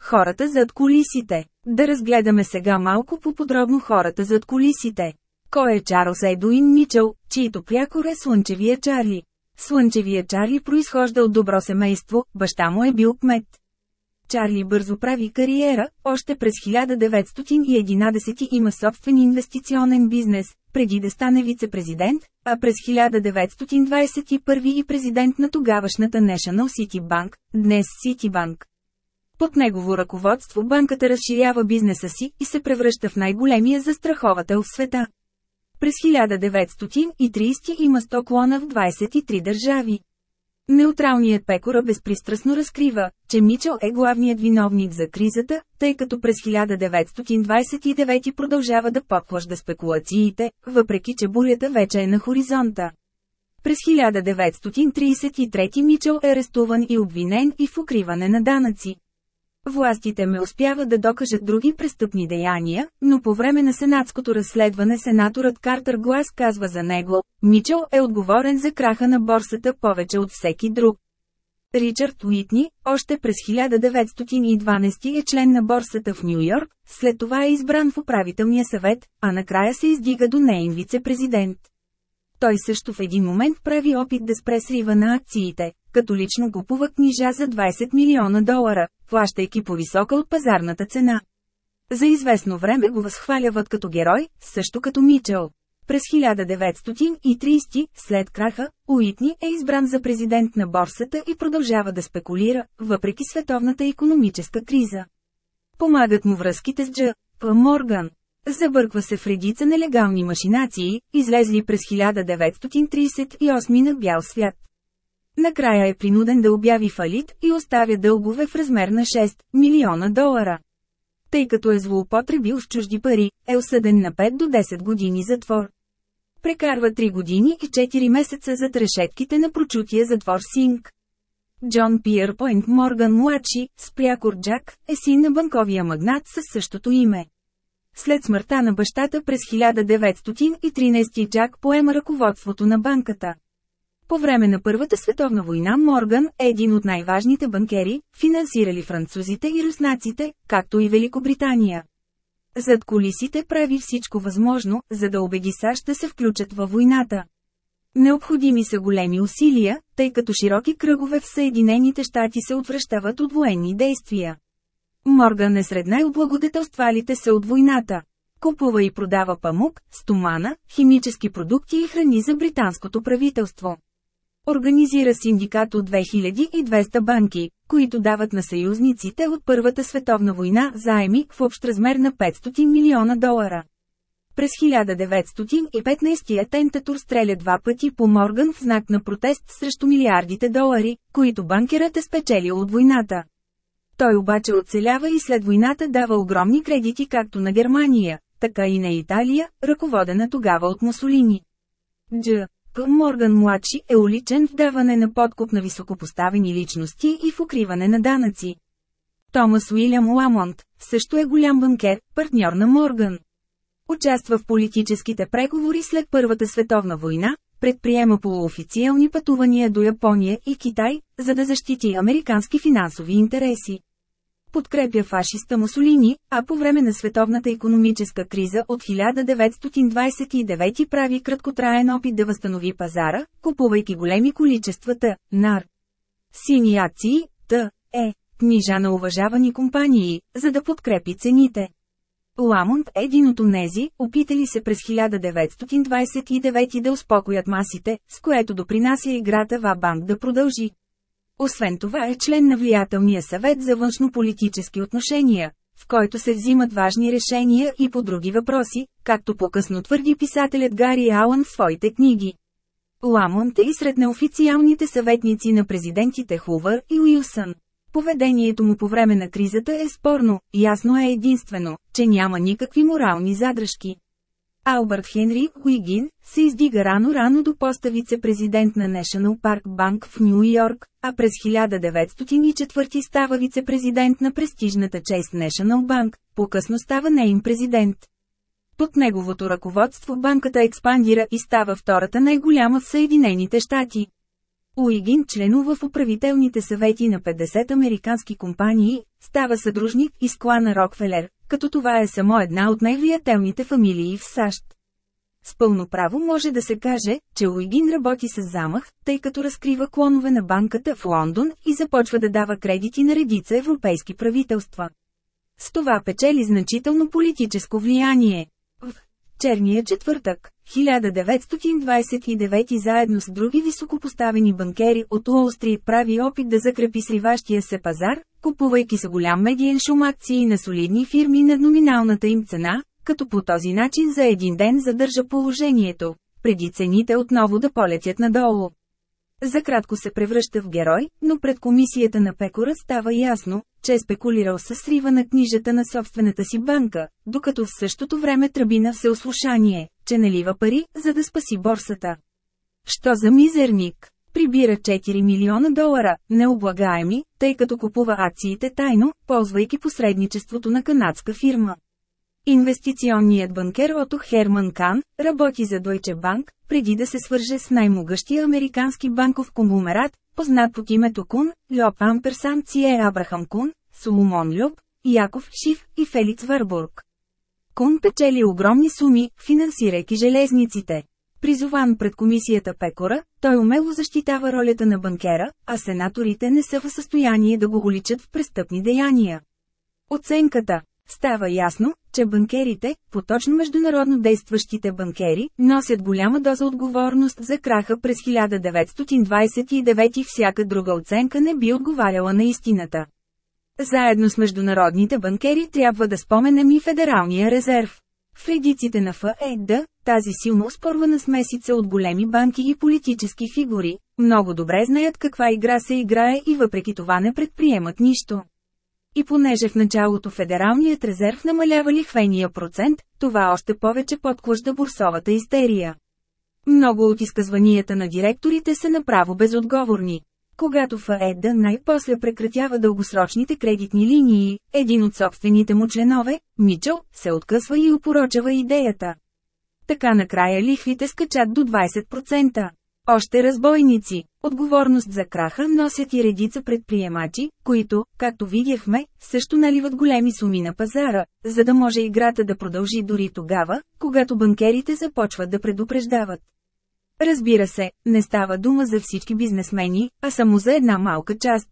Speaker 1: Хората зад колисите. Да разгледаме сега малко по-подробно хората зад колисите. Кой е Чарлз Едуин Мичел, чието прякор е Слънчевия Чарли? Слънчевия Чарли произхожда от добро семейство, баща му е бил кмет. Чарли бързо прави кариера, още през 1911 има собствен инвестиционен бизнес, преди да стане вице-президент, а през 1921 и президент на тогавашната National City Bank, днес Citibank. Под негово ръководство банката разширява бизнеса си и се превръща в най-големия застраховател в света. През 1930 има 100 клона в 23 държави. Неутралният Пекора безпристрастно разкрива, че Мичел е главният виновник за кризата, тъй като през 1929 продължава да подхлажда спекулациите, въпреки че бурята вече е на хоризонта. През 1933 Мичел е арестуван и обвинен и в укриване на данъци. Властите ме успяват да докажат други престъпни деяния, но по време на сенатското разследване сенаторът Картер Глас казва за него, Мичел е отговорен за краха на борсата повече от всеки друг. Ричард Уитни, още през 1912 е член на борсата в Нью Йорк, след това е избран в управителния съвет, а накрая се издига до нейн вице-президент. Той също в един момент прави опит да спре срива на акциите, като лично купува книжа за 20 милиона долара, плащайки по-висока от пазарната цена. За известно време го възхваляват като герой, също като Мичел. През 1930, след краха, Уитни е избран за президент на борсата и продължава да спекулира, въпреки световната економическа криза. Помагат му връзките с Дж. П. Морган. Забърква се в редица нелегални машинации, излезли през 1938 на бял свят. Накрая е принуден да обяви фалит и оставя дългове в размер на 6 милиона долара. Тъй като е злоупотребил с чужди пари, е осъден на 5 до 10 години затвор. Прекарва 3 години и 4 месеца зад решетките на прочутия затвор Синг. Джон Пиер Пойнт Морган младши, спрякор Джак, е син на банковия магнат със същото име. След смъртта на бащата през 1913 Джак поема ръководството на банката. По време на Първата световна война Морган е един от най-важните банкери, финансирали французите и руснаците, както и Великобритания. Зад колисите прави всичко възможно, за да убеди САЩ да се включат във войната. Необходими са големи усилия, тъй като широки кръгове в Съединените щати се отвръщават от военни действия. Морган е сред най-облагодетелствалите се от войната. Купува и продава памук, стомана, химически продукти и храни за британското правителство. Организира синдикат от 2200 банки, които дават на съюзниците от Първата световна война заеми в общ размер на 500 милиона долара. През 1915 атентатор стреля два пъти по Морган в знак на протест срещу милиардите долари, които банкерът е спечелил от войната. Той обаче оцелява и след войната дава огромни кредити както на Германия, така и на Италия, ръководена тогава от Мусолини. Дж. П. Морган младши е уличен в даване на подкуп на високопоставени личности и в укриване на данъци. Томас Уилям Ламонт също е голям банкер, партньор на Морган. Участва в политическите преговори след Първата световна война, предприема полуофициални пътувания до Япония и Китай, за да защити американски финансови интереси подкрепя фашиста Мусолини, а по време на световната економическа криза от 1929 прави краткотраен опит да възстанови пазара, купувайки големи количествата нар. Сини акции, т. е, книжа на уважавани компании, за да подкрепи цените. Ламонт е един от онези, опитали се през 1929 да успокоят масите, с което допринася играта в банк да продължи. Освен това е член на влиятелния съвет за външно-политически отношения, в който се взимат важни решения и по други въпроси, както по-късно твърди писателят Гари Алън в своите книги. Ламонт е и сред неофициалните съветници на президентите Хувър и Уилсън. Поведението му по време на кризата е спорно, ясно е единствено, че няма никакви морални задръжки. Албърт Хенри Уигин се издига рано-рано до поста вице-президент на National Park Bank в Нью Йорк, а през 1904 става вице-президент на престижната чест National Bank, по-късно става нейн президент. Под неговото ръководство банката експандира и става втората най-голяма в Съединените щати. Уигин членува в управителните съвети на 50 американски компании, става съдружник и с клана Рокфелер, като това е само една от най-влиятелните фамилии в САЩ. С пълно право може да се каже, че Уигин работи с замах, тъй като разкрива клонове на банката в Лондон и започва да дава кредити на редица европейски правителства. С това печели значително политическо влияние. Черния четвъртък, 1929 заедно с други високопоставени банкери от Уолл-стрит прави опит да закрепи сриващия се пазар, купувайки са голям медиен шум акции на солидни фирми над номиналната им цена, като по този начин за един ден задържа положението, преди цените отново да полетят надолу. За кратко се превръща в герой, но пред комисията на Пекора става ясно, че е спекулирал със срива на книжата на собствената си банка, докато в същото време тръби на всеослушание, че налива пари, за да спаси борсата. Що за мизерник? Прибира 4 милиона долара, необлагаеми, тъй като купува акциите тайно, ползвайки посредничеството на канадска фирма. Инвестиционният банкер Ото Херман Кан работи за Deutsche Bank, преди да се свърже с най-могъщия американски банков конгломерат, познат под името Кун, Льоп Амперсан Цие Абрахам Кун, Соломон Люб, Яков Шиф и Феликс Върбург. Кун печели огромни суми, финансирайки железниците. Призован пред комисията Пекора, той умело защитава ролята на банкера, а сенаторите не са в състояние да го уличат в престъпни деяния. Оценката Става ясно, че банкерите, поточно международно действащите банкери, носят голяма доза отговорност за краха през 1929 и всяка друга оценка не би отговаряла на истината. Заедно с международните банкери трябва да споменем и Федералния резерв. В редиците на ФЕД, тази силно успорвана смесица от големи банки и политически фигури, много добре знаят каква игра се играе и въпреки това не предприемат нищо. И понеже в началото Федералният резерв намалява лихвения процент, това още повече подклажда бурсовата истерия. Много от изказванията на директорите са направо безотговорни. Когато ФЕД най-после прекратява дългосрочните кредитни линии, един от собствените му членове, Мичел, се откъсва и упорочава идеята. Така накрая лихвите скачат до 20%. Още разбойници. Отговорност за краха носят и редица предприемачи, които, както видяхме, също наливат големи суми на пазара, за да може играта да продължи дори тогава, когато банкерите започват да предупреждават. Разбира се, не става дума за всички бизнесмени, а само за една малка част.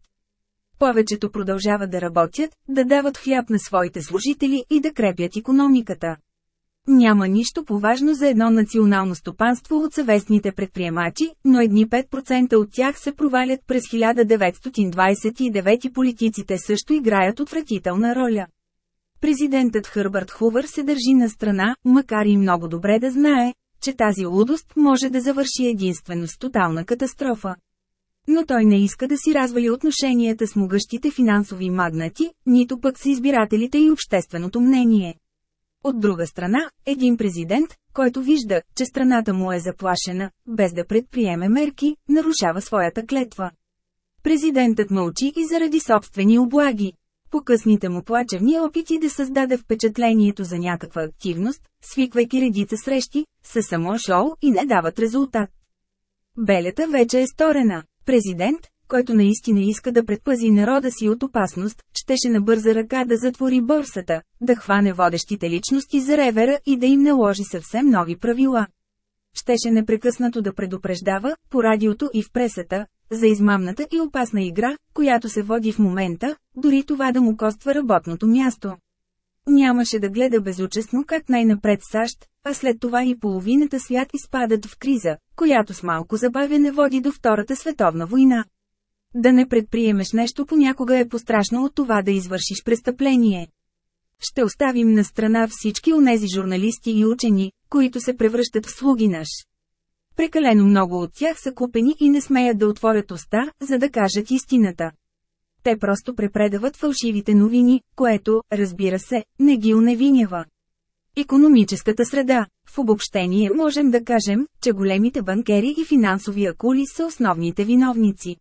Speaker 1: Повечето продължават да работят, да дават хляб на своите служители и да крепят економиката. Няма нищо поважно за едно национално стопанство от съвестните предприемачи, но едни 5% от тях се провалят през 1929 и политиците също играят отвратителна роля. Президентът Хърбърт Хувър се държи на страна, макар и много добре да знае, че тази лудост може да завърши единствено с тотална катастрофа. Но той не иска да си развали отношенията с могъщите финансови магнати, нито пък с избирателите и общественото мнение. От друга страна, един президент, който вижда, че страната му е заплашена, без да предприеме мерки, нарушава своята клетва. Президентът мълчи и заради собствени облаги. По късните му плачевни опити да създаде впечатлението за някаква активност, свиквайки редица срещи, са само шоу и не дават резултат. Белята вече е сторена. Президент, който наистина иска да предпази народа си от опасност, щеше на бърза ръка да затвори борсата, да хване водещите личности за ревера и да им наложи съвсем нови правила. Щеше непрекъснато да предупреждава, по радиото и в пресата, за измамната и опасна игра, която се води в момента, дори това да му коства работното място. Нямаше да гледа безучестно как най-напред САЩ, а след това и половината свят изпадат в криза, която с малко забавяне води до Втората световна война. Да не предприемеш нещо понякога е пострашно от това да извършиш престъпление. Ще оставим на страна всички онези журналисти и учени, които се превръщат в слуги наш. Прекалено много от тях са купени и не смеят да отворят уста, за да кажат истината. Те просто препредават фалшивите новини, което, разбира се, не ги уневинява. Економическата среда. В обобщение можем да кажем, че големите банкери и финансови акули са основните виновници.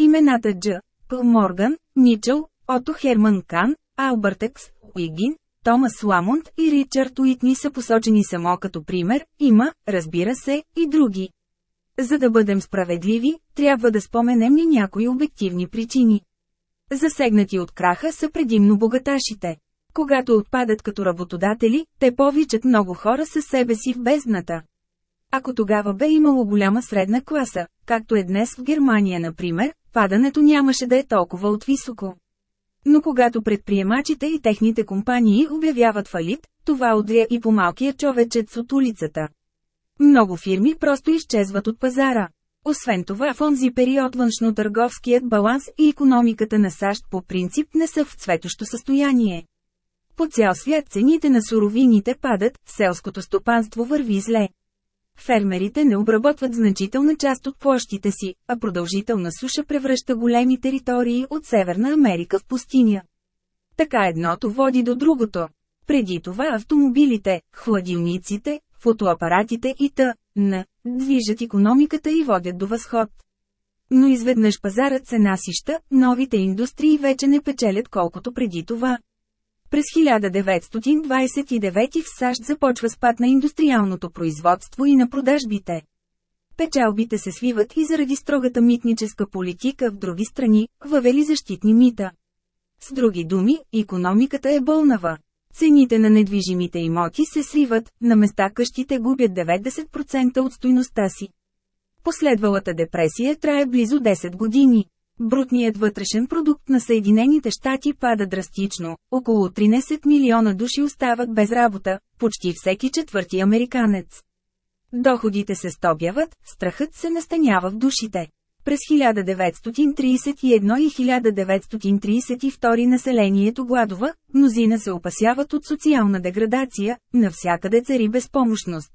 Speaker 1: Имената Дж. П. Морган, Мичел, Ото Херман Кан, Албъртекс, Уигин, Томас Ламонт и Ричард Уитни са посочени само като пример, има, разбира се, и други. За да бъдем справедливи, трябва да споменем и някои обективни причини. Засегнати от краха са предимно богаташите. Когато отпадат като работодатели, те повичат много хора със себе си в бездната. Ако тогава бе имало голяма средна класа, както е днес в Германия например, падането нямаше да е толкова отвисоко. Но когато предприемачите и техните компании обявяват фалит, това удря и по малкия човечец от улицата. Много фирми просто изчезват от пазара. Освен това в онзи период външно-търговският баланс и економиката на САЩ по принцип не са в цветощо състояние. По цял свят цените на суровините падат, селското стопанство върви зле. Фермерите не обработват значителна част от площите си, а продължителна суша превръща големи територии от Северна Америка в пустиня. Така едното води до другото. Преди това автомобилите, хладилниците, фотоапаратите и т.н. движат економиката и водят до възход. Но изведнъж пазарът се насища, новите индустрии вече не печелят колкото преди това. През 1929 в САЩ започва спад на индустриалното производство и на продажбите. печалбите се свиват и заради строгата митническа политика в други страни, въвели защитни мита. С други думи, економиката е болнава. Цените на недвижимите имоти се свиват, на места къщите губят 90% от стойността си. Последвалата депресия трае близо 10 години. Брутният вътрешен продукт на Съединените щати пада драстично, около 13 милиона души остават без работа, почти всеки четвърти американец. Доходите се стобяват, страхът се настанява в душите. През 1931 и 1932 населението гладова, мнозина се опасяват от социална деградация, навсякъде цари безпомощност.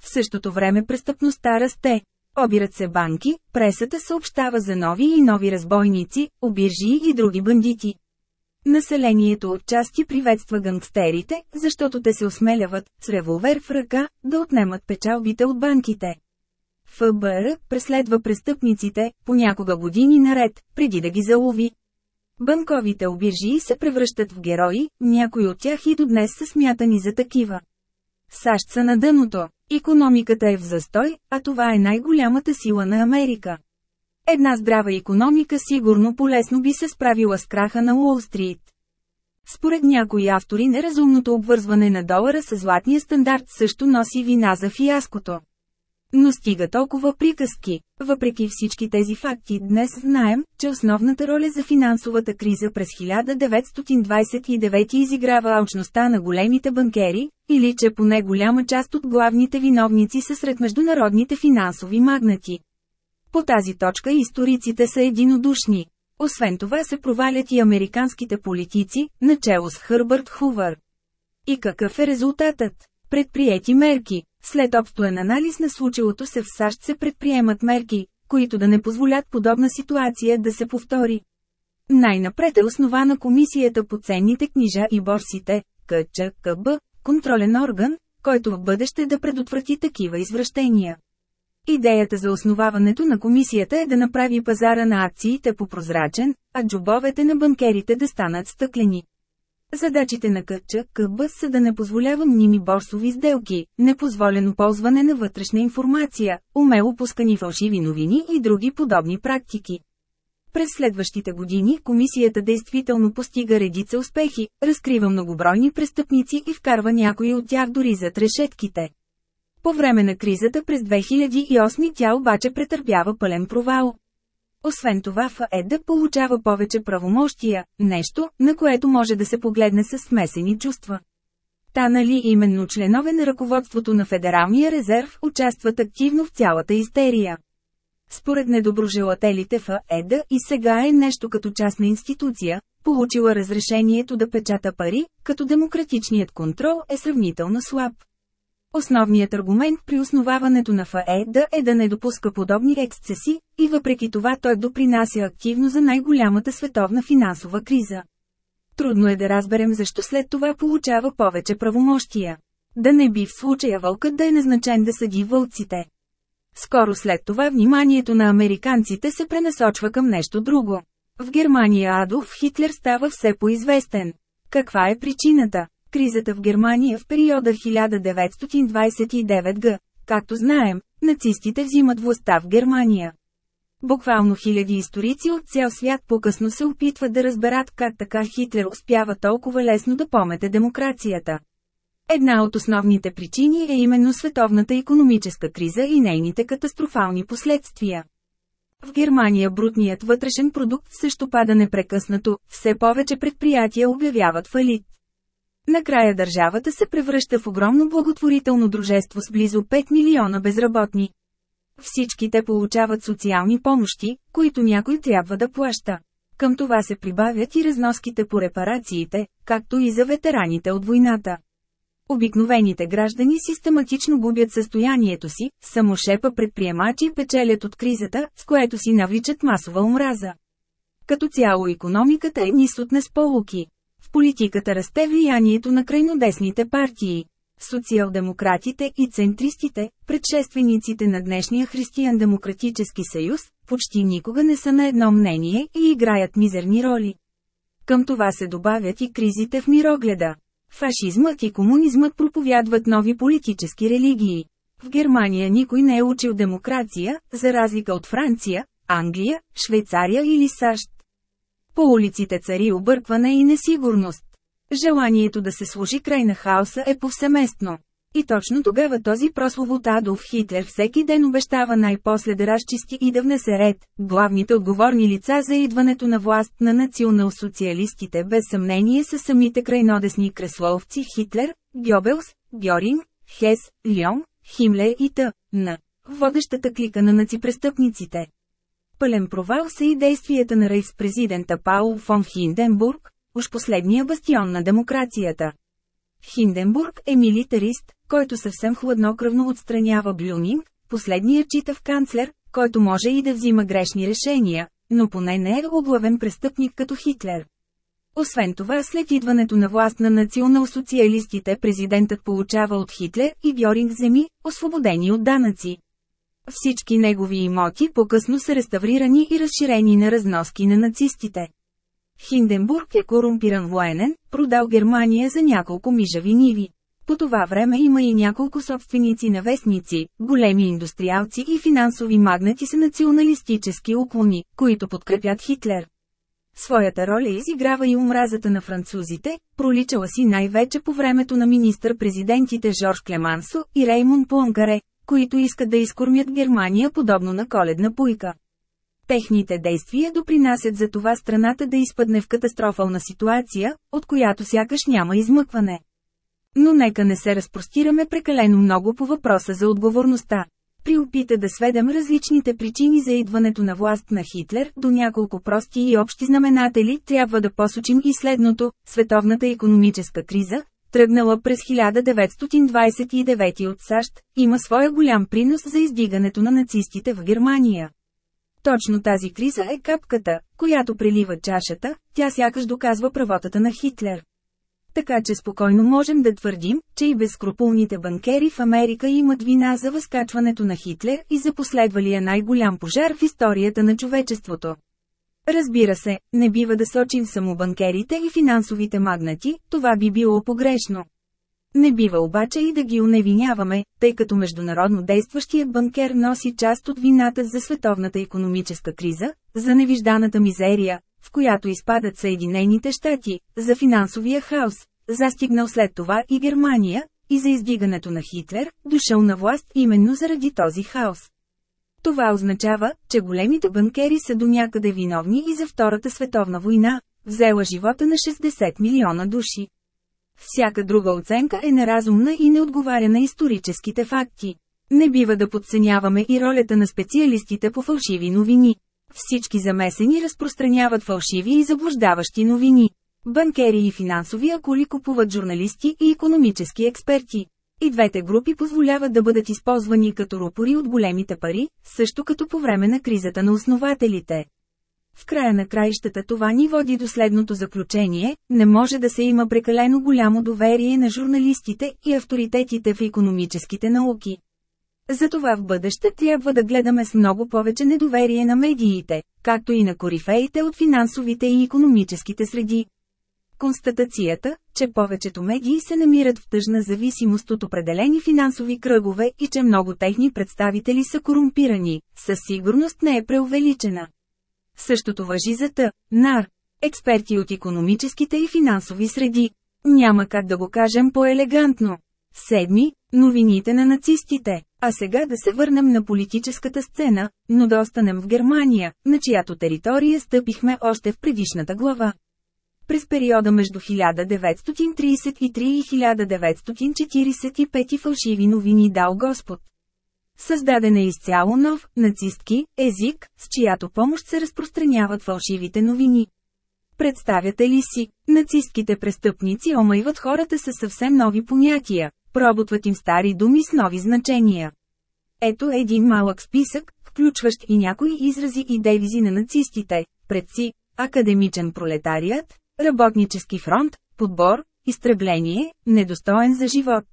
Speaker 1: В същото време престъпността расте. Обират се банки, пресата съобщава за нови и нови разбойници, обиржи и други бандити. Населението отчасти приветства гангстерите, защото те се осмеляват, с револвер в ръка, да отнемат печалбите от банките. ФБР преследва престъпниците, понякога години наред, преди да ги залови. Банковите обиржии се превръщат в герои, някои от тях и до днес са смятани за такива. САЩ са на дъното. Економиката е в застой, а това е най-голямата сила на Америка. Една здрава економика сигурно полесно би се справила с краха на Уолл-стрит. Според някои автори неразумното обвързване на долара с златния стандарт също носи вина за фиаското. Но стига толкова приказки. Въпреки всички тези факти, днес знаем, че основната роля за финансовата криза през 1929 изиграва алчността на големите банкери, или че поне голяма част от главните виновници са сред международните финансови магнати. По тази точка историците са единодушни. Освен това се провалят и американските политици, начало с Хърбърт Хувър. И какъв е резултатът? Предприети мерки. След обстоен анализ на случилото се в САЩ се предприемат мерки, които да не позволят подобна ситуация да се повтори. Най-напред е основана Комисията по ценните книжа и борсите, КЧКБ, контролен орган, който в бъдеще да предотврати такива извращения. Идеята за основаването на комисията е да направи пазара на акциите по прозрачен, а джобовете на банкерите да станат стъклени. Задачите на КЧКБ са да не позволява мними борсови сделки, непозволено ползване на вътрешна информация, умело пускани фалшиви новини и други подобни практики. През следващите години комисията действително постига редица успехи, разкрива многобройни престъпници и вкарва някои от тях дори зад решетките. По време на кризата през 2008 тя обаче претърпява пълен провал. Освен това ФАЕД получава повече правомощия, нещо, на което може да се погледне с смесени чувства. Та нали именно членове на ръководството на Федералния резерв участват активно в цялата истерия. Според недоброжелателите в ЕДА и сега е нещо като частна институция, получила разрешението да печата пари, като демократичният контрол е сравнително слаб. Основният аргумент при основаването на ФАЕД е да не допуска подобни ексцеси, и въпреки това той допринася активно за най-голямата световна финансова криза. Трудно е да разберем защо след това получава повече правомощия. Да не би в случая вълкът да е назначен да съди вълците. Скоро след това вниманието на американците се пренасочва към нещо друго. В Германия Адолф Хитлер става все по-известен. Каква е причината? Кризата в Германия в периода 1929 г. Както знаем, нацистите взимат властта в Германия. Буквално хиляди историци от цял свят по-късно се опитват да разберат как така Хитлер успява толкова лесно да помете демокрацията. Една от основните причини е именно световната економическа криза и нейните катастрофални последствия. В Германия брутният вътрешен продукт също пада непрекъснато, все повече предприятия обявяват фалит. Накрая държавата се превръща в огромно благотворително дружество с близо 5 милиона безработни. Всички те получават социални помощи, които някой трябва да плаща. Към това се прибавят и разноските по репарациите, както и за ветераните от войната. Обикновените граждани систематично губят състоянието си, само шепа предприемачи печелят от кризата, с което си навличат масова омраза. Като цяло економиката е низ от несполуки. Политиката расте влиянието на крайнодесните партии. Социал-демократите и центристите, предшествениците на днешния християн-демократически съюз, почти никога не са на едно мнение и играят мизерни роли. Към това се добавят и кризите в мирогледа. Фашизмът и комунизмът проповядват нови политически религии. В Германия никой не е учил демокрация, за разлика от Франция, Англия, Швейцария или САЩ. По улиците цари объркване и несигурност. Желанието да се сложи край на хаоса е повсеместно. И точно тогава този прословут Адолф Хитлер всеки ден обещава най-после да разчисти и да внесе ред. Главните отговорни лица за идването на власт на национал-социалистите без съмнение са самите крайнодесни кресловци Хитлер, Гьобелс, Гьоринг, Хес, Льон, Химле и т.н. Водещата клика на наципрестъпниците. Пълен провал са и действията на рейхспрезидента Паул фон Хинденбург, уж последния бастион на демокрацията. Хинденбург е милитарист, който съвсем хладнокръвно отстранява Блюминг, последният читав канцлер, който може и да взима грешни решения, но поне не е оглавен престъпник като Хитлер. Освен това след идването на власт на национал-социалистите президентът получава от Хитлер и Бьоринг земи, освободени от данъци. Всички негови имоти по-късно са реставрирани и разширени на разноски на нацистите. Хинденбург е корумпиран военен, продал Германия за няколко мижави ниви. По това време има и няколко собственици на вестници, големи индустриалци и финансови магнати с националистически уклони, които подкрепят Хитлер. Своята роля изиграва и омразата на французите, проличала си най-вече по времето на министър-президентите Жорж Клемансо и Реймон Пуанкаре, които искат да изкормят Германия подобно на коледна пуйка. Техните действия допринасят за това страната да изпадне в катастрофална ситуация, от която сякаш няма измъкване. Но нека не се разпростираме прекалено много по въпроса за отговорността. При опита да сведем различните причини за идването на власт на Хитлер до няколко прости и общи знаменатели, трябва да посочим и следното – световната економическа криза, тръгнала през 1929 от САЩ, има своя голям принос за издигането на нацистите в Германия. Точно тази криза е капката, която прелива чашата, тя сякаш доказва правотата на Хитлер. Така че спокойно можем да твърдим, че и безскрупулните банкери в Америка имат вина за възкачването на Хитлер и за последвалия най-голям пожар в историята на човечеството. Разбира се, не бива да сочим само банкерите и финансовите магнати, това би било погрешно. Не бива обаче и да ги уневиняваме, тъй като международно действащият банкер носи част от вината за световната економическа криза, за невижданата мизерия, в която изпадат Съединените щати, за финансовия хаос, застигнал след това и Германия, и за издигането на Хитлер, дошъл на власт именно заради този хаос. Това означава, че големите банкери са до някъде виновни и за Втората световна война, взела живота на 60 милиона души. Всяка друга оценка е неразумна и не отговаря на историческите факти. Не бива да подценяваме и ролята на специалистите по фалшиви новини. Всички замесени разпространяват фалшиви и заблуждаващи новини. Банкери и финансови акули купуват журналисти и економически експерти. И двете групи позволяват да бъдат използвани като рупори от големите пари, също като по време на кризата на основателите. В края на краищата това ни води до следното заключение – не може да се има прекалено голямо доверие на журналистите и авторитетите в економическите науки. Затова в бъдеще трябва да гледаме с много повече недоверие на медиите, както и на корифеите от финансовите и економическите среди. Констатацията, че повечето медии се намират в тъжна зависимост от определени финансови кръгове и че много техни представители са корумпирани, със сигурност не е преувеличена. Същото въжи за Т. НАР. Експерти от економическите и финансови среди. Няма как да го кажем по-елегантно. Седми – новините на нацистите. А сега да се върнем на политическата сцена, но да останем в Германия, на чиято територия стъпихме още в предишната глава. През периода между 1933 и 1945 фалшиви новини дал Господ. Създаден е изцяло нов, нацистки, език, с чиято помощ се разпространяват фалшивите новини. Представяте ли си, нацистките престъпници омайват хората със съвсем нови понятия, пробутват им стари думи с нови значения. Ето един малък списък, включващ и някои изрази и девизи на нацистите, предци, академичен пролетарият, работнически фронт, подбор, изтребление, недостоен за живот.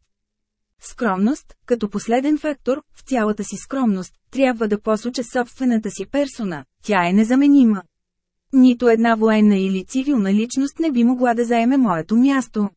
Speaker 1: Скромност, като последен фактор, в цялата си скромност, трябва да посоча собствената си персона, тя е незаменима. Нито една военна или цивилна личност не би могла да заеме моето място.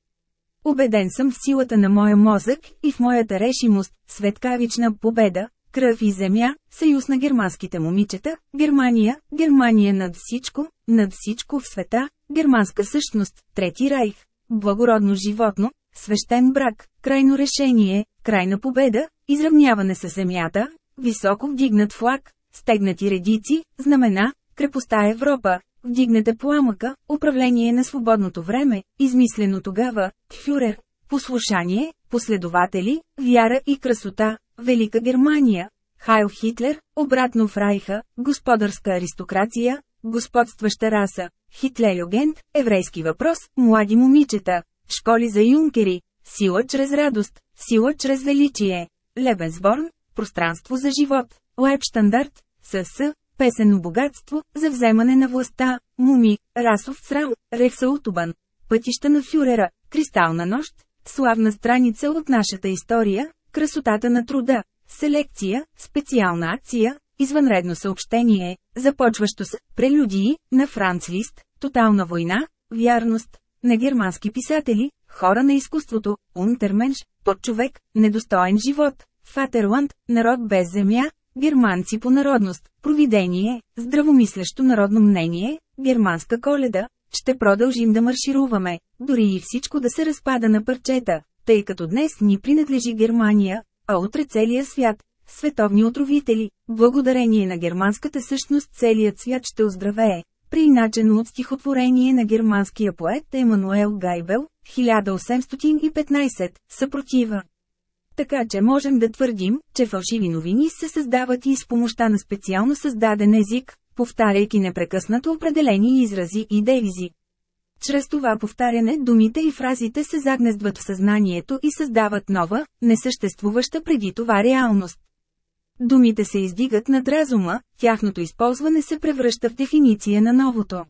Speaker 1: Обеден съм в силата на моя мозък и в моята решимост, светкавична победа, кръв и земя, съюз на германските момичета, Германия, Германия над всичко, над всичко в света, германска същност, Трети райх, благородно животно, свещен брак, крайно решение, крайна победа, изравняване с земята, високо вдигнат флаг, стегнати редици, знамена, крепостта Европа, вдигнете пламъка, управление на свободното време, измислено тогава, фюрер, послушание, последователи, вяра и красота, Велика Германия, Хайл Хитлер, обратно в Райха, господарска аристокрация, господстваща раса, Хитлер-югент, еврейски въпрос, млади момичета, школи за юнкери, сила чрез радост, сила чрез величие, Лебенсборн, пространство за живот, Лайпштандарт, СС, песено богатство, за вземане на властта, муми, расов срам, Рехсаутубан, пътища на фюрера, кристална нощ, славна страница от нашата история, красотата на труда, селекция, специална акция, извънредно съобщение, започващо с прелюдии на Франц Лист, тотална война, вярност, на германски писатели, хора на изкуството, Унтерменш, подчовек, недостоен живот, Фатерланд, народ без земя, германци по народност, провидение, здравомислещо народно мнение, германска коледа, ще продължим да маршируваме, дори и всичко да се разпада на парчета, тъй като днес ни принадлежи Германия, а утре целия свят, световни отровители, благодарение на германската същност целият свят ще оздравее. Приначено от стихотворение на германския поет Емануел Гайбел, 1815, съпротива. Така че можем да твърдим, че фалшиви новини се създават и с помощта на специално създаден език, повтаряйки непрекъснато определени изрази и девизи. Чрез това повтаряне думите и фразите се загнездват в съзнанието и създават нова, несъществуваща преди това реалност. Думите се издигат над разума, тяхното използване се превръща в дефиниция на новото.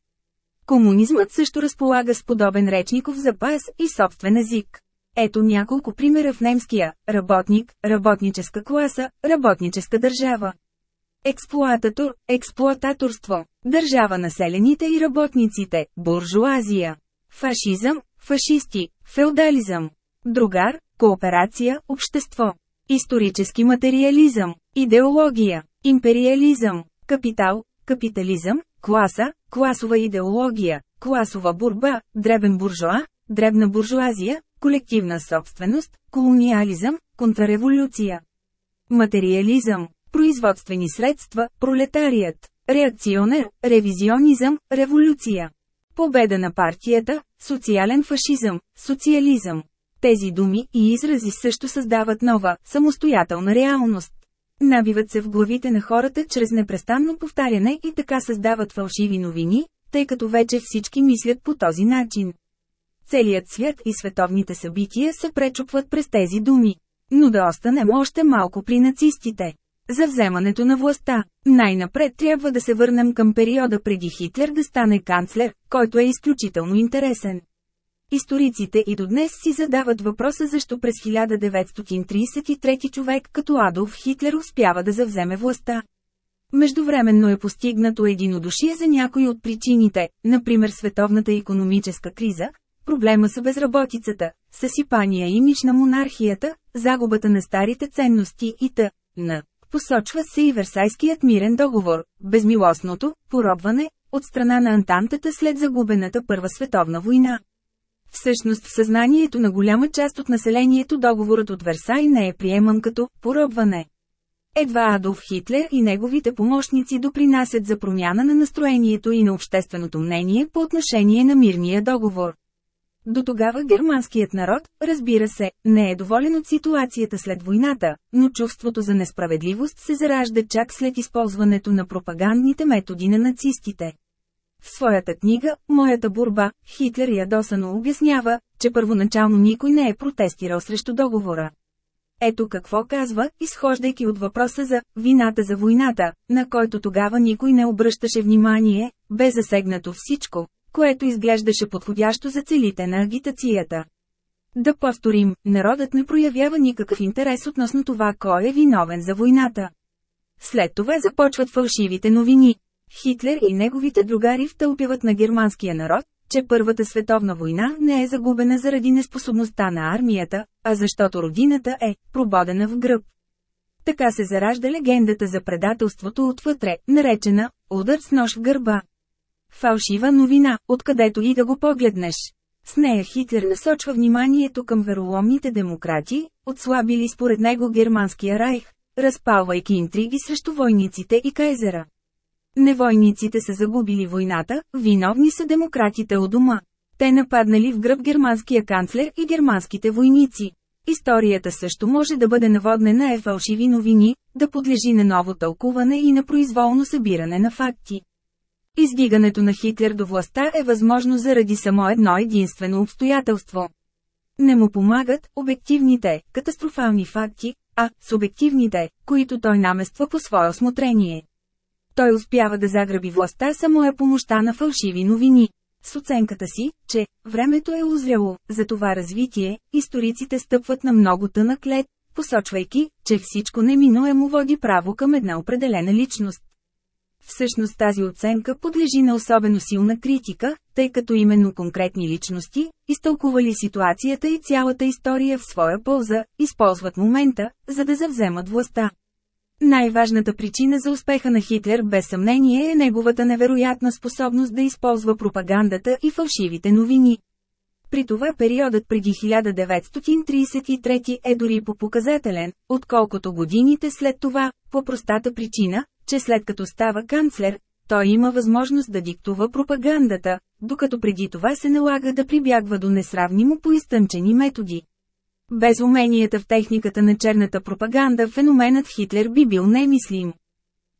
Speaker 1: Комунизмът също разполага с подобен речников запас и собствен език. Ето няколко примера в немския – работник, работническа класа, работническа държава. Експлоататор, експлоататорство, държава населените и работниците, буржуазия. Фашизъм, фашисти, феодализъм. Другар, кооперация, общество. Исторически материализъм, идеология, империализъм, капитал, капитализъм, класа, класова идеология, класова борба, дребен буржуа, дребна буржуазия, колективна собственост, колониализъм, контрреволюция. Материализъм, производствени средства, пролетарият, реакционер, ревизионизъм, революция. Победа на партията, социален фашизъм, социализъм. Тези думи и изрази също създават нова, самостоятелна реалност. Набиват се в главите на хората чрез непрестанно повтаряне и така създават фалшиви новини, тъй като вече всички мислят по този начин. Целият свят и световните събития се пречупват през тези думи. Но да останем още малко при нацистите. За вземането на властта, най-напред трябва да се върнем към периода преди Хитлер да стане канцлер, който е изключително интересен. Историците и до днес си задават въпроса защо през 1933 човек като Адолф Хитлер успява да завземе властта. Междувременно е постигнато единодушие за някои от причините, например световната економическа криза, проблема с безработицата, съсипания имидж на монархията, загубата на старите ценности и т.н. Посочва се и Версайският мирен договор, безмилостното поробване от страна на Антантата след загубената Първа световна война. Всъщност в съзнанието на голяма част от населението договорът от Версай не е приеман като поробване. Едва Адолф Хитлер и неговите помощници допринасят за промяна на настроението и на общественото мнение по отношение на мирния договор. До тогава германският народ, разбира се, не е доволен от ситуацията след войната, но чувството за несправедливост се заражда чак след използването на пропагандните методи на нацистите. В своята книга «Моята борба» Хитлер ядосано обяснява, че първоначално никой не е протестирал срещу договора. Ето какво казва, изхождайки от въпроса за «вината за войната», на който тогава никой не обръщаше внимание, бе засегнато всичко, което изглеждаше подходящо за целите на агитацията. Да повторим, народът не проявява никакъв интерес относно това кой е виновен за войната. След това започват фалшивите новини. Хитлер и неговите другари втълпяват на германския народ, че Първата световна война не е загубена заради неспособността на армията, а защото родината е прободена в гръб. Така се заражда легендата за предателството отвътре, наречена «Удар с нож в гърба». Фалшива новина, откъдето и да го погледнеш. С нея Хитлер насочва вниманието към вероломните демократи, отслабили според него германския райх, разпалвайки интриги срещу войниците и кайзера. Невойниците са загубили войната, виновни са демократите у дома. Те нападнали в гръб германския канцлер и германските войници. Историята също може да бъде наводнена е фалшиви новини, да подлежи на ново тълкуване и на произволно събиране на факти. Издигането на Хитлер до властта е възможно заради само едно единствено обстоятелство. Не му помагат обективните, катастрофални факти, а субективните, които той намества по свое осмотрение. Той успява да заграби властта само е помощта на фалшиви новини. С оценката си, че времето е озряло за това развитие, историците стъпват на много тънък лед, посочвайки, че всичко неминуемо води право към една определена личност. Всъщност тази оценка подлежи на особено силна критика, тъй като именно конкретни личности, изтълкували ситуацията и цялата история в своя полза, използват момента, за да завземат властта. Най-важната причина за успеха на Хитлер без съмнение е неговата невероятна способност да използва пропагандата и фалшивите новини. При това периодът преди 1933 е дори по-показателен, отколкото годините след това, по простата причина, че след като става канцлер, той има възможност да диктува пропагандата, докато преди това се налага да прибягва до несравнимо поизтънчени методи. Без уменията в техниката на черната пропаганда феноменът Хитлер би бил немислим.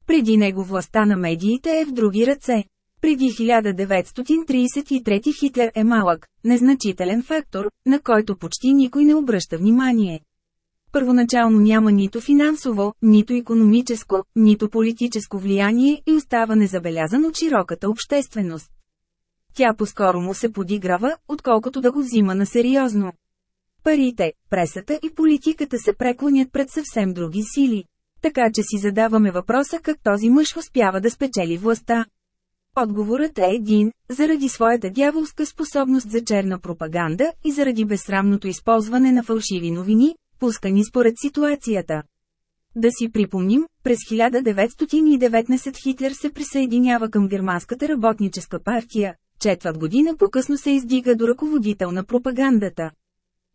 Speaker 1: Преди него властта на медиите е в други ръце. Преди 1933 Хитлер е малък, незначителен фактор, на който почти никой не обръща внимание. Първоначално няма нито финансово, нито економическо, нито политическо влияние и остава незабелязан от широката общественост. Тя по-скоро му се подиграва, отколкото да го взима на сериозно. Парите, пресата и политиката се преклонят пред съвсем други сили. Така че си задаваме въпроса как този мъж успява да спечели властта. Отговорът е един, заради своята дяволска способност за черна пропаганда и заради безсрамното използване на фалшиви новини, пускани според ситуацията. Да си припомним, през 1919 Хитлер се присъединява към Германската работническа партия, четвърт година по-късно се издига до ръководител на пропагандата.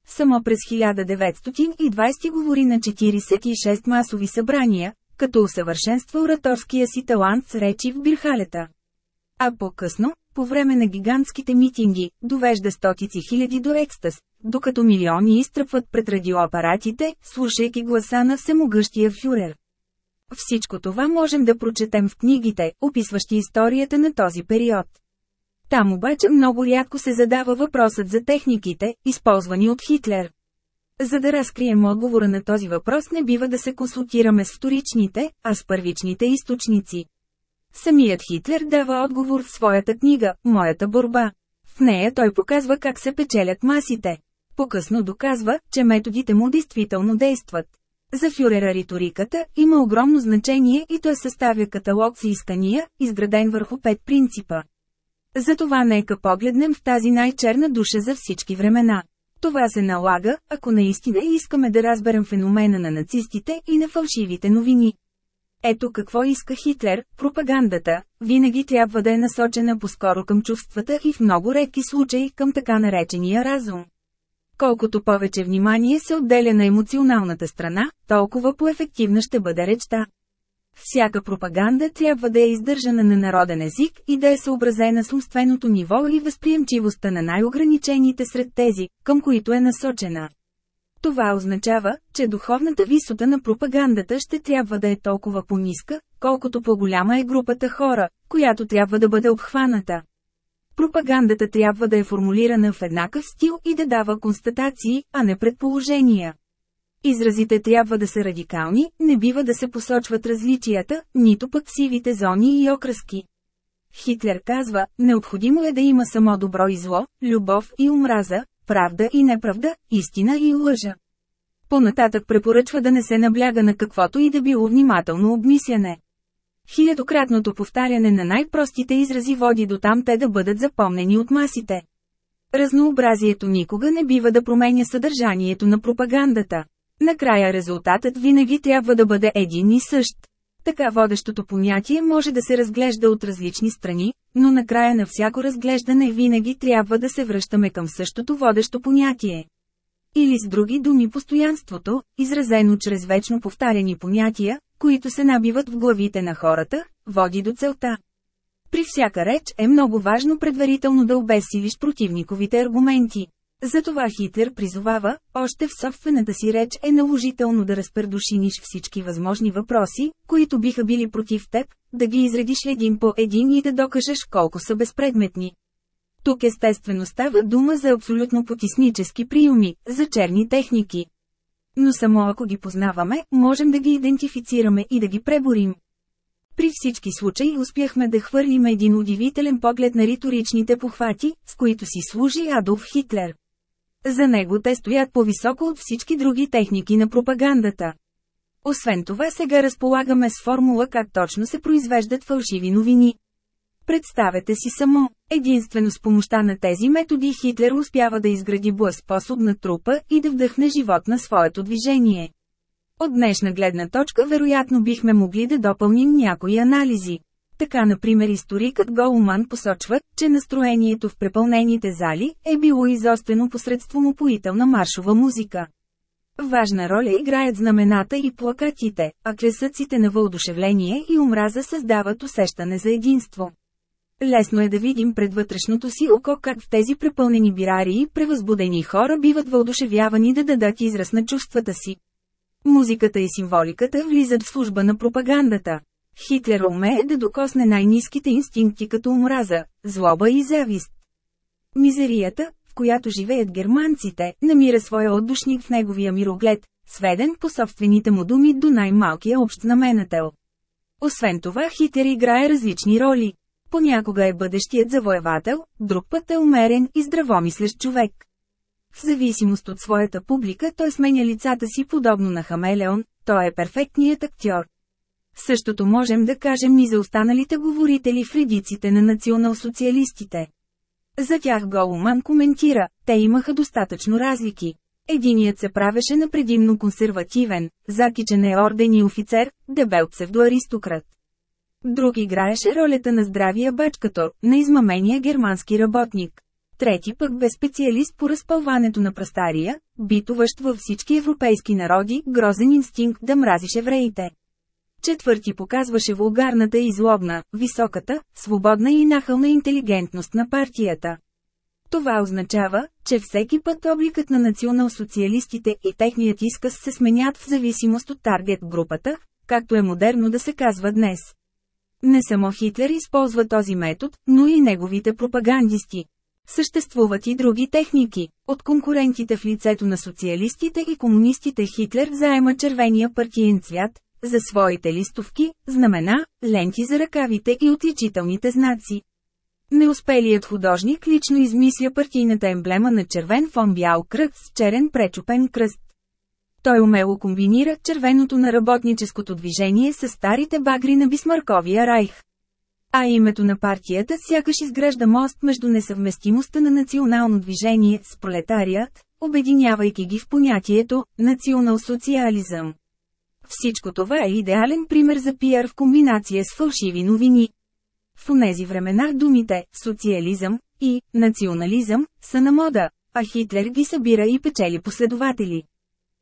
Speaker 1: Само през 1920 говори на 46 масови събрания, като усъвършенства ораторския си талант с речи в бирхалета. А по-късно, по време на гигантските митинги, довежда стотици хиляди до екстаз, докато милиони изтръпват пред радиоапаратите, слушайки гласа на всемогъщия фюрер. Всичко това можем да прочетем в книгите, описващи историята на този период. Там обаче много рядко се задава въпросът за техниките, използвани от Хитлер. За да разкрием отговора на този въпрос не бива да се консултираме с вторичните, а с първичните източници. Самият Хитлер дава отговор в своята книга «Моята борба». В нея той показва как се печелят масите. По-късно доказва, че методите му действително действат. За фюрера риториката има огромно значение и той съставя каталог с искания, изграден върху пет принципа. Затова нека погледнем в тази най-черна душа за всички времена. Това се налага, ако наистина искаме да разберем феномена на нацистите и на фалшивите новини. Ето какво иска Хитлер, пропагандата, винаги трябва да е насочена по-скоро към чувствата и в много редки случаи към така наречения разум. Колкото повече внимание се отделя на емоционалната страна, толкова по-ефективна ще бъде речта. Всяка пропаганда трябва да е издържана на народен език и да е съобразена с умственото ниво и възприемчивостта на най-ограничените сред тези, към които е насочена. Това означава, че духовната висота на пропагандата ще трябва да е толкова по-ниска, колкото по-голяма е групата хора, която трябва да бъде обхваната. Пропагандата трябва да е формулирана в еднакъв стил и да дава констатации, а не предположения. Изразите трябва да са радикални, не бива да се посочват различията, нито пък сивите зони и окраски. Хитлер казва, необходимо е да има само добро и зло, любов и омраза, правда и неправда, истина и лъжа. Понататък препоръчва да не се набляга на каквото и да било внимателно обмисляне. Хилядократното повтаряне на най-простите изрази води до там те да бъдат запомнени от масите. Разнообразието никога не бива да променя съдържанието на пропагандата. Накрая резултатът винаги трябва да бъде един и същ. Така водещото понятие може да се разглежда от различни страни, но накрая на всяко разглеждане винаги трябва да се връщаме към същото водещо понятие. Или с други думи постоянството, изразено чрез вечно повтаряни понятия, които се набиват в главите на хората, води до целта. При всяка реч е много важно предварително да обесилиш противниковите аргументи. Затова Хитлер призовава, още в собствената си реч е наложително да разпердушиниш всички възможни въпроси, които биха били против теб, да ги изредиш един по един и да докажеш колко са безпредметни. Тук естествено става дума за абсолютно потиснически приеми, за черни техники. Но само ако ги познаваме, можем да ги идентифицираме и да ги преборим. При всички случаи успяхме да хвърлим един удивителен поглед на риторичните похвати, с които си служи Адолф Хитлер. За него те стоят по-високо от всички други техники на пропагандата. Освен това сега разполагаме с формула как точно се произвеждат фалшиви новини. Представете си само, единствено с помощта на тези методи Хитлер успява да изгради боеспособна трупа и да вдъхне живот на своето движение. От днешна гледна точка вероятно бихме могли да допълним някои анализи. Така например историкът Голман посочва, че настроението в препълнените зали е било изостено посредством опоителна маршова музика. Важна роля играят знамената и плакатите, а кресъците на въодушевление и омраза създават усещане за единство. Лесно е да видим пред вътрешното си око как в тези препълнени бирари и превъзбудени хора биват въодушевявани да дадат израз на чувствата си. Музиката и символиката влизат в служба на пропагандата. Хитлер умее да докосне най-низките инстинкти като омраза, злоба и завист. Мизерията, в която живеят германците, намира своя отдушник в неговия мироглед, сведен по собствените му думи до най-малкия общ знаменател. Освен това Хитер играе различни роли. Понякога е бъдещият завоевател, друг път е умерен и здравомислещ човек. В зависимост от своята публика той сменя лицата си подобно на хамелеон, той е перфектният актьор. Същото можем да кажем и за останалите говорители в редиците на национал-социалистите. За тях Голуман коментира, те имаха достатъчно разлики. Единият се правеше на предимно консервативен, закичен е орден и офицер, дебел псевдоаристократ. Друг играеше ролята на здравия бачкатор, на измамения германски работник. Трети пък бе специалист по разпълването на прастария, битуващ във всички европейски народи, грозен инстинкт да мразиш евреите. Четвърти показваше вулгарната и злобна, високата, свободна и нахълна интелигентност на партията. Това означава, че всеки път обликът на национал-социалистите и техният изказ се сменят в зависимост от таргет групата, както е модерно да се казва днес. Не само Хитлер използва този метод, но и неговите пропагандисти. Съществуват и други техники. От конкурентите в лицето на социалистите и комунистите Хитлер заема червения партиен цвят, за своите листовки, знамена, ленти за ръкавите и отличителните знаци. Неуспелият художник лично измисля партийната емблема на червен фон бял кръст с черен пречупен кръст. Той умело комбинира червеното на работническото движение с старите багри на Бисмарковия райх. А името на партията сякаш изгражда мост между несъвместимостта на национално движение с пролетарият, обединявайки ги в понятието «национал-социализъм». Всичко това е идеален пример за пиар в комбинация с фалшиви новини. В онези времена думите «социализъм» и «национализъм» са на мода, а Хитлер ги събира и печели последователи.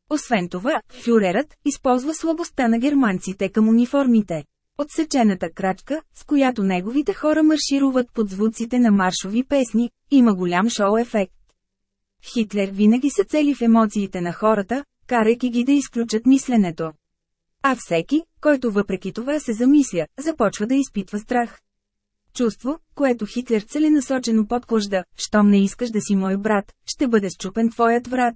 Speaker 1: Освен това, фюрерът използва слабостта на германците към униформите. Отсечената крачка, с която неговите хора маршируват под звуците на маршови песни, има голям шоу-ефект. Хитлер винаги се цели в емоциите на хората, карайки ги да изключат мисленето. А всеки, който въпреки това се замисля, започва да изпитва страх. Чувство, което Хитлер целенасочено подклажда, щом не искаш да си мой брат, ще бъде счупен твоят врат.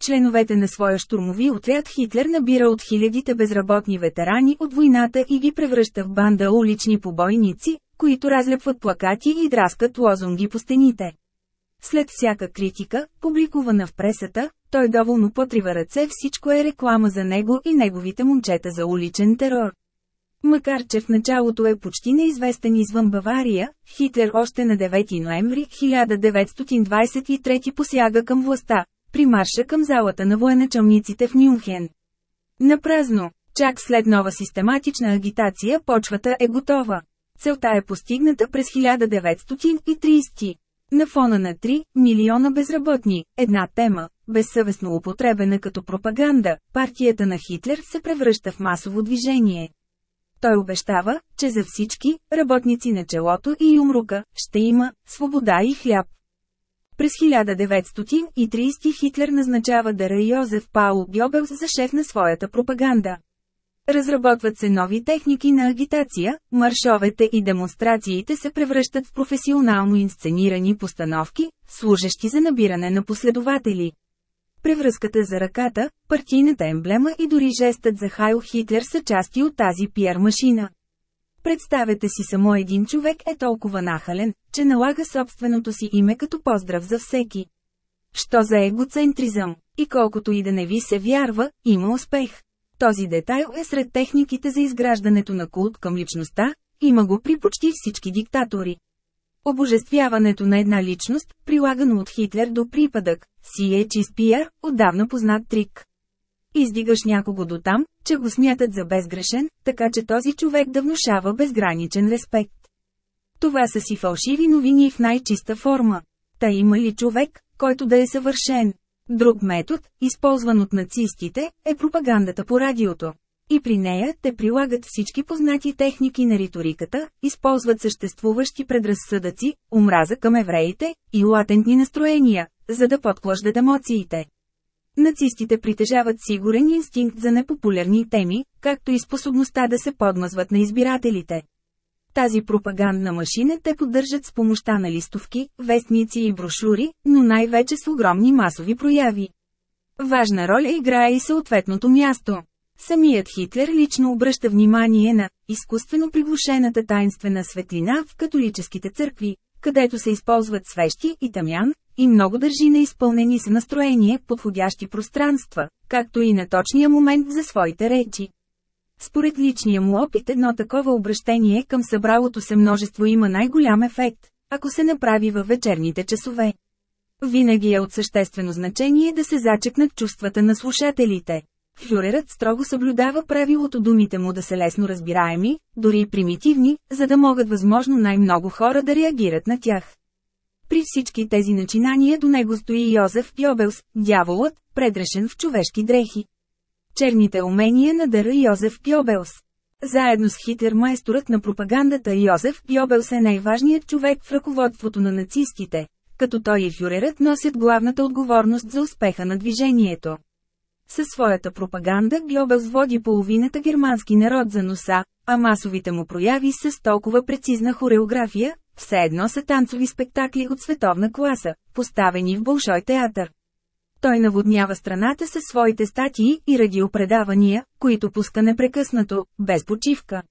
Speaker 1: Членовете на своя штурмови отряд Хитлер набира от хилядите безработни ветерани от войната и ги превръща в банда улични побойници, които разлепват плакати и драскат лозунги по стените. След всяка критика, публикувана в пресата, той доволно потрива ръце всичко е реклама за него и неговите момчета за уличен терор. Макар че в началото е почти неизвестен извън Бавария, Хитлер още на 9 ноември 1923 посяга към властта, при марша към залата на военачалниците в Мюнхен. Напразно, чак след нова систематична агитация почвата е готова. Целта е постигната през 1930. На фона на 3 милиона безработни, една тема, безсъвестно употребена като пропаганда, партията на Хитлер се превръща в масово движение. Той обещава, че за всички, работници на челото и юмрука, ще има свобода и хляб. През 1930 Хитлер назначава Дара Йозеф Паул Гьобелс за шеф на своята пропаганда. Разработват се нови техники на агитация, маршовете и демонстрациите се превръщат в професионално инсценирани постановки, служещи за набиране на последователи. Превръзката за ръката, партийната емблема и дори жестът за Хайл Хитлер са части от тази пиар машина. Представете си само един човек е толкова нахален, че налага собственото си име като поздрав за всеки. Що за егоцентризъм? И колкото и да не ви се вярва, има успех. Този детайл е сред техниките за изграждането на култ към личността, има го при почти всички диктатори. Обожествяването на една личност, прилагано от Хитлер до припадък, си е чист пиар, отдавна познат трик. Издигаш някого до там, че го смятат за безгрешен, така че този човек да внушава безграничен респект. Това са си фалшиви новини в най-чиста форма. Та има ли човек, който да е съвършен? Друг метод, използван от нацистите, е пропагандата по радиото. И при нея те прилагат всички познати техники на риториката, използват съществуващи предразсъдъци, омраза към евреите и латентни настроения, за да подклаждат емоциите. Нацистите притежават сигурен инстинкт за непопулярни теми, както и способността да се подмазват на избирателите. Тази пропагандна машина те поддържат с помощта на листовки, вестници и брошури, но най-вече с огромни масови прояви. Важна роля играе и съответното място. Самият Хитлер лично обръща внимание на изкуствено приглушената таинствена светлина в католическите църкви, където се използват свещи и тамян, и много държи на изпълнени с настроение подходящи пространства, както и на точния момент за своите речи. Според личния му опит едно такова обращение към събралото се множество има най-голям ефект, ако се направи във вечерните часове. Винаги е от съществено значение да се зачекнат чувствата на слушателите. Фюрерът строго съблюдава правилото думите му да са лесно разбираеми, дори и примитивни, за да могат възможно най-много хора да реагират на тях. При всички тези начинания до него стои Йозеф Гьобелс, дяволът, предрешен в човешки дрехи. Черните умения на Дъра Йозеф Гьобелс Заедно с Хитер майсторът на пропагандата Йозеф Гьобелс е най-важният човек в ръководството на нацистите, като той и фюрерът носят главната отговорност за успеха на движението. Със своята пропаганда Гьобелс води половината германски народ за носа, а масовите му прояви с толкова прецизна хореография, все едно са танцови спектакли от световна класа, поставени в Болшой театър. Той наводнява страната със своите статии и радиопредавания, които пуска непрекъснато, без почивка.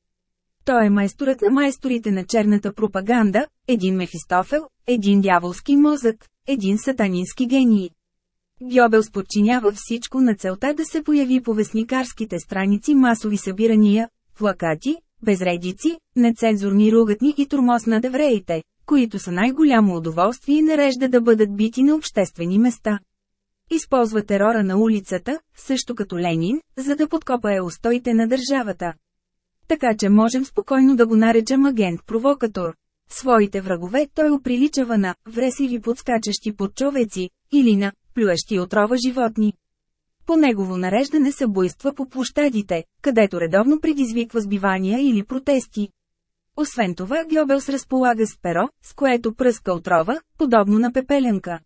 Speaker 1: Той е майсторът на майсторите на черната пропаганда, един Мефистофел, един дяволски мозък, един сатанински гений. Гьобелс подчинява всичко на целта да се появи по вестникарските страници масови събирания, плакати, безредици, нецензурни ругатни и турмоз над евреите, които са най-голямо удоволствие и нарежда да бъдат бити на обществени места. Използва терора на улицата, също като Ленин, за да подкопае устоите на държавата. Така че можем спокойно да го наречем агент-провокатор. Своите врагове той оприличава на вресливи подскачащи под човеци, или на плюещи отрова животни. По негово нареждане са буйства по площадите, където редовно предизвиква сбивания или протести. Освен това Гьобелс разполага с перо, с което пръска отрова, подобно на пепеленка.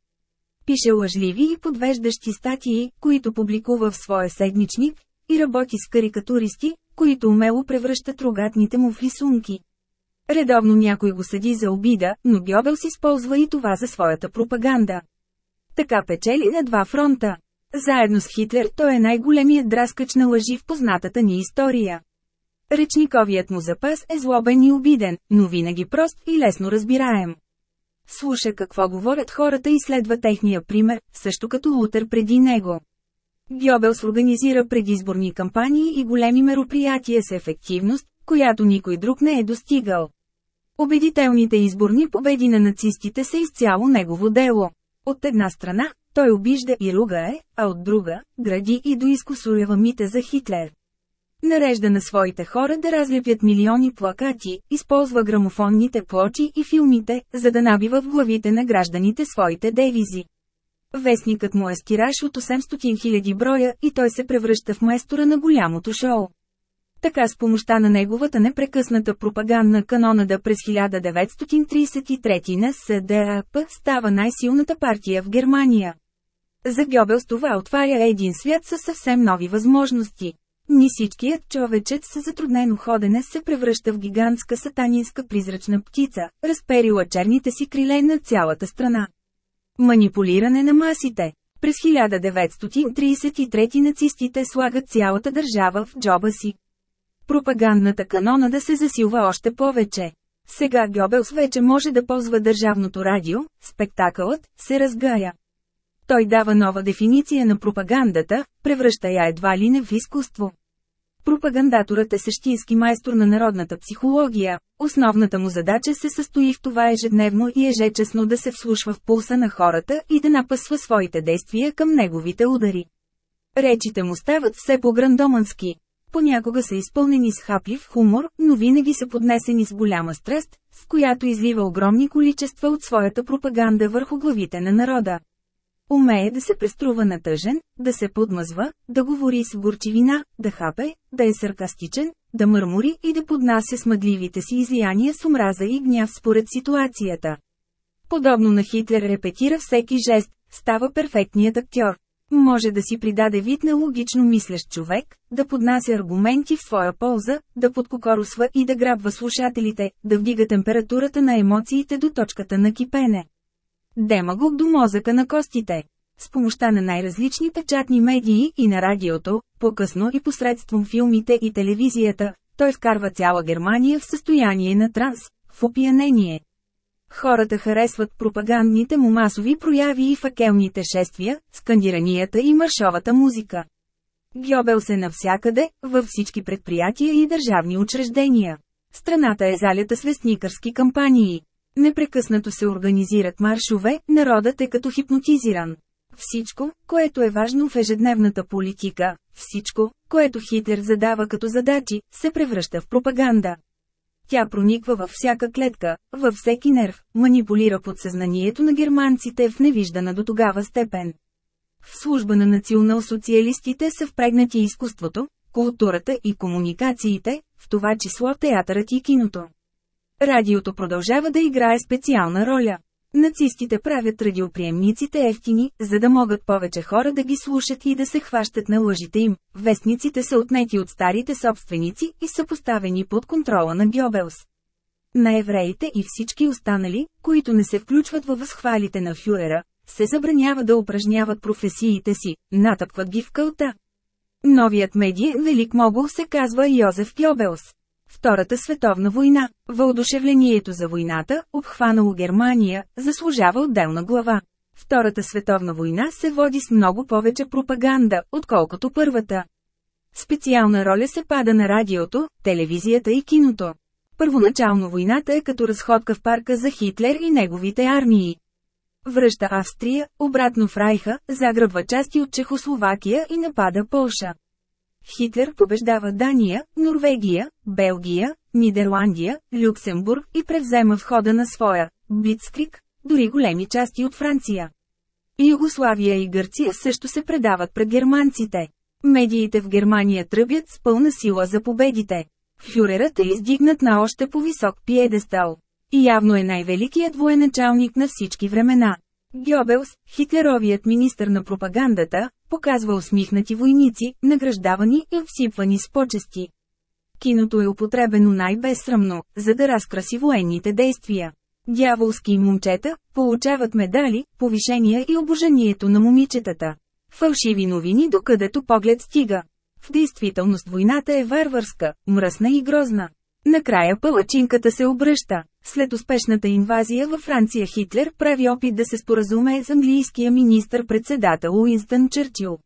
Speaker 1: Пише лъжливи и подвеждащи статии, които публикува в своя седмичник, и работи с карикатуристи, които умело превръщат рогатните му в рисунки. Редовно някой го съди за обида, но Гьобелс използва и това за своята пропаганда. Така печели на два фронта. Заедно с Хитлер той е най-големият драскач на лъжи в познатата ни история. Речниковият му запас е злобен и обиден, но винаги прост и лесно разбираем. Слуша какво говорят хората и следва техния пример, също като Лутер преди него. Гьобелс организира предизборни кампании и големи мероприятия с ефективност, която никой друг не е достигал. Убедителните изборни победи на нацистите са изцяло негово дело. От една страна, той обижда и руга е, а от друга, гради и доискусулява мита за Хитлер. Нарежда на своите хора да разлепят милиони плакати, използва грамофонните плочи и филмите, за да набива в главите на гражданите своите девизи. Вестникът му е с тираж от 800 000 броя и той се превръща в майстора на голямото шоу. Така с помощта на неговата непрекъсната пропагандна канонада през 1933 на СДАП става най-силната партия в Германия. За Гьобелс това отваря един свят със съвсем нови възможности. Нисичкият човечец с затруднено ходене се превръща в гигантска сатанинска призрачна птица, разперила черните си криле на цялата страна. Манипулиране на масите През 1933 нацистите слагат цялата държава в джоба си. Пропагандната канона да се засилва още повече. Сега Гьобелс вече може да ползва държавното радио, спектакълът се разгая. Той дава нова дефиниция на пропагандата, превръща я едва ли не в изкуство. Пропагандаторът е същински майстор на народната психология. Основната му задача се състои в това ежедневно и ежечесно да се вслушва в пулса на хората и да напъсва своите действия към неговите удари. Речите му стават все по-грандомански. Понякога са изпълнени с хаплив хумор, но винаги са поднесени с голяма страст, с която излива огромни количества от своята пропаганда върху главите на народа. Умее да се преструва на тъжен, да се подмъзва, да говори с горчивина, да хапе, да е саркастичен, да мърмори и да поднася смъдливите си излияния с омраза и гняв според ситуацията. Подобно на Хитлер репетира всеки жест, става перфектният актьор. Може да си придаде вид на логично мислещ човек, да поднася аргументи в своя полза, да подкокорусва и да грабва слушателите, да вдига температурата на емоциите до точката на кипене. Демагог до мозъка на костите. С помощта на най-различни печатни медии и на радиото, по-късно и посредством филмите и телевизията, той вкарва цяла Германия в състояние на транс, в опиянение. Хората харесват пропагандните му масови прояви и факелните шествия, скандиранията и маршовата музика. Гьобел се навсякъде, във всички предприятия и държавни учреждения. Страната е залята с вестникърски кампании. Непрекъснато се организират маршове, народът е като хипнотизиран. Всичко, което е важно в ежедневната политика, всичко, което Хитлер задава като задачи, се превръща в пропаганда. Тя прониква във всяка клетка, във всеки нерв, манипулира подсъзнанието на германците в невиждана до тогава степен. В служба на национал-социалистите са впрегнати изкуството, културата и комуникациите, в това число театърът и киното. Радиото продължава да играе специална роля. Нацистите правят радиоприемниците ефтини, за да могат повече хора да ги слушат и да се хващат на лъжите им. Вестниците са отнети от старите собственици и са поставени под контрола на Гьобелс. На евреите и всички останали, които не се включват във възхвалите на фюрера, се забранява да упражняват професиите си, натъпкват ги в кълта. Новият медиен велик могол се казва Йозеф Гьобелс. Втората световна война, въодушевлението за войната, обхванало Германия, заслужава отделна глава. Втората световна война се води с много повече пропаганда, отколкото първата. Специална роля се пада на радиото, телевизията и киното. Първоначално войната е като разходка в парка за Хитлер и неговите армии. Връща Австрия, обратно в Райха, загръбва части от Чехословакия и напада Полша. Хитлер побеждава Дания, Норвегия, Белгия, Нидерландия, Люксембург и превзема входа на своя Блицкрик, дори големи части от Франция. Югославия и Гърция също се предават пред германците. Медиите в Германия тръбят с пълна сила за победите. Фюрерът е издигнат на още по-висок пиедестал. И явно е най-великият военачалник на всички времена. Гьобелс, хитлеровият министър на пропагандата, показва усмихнати войници, награждавани и всипвани с почести. Киното е употребено най-безсрамно, за да разкраси военните действия. Дяволски момчета получават медали, повишения и обожанието на момичетата. Фалшиви новини докъдето поглед стига. В действителност войната е варварска, мръсна и грозна. Накрая палачинката се обръща. След успешната инвазия във Франция Хитлер прави опит да се споразуме с английския министър-председател Уинстън Чърчил.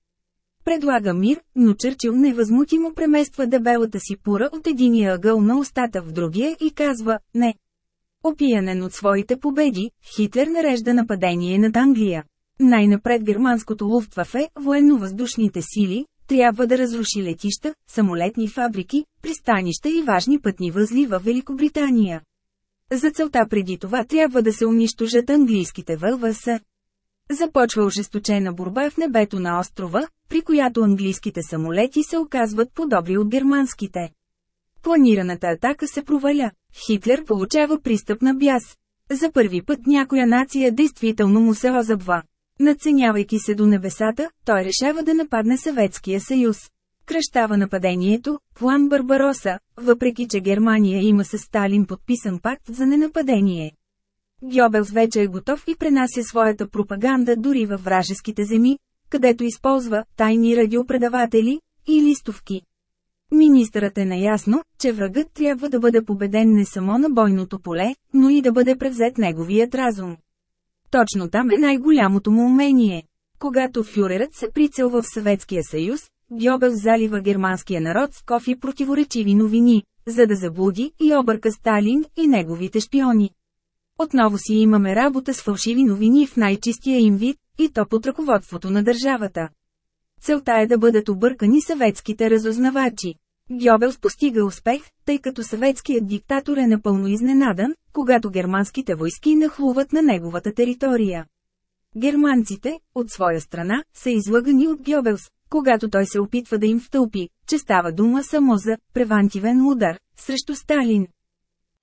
Speaker 1: предлага мир, но Чърчил невъзмутимо премества дебелата си пура от единия ъгъл на устата в другия и казва «Не». Опиянен от своите победи, Хитлер нарежда нападение над Англия. Най-напред германското Луфтвафе, военно-въздушните сили, трябва да разруши летища, самолетни фабрики, пристанища и важни пътни възли в Великобритания. За целта преди това трябва да се унищожат английските ВВС. Започва ожесточена борба в небето на острова, при която английските самолети се оказват по-добри от германските. Планираната атака се проваля. Хитлер получава пристъп на бяс. За първи път някоя нация действително му се озъбва. Наценявайки се до небесата, той решава да нападне Съветския съюз. Кръщава нападението, план Барбароса, въпреки че Германия има с Сталин подписан пакт за ненападение. Гьобелс вече е готов и пренася своята пропаганда дори във вражеските земи, където използва тайни радиопредаватели и листовки. Министърът е наясно, че врагът трябва да бъде победен не само на бойното поле, но и да бъде превзет неговият разум. Точно там е най-голямото му умение. Когато фюрерът се прицелва в Съветския съюз, Гьобел залива германския народ с кофи противоречиви новини, за да заблуди и обърка Сталин и неговите шпиони. Отново си имаме работа с фалшиви новини в най-чистия им вид, и то под ръководството на държавата. Целта е да бъдат объркани съветските разузнавачи. Гьобелс постига успех, тъй като съветският диктатор е напълно изненадан, когато германските войски нахлуват на неговата територия. Германците, от своя страна, са излъгани от Гьобелс, когато той се опитва да им втълпи, че става дума само за превантивен удар срещу Сталин.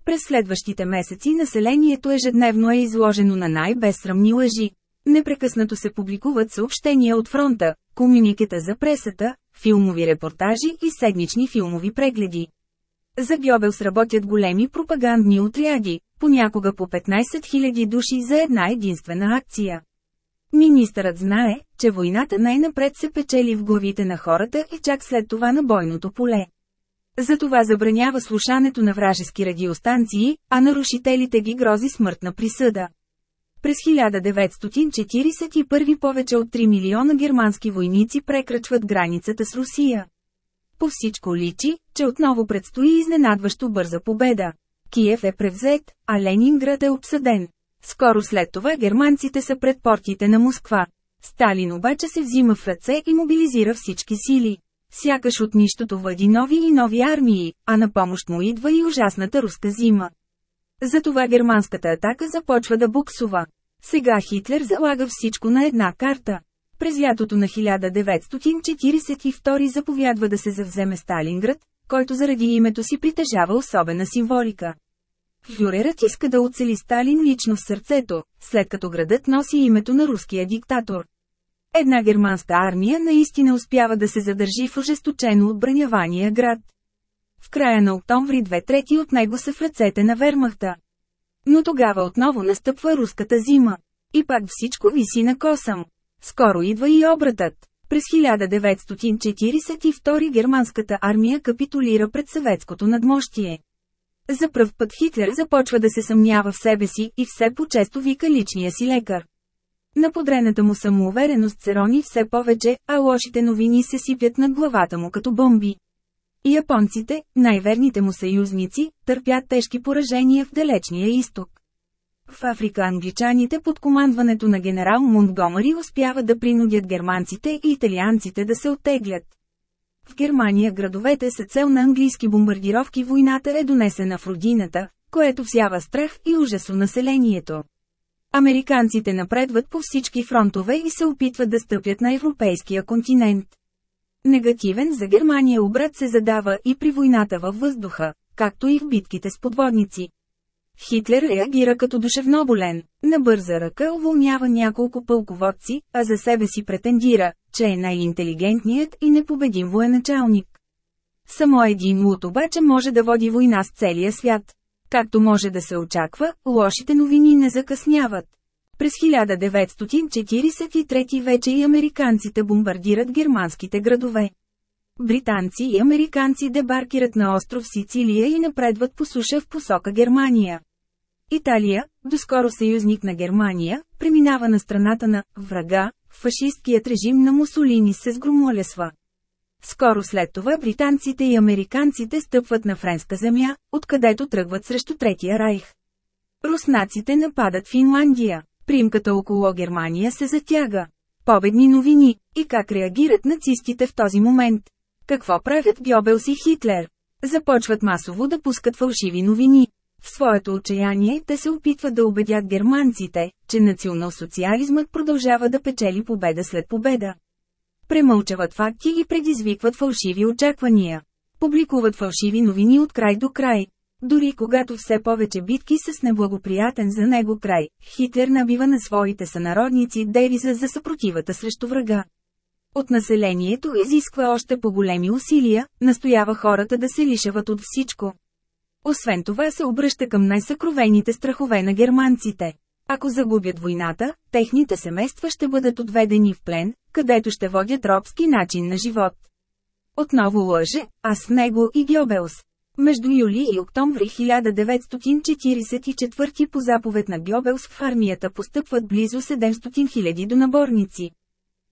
Speaker 1: През следващите месеци населението ежедневно е изложено на най-безсрамни лъжи. Непрекъснато се публикуват съобщения от фронта, комуникета за пресата, филмови репортажи и седмични филмови прегледи. За Гьобелс работят големи пропагандни отряди, понякога по 15 000 души за една единствена акция. Министърът знае, че войната най-напред се печели в главите на хората и чак след това на бойното поле. Затова забранява слушането на вражески радиостанции, а нарушителите ги грози смъртна присъда. През 1941 повече от 3 милиона германски войници прекрачват границата с Русия. По всичко личи, че отново предстои изненадващо бърза победа. Киев е превзет, а Ленинград е обсъден. Скоро след това германците са пред портите на Москва. Сталин обаче се взима в ръце и мобилизира всички сили. Сякаш от нищото въди нови и нови армии, а на помощ му идва и ужасната руска зима. Затова германската атака започва да буксува. Сега Хитлер залага всичко на една карта. През лятото на 1942 заповядва да се завземе Сталинград, който заради името си притежава особена символика. Фюрерът иска да оцели Сталин лично в сърцето, след като градът носи името на руския диктатор. Една германска армия наистина успява да се задържи в ожесточено отбранявания град. В края на октомври две трети от него са в ръцете на Вермахта. Но тогава отново настъпва руската зима. И пак всичко виси на косъм. Скоро идва и обратът. През 1942 германската армия капитулира пред съветското надмощие. За пръв път Хитлер започва да се съмнява в себе си и все по-често вика личния си лекар. На подрената му самоувереност се рони все повече, а лошите новини се сипят над главата му като бомби. Японците, най-верните му съюзници, търпят тежки поражения в далечния изток. В Африка англичаните под командването на генерал Монтгомери успяват да принудят германците и италианците да се оттеглят. В Германия градовете са цел на английски бомбардировки войната е донесена в родината, което всява страх и ужас у населението. Американците напредват по всички фронтове и се опитват да стъпят на европейския континент. Негативен за Германия обрат се задава и при войната във въздуха, както и в битките с подводници. Хитлер реагира като душевноболен, на бърза ръка уволнява няколко пълководци, а за себе си претендира, че е най-интелигентният и непобедим военачалник. Само един лут обаче може да води война с целия свят. Както може да се очаква, лошите новини не закъсняват. През 1943 вече и американците бомбардират германските градове. Британци и американци дебаркират на остров Сицилия и напредват по суша в посока Германия. Италия, доскоро съюзник на Германия, преминава на страната на «врага», фашисткият режим на Мусолини се сгромолесва. Скоро след това британците и американците стъпват на френска земя, откъдето тръгват срещу Третия райх. Руснаците нападат Финландия. Примката около Германия се затяга. Победни новини. И как реагират нацистите в този момент? Какво правят Гьобелс и Хитлер? Започват масово да пускат фалшиви новини. В своето отчаяние те се опитват да убедят германците, че национал-социализмът продължава да печели победа след победа. Премълчават факти и предизвикват фалшиви очаквания. Публикуват фалшиви новини от край до край. Дори когато все повече битки с неблагоприятен за него край, Хитлер набива на своите сънародници девиза за съпротивата срещу врага. От населението изисква още по-големи усилия, настоява хората да се лишават от всичко. Освен това се обръща към най-съкровените страхове на германците. Ако загубят войната, техните семейства ще бъдат отведени в плен, където ще водят робски начин на живот. Отново лъже, а с него и Гьобелс. Между юли и октомври 1944 по заповед на Гьобелс в армията постъпват близо 700 000 донаборници.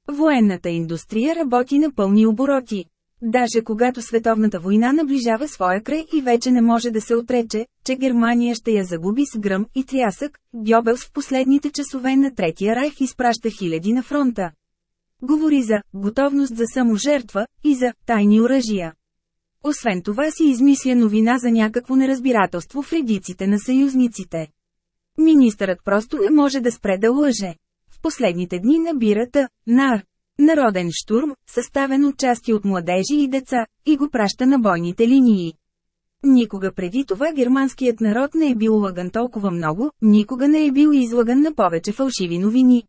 Speaker 1: Военната индустрия работи на пълни обороти. Даже когато световната война наближава своя край и вече не може да се отрече, че Германия ще я загуби с гръм и трясък, Гьобелс в последните часове на Третия райх изпраща хиляди на фронта. Говори за готовност за саможертва и за тайни оръжия. Освен това си измисля новина за някакво неразбирателство в редиците на съюзниците. Министърът просто не може да спре да лъже. В последните дни набирата НАР Народен штурм, съставен от части от младежи и деца, и го праща на бойните линии. Никога преди това германският народ не е бил лъган толкова много, никога не е бил излаган на повече фалшиви новини.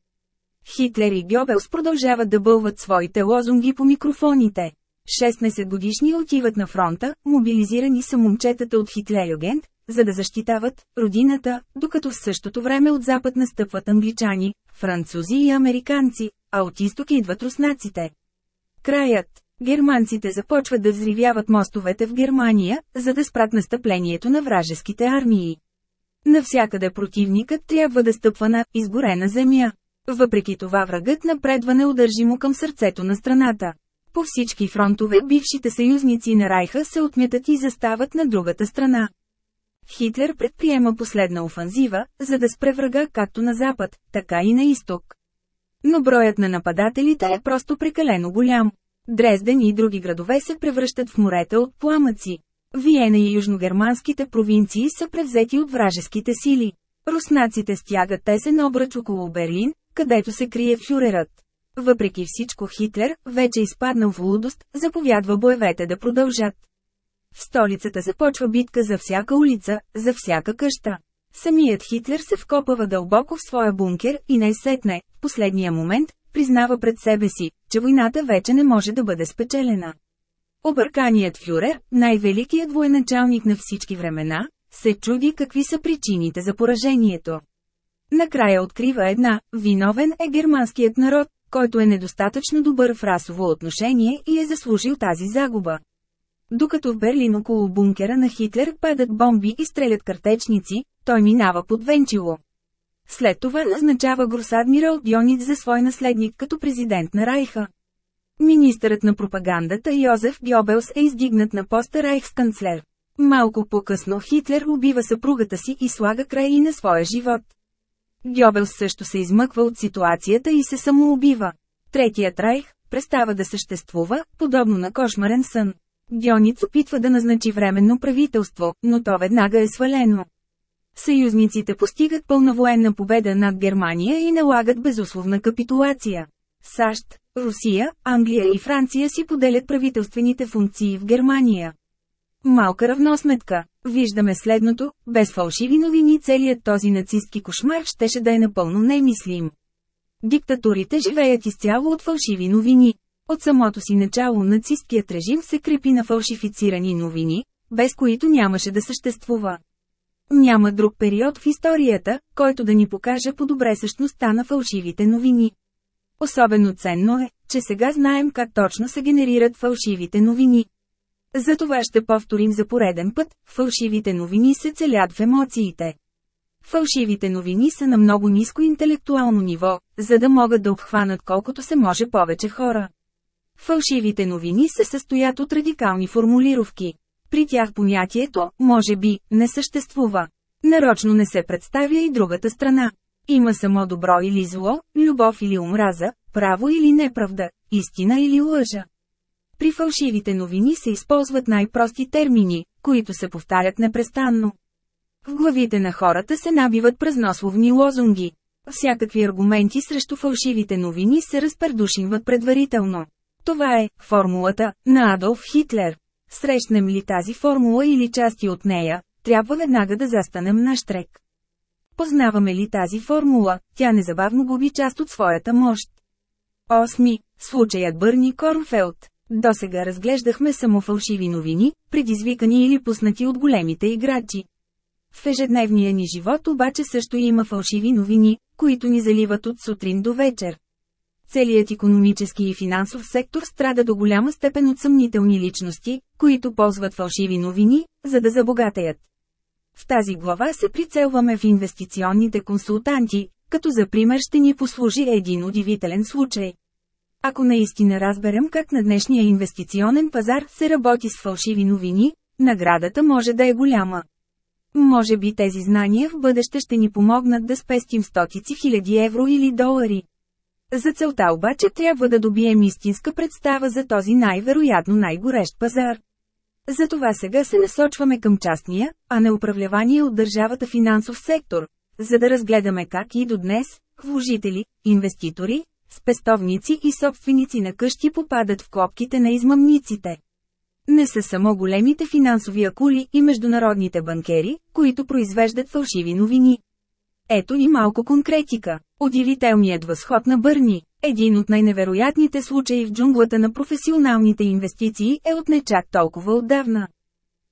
Speaker 1: Хитлер и Гьобелс продължават да бълват своите лозунги по микрофоните. 16 годишни отиват на фронта, мобилизирани са момчетата от Хитлер-Югент, за да защитават родината, докато в същото време от запад настъпват англичани, французи и американци, а от изток идват руснаците. Краят. Германците започват да взривяват мостовете в Германия, за да спрат настъплението на вражеските армии. Навсякъде противникът трябва да стъпва на изгорена земя. Въпреки това врагът напредва неудържимо към сърцето на страната. По всички фронтове бившите съюзници на Райха се отмятат и застават на другата страна. Хитлер предприема последна офанзива, за да спре врага както на запад, така и на изток. Но броят на нападателите е просто прекалено голям. Дрезден и други градове се превръщат в морета от пламъци. Виена и южногерманските провинции са превзети от вражеските сили. Руснаците стягат тесен обръч около Берлин, където се крие фюрерът. Въпреки всичко Хитлер, вече изпаднал в лудост, заповядва боевете да продължат. В столицата започва битка за всяка улица, за всяка къща. Самият Хитлер се вкопава дълбоко в своя бункер и най-сетне, в последния момент, признава пред себе си, че войната вече не може да бъде спечелена. Обърканият фюрер, най-великият военачалник на всички времена, се чуди какви са причините за поражението. Накрая открива една – виновен е германският народ, който е недостатъчно добър в расово отношение и е заслужил тази загуба. Докато в Берлин около бункера на Хитлер падат бомби и стрелят картечници, той минава под Венчило. След това назначава Гросадмирал Диониц за свой наследник като президент на Райха. Министърът на пропагандата Йозеф Гьобелс е издигнат на поста Райхсканцлер. Малко по-късно Хитлер убива съпругата си и слага край и на своя живот. Гьобелс също се измъква от ситуацията и се самоубива. Третият Райх престава да съществува, подобно на кошмарен сън. Диониц опитва да назначи временно правителство, но то веднага е свалено. Съюзниците постигат пълна военна победа над Германия и налагат безусловна капитулация. САЩ, Русия, Англия и Франция си поделят правителствените функции в Германия. Малка равносметка. Виждаме следното, без фалшиви новини целият този нацистски кошмар щеше да е напълно немислим. Диктатурите живеят изцяло от фалшиви новини. От самото си начало нацисткият режим се крепи на фалшифицирани новини, без които нямаше да съществува. Няма друг период в историята, който да ни покаже по-добре същността на фалшивите новини. Особено ценно е, че сега знаем как точно се генерират фалшивите новини. За това ще повторим за пореден път, фалшивите новини се целят в емоциите. Фалшивите новини са на много ниско интелектуално ниво, за да могат да обхванат колкото се може повече хора. Фалшивите новини се състоят от радикални формулировки. При тях понятието, може би, не съществува. Нарочно не се представя и другата страна. Има само добро или зло, любов или омраза, право или неправда, истина или лъжа. При фалшивите новини се използват най-прости термини, които се повтарят непрестанно. В главите на хората се набиват празнословни лозунги. Всякакви аргументи срещу фалшивите новини се разпердушинват предварително. Това е формулата на Адолф Хитлер. Срещнем ли тази формула или части от нея, трябва веднага да застанем на штрек. Познаваме ли тази формула, тя незабавно губи част от своята мощ. Осми. Случаят Бърни Корнфелд. До сега разглеждахме само фалшиви новини, предизвикани или пуснати от големите играчи. В ежедневния ни живот обаче също има фалшиви новини, които ни заливат от сутрин до вечер. Целият економически и финансов сектор страда до голяма степен от съмнителни личности, които ползват фалшиви новини, за да забогатеят. В тази глава се прицелваме в инвестиционните консултанти, като за пример ще ни послужи един удивителен случай. Ако наистина разберем как на днешния инвестиционен пазар се работи с фалшиви новини, наградата може да е голяма. Може би тези знания в бъдеще ще ни помогнат да спестим стотици хиляди евро или долари. За целта обаче трябва да добием истинска представа за този най-вероятно най-горещ пазар. Затова сега се насочваме към частния, а не управлявания от държавата финансов сектор, за да разгледаме как и до днес, вложители, инвеститори, спестовници и собственици на къщи попадат в клопките на измъмниците. Не са само големите финансови акули и международните банкери, които произвеждат фалшиви новини. Ето и малко конкретика. Удивителният възход на Бърни. Един от най-невероятните случаи в джунглата на професионалните инвестиции е от не чак толкова отдавна.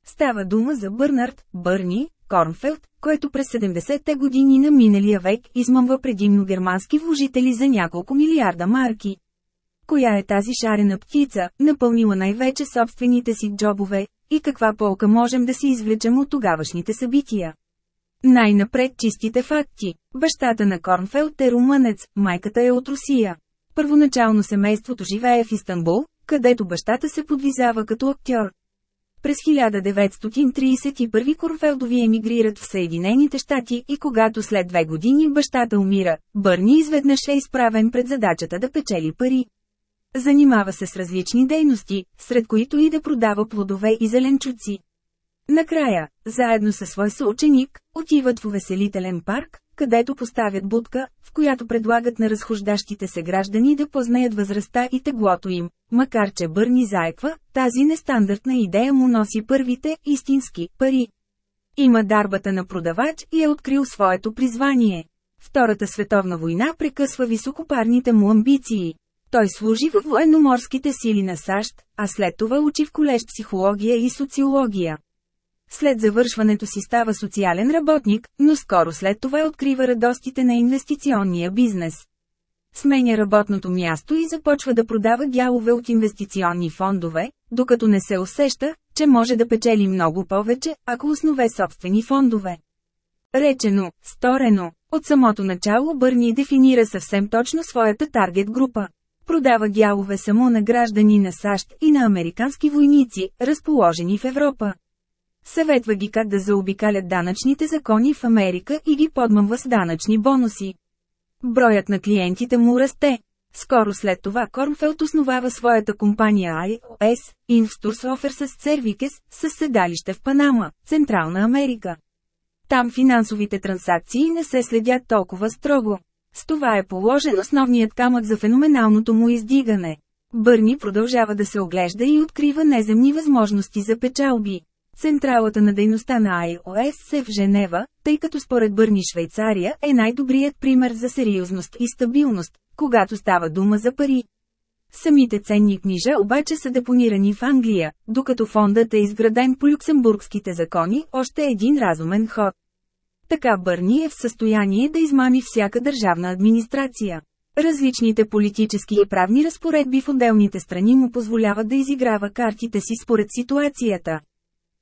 Speaker 1: Става дума за Бърнард, Бърни, Корнфелд, който през 70-те години на миналия век измъмва предимно германски вложители за няколко милиарда марки. Коя е тази шарена птица, напълнила най-вече собствените си джобове, и каква полка можем да си извлечем от тогавашните събития? Най-напред чистите факти. Бащата на Корнфелд е румънец, майката е от Русия. Първоначално семейството живее в Истанбул, където бащата се подвизава като актьор. През 1931 Корнфелдови емигрират в Съединените щати и когато след две години бащата умира, Бърни изведнъж е изправен пред задачата да печели пари. Занимава се с различни дейности, сред които и да продава плодове и зеленчуци. Накрая, заедно със свой съученик, отиват в увеселителен парк, където поставят будка, в която предлагат на разхождащите се граждани да познаят възрастта и теглото им. Макар че Бърни заеква, тази нестандартна идея му носи първите, истински, пари. Има дарбата на продавач и е открил своето призвание. Втората световна война прекъсва високопарните му амбиции. Той служи в военноморските сили на САЩ, а след това учи в колеж психология и социология. След завършването си става социален работник, но скоро след това открива радостите на инвестиционния бизнес. Сменя работното място и започва да продава дялове от инвестиционни фондове, докато не се усеща, че може да печели много повече, ако основе собствени фондове. Речено, сторено, от самото начало Бърни дефинира съвсем точно своята таргет група. Продава дялове само на граждани на САЩ и на американски войници, разположени в Европа. Съветва ги как да заобикалят данъчните закони в Америка и ги подмъмва с данъчни бонуси. Броят на клиентите му расте. Скоро след това Корнфелд основава своята компания iOS, Investors Offers Services, с седалище в Панама, Централна Америка. Там финансовите транзакции не се следят толкова строго. С това е положен основният камък за феноменалното му издигане. Бърни продължава да се оглежда и открива неземни възможности за печалби. Централата на дейността на iOS е в Женева, тъй като според Бърни Швейцария е най-добрият пример за сериозност и стабилност, когато става дума за пари. Самите ценни книжа обаче са депонирани в Англия, докато фондът е изграден по люксембургските закони, още един разумен ход. Така Бърни е в състояние да измами всяка държавна администрация. Различните политически и правни разпоредби в отделните страни му позволяват да изиграва картите си според ситуацията.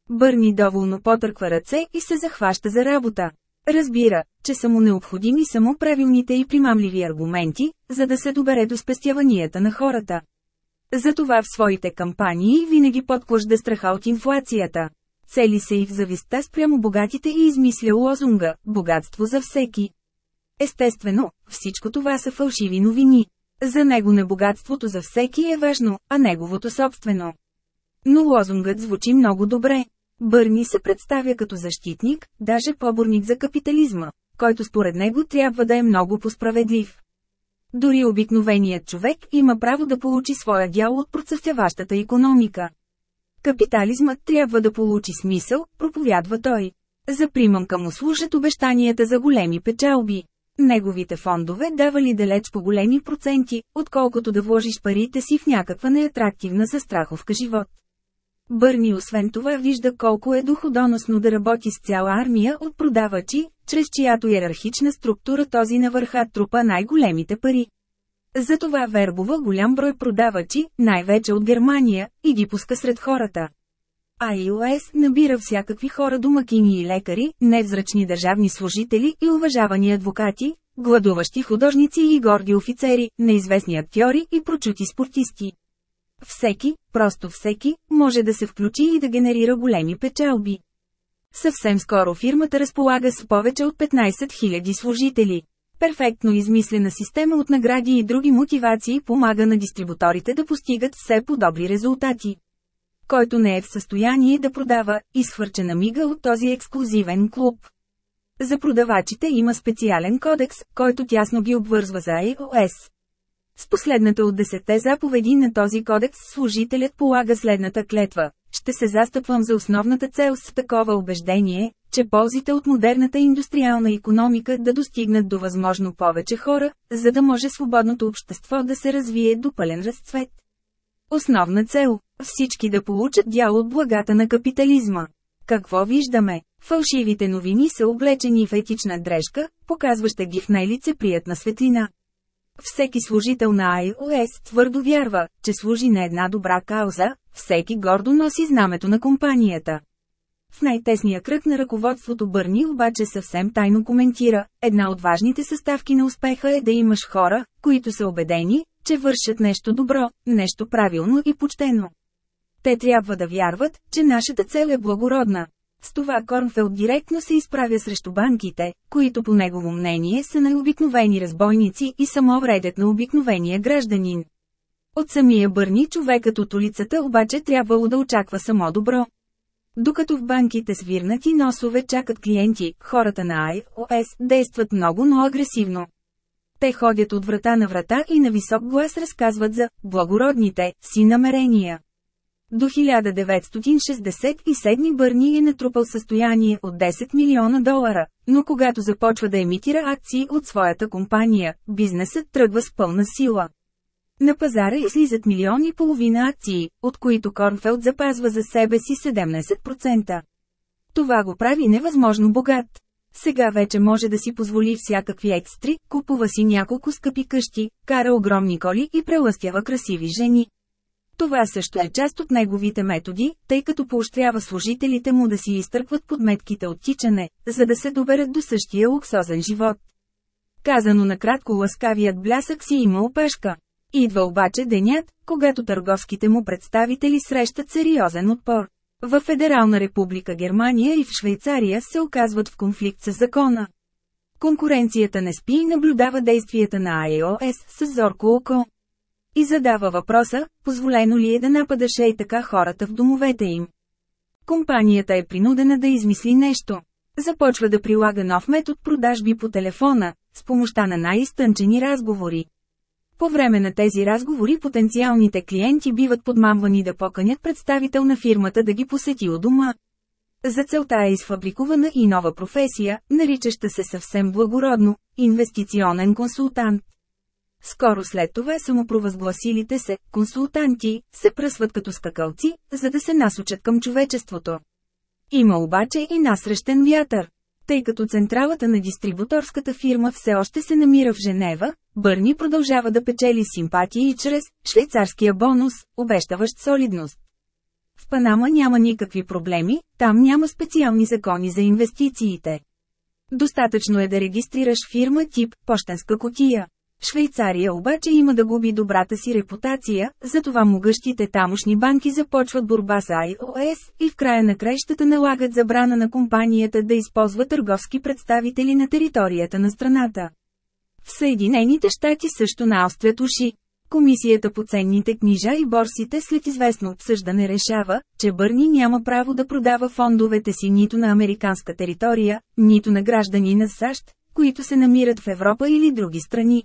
Speaker 1: Бърни доволно потърква ръце и се захваща за работа. Разбира, че са му необходими само правилните и примамливи аргументи, за да се добере до спестяванията на хората. Затова в своите кампании винаги подклажда страха от инфлацията. Цели се и в зависта спрямо богатите и измисля лозунга «Богатство за всеки». Естествено, всичко това са фалшиви новини. За него не богатството за всеки е важно, а неговото собствено. Но лозунгът звучи много добре. Бърни се представя като защитник, даже поборник за капитализма, който според него трябва да е много посправедлив. Дори обикновеният човек има право да получи своя дял от процъфтяващата економика. Капитализмът трябва да получи смисъл, проповядва той. За примамка му служат обещанията за големи печалби. Неговите фондове давали далеч по големи проценти, отколкото да вложиш парите си в някаква неатрактивна застраховка живот. Бърни освен това вижда колко е доходоносно да работи с цяла армия от продавачи, чрез чиято иерархична структура този на върха трупа най-големите пари. Затова вербува голям брой продавачи, най-вече от Германия, и ги пуска сред хората. iOS набира всякакви хора домакини и лекари, невзрачни държавни служители и уважавани адвокати, гладуващи художници и горди офицери, неизвестни актьори и прочути спортисти. Всеки, просто всеки, може да се включи и да генерира големи печалби. Съвсем скоро фирмата разполага с повече от 15 000 служители. Перфектно измислена система от награди и други мотивации помага на дистрибуторите да постигат все по-добри резултати. Който не е в състояние да продава, изхвърча мига от този ексклюзивен клуб. За продавачите има специален кодекс, който тясно ги обвързва за iOS. С последната от десетте заповеди на този кодекс служителят полага следната клетва. Ще се застъпвам за основната цел с такова убеждение, че ползите от модерната индустриална економика да достигнат до възможно повече хора, за да може свободното общество да се развие до пълен разцвет. Основна цел – всички да получат дял от благата на капитализма. Какво виждаме? Фалшивите новини са облечени в етична дрежка, показваща ги в най-лице приятна светлина. Всеки служител на iOS твърдо вярва, че служи на една добра кауза, всеки гордо носи знамето на компанията. В най-тесния кръг на ръководството Бърни обаче съвсем тайно коментира, една от важните съставки на успеха е да имаш хора, които са убедени, че вършат нещо добро, нещо правилно и почтено. Те трябва да вярват, че нашата цел е благородна. С това Корнфелд директно се изправя срещу банките, които по негово мнение са най-обикновени разбойници и само вредят на обикновения гражданин. От самия Бърни човекът от улицата обаче трябвало да очаква само добро. Докато в банките с вирнати носове чакат клиенти, хората на iOS действат много, но агресивно. Те ходят от врата на врата и на висок глас разказват за благородните си намерения. До 1967 Бърни е натрупал състояние от 10 милиона долара, но когато започва да емитира акции от своята компания, бизнесът тръгва с пълна сила. На пазара излизат милиони и половина акции, от които Корнфелд запазва за себе си 17%. Това го прави невъзможно богат. Сега вече може да си позволи всякакви екстри, купува си няколко скъпи къщи, кара огромни коли и прелъстява красиви жени. Това също е част от неговите методи, тъй като поощрява служителите му да си изтъркват подметките от тичане, за да се доберат до същия луксозен живот. Казано накратко ласкавият блясък си има опешка. Идва обаче денят, когато търговските му представители срещат сериозен отпор. В Федерална република Германия и в Швейцария се оказват в конфликт с закона. Конкуренцията не спи и наблюдава действията на iOS с зорко око. И задава въпроса, позволено ли е да нападаш и така хората в домовете им. Компанията е принудена да измисли нещо. Започва да прилага нов метод продажби по телефона, с помощта на най-изтънчени разговори. По време на тези разговори потенциалните клиенти биват подмамвани да поканят представител на фирмата да ги посети у дома. За целта е изфабрикувана и нова професия, наричаща се съвсем благородно – инвестиционен консултант. Скоро след това самопровъзгласилите се, консултанти, се пръсват като скакалци, за да се насочат към човечеството. Има обаче и насрещен вятър. Тъй като централата на дистрибуторската фирма все още се намира в Женева, Бърни продължава да печели симпатии чрез швейцарския бонус, обещаващ солидност. В Панама няма никакви проблеми, там няма специални закони за инвестициите. Достатъчно е да регистрираш фирма тип «Пощенска котия». Швейцария обаче има да губи добрата си репутация, затова могъщите тамошни банки започват борба с iOS и в края на краищата налагат забрана на компанията да използва търговски представители на територията на страната. В Съединените щати също наострят уши. Комисията по ценните книжа и борсите след известно обсъждане решава, че Бърни няма право да продава фондовете си нито на американска територия, нито на граждани на САЩ, които се намират в Европа или други страни.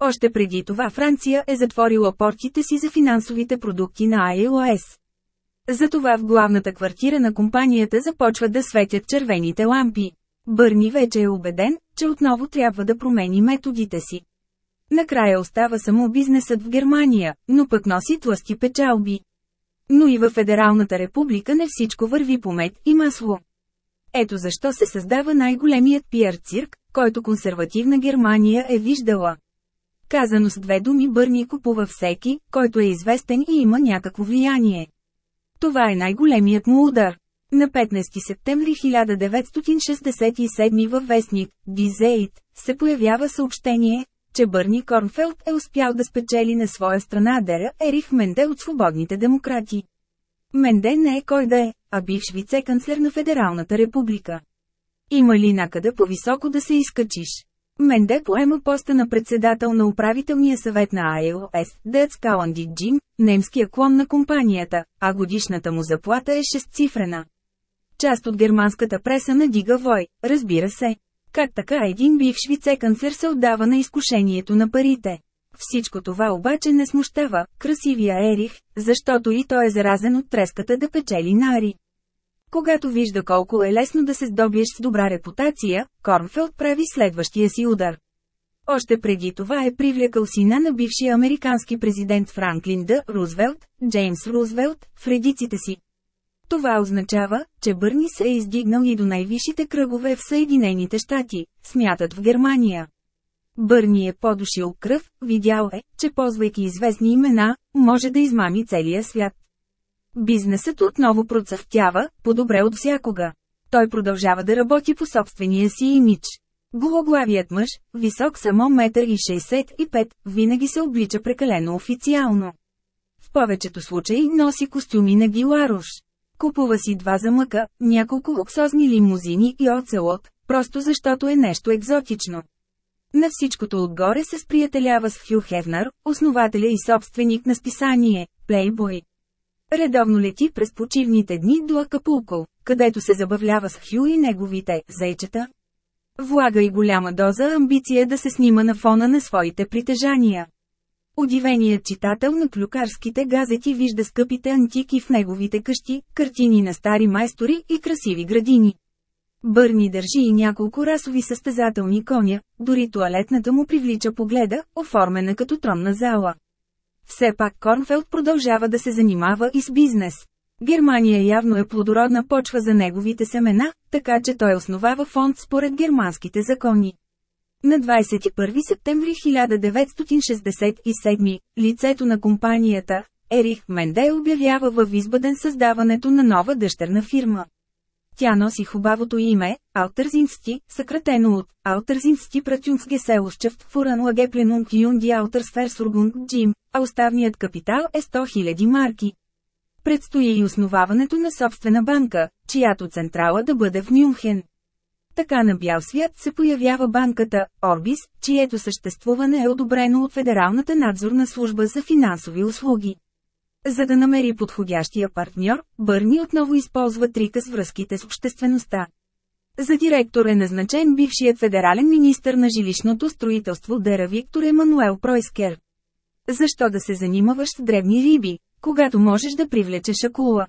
Speaker 1: Още преди това Франция е затворила портите си за финансовите продукти на iOS. Затова в главната квартира на компанията започват да светят червените лампи. Бърни вече е убеден, че отново трябва да промени методите си. Накрая остава само бизнесът в Германия, но пък носи тлъсти печалби. Но и във Федералната република не всичко върви по мед и масло. Ето защо се създава най-големият пиар цирк, който консервативна Германия е виждала. Казано с две думи Бърни купува всеки, който е известен и има някакво влияние. Това е най-големият му удар. На 15 септември 1967 във вестник Дизейт се появява съобщение, че Бърни Корнфелд е успял да спечели на своя страна Дера Ерих Менде от свободните демократи. Менде не е кой да е, а бивш вице-канцлер на Федералната република. Има ли накъде по-високо да се изкачиш? Менде поема поста на председател на управителния съвет на IOS, Децкаланди Джим, немския клон на компанията, а годишната му заплата е шестцифрена. Част от германската преса надига вой, разбира се. Как така един бивш вице-канцлер се отдава на изкушението на парите? Всичко това обаче не смущава красивия Ерих, защото и той е заразен от треската да печели нари. Когато вижда колко е лесно да се здобиеш с добра репутация, Корнфелд прави следващия си удар. Още преди това е привлекал сина на бившия американски президент Франклин Д. Рузвелт, Джеймс Рузвелт, в редиците си. Това означава, че Бърни се е издигнал и до най-висшите кръгове в Съединените щати, смятат в Германия. Бърни е подушил кръв, видял е, че ползвайки известни имена, може да измами целия свят. Бизнесът отново процъфтява, по-добре от всякога. Той продължава да работи по собствения си имидж. Гологлавият мъж, висок само 1,65 винаги се облича прекалено официално. В повечето случаи носи костюми на Гиларуш. Купува си два замъка, няколко луксозни лимузини и оцелот, просто защото е нещо екзотично. На всичкото отгоре се сприятелява с Хю Хевнар, основателя и собственик на списание Playboy. Редовно лети през почивните дни до Акапулко, където се забавлява с Хю и неговите зайчета. Влага и голяма доза амбиция да се снима на фона на своите притежания. Удивеният читател на клюкарските газети вижда скъпите антики в неговите къщи, картини на стари майстори и красиви градини. Бърни държи и няколко расови състезателни коня, дори туалетната му привлича погледа, оформена като тронна зала. Все пак Корнфелд продължава да се занимава и с бизнес. Германия явно е плодородна почва за неговите семена, така че той основава фонд според германските закони. На 21 септември 1967, лицето на компанията, Ерих Менде обявява във Избаден създаването на нова дъщерна фирма. Тя носи хубавото име – Алтързинсти, съкратено от Алтързинсти Пратюнсгеселущев Фуран Лагепленунг Юнди Алтърсферсургунг Джим, а оставният капитал е 100 000 марки. Предстои и основаването на собствена банка, чиято централа да бъде в Мюнхен. Така на бял свят се появява банката Орбис, чието съществуване е одобрено от Федералната надзорна служба за финансови услуги. За да намери подходящия партньор, Бърни отново използва трика с връзките с обществеността. За директор е назначен бившият федерален министр на жилищното строителство Дера Виктор Емануел Пройскер. Защо да се занимаваш с древни риби, когато можеш да привлечеш акула?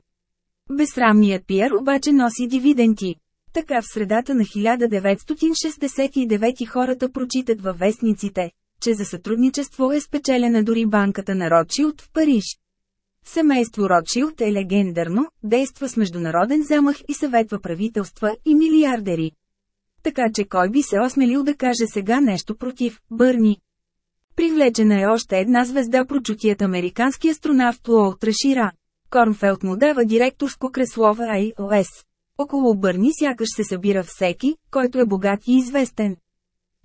Speaker 1: Безсрамният пиер обаче носи дивиденти. Така в средата на 1969 хората прочитат във вестниците, че за сътрудничество е спечелена дори банката на Ротшилд в Париж. Семейство Ротшилд е легендарно, действа с международен замах и съветва правителства и милиардери. Така че кой би се осмелил да каже сега нещо против Бърни? Привлечена е още една звезда прочутият американски астронавт Уолт Рашира. Корнфелд му дава директорско кресло в iOS. Около Бърни сякаш се събира всеки, който е богат и известен.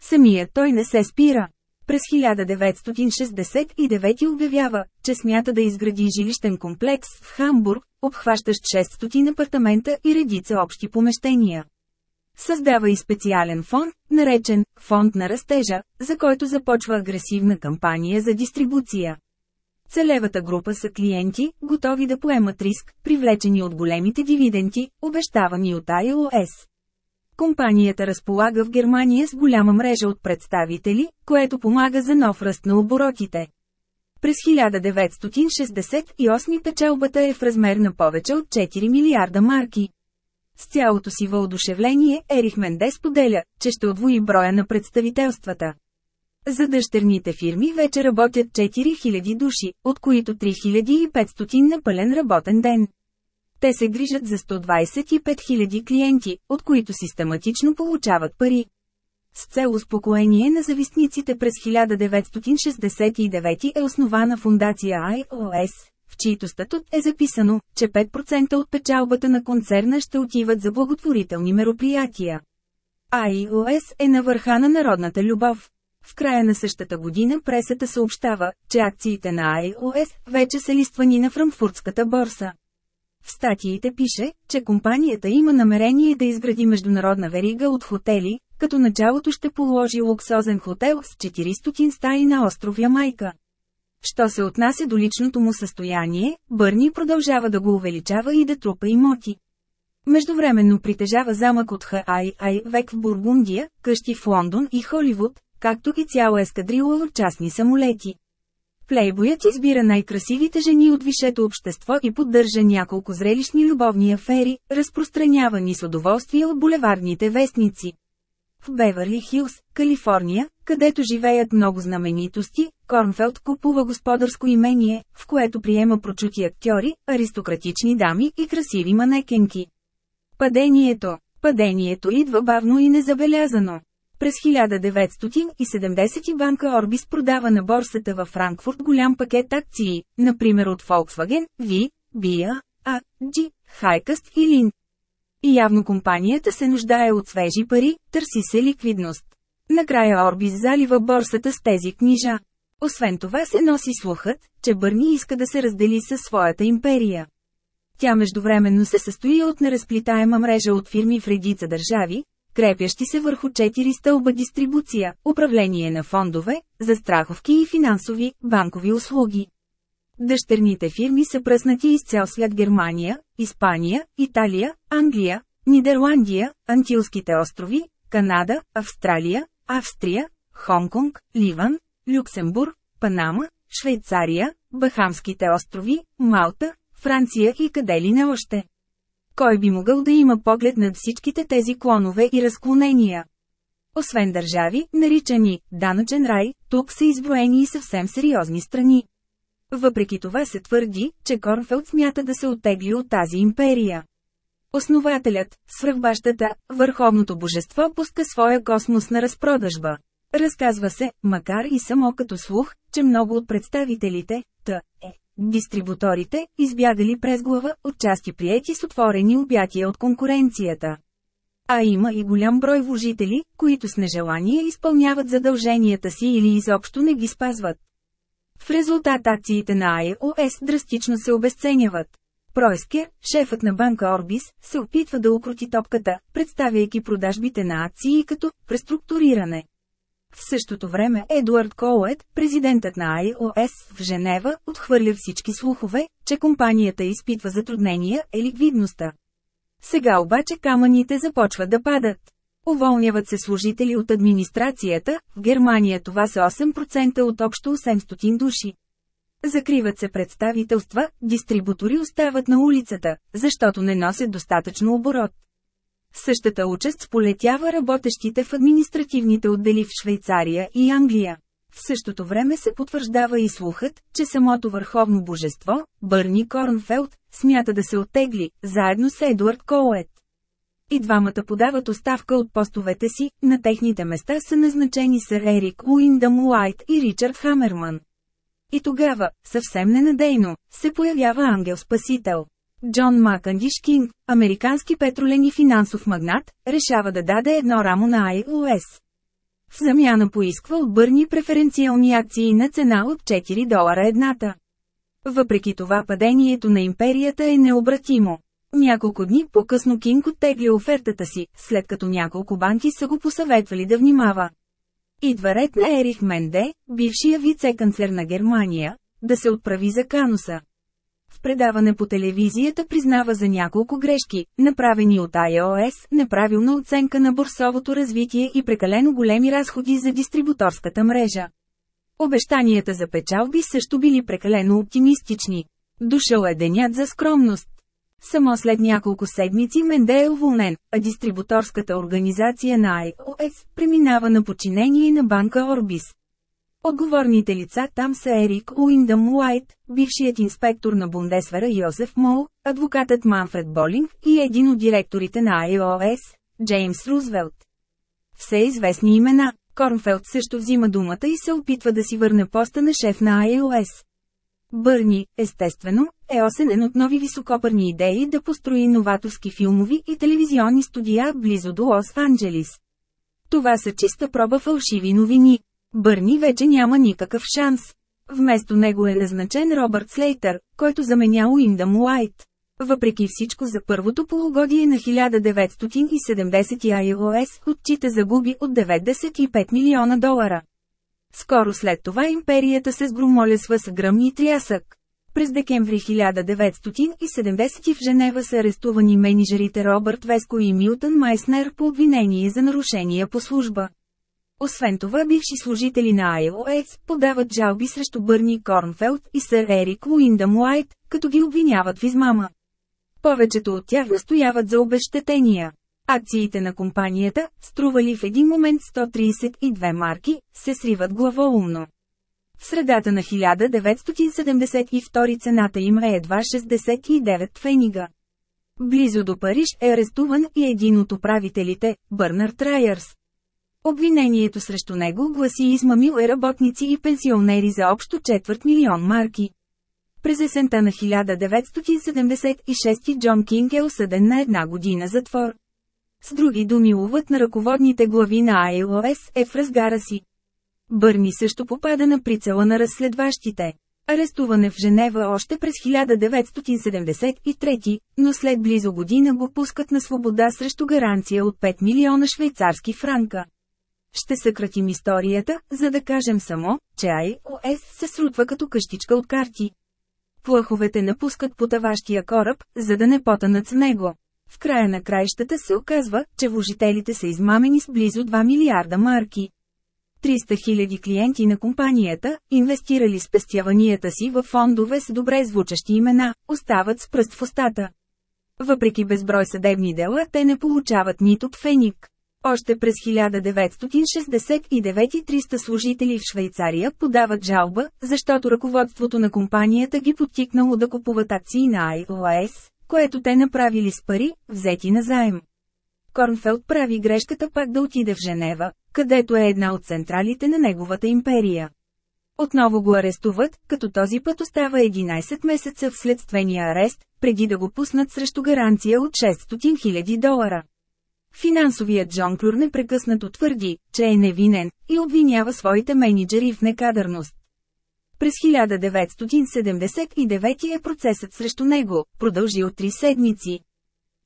Speaker 1: Самият той не се спира. През 1969 обявява, че смята да изгради жилищен комплекс в Хамбург, обхващащ 600 апартамента и редица общи помещения. Създава и специален фонд, наречен «Фонд на растежа», за който започва агресивна кампания за дистрибуция. Целевата група са клиенти, готови да поемат риск, привлечени от големите дивиденти, обещавани от iOS. Компанията разполага в Германия с голяма мрежа от представители, което помага за нов ръст на оборотите. През 1968 печелбата е в размер на повече от 4 милиарда марки. С цялото си въодушевление Ерих Менде споделя, че ще отвои броя на представителствата. За дъщерните фирми вече работят 4000 души, от които 3500 на пълен работен ден. Те се грижат за 125 000 клиенти, от които систематично получават пари. С цел успокоение на завистниците през 1969 е основана фундация iOS, в чийто статут е записано, че 5% от печалбата на концерна ще отиват за благотворителни мероприятия. iOS е на върха на народната любов. В края на същата година пресата съобщава, че акциите на iOS вече са листвани на франкфуртската борса. В статиите пише, че компанията има намерение да изгради международна верига от хотели, като началото ще положи луксозен хотел с 400 стаи на остров Ямайка. Що се отнася до личното му състояние, Бърни продължава да го увеличава и да трупа имоти. Междувременно притежава замък от Хай век в Бургундия, къщи в Лондон и Холивуд, както и цяла ескадрила от частни самолети. Плейбоят избира най-красивите жени от висшето общество и поддържа няколко зрелищни любовни афери, разпространявани с удоволствие от булеварните вестници. В Беверли Хилс, Калифорния, където живеят много знаменитости, Корнфелд купува господарско имение, в което приема прочути актьори, аристократични дами и красиви манекенки. Падението Падението идва бавно и незабелязано. През 1970 банка Орбис продава на борсата във Франкфурт голям пакет акции, например от Volkswagen, V, BIA, A, G, Хайкъст и Лин. И явно компанията се нуждае от свежи пари, търси се ликвидност. Накрая Орбис залива борсата с тези книжа. Освен това се носи слухът, че Бърни иска да се раздели със своята империя. Тя междувременно се състои от неразплитаема мрежа от фирми в редица държави, крепящи се върху четири стълба дистрибуция, управление на фондове, застраховки и финансови, банкови услуги. Дъщерните фирми са пръснати из цял свят Германия, Испания, Италия, Англия, Нидерландия, Антилските острови, Канада, Австралия, Австрия, Хонконг, Ливан, Люксембург, Панама, Швейцария, Бахамските острови, Малта, Франция и къде ли не още. Кой би могъл да има поглед над всичките тези клонове и разклонения? Освен държави, наричани «данъчен рай», тук са изброени и съвсем сериозни страни. Въпреки това се твърди, че Корнфелд смята да се оттегли от тази империя. Основателят, свръхбащата, върховното божество пуска своя космос на разпродажба. Разказва се, макар и само като слух, че много от представителите, т. е, Дистрибуторите, избягали през глава, отчасти приети с отворени обятия от конкуренцията. А има и голям брой вложители, които с нежелание изпълняват задълженията си или изобщо не ги спазват. В резултат акциите на iOS драстично се обесценяват. Пройскер, шефът на банка Орбис, се опитва да укрути топката, представяйки продажбите на акции като преструктуриране. В същото време Едуард Коует, президентът на iOS в Женева, отхвърля всички слухове, че компанията изпитва затруднения и ликвидността. Сега обаче камъните започват да падат. Уволняват се служители от администрацията, в Германия това са 8% от общо 800 души. Закриват се представителства, дистрибутори остават на улицата, защото не носят достатъчно оборот. Същата участ сполетява работещите в административните отдели в Швейцария и Англия. В същото време се потвърждава и слухът, че самото върховно божество, Бърни Корнфелд, смята да се оттегли, заедно с Едуард Коует. И двамата подават оставка от постовете си, на техните места са назначени сър Ерик Уиндъм Уайт и Ричард Хамерман. И тогава, съвсем ненадейно, се появява ангел-спасител. Джон Макандиш Кинг, американски петролен и финансов магнат, решава да даде едно рамо на iOS. В замяна поисква от Бърни преференциални акции на цена от 4 долара едната. Въпреки това падението на империята е необратимо. Няколко дни по-късно Кинг оттегли офертата си, след като няколко банки са го посъветвали да внимава. Идва ред на Ерих Менде, бившия вице-канцлер на Германия, да се отправи за Кануса. В предаване по телевизията признава за няколко грешки, направени от iOS, неправилна оценка на борсовото развитие и прекалено големи разходи за дистрибуторската мрежа. Обещанията за печалби също били прекалено оптимистични. Дошъл е денят за скромност. Само след няколко седмици Менде е уволнен, а дистрибуторската организация на iOS преминава на подчинение на банка Орбис. Отговорните лица там са Ерик Уиндъм Уайт, бившият инспектор на Бундесвера Йозеф Мол, адвокатът Манфред Болинг и един от директорите на iOS, Джеймс Рузвелт. Все известни имена, Корнфелд също взима думата и се опитва да си върне поста на шеф на iOS. Бърни, естествено, е осенен от нови високопърни идеи да построи новаторски филмови и телевизионни студия близо до Лос-Анджелис. Това са чиста проба фалшиви новини. Бърни вече няма никакъв шанс. Вместо него е назначен Робърт Слейтър, който заменя Уиндъм Уайт. Въпреки всичко за първото полугодие на 1970 iOS отчита загуби от 95 милиона долара. Скоро след това империята се сгромолесва с гръм и трясък. През декември 1970 в Женева са арестувани менеджерите Робърт Веско и Милтън Майснер по обвинение за нарушения по служба. Освен това бивши служители на iOS подават жалби срещу Бърни Корнфелд и сър Ерик Уиндъм Уайт, като ги обвиняват в измама. Повечето от тях настояват за обещетения. Акциите на компанията, стрували в един момент 132 марки, се сриват главоумно. В средата на 1972 цената им е едва 69 фенига. Близо до Париж е арестуван и един от управителите, Бърнард Райърс. Обвинението срещу него гласи измамил е работници и пенсионери за общо четвърт милион марки. През есента на 1976 Джон Кинг е осъден на една година затвор. С други думи ловът на ръководните глави на iOS е в разгара си. Бърни също попада на прицела на разследващите. Арестуване в Женева още през 1973, но след близо година го пускат на свобода срещу гаранция от 5 милиона швейцарски франка. Ще съкратим историята, за да кажем само, че iOS се срутва като къщичка от карти. Плъховете напускат потаващия кораб, за да не потънат с него. В края на краищата се оказва, че вложителите са измамени с близо 2 милиарда марки. 300 000 клиенти на компанията, инвестирали спестяванията си в фондове с добре звучащи имена, остават с пръст в устата. Въпреки безброй съдебни дела, те не получават нито пфеник. Още през 1969 300 служители в Швейцария подават жалба, защото ръководството на компанията ги подтикнало да купуват акции на iOS, което те направили с пари, взети на заем. Корнфелд прави грешката пак да отиде в Женева, където е една от централите на неговата империя. Отново го арестуват, като този път остава 11 месеца в следствения арест, преди да го пуснат срещу гаранция от 600 000 долара. Финансовият Джон Клюр непрекъснато твърди, че е невинен, и обвинява своите менеджери в некадърност. През 1979 е процесът срещу него, продължил три седмици.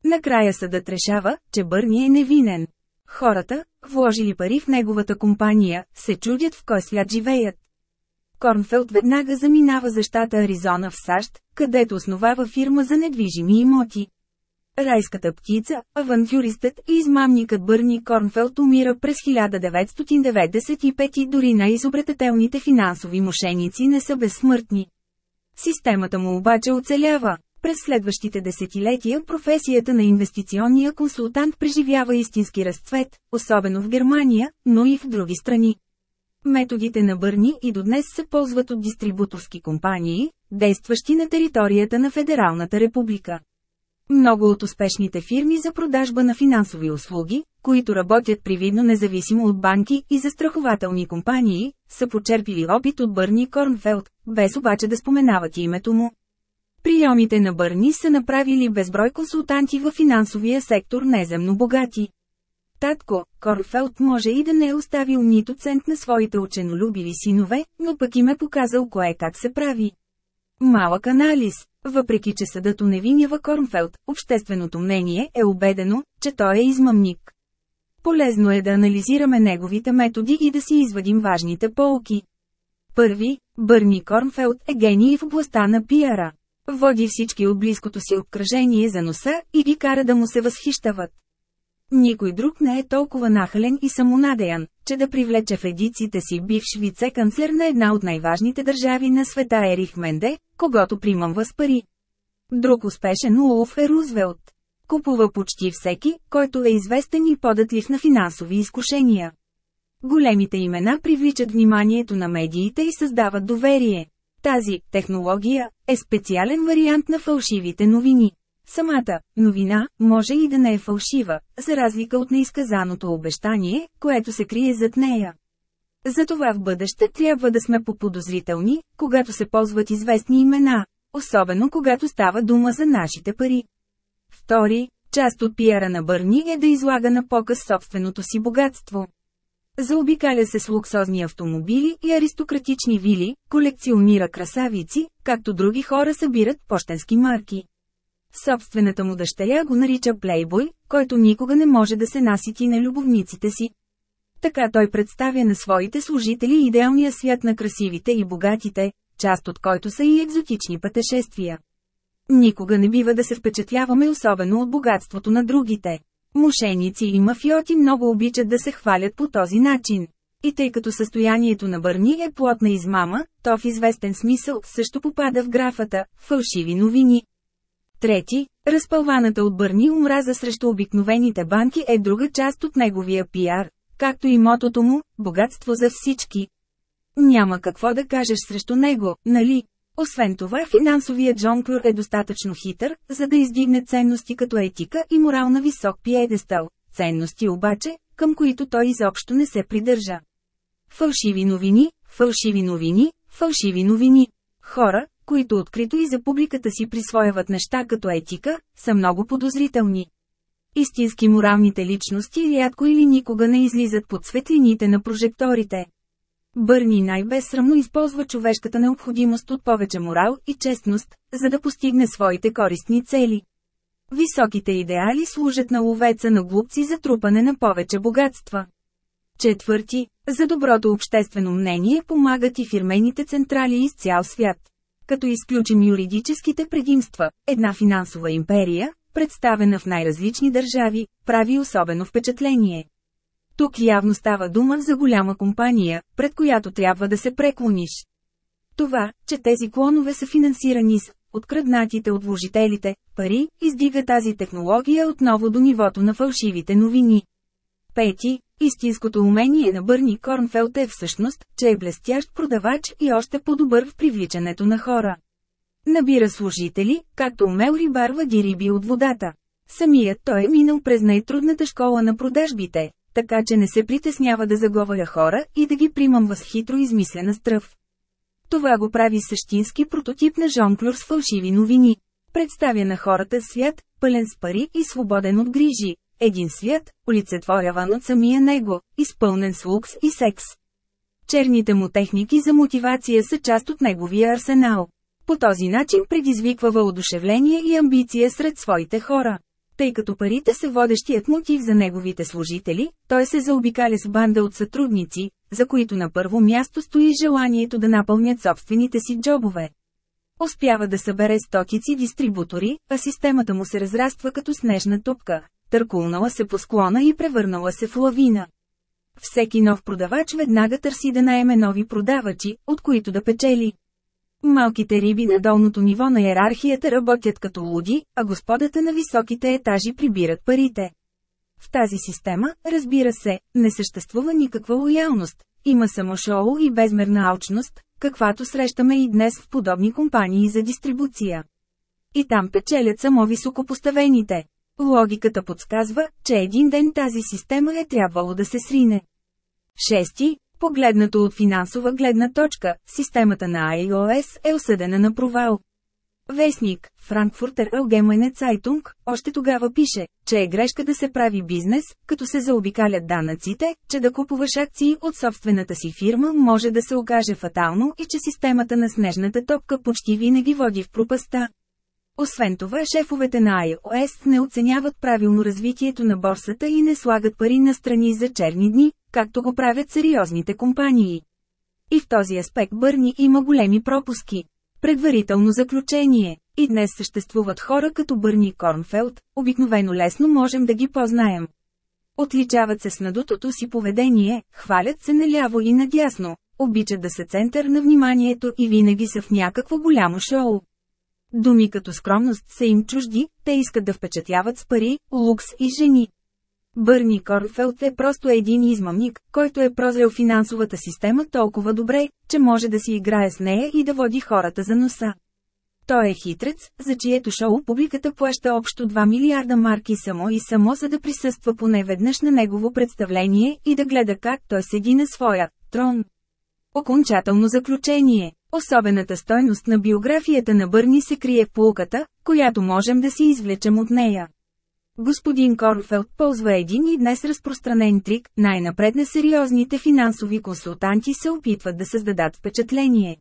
Speaker 1: Накрая съдът решава, че Бърни е невинен. Хората, вложили пари в неговата компания, се чудят в кой свят живеят. Корнфелд веднага заминава за щата Аризона в САЩ, където основава фирма за недвижими имоти. Райската птица, авантюристът и измамникът Бърни Корнфелд умира през 1995 и дори най-изобретателните финансови мошеници не са безсмъртни. Системата му обаче оцелява. През следващите десетилетия професията на инвестиционния консултант преживява истински разцвет, особено в Германия, но и в други страни. Методите на Бърни и до днес се ползват от дистрибуторски компании, действащи на територията на Федералната република. Много от успешните фирми за продажба на финансови услуги, които работят привидно независимо от банки и застрахователни компании, са почерпили опит от Бърни Корнфелд, без обаче да споменават името му. Приемите на Бърни са направили безброй консултанти във финансовия сектор неземно богати. Татко, Корнфелд може и да не е оставил нито цент на своите ученолюбиви синове, но пък им е показал кое как се прави. Малък анализ. Въпреки че съдът уневинява Корнфелд, общественото мнение е убедено, че той е измъмник. Полезно е да анализираме неговите методи и да си извадим важните полки. Първи, Бърни Корнфелд е гений в областта на пиара. Води всички от близкото си обкръжение за носа и ги кара да му се възхищават. Никой друг не е толкова нахален и самонадеян, че да привлече в едиците си бивш вице-канцлер на една от най-важните държави на света Ерих Менде, когато примамва с пари. Друг успешен улов е Рузвелт. Купува почти всеки, който е известен и податлив на финансови изкушения. Големите имена привличат вниманието на медиите и създават доверие. Тази технология е специален вариант на фалшивите новини. Самата новина може и да не е фалшива, за разлика от неизказаното обещание, което се крие зад нея. Затова в бъдеще трябва да сме поподозрителни, когато се ползват известни имена, особено когато става дума за нашите пари. Втори, част от пиара на Бърни е да излага на показ собственото си богатство. Заобикаля се с луксозни автомобили и аристократични вили, колекционира красавици, както други хора събират почтенски марки. Собствената му дъщеря го нарича плейбой, който никога не може да се насити на любовниците си. Така той представя на своите служители идеалния свят на красивите и богатите, част от който са и екзотични пътешествия. Никога не бива да се впечатляваме особено от богатството на другите. Мошеници и мафиоти много обичат да се хвалят по този начин. И тъй като състоянието на Бърни е плотна измама, то в известен смисъл също попада в графата «фалшиви новини». Трети, разпълваната от Бърни омраза срещу обикновените банки е друга част от неговия пиар, както и мотото му «Богатство за всички». Няма какво да кажеш срещу него, нали? Освен това финансовият Джонклюр е достатъчно хитър, за да издигне ценности като етика и морал на висок пиедестал, ценности обаче, към които той изобщо не се придържа. Фалшиви новини, фалшиви новини, фалшиви новини. Хора, които открито и за публиката си присвояват неща като етика, са много подозрителни. Истински моралните личности рядко или никога не излизат под светлините на прожекторите. Бърни най-безсрамно използва човешката необходимост от повече морал и честност, за да постигне своите користни цели. Високите идеали служат на ловеца на глупци за трупане на повече богатства. Четвърти, за доброто обществено мнение помагат и фирмените централи из цял свят. Като изключим юридическите предимства, една финансова империя, представена в най-различни държави, прави особено впечатление. Тук явно става дума за голяма компания, пред която трябва да се преклониш. Това, че тези клонове са финансирани с откраднатите от вложителите пари, издига тази технология отново до нивото на фалшивите новини. Пети, истинското умение на Бърни Корнфелд е всъщност, че е блестящ продавач и още по-добър в привличането на хора. Набира служители, както умел рибар вади риби от водата. Самият той е минал през най-трудната школа на продажбите, така че не се притеснява да заговаря хора и да ги примамва с хитро измислена стръв. Това го прави същински прототип на Жонклюр с фалшиви новини. Представя на хората свят, пълен с пари и свободен от грижи. Един свят, олицетворяван от самия него, изпълнен с лукс и секс. Черните му техники за мотивация са част от неговия арсенал. По този начин предизвиква въодушевление и амбиция сред своите хора. Тъй като парите са водещият мотив за неговите служители, той се заобикаля с банда от сътрудници, за които на първо място стои желанието да напълнят собствените си джобове. Успява да събере стотици дистрибутори, а системата му се разраства като снежна топка, търкулнала се по склона и превърнала се в лавина. Всеки нов продавач веднага търси да наеме нови продавачи, от които да печели. Малките риби на долното ниво на иерархията работят като луди, а господата на високите етажи прибират парите. В тази система, разбира се, не съществува никаква лоялност, има само шоу и безмерна алчност, каквато срещаме и днес в подобни компании за дистрибуция. И там печелят само високопоставените. Логиката подсказва, че един ден тази система е трябвало да се срине. Шести, Погледнато от финансова гледна точка, системата на iOS е осъдена на провал. Вестник, Франкфуртер Allgemeine Zeitung, още тогава пише, че е грешка да се прави бизнес, като се заобикалят данъците, че да купуваш акции от собствената си фирма може да се окаже фатално и че системата на снежната топка почти винаги води в пропаста. Освен това, шефовете на iOS не оценяват правилно развитието на борсата и не слагат пари на страни за черни дни, както го правят сериозните компании. И в този аспект Бърни има големи пропуски. Предварително заключение. И днес съществуват хора като Бърни Корнфелд, обикновено лесно можем да ги познаем. Отличават се с надутото си поведение, хвалят се наляво и надясно, обичат да са център на вниманието и винаги са в някакво голямо шоу. Думи като скромност са им чужди, те искат да впечатляват с пари, лукс и жени. Бърни Корнфелд е просто един измамник, който е прозрел финансовата система толкова добре, че може да си играе с нея и да води хората за носа. Той е хитрец, за чието шоу публиката плаща общо 2 милиарда марки само и само за да присъства поне веднъж на негово представление и да гледа как той седи на своя трон. Окончателно заключение Особената стойност на биографията на Бърни се крие в полуката, която можем да си извлечем от нея. Господин Корнфелд ползва един и днес разпространен трик, най-напред на сериозните финансови консултанти се опитват да създадат впечатление.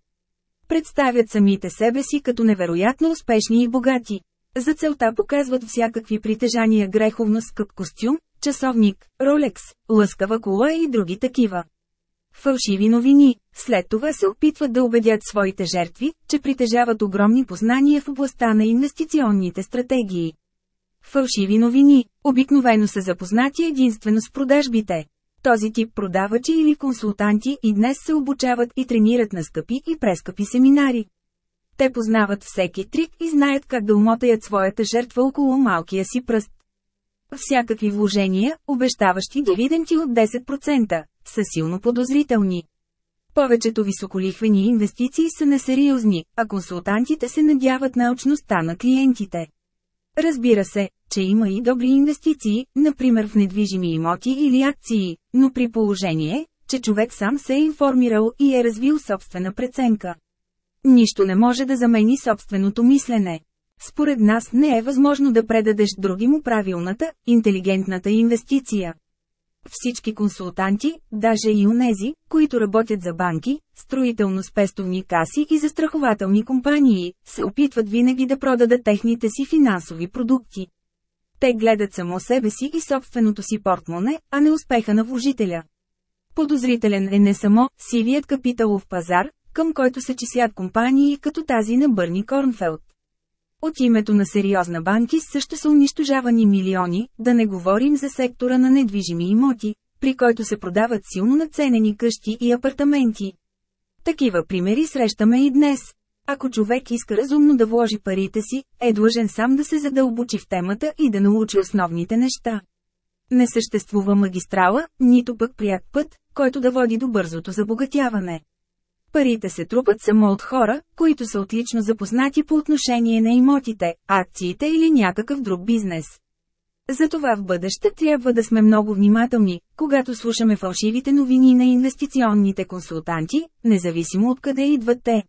Speaker 1: Представят самите себе си като невероятно успешни и богати. За целта показват всякакви притежания греховно скъп костюм, часовник, ролекс, лъскава кола и други такива. Фалшиви новини. След това се опитват да убедят своите жертви, че притежават огромни познания в областта на инвестиционните стратегии. Фалшиви новини. Обикновено са запознати единствено с продажбите. Този тип продавачи или консултанти и днес се обучават и тренират на скъпи и прескъпи семинари. Те познават всеки трик и знаят как да умотаят своята жертва около малкия си пръст. Всякакви вложения, обещаващи дивиденти от 10%, са силно подозрителни. Повечето високолихвени инвестиции са несериозни, а консултантите се надяват на очността на клиентите. Разбира се, че има и добри инвестиции, например в недвижими имоти или акции, но при положение, че човек сам се е информирал и е развил собствена преценка. Нищо не може да замени собственото мислене. Според нас не е възможно да предадеш други му правилната, интелигентната инвестиция. Всички консултанти, даже и унези, които работят за банки, строително-спестовни каси и застрахователни компании, се опитват винаги да продадат техните си финансови продукти. Те гледат само себе си и собственото си портмоне, а не успеха на вложителя. Подозрителен е не само сивият капиталов пазар, към който се числят компании като тази на Бърни Корнфелд. От името на сериозна банки също са унищожавани милиони, да не говорим за сектора на недвижими имоти, при който се продават силно наценени къщи и апартаменти. Такива примери срещаме и днес. Ако човек иска разумно да вложи парите си, е длъжен сам да се задълбочи в темата и да научи основните неща. Не съществува магистрала, нито пък пряк път, който да води до бързото забогатяване. Парите се трупат само от хора, които са отлично запознати по отношение на имотите, акциите или някакъв друг бизнес. Затова в бъдеще трябва да сме много внимателни, когато слушаме фалшивите новини на инвестиционните консултанти, независимо от къде идват те.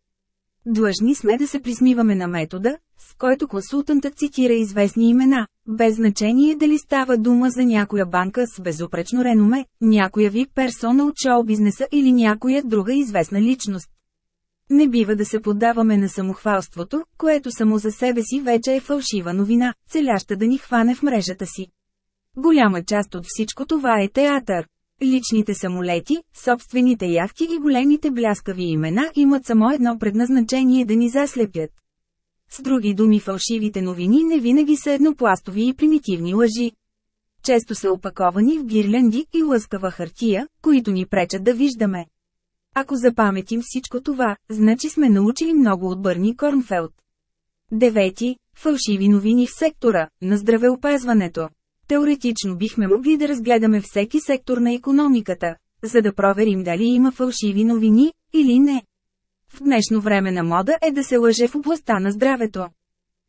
Speaker 1: Длъжни сме да се присмиваме на метода, с който консултантът цитира известни имена, без значение дали става дума за някоя банка с безупречно реноме, някоя ви персона от шоу-бизнеса или някоя друга известна личност. Не бива да се поддаваме на самохвалството, което само за себе си вече е фалшива новина, целяща да ни хване в мрежата си. Голяма част от всичко това е театър. Личните самолети, собствените яхти и големите бляскави имена имат само едно предназначение да ни заслепят. С други думи фалшивите новини не винаги са еднопластови и примитивни лъжи. Често са опаковани в гирлянди и лъскава хартия, които ни пречат да виждаме. Ако запаметим всичко това, значи сме научили много от Бърни Корнфелд. Девети. Фалшиви новини в сектора на здравеопазването. Теоретично бихме могли да разгледаме всеки сектор на економиката, за да проверим дали има фалшиви новини, или не. В днешно време на мода е да се лъже в областта на здравето.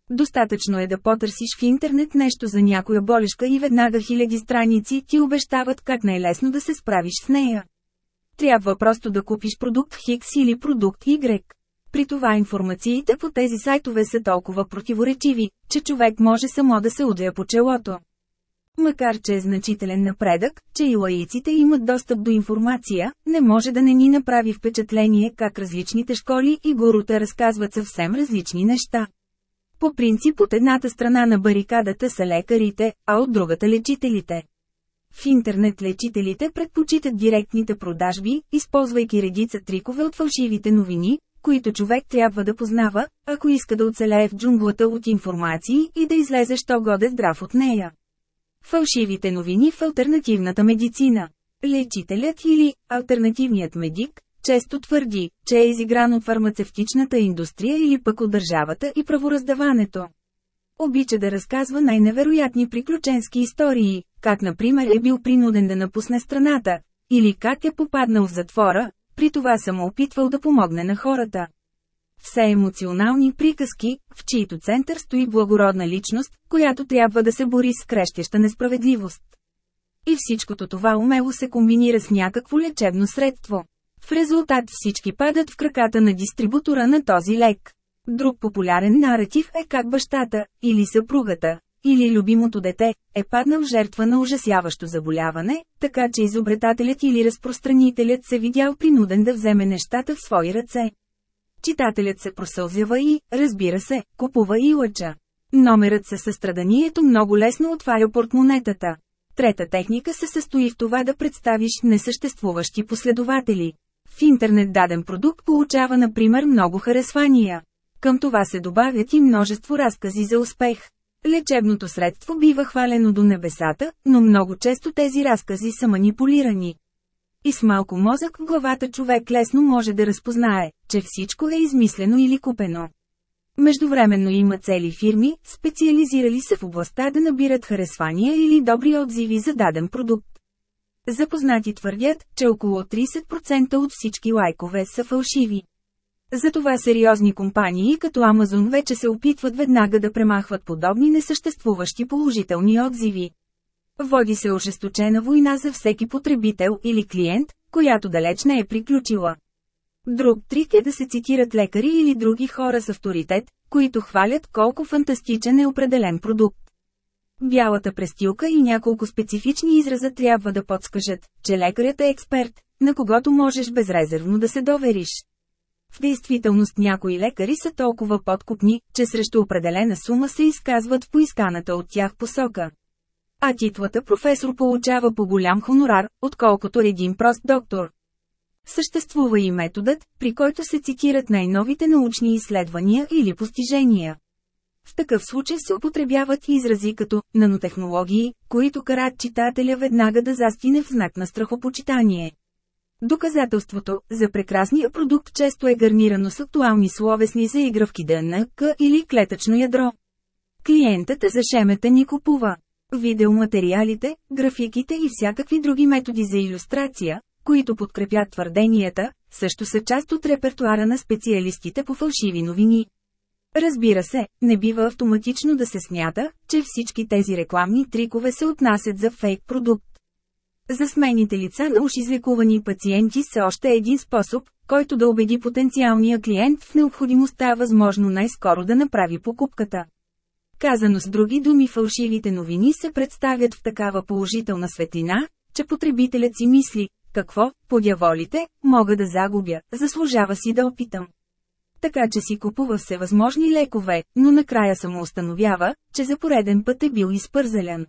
Speaker 1: Достатъчно е да потърсиш в интернет нещо за някоя болешка и веднага хиляди страници ти обещават как най-лесно да се справиш с нея. Трябва просто да купиш продукт Хикс или продукт Y. При това информациите по тези сайтове са толкова противоречиви, че човек може само да се удря по челото. Макар че е значителен напредък, че и лаиците имат достъп до информация, не може да не ни направи впечатление как различните школи и гурута разказват съвсем различни неща. По принцип от едната страна на барикадата са лекарите, а от другата лечителите. В интернет лечителите предпочитат директните продажби, използвайки редица трикове от фалшивите новини, които човек трябва да познава, ако иска да оцелее в джунглата от информации и да излезе що годе здрав от нея. Фалшивите новини в альтернативната медицина. Лечителят или альтернативният медик често твърди, че е изигран от фармацевтичната индустрия или пък от държавата и правораздаването. Обича да разказва най-невероятни приключенски истории, как например е бил принуден да напусне страната, или как е попаднал в затвора, при това съм опитвал да помогне на хората. Все емоционални приказки, в чието център стои благородна личност, която трябва да се бори с крещеща несправедливост. И всичкото това умело се комбинира с някакво лечебно средство. В резултат всички падат в краката на дистрибутора на този лек. Друг популярен наратив е как бащата, или съпругата, или любимото дете, е паднал жертва на ужасяващо заболяване, така че изобретателят или разпространителят се видял принуден да вземе нещата в свои ръце. Читателят се просълзява и, разбира се, купува и лъча. Номерът със състраданието много лесно отваря портмонетата. Трета техника се състои в това да представиш несъществуващи последователи. В интернет даден продукт получава например много харесвания. Към това се добавят и множество разкази за успех. Лечебното средство бива хвалено до небесата, но много често тези разкази са манипулирани. И с малко мозък в главата човек лесно може да разпознае, че всичко е измислено или купено. Междувременно има цели фирми, специализирали се в областта да набират харесвания или добри отзиви за даден продукт. Запознати твърдят, че около 30% от всички лайкове са фалшиви. Затова сериозни компании като Амазон вече се опитват веднага да премахват подобни несъществуващи положителни отзиви. Води се ожесточена война за всеки потребител или клиент, която далеч не е приключила. Друг трик е да се цитират лекари или други хора с авторитет, които хвалят колко фантастичен е определен продукт. Бялата престилка и няколко специфични израза трябва да подскажат, че лекарят е експерт, на когото можеш безрезервно да се довериш. В действителност някои лекари са толкова подкупни, че срещу определена сума се изказват в поисканата от тях посока. А титлата професор получава по голям хонорар, отколкото един прост доктор. Съществува и методът, при който се цитират най-новите научни изследвания или постижения. В такъв случай се употребяват изрази като «нанотехнологии», които карат читателя веднага да застине в знак на страхопочитание. Доказателството за прекрасния продукт често е гарнирано с актуални словесни заигравки ДНК или клетъчно ядро. Клиентът за шемета ни купува. Видеоматериалите, графиките и всякакви други методи за иллюстрация, които подкрепят твърденията, също са част от репертуара на специалистите по фалшиви новини. Разбира се, не бива автоматично да се смята, че всички тези рекламни трикове се отнасят за фейк продукт. За смените лица на уж излекувани пациенти са още един способ, който да убеди потенциалния клиент в необходимостта възможно най-скоро да направи покупката. Казано с други думи фалшивите новини се представят в такава положителна светлина, че потребителят си мисли, какво, подяволите, мога да загубя, заслужава си да опитам. Така че си купува всевъзможни лекове, но накрая само установява, че за пореден път е бил изпързалян.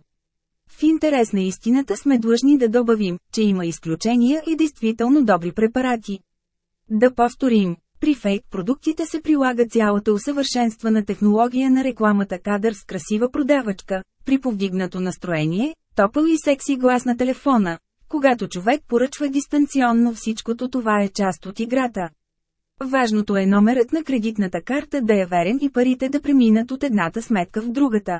Speaker 1: В интерес на истината сме длъжни да добавим, че има изключения и действително добри препарати. Да повторим, при фейк продуктите се прилага цялата усъвършенствана технология на рекламата кадър с красива продавачка, при повдигнато настроение, топъл и секси глас на телефона. Когато човек поръчва дистанционно всичкото това е част от играта. Важното е номерът на кредитната карта да е верен и парите да преминат от едната сметка в другата.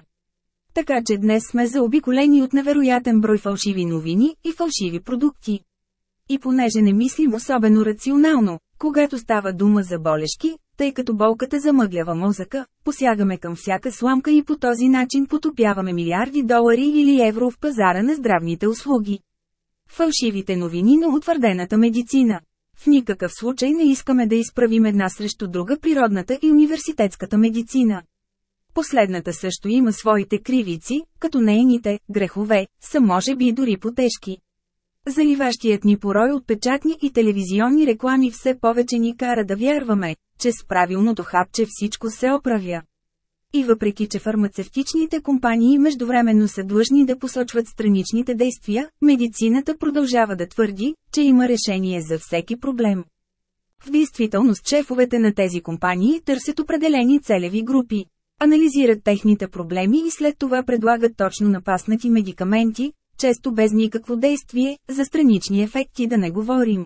Speaker 1: Така че днес сме заобиколени от невероятен брой фалшиви новини и фалшиви продукти. И понеже не мислим особено рационално, когато става дума за болешки, тъй като болката замъглява мозъка, посягаме към всяка сламка и по този начин потопяваме милиарди долари или евро в пазара на здравните услуги. Фалшивите новини на утвърдената медицина В никакъв случай не искаме да изправим една срещу друга природната и университетската медицина. Последната също има своите кривици, като нейните грехове, са може би дори потежки. Заливащият ни порой от печатни и телевизионни реклами все повече ни кара да вярваме, че с правилното хапче всичко се оправя. И въпреки, че фармацевтичните компании междувременно са длъжни да посочват страничните действия, медицината продължава да твърди, че има решение за всеки проблем. В действителност шефовете на тези компании търсят определени целеви групи. Анализират техните проблеми и след това предлагат точно напаснати медикаменти, често без никакво действие, за странични ефекти да не говорим.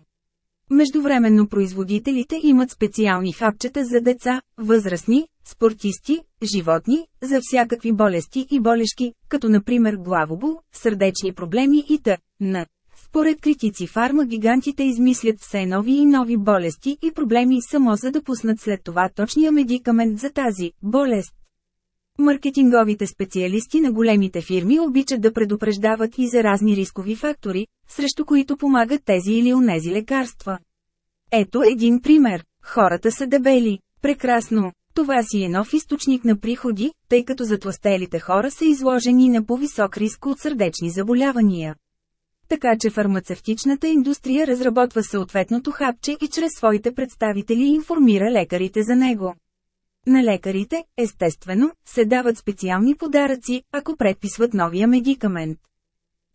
Speaker 1: Междувременно производителите имат специални хапчета за деца, възрастни, спортисти, животни, за всякакви болести и болешки, като например главобол, сърдечни проблеми и т.н. Според критици фармагигантите измислят все нови и нови болести и проблеми само за да пуснат след това точния медикамент за тази болест. Маркетинговите специалисти на големите фирми обичат да предупреждават и за разни рискови фактори, срещу които помагат тези или онези лекарства. Ето един пример. Хората са дебели. Прекрасно. Това си е нов източник на приходи, тъй като затластелите хора са изложени на по-висок риск от сърдечни заболявания. Така че фармацевтичната индустрия разработва съответното хапче и чрез своите представители информира лекарите за него. На лекарите, естествено, се дават специални подаръци, ако предписват новия медикамент.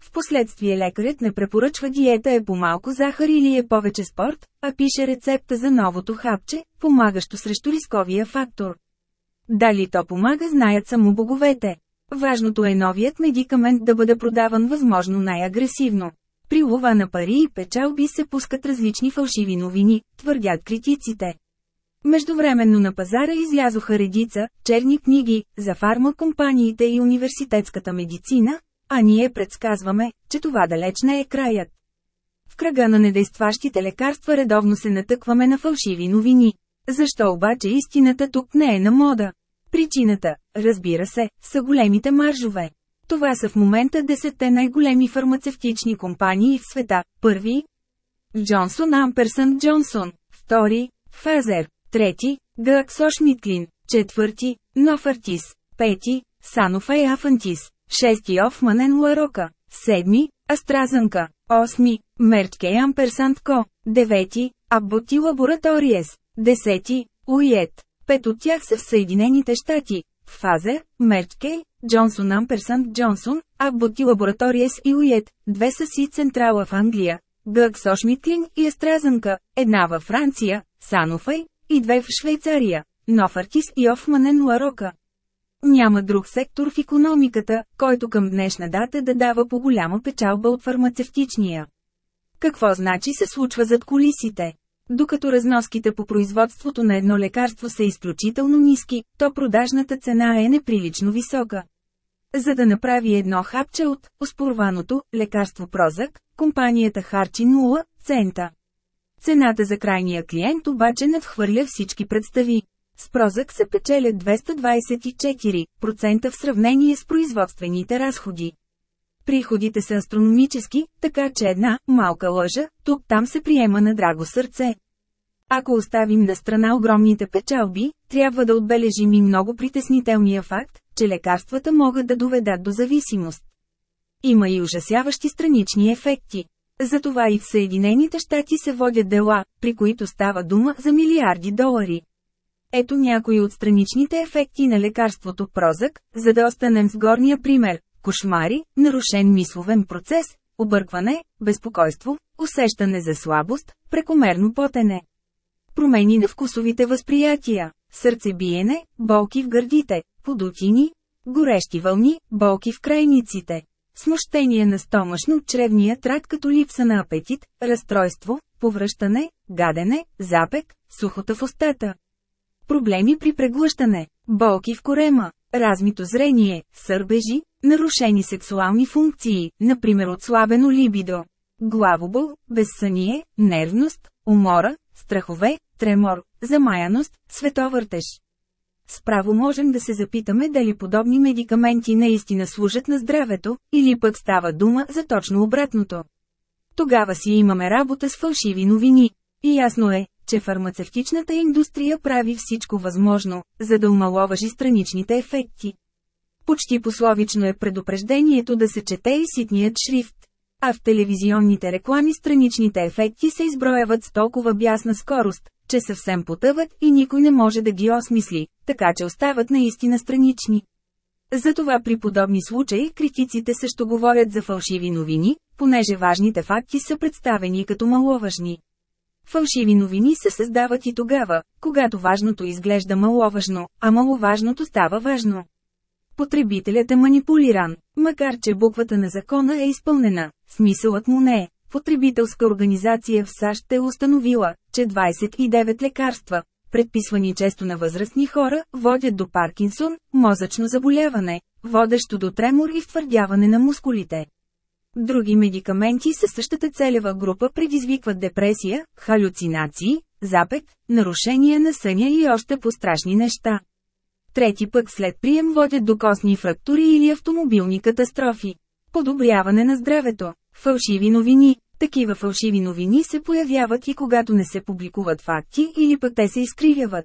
Speaker 1: Впоследствие лекарят не препоръчва диета е по-малко захар или е повече спорт, а пише рецепта за новото хапче, помагащо срещу рисковия фактор. Дали то помага знаят само боговете. Важното е новият медикамент да бъде продаван възможно най-агресивно. При лова на пари и печалби се пускат различни фалшиви новини, твърдят критиците. Междувременно на пазара излязоха редица, черни книги, за фармакомпаниите и университетската медицина, а ние предсказваме, че това далеч не е краят. В кръга на недействащите лекарства редовно се натъкваме на фалшиви новини. Защо обаче истината тук не е на мода? Причината, разбира се, са големите маржове. Това са в момента десетте най-големи фармацевтични компании в света. Първи – Джонсон Амперсън Джонсон. Втори – Фазер. Трети – Гъксошмитлин. Четвърти – Нофартис. Пети – Санофай Афантис. Шести Офманен Ларока. Седми – Астразънка. Осми – Мерчке Амперсант Ко. Девети – Абботи Лабораториес. Десети – Уиет. Пет от тях са в Съединените щати. Фазер, Мерчке, Джонсон Амперсант Джонсон, Абботи Лабораториес и Уиет. Две са си централа в Англия. Гъксошмитлин и Астразънка. Една във Франция, Санофай, и две в Швейцария – Нофартис и Офманен Ларока. Няма друг сектор в економиката, който към днешна дата да дава по голяма печалба от фармацевтичния. Какво значи се случва зад колисите? Докато разноските по производството на едно лекарство са изключително ниски, то продажната цена е неприлично висока. За да направи едно хапче от оспорваното лекарство Прозак, компанията харчи 0 цента. Цената за крайния клиент обаче надхвърля всички представи. С прозък се печелят 224% в сравнение с производствените разходи. Приходите са астрономически, така че една малка лъжа, тук-там се приема на драго сърце. Ако оставим на страна огромните печалби, трябва да отбележим и много притеснителния факт, че лекарствата могат да доведат до зависимост. Има и ужасяващи странични ефекти. Затова и в Съединените щати се водят дела, при които става дума за милиарди долари. Ето някои от страничните ефекти на лекарството Прозък, за да останем с горния пример – кошмари, нарушен мисловен процес, объркване, безпокойство, усещане за слабост, прекомерно потене. Промени на вкусовите възприятия, сърцебиене, болки в гърдите, подутини, горещи вълни, болки в крайниците, смущение на стомашно-чревния тракт като липса на апетит, разстройство, повръщане, гадене, запек, сухота в устата. Проблеми при преглъщане, болки в корема, размито зрение, сърбежи, нарушени сексуални функции, например отслабено либидо. Главобол, безсъние, нервност, умора, страхове, тремор, замаяност, световъртеж. Справо можем да се запитаме дали подобни медикаменти наистина служат на здравето, или пък става дума за точно обратното. Тогава си имаме работа с фалшиви новини. И ясно е, че фармацевтичната индустрия прави всичко възможно, за да умаловажи страничните ефекти. Почти пословично е предупреждението да се чете и ситният шрифт. А в телевизионните реклами страничните ефекти се изброяват с толкова бясна скорост, че съвсем потъват и никой не може да ги осмисли, така че остават наистина странични. Затова при подобни случаи критиците също говорят за фалшиви новини, понеже важните факти са представени като маловажни. Фалшиви новини се създават и тогава, когато важното изглежда маловажно, а маловажното става важно. Потребителят е манипулиран, макар че буквата на закона е изпълнена, смисълът му не е. Потребителска организация в САЩ е установила, че 29 лекарства, предписвани често на възрастни хора, водят до Паркинсон, мозъчно заболяване, водещо до тремор и втвърдяване на мускулите. Други медикаменти със същата целева група предизвикват депресия, халюцинации, запек, нарушения на съня и още по-страшни неща. Трети пък след прием водят до костни фрактури или автомобилни катастрофи. Подобряване на здравето. Фалшиви новини. Такива фалшиви новини се появяват и когато не се публикуват факти или пък те се изкривяват.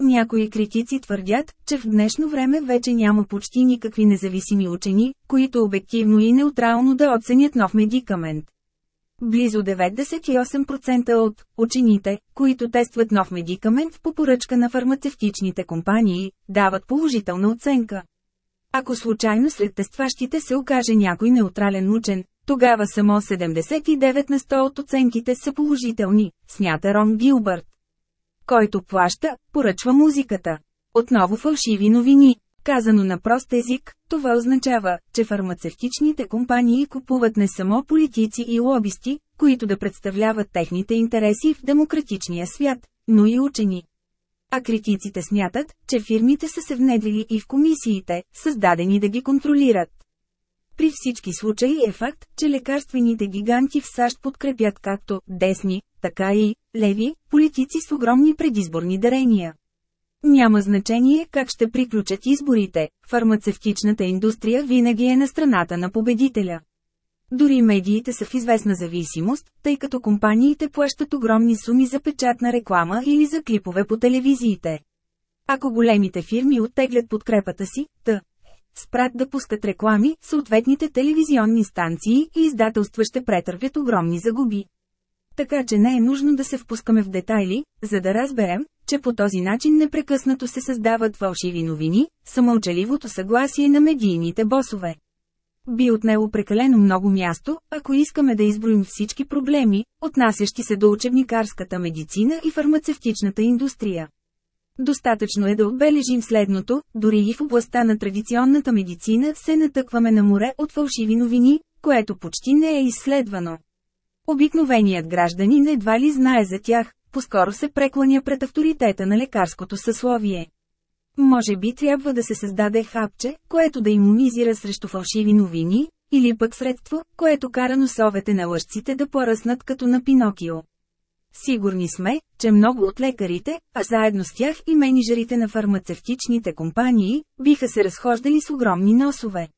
Speaker 1: Някои критици твърдят, че в днешно време вече няма почти никакви независими учени, които обективно и неутрално да оценят нов медикамент. Близо 98% от учените, които тестват нов медикамент по поръчка на фармацевтичните компании, дават положителна оценка. Ако случайно сред тестващите се окаже някой неутрален учен, тогава само 79 на 100 от оценките са положителни, смята Рон Гилбърт. Който плаща, поръчва музиката. Отново фалшиви новини. Казано на прост език, това означава, че фармацевтичните компании купуват не само политици и лобисти, които да представляват техните интереси в демократичния свят, но и учени. А критиците смятат, че фирмите са се внедрили и в комисиите, създадени да ги контролират. При всички случаи е факт, че лекарствените гиганти в САЩ подкрепят както десни, така и леви политици с огромни предизборни дарения. Няма значение как ще приключат изборите, фармацевтичната индустрия винаги е на страната на победителя. Дори медиите са в известна зависимост, тъй като компаниите плащат огромни суми за печатна реклама или за клипове по телевизиите. Ако големите фирми оттеглят подкрепата си, т. Спрат да пускат реклами, съответните телевизионни станции и издателства ще претърпят огромни загуби. Така че не е нужно да се впускаме в детайли, за да разберем, че по този начин непрекъснато се създават фалшиви новини, самоучеливото съгласие на медийните босове. Би отнело прекалено много място, ако искаме да изброим всички проблеми, отнасящи се до учебникарската медицина и фармацевтичната индустрия. Достатъчно е да отбележим следното, дори и в областта на традиционната медицина се натъкваме на море от фалшиви новини, което почти не е изследвано. Обикновеният гражданин едва ли знае за тях, поскоро се прекланя пред авторитета на лекарското съсловие. Може би трябва да се създаде хапче, което да иммунизира срещу фалшиви новини, или пък средство, което кара носовете на лъжците да поръснат като на Пинокио. Сигурни сме, че много от лекарите, а заедно с тях и менеджерите на фармацевтичните компании, биха се разхождали с огромни носове.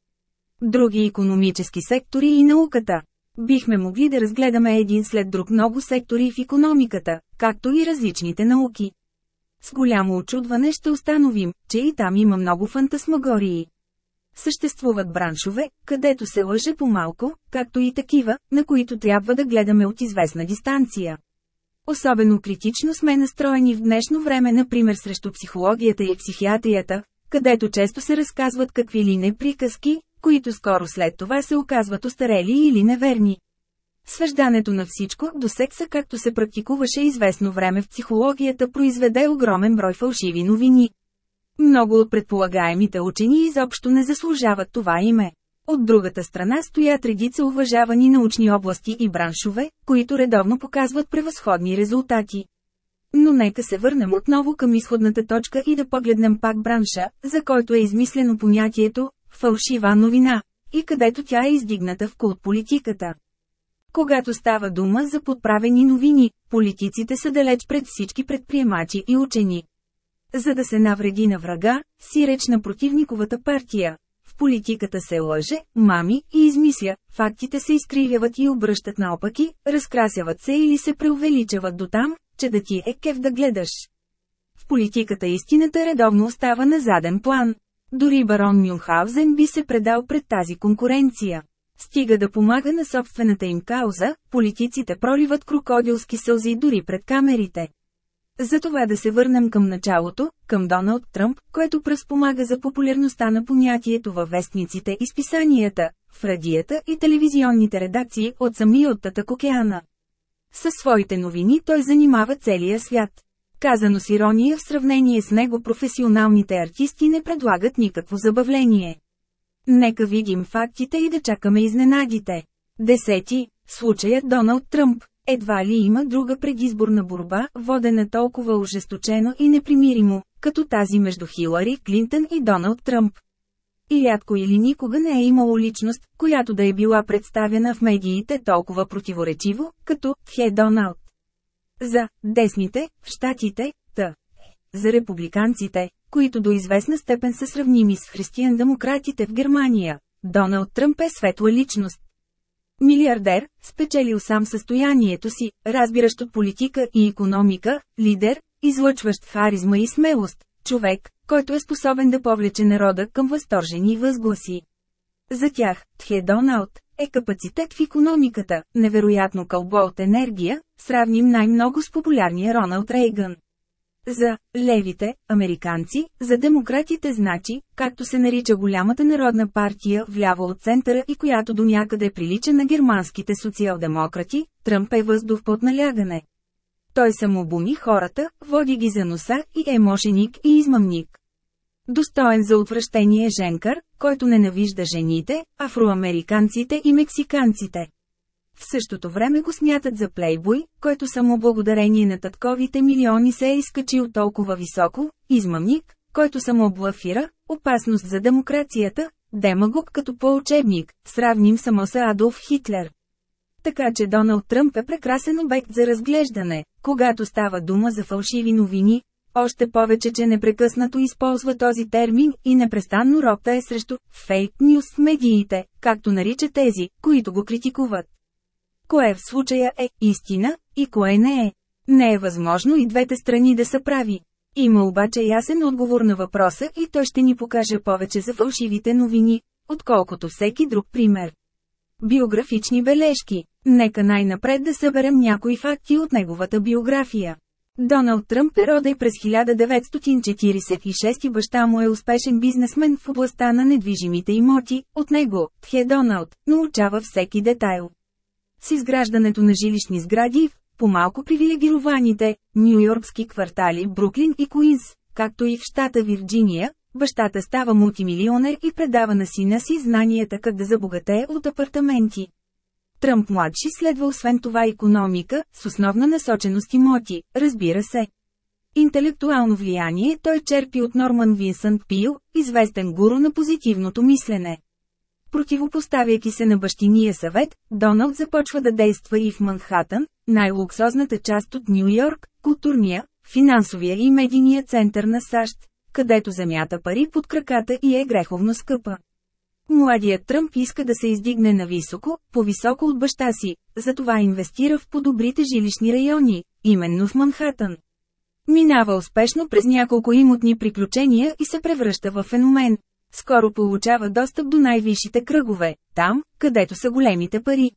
Speaker 1: Други економически сектори и науката. Бихме могли да разгледаме един след друг много сектори в економиката, както и различните науки. С голямо очудване ще установим, че и там има много фантасмагории. Съществуват браншове, където се лъже по-малко, както и такива, на които трябва да гледаме от известна дистанция. Особено критично сме настроени в днешно време например срещу психологията и психиатрията, където често се разказват какви ли не приказки, които скоро след това се оказват остарели или неверни. Свеждането на всичко до секса както се практикуваше известно време в психологията произведе огромен брой фалшиви новини. Много от предполагаемите учени изобщо не заслужават това име. От другата страна стоят редица уважавани научни области и браншове, които редовно показват превъзходни резултати. Но нека се върнем отново към изходната точка и да погледнем пак бранша, за който е измислено понятието «фалшива новина», и където тя е издигната в култ политиката. Когато става дума за подправени новини, политиците са далеч пред всички предприемачи и учени. За да се навреди на врага, си реч на противниковата партия. Политиката се лъже, мами и измисля, фактите се изкривяват и обръщат наопаки, разкрасяват се или се преувеличават до там, че да ти е кев да гледаш. В политиката истината редовно остава на заден план. Дори барон Мюнхаузен би се предал пред тази конкуренция. Стига да помага на собствената им кауза, политиците проливат крокодилски сълзи дори пред камерите. Затова да се върнем към началото, към Доналд Тръмп, което преспомага за популярността на понятието във вестниците и списанията, в радията и телевизионните редакции от самия от Татък океана. Със своите новини той занимава целия свят. Казано с ирония в сравнение с него професионалните артисти не предлагат никакво забавление. Нека видим фактите и да чакаме изненадите. Десети. Случаят Доналд Тръмп. Едва ли има друга предизборна борба, водена толкова ожесточено и непримиримо, като тази между Хилари Клинтън и Доналд Тръмп. И рядко или никога не е имало личност, която да е била представена в медиите толкова противоречиво, като Хе Доналд. За десните, в щатите, т. За републиканците, които до известна степен са сравними с християн-демократите в Германия, Доналд Тръмп е светла личност. Милиардер, спечелил сам състоянието си, разбиращ от политика и економика, лидер, излъчващ харизма и смелост, човек, който е способен да повлече народа към възторжени възгласи. За тях, Тхе Доналд, е капацитет в економиката, невероятно кълбо от енергия, сравним най-много с популярния Роналд Рейган. За левите, американци, за демократите значи, както се нарича голямата народна партия вляво от центъра и която до някъде прилича на германските социал-демократи, Тръмп е въздух под налягане. Той самобуми хората, води ги за носа и е мошеник и измъмник. Достоен за отвращение женкар, който ненавижда жените, афроамериканците и мексиканците. В същото време го смятат за плейбой, който само благодарение на татковите милиони се е изкачил толкова високо, измъмник, който само блафира, опасност за демокрацията, демагог като по-учебник, сравним само с Адолф Хитлер. Така че Доналд Тръмп е прекрасен обект за разглеждане, когато става дума за фалшиви новини, още повече, че непрекъснато използва този термин и непрестанно ропта е срещу «фейк нюс» медиите, както нарича тези, които го критикуват. Кое в случая е истина и кое не е? Не е възможно и двете страни да са прави. Има обаче ясен отговор на въпроса и той ще ни покаже повече за фалшивите новини, отколкото всеки друг пример. Биографични бележки. Нека най-напред да съберем някои факти от неговата биография. Доналд Тръмп е роден през 1946 и баща му е успешен бизнесмен в областта на недвижимите имоти, от него, Тхе Доналд, научава всеки детайл. С изграждането на жилищни сгради в по-малко привилегированите, нью-йоркски квартали Бруклин и Куинс, както и в щата Вирджиния, бащата става мултимилионер и предава на сина си знанията как да забогатее от апартаменти. Тръмп младши следва освен това економика, с основна насоченост имоти, разбира се. Интелектуално влияние той черпи от Норман Винсънт Пил, известен гуру на позитивното мислене. Противопоставяйки се на бащиния съвет, Доналд започва да действа и в Манхатън, най-луксозната част от Нью Йорк, културния, финансовия и медийния център на САЩ, където земята пари под краката и е греховно скъпа. Младият Тръмп иска да се издигне на високо, по-високо от баща си, затова инвестира в по-добрите жилищни райони, именно в Манхатън. Минава успешно през няколко имотни приключения и се превръща в феномен. Скоро получава достъп до най-висшите кръгове, там, където са големите пари.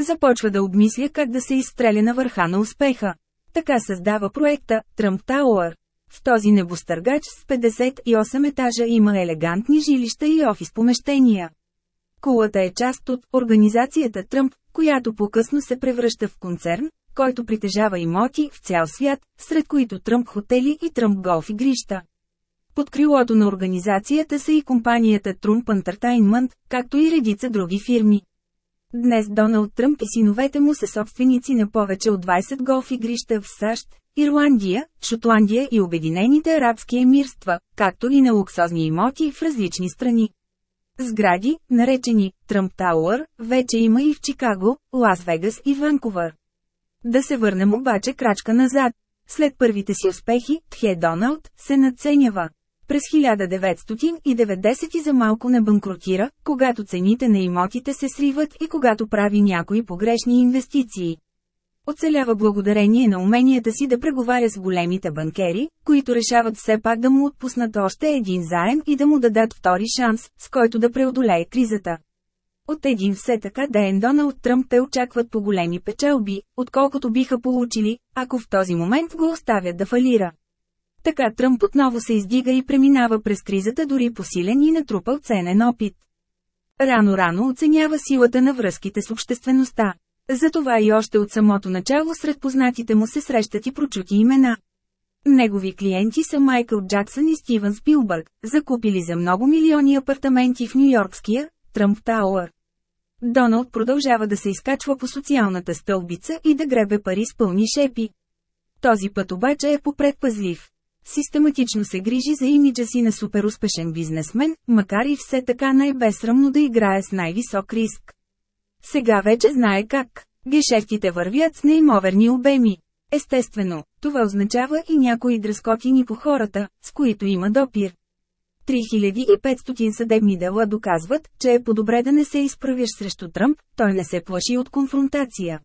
Speaker 1: Започва да обмисля как да се изстреля на върха на успеха. Така създава проекта Тръмп Тауър. В този небостъргач с 58 етажа има елегантни жилища и офис помещения. Кулата е част от организацията Тръмп, която по-късно се превръща в концерн, който притежава имоти в цял свят, сред които Тръмп хотели и Тръмп голф игрища. Под крилото на организацията са и компанията Trump Entertainment, както и редица други фирми. Днес Доналд Тръмп и синовете му са собственици на повече от 20 голф игрища в САЩ, Ирландия, Шотландия и Обединените арабски емирства, както и на луксозни имоти в различни страни. Сгради, наречени Тръмп Тауър, вече има и в Чикаго, Лас Вегас и Ванкувър. Да се върнем обаче крачка назад. След първите си успехи, Тхе Доналд се надценява. През 1990 за малко не банкротира, когато цените на имотите се сриват и когато прави някои погрешни инвестиции. Оцелява благодарение на уменията си да преговаря с големите банкери, които решават все пак да му отпуснат още един заем и да му дадат втори шанс, с който да преодолее кризата. От един все така ден Доналд Тръмп те очакват по големи печелби, отколкото биха получили, ако в този момент го оставят да фалира. Така Тръмп отново се издига и преминава през кризата дори посилен и натрупал ценен опит. Рано-рано оценява силата на връзките с обществеността. Затова и още от самото начало сред познатите му се срещат и прочути имена. Негови клиенти са Майкъл Джаксън и Стивън Спилбърг, закупили за много милиони апартаменти в Нью-Йоркския Тръмп Тауър. Доналд продължава да се изкачва по социалната стълбица и да гребе пари с пълни шепи. Този път обаче е попредпазлив. Систематично се грижи за имиджа си на суперуспешен бизнесмен, макар и все така най-безсрамно да играе с най-висок риск. Сега вече знае как. Гешефтите вървят с неимоверни обеми. Естествено, това означава и някои дръскотини по хората, с които има допир. 3500 съдебни дела доказват, че е по-добре да не се изправяш срещу Тръмп, той не се плаши от конфронтация.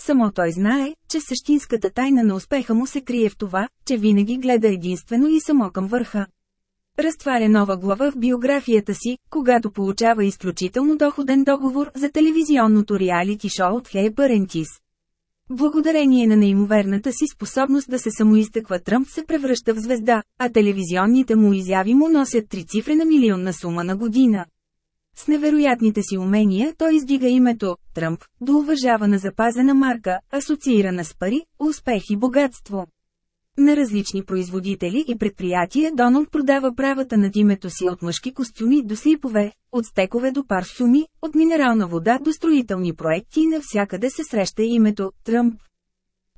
Speaker 1: Само той знае, че същинската тайна на успеха му се крие в това, че винаги гледа единствено и само към върха. Разтваря нова глава в биографията си, когато получава изключително доходен договор за телевизионното реалити шоу от Хей Парентис. Благодарение на неимоверната си способност да се самоизтъква Тръмп се превръща в звезда, а телевизионните му изяви му носят трицифрена милионна сума на година. С невероятните си умения той издига името Тръмп до уважавана запазена марка, асоциирана с пари, успех и богатство. На различни производители и предприятия Доналд продава правата над името си от мъжки костюми до слипове, от стекове до парфюми, от минерална вода до строителни проекти и навсякъде се среща името Тръмп.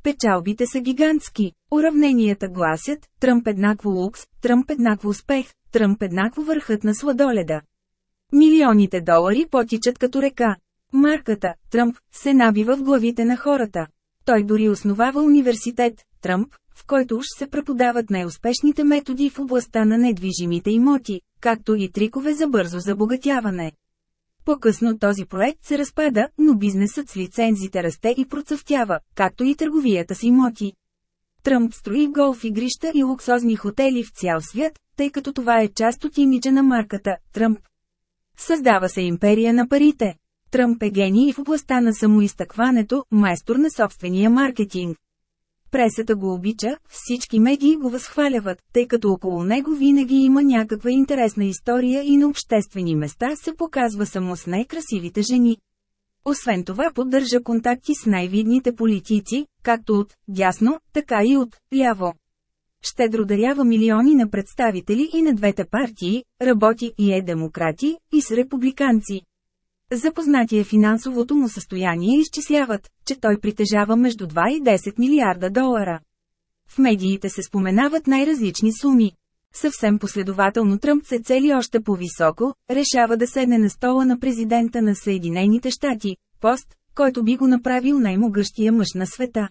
Speaker 1: Печалбите са гигантски. Уравненията гласят Тръмп еднакво лукс, Тръмп еднакво успех, Тръмп еднакво върхът на сладоледа. Милионите долари потичат като река. Марката Тръмп се набива в главите на хората. Той дори основава университет Тръмп, в който уж се преподават най-успешните методи в областта на недвижимите имоти, както и трикове за бързо забогатяване. По-късно този проект се разпада, но бизнесът с лицензите расте и процъфтява, както и търговията с имоти. Тръмп строи голф игрища и луксозни хотели в цял свят, тъй като това е част от имиджа на марката – Тръмп. Създава се империя на парите. Тръмп е гений в областта на самоизтъкването, майстор на собствения маркетинг. Пресата го обича, всички медии го възхваляват, тъй като около него винаги има някаква интересна история и на обществени места се показва само с най-красивите жени. Освен това поддържа контакти с най-видните политици, както от дясно, така и от ляво. Щедро дарява милиони на представители и на двете партии, работи и е демократи, и с републиканци. Запознати е финансовото му състояние изчисляват, че той притежава между 2 и 10 милиарда долара. В медиите се споменават най-различни суми. Съвсем последователно Тръмп се цели още по-високо, решава да седне на стола на президента на Съединените щати, пост, който би го направил най-могъщия мъж на света.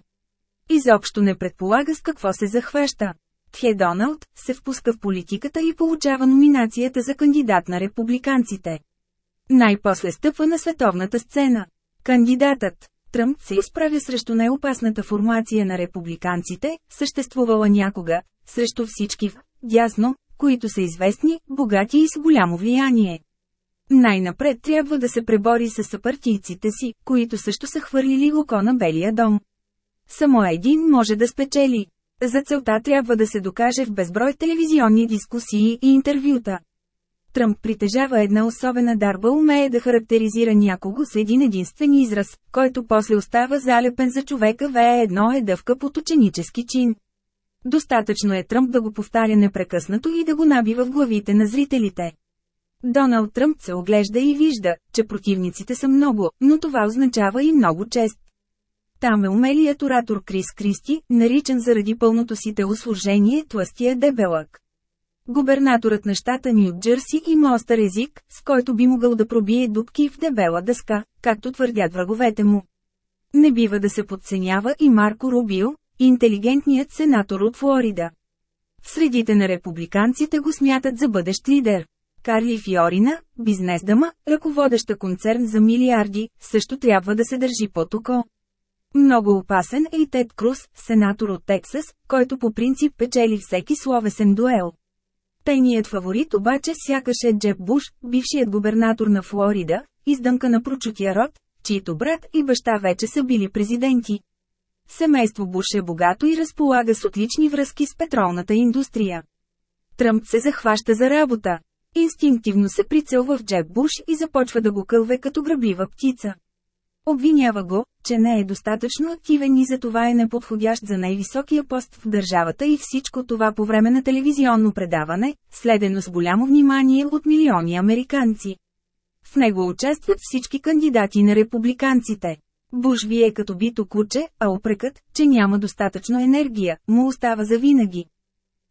Speaker 1: Изобщо не предполага с какво се захваща. Тхе Доналд се впуска в политиката и получава номинацията за кандидат на републиканците. Най-после стъпва на световната сцена. Кандидатът Тръмп се изправя срещу най-опасната формация на републиканците, съществувала някога, срещу всички в дясно, които са известни, богати и с голямо влияние. Най-напред трябва да се пребори с съпартийците си, които също са хвърлили око на Белия дом. Само един може да спечели. За целта трябва да се докаже в безброй телевизионни дискусии и интервюта. Тръмп притежава една особена дарба умее да характеризира някого с един единствен израз, който после остава залепен за човека вее едно е дъвка под ученически чин. Достатъчно е Тръмп да го повтаря непрекъснато и да го набива в главите на зрителите. Доналд Тръмп се оглежда и вижда, че противниците са много, но това означава и много чест. Там е умелият оратор Крис Кристи, наричан заради пълното си телосложение тластия дебелък. Губернаторът на щата Нью Джерси има остър език, с който би могъл да пробие дубки в дебела дъска, както твърдят враговете му. Не бива да се подценява и Марко Рубио, интелигентният сенатор от Флорида. В средите на републиканците го смятат за бъдещ лидер. Карли Фиорина, бизнесдама, ръководеща концерн за милиарди, също трябва да се държи под око. Много опасен е и Тед Круз, сенатор от Тексас, който по принцип печели всеки словесен дуел. Тайният фаворит обаче сякаш е Джеб Буш, бившият губернатор на Флорида, издънка на прочутия род, чието брат и баща вече са били президенти. Семейство Буш е богато и разполага с отлични връзки с петролната индустрия. Тръмп се захваща за работа. Инстинктивно се прицелва в Джеб Буш и започва да го кълве като грабива птица. Обвинява го, че не е достатъчно активен и за това е неподходящ за най-високия пост в държавата и всичко това по време на телевизионно предаване, следено с голямо внимание от милиони американци. В него участват всички кандидати на републиканците. Буш ви е като бито куче, а опрекът, че няма достатъчно енергия, му остава за винаги.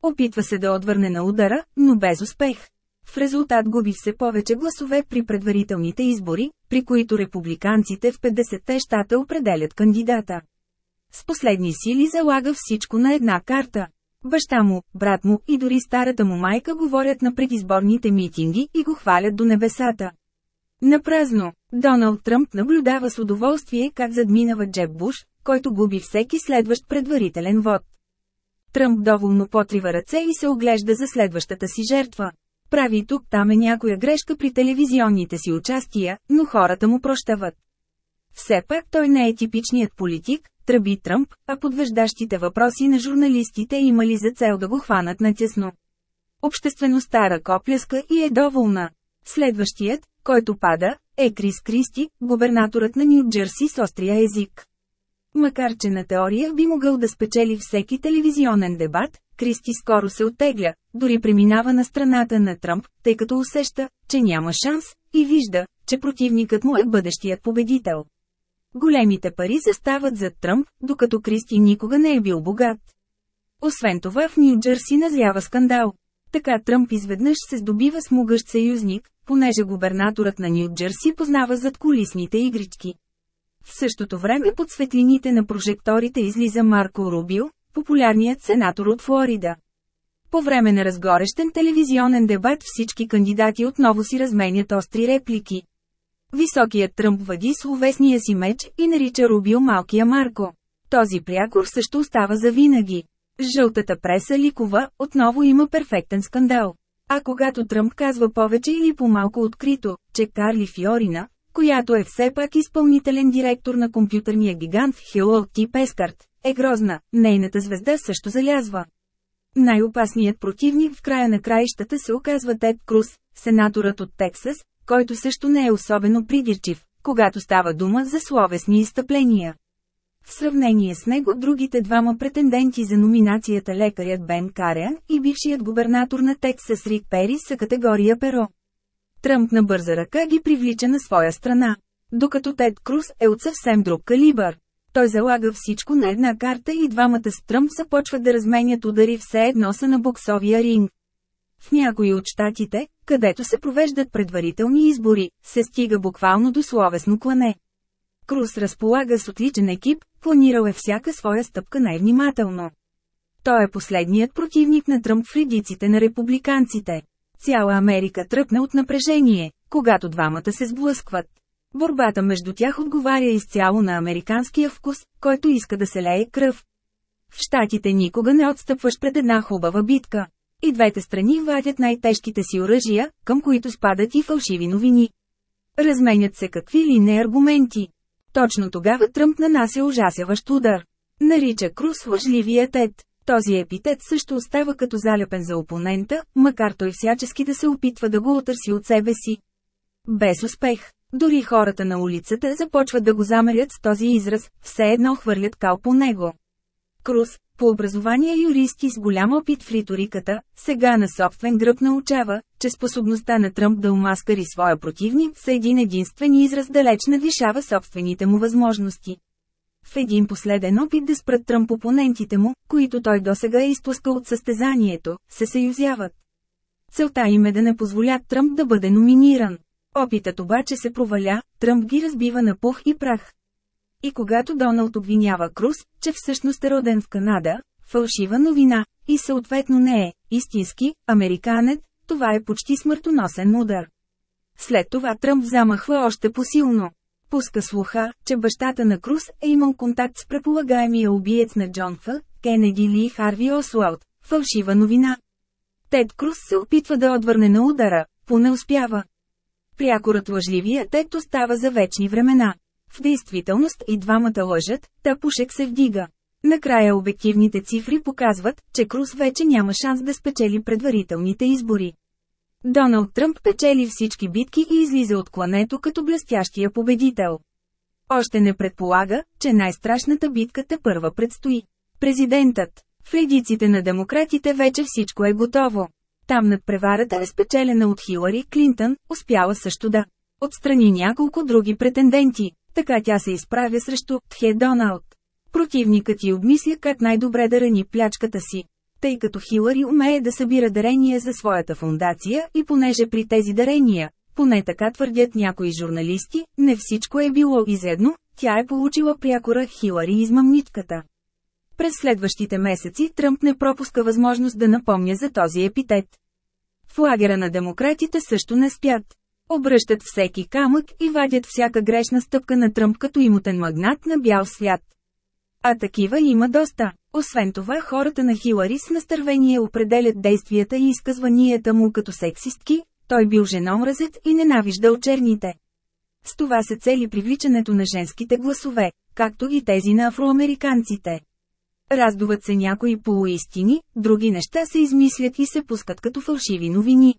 Speaker 1: Опитва се да отвърне на удара, но без успех. В резултат губи все повече гласове при предварителните избори, при които републиканците в 50-те щата определят кандидата. С последни сили залага всичко на една карта. Баща му, брат му и дори старата му майка говорят на предизборните митинги и го хвалят до небесата. Напразно, Доналд Тръмп наблюдава с удоволствие как задминава Джеб Буш, който губи всеки следващ предварителен вод. Тръмп доволно потрива ръце и се оглежда за следващата си жертва. Прави тук-там е някоя грешка при телевизионните си участия, но хората му прощават. Все пак той не е типичният политик, тръби Тръмп, а подвеждащите въпроси на журналистите имали за цел да го хванат натясно. Обществеността ръкопляска и е доволна. Следващият, който пада, е Крис Кристи, губернаторът на Нью Джерси с острия език. Макар че на теория би могъл да спечели всеки телевизионен дебат, Кристи скоро се оттегля, дори преминава на страната на Тръмп, тъй като усеща, че няма шанс, и вижда, че противникът му е бъдещият победител. Големите пари застават зад Тръмп, докато Кристи никога не е бил богат. Освен това в Нью Джерси назрява скандал. Така Тръмп изведнъж се здобива с могъщ съюзник, понеже губернаторът на Нью Джерси познава зад колисните игрички. В същото време под светлините на прожекторите излиза Марко Рубио, популярният сенатор от Флорида. По време на разгорещен телевизионен дебат всички кандидати отново си разменят остри реплики. Високият Тръмп въди словесния си меч и нарича Рубио малкия Марко. Този прякор също остава за винаги. Жълтата преса ликова, отново има перфектен скандал. А когато Тръмп казва повече или по-малко открито, че Карли Фиорина, която е все пак изпълнителен директор на компютърния гигант Hello T. Е грозна, нейната звезда също залязва. Най-опасният противник в края на краищата се оказва Тед Круз, сенаторът от Тексас, който също не е особено придирчив, когато става дума за словесни изтъпления. В сравнение с него другите двама претенденти за номинацията лекарят Бен Карен и бившият губернатор на Тексас Рик Пери са категория перо. Тръмп на бърза ръка ги привлича на своя страна. Докато Тед Круз е от съвсем друг калибър. Той залага всичко на една карта и двамата с Тръмп започват да разменят удари все едно са на боксовия ринг. В някои от щатите, където се провеждат предварителни избори, се стига буквално до словесно клане. Круз разполага с отличен екип, планирал е всяка своя стъпка най-внимателно. Той е последният противник на Тръмп в редиците на републиканците. Цяла Америка тръпне от напрежение, когато двамата се сблъскват. Борбата между тях отговаря изцяло на американския вкус, който иска да се лее кръв. В щатите никога не отстъпваш пред една хубава битка. И двете страни вадят най-тежките си оръжия, към които спадат и фалшиви новини. Разменят се какви ли не аргументи. Точно тогава Тръмп нанася ужасяващ удар. Нарича Круз лъжливия тет. Този епитет също остава като залепен за опонента, макар той всячески да се опитва да го отърси от себе си. Без успех. Дори хората на улицата започват да го замерят с този израз, все едно хвърлят кал по него. Круз, по образование и с голям опит в риториката, сега на собствен гръб научава, че способността на Тръмп да омаскари своя противник с един единствен израз далеч надвишава собствените му възможности. В един последен опит да спрат Тръмп опонентите му, които той досега е изпускал от състезанието, се съюзяват. Целта им е да не позволят Тръмп да бъде номиниран. Опитът обаче се проваля, Тръмп ги разбива на пух и прах. И когато Доналд обвинява Круз, че всъщност е роден в Канада, фалшива новина, и съответно не е истински американец, това е почти смъртоносен удар. След това Тръмп замахва още по-силно. Пуска слуха, че бащата на Круз е имал контакт с предполагаемия убиец на Джон Ф. Кенеди Ли Харви Осуалд. Фалшива новина. Тед Круз се опитва да отвърне на удара, поне успява. Прякорът лъжливия Тед остава за вечни времена. В действителност и двамата лъжат, та пушек се вдига. Накрая обективните цифри показват, че Круз вече няма шанс да спечели предварителните избори. Доналд Тръмп печели всички битки и излиза от клането като блестящия победител. Още не предполага, че най-страшната битка те първа предстои. Президентът. В редиците на демократите вече всичко е готово. Там над преварата е спечелена от Хилари Клинтън, успяла също да отстрани няколко други претенденти, така тя се изправя срещу Тхе Доналд. Противникът ти обмисля как най-добре да рани плячката си. Тъй като Хилари умее да събира дарения за своята фундация и понеже при тези дарения, поне така твърдят някои журналисти, не всичко е било изедно, тя е получила прякора Хилари измамничката. През следващите месеци Тръмп не пропуска възможност да напомня за този епитет. В лагера на демократите също не спят. Обръщат всеки камък и вадят всяка грешна стъпка на Тръмп като имотен магнат на бял свят. А такива има доста. Освен това хората на Хилари с настървение определят действията и изказванията му като сексистки, той бил женомразец и ненавиждал черните. С това се цели привличането на женските гласове, както и тези на афроамериканците. Раздуват се някои полуистини, други неща се измислят и се пускат като фалшиви новини.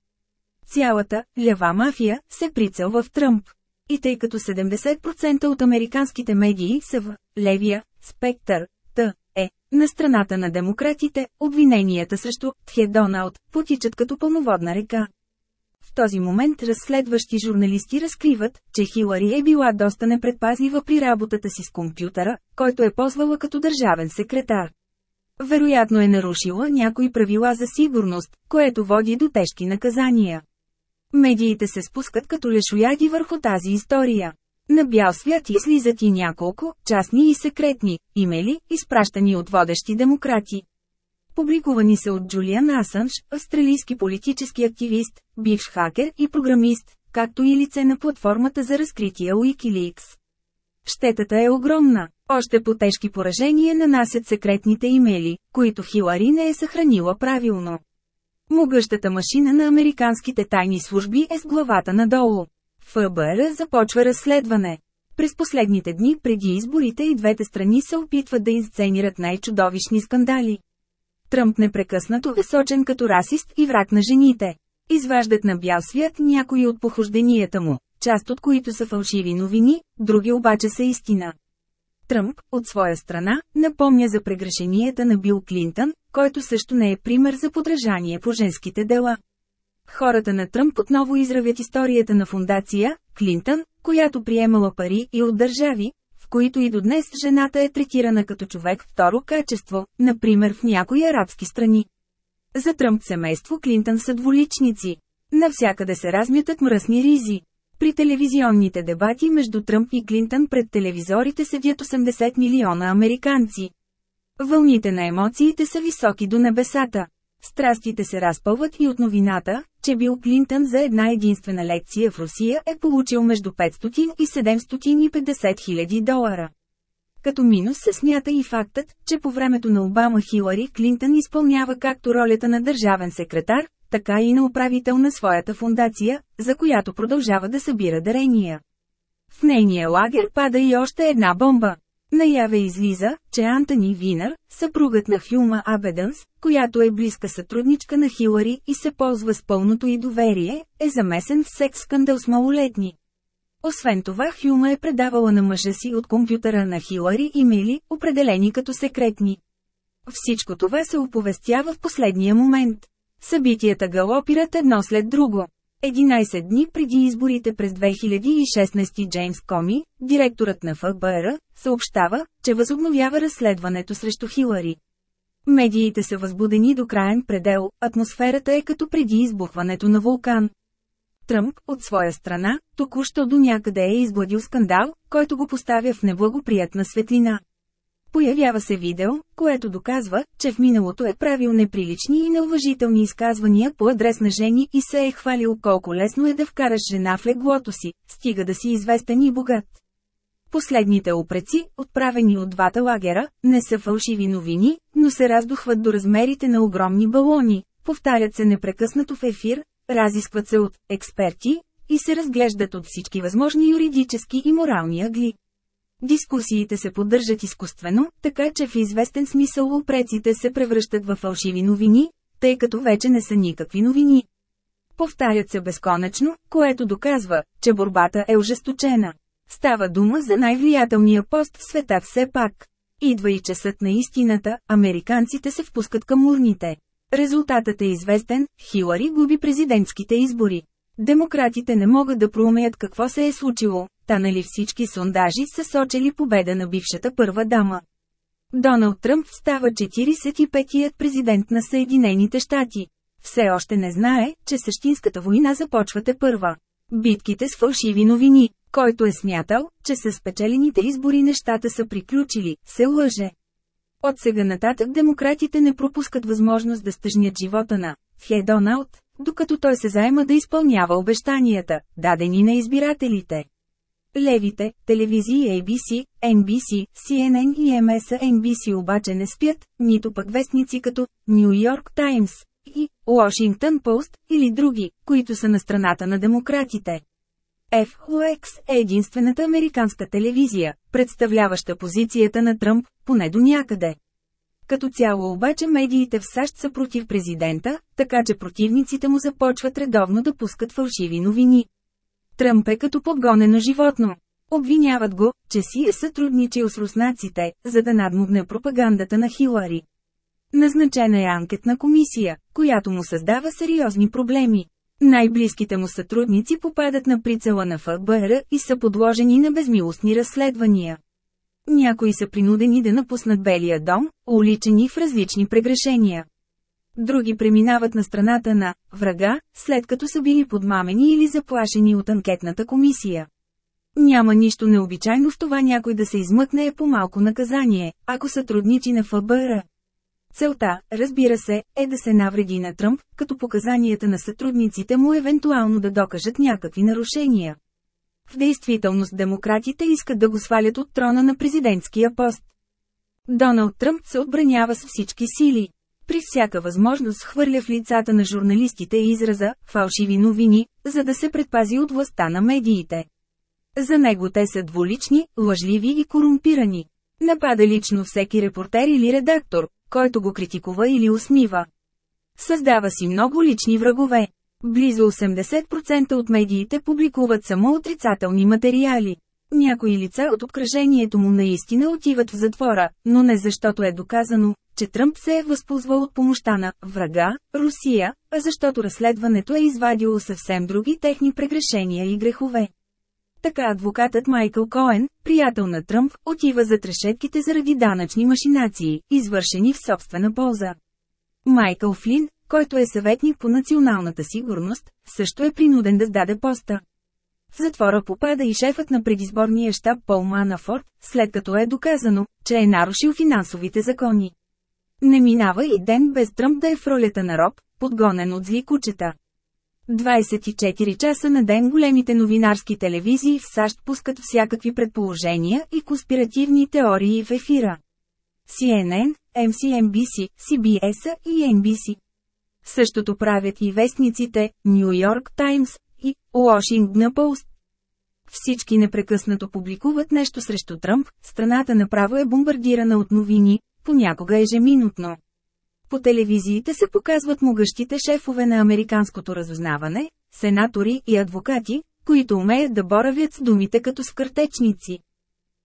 Speaker 1: Цялата «лява мафия» се прицелва в Тръмп. И тъй като 70% от американските медии са в «левия» спектър, т. е, на страната на демократите, обвиненията срещу Тхе Доналд потичат като пълноводна река. В този момент разследващи журналисти разкриват, че Хилари е била доста непредпазлива при работата си с компютъра, който е ползвала като държавен секретар. Вероятно е нарушила някои правила за сигурност, което води до тежки наказания. Медиите се спускат като лешояди върху тази история. На бял свят излизат и няколко, частни и секретни, имейли, изпращани от водещи демократи. Публикувани са от Джулиан Асанж, австралийски политически активист, бивш хакер и програмист, както и лице на платформата за разкритие Wikileaks. Щетата е огромна. Още по-тежки поражения нанасят секретните имейли, които Хилари не е съхранила правилно. Могъщата машина на американските тайни служби е с главата надолу. ФБР започва разследване. През последните дни преди изборите и двете страни се опитват да инсценират най-чудовищни скандали. Тръмп непрекъснато е сочен като расист и враг на жените. Изваждат на бял свят някои от похожденията му, част от които са фалшиви новини, други обаче са истина. Тръмп, от своя страна, напомня за прегрешенията на Бил Клинтън, който също не е пример за подражание по женските дела. Хората на Тръмп отново изравят историята на фундация, Клинтън, която приемала пари и от държави, които и до днес жената е третирана като човек второ качество, например в някои арабски страни. За Тръмп семейство Клинтън са дволичници. Навсякъде се размятат мръсни ризи. При телевизионните дебати между Тръмп и Клинтън пред телевизорите седят 80 милиона американци. Вълните на емоциите са високи до небесата. Страстите се разпълват и от новината, че Бил Клинтън за една единствена лекция в Русия е получил между 500 и 750 хиляди долара. Като минус се смята и фактът, че по времето на Обама Хилари Клинтън изпълнява както ролята на държавен секретар, така и на управител на своята фундация, за която продължава да събира дарения. В нейния лагер пада и още една бомба. Наяве излиза, че Антони Винър, съпругът на Хюма Абедънс, която е близка сътрудничка на Хилари и се ползва с пълното и доверие, е замесен в секс скандал с малолетни. Освен това Хюма е предавала на мъжа си от компютъра на Хилари имейли, определени като секретни. Всичко това се оповестява в последния момент. Събитията галопират едно след друго. 11 дни преди изборите през 2016 Джеймс Коми, директорът на ФБР, съобщава, че възобновява разследването срещу Хилари. Медиите са възбудени до краен предел, атмосферата е като преди избухването на вулкан. Тръмп, от своя страна, току-що до някъде е изгладил скандал, който го поставя в неблагоприятна светлина. Появява се видео, което доказва, че в миналото е правил неприлични и неуважителни изказвания по адрес на жени и се е хвалил колко лесно е да вкараш жена в леглото си, стига да си известен и богат. Последните опреци, отправени от двата лагера, не са фалшиви новини, но се раздухват до размерите на огромни балони, повтарят се непрекъснато в ефир, разискват се от експерти и се разглеждат от всички възможни юридически и морални агли. Дискусиите се поддържат изкуствено, така че в известен смисъл опреците се превръщат в фалшиви новини, тъй като вече не са никакви новини. Повтарят се безконечно, което доказва, че борбата е ожесточена. Става дума за най-влиятелния пост в света все пак. Идва и часът на истината, американците се впускат към урните. Резултатът е известен, Хилари губи президентските избори. Демократите не могат да проумеят какво се е случило, станали всички сондажи са сочели победа на бившата първа дама. Доналд Тръмп става 45-тият президент на Съединените щати. Все още не знае, че същинската война започвате първа. Битките с фалшиви новини, който е смятал, че с спечелените избори нещата са приключили, се лъже. От сега нататък демократите не пропускат възможност да стъжнят живота на Хе Доналд, докато той се заема да изпълнява обещанията, дадени на избирателите. Левите, телевизии ABC, NBC, CNN и MSNBC обаче не спят, нито пък вестници като New York Times и Washington Post или други, които са на страната на демократите. FOX е единствената американска телевизия, представляваща позицията на Тръмп, поне до някъде. Като цяло обаче медиите в САЩ са против президента, така че противниците му започват редовно да пускат фалшиви новини. Тръмп е като подгонено животно. Обвиняват го, че си е сътрудничил с руснаците, за да надмогне пропагандата на Хилари. Назначена е анкетна комисия, която му създава сериозни проблеми. Най-близките му сътрудници попадат на прицела на ФБР и са подложени на безмилостни разследвания. Някои са принудени да напуснат Белия дом, уличени в различни прегрешения. Други преминават на страната на врага, след като са били подмамени или заплашени от анкетната комисия. Няма нищо необичайно в това някой да се измъкне е по малко наказание, ако сътрудничи на ФБР. Целта, разбира се, е да се навреди на Тръмп, като показанията на сътрудниците му евентуално да докажат някакви нарушения. В действителност демократите искат да го свалят от трона на президентския пост. Доналд Тръмп се отбранява с всички сили. При всяка възможност хвърля в лицата на журналистите израза «фалшиви новини», за да се предпази от властта на медиите. За него те са двулични, лъжливи и корумпирани. Напада лично всеки репортер или редактор, който го критикува или усмива. Създава си много лични врагове. Близо 80% от медиите публикуват само отрицателни материали. Някои лица от обкръжението му наистина отиват в затвора, но не защото е доказано, че Тръмп се е възползвал от помощта на врага, Русия, а защото разследването е извадило съвсем други техни прегрешения и грехове. Така адвокатът Майкъл Коен, приятел на Тръмп, отива за трешетките заради данъчни машинации, извършени в собствена полза. Майкъл Флин, който е съветник по националната сигурност, също е принуден да сдаде поста. В затвора попада и шефът на предизборния щаб Пол Манафорд, след като е доказано, че е нарушил финансовите закони. Не минава и ден без Тръмп да е в ролята на роб, подгонен от зли кучета. 24 часа на ден големите новинарски телевизии в САЩ пускат всякакви предположения и конспиративни теории в ефира. CNN, MCNBC, CBS и NBC. Същото правят и вестниците New York Times и Washington Post. Всички непрекъснато публикуват нещо срещу Тръмп, страната направо е бомбардирана от новини, понякога ежеминутно. По телевизиите се показват могъщите шефове на американското разузнаване, сенатори и адвокати, които умеят да боравят с думите като с картечници.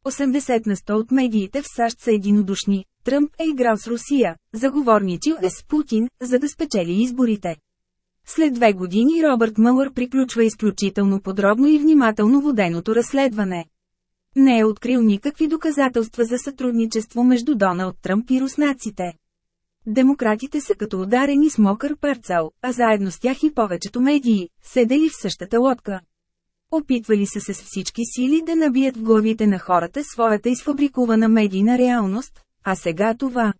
Speaker 1: 80 на 100 от медиите в САЩ са единодушни. Тръмп е играл с Русия, заговорничил е с Путин, за да спечели изборите. След две години Робърт Мълър приключва изключително подробно и внимателно воденото разследване. Не е открил никакви доказателства за сътрудничество между Доналд Тръмп и руснаците. Демократите са като ударени с мокър парцал, а заедно с тях и повечето медии, седели в същата лодка. Опитвали са се с всички сили да набият в главите на хората своята изфабрикувана медийна реалност, а сега това.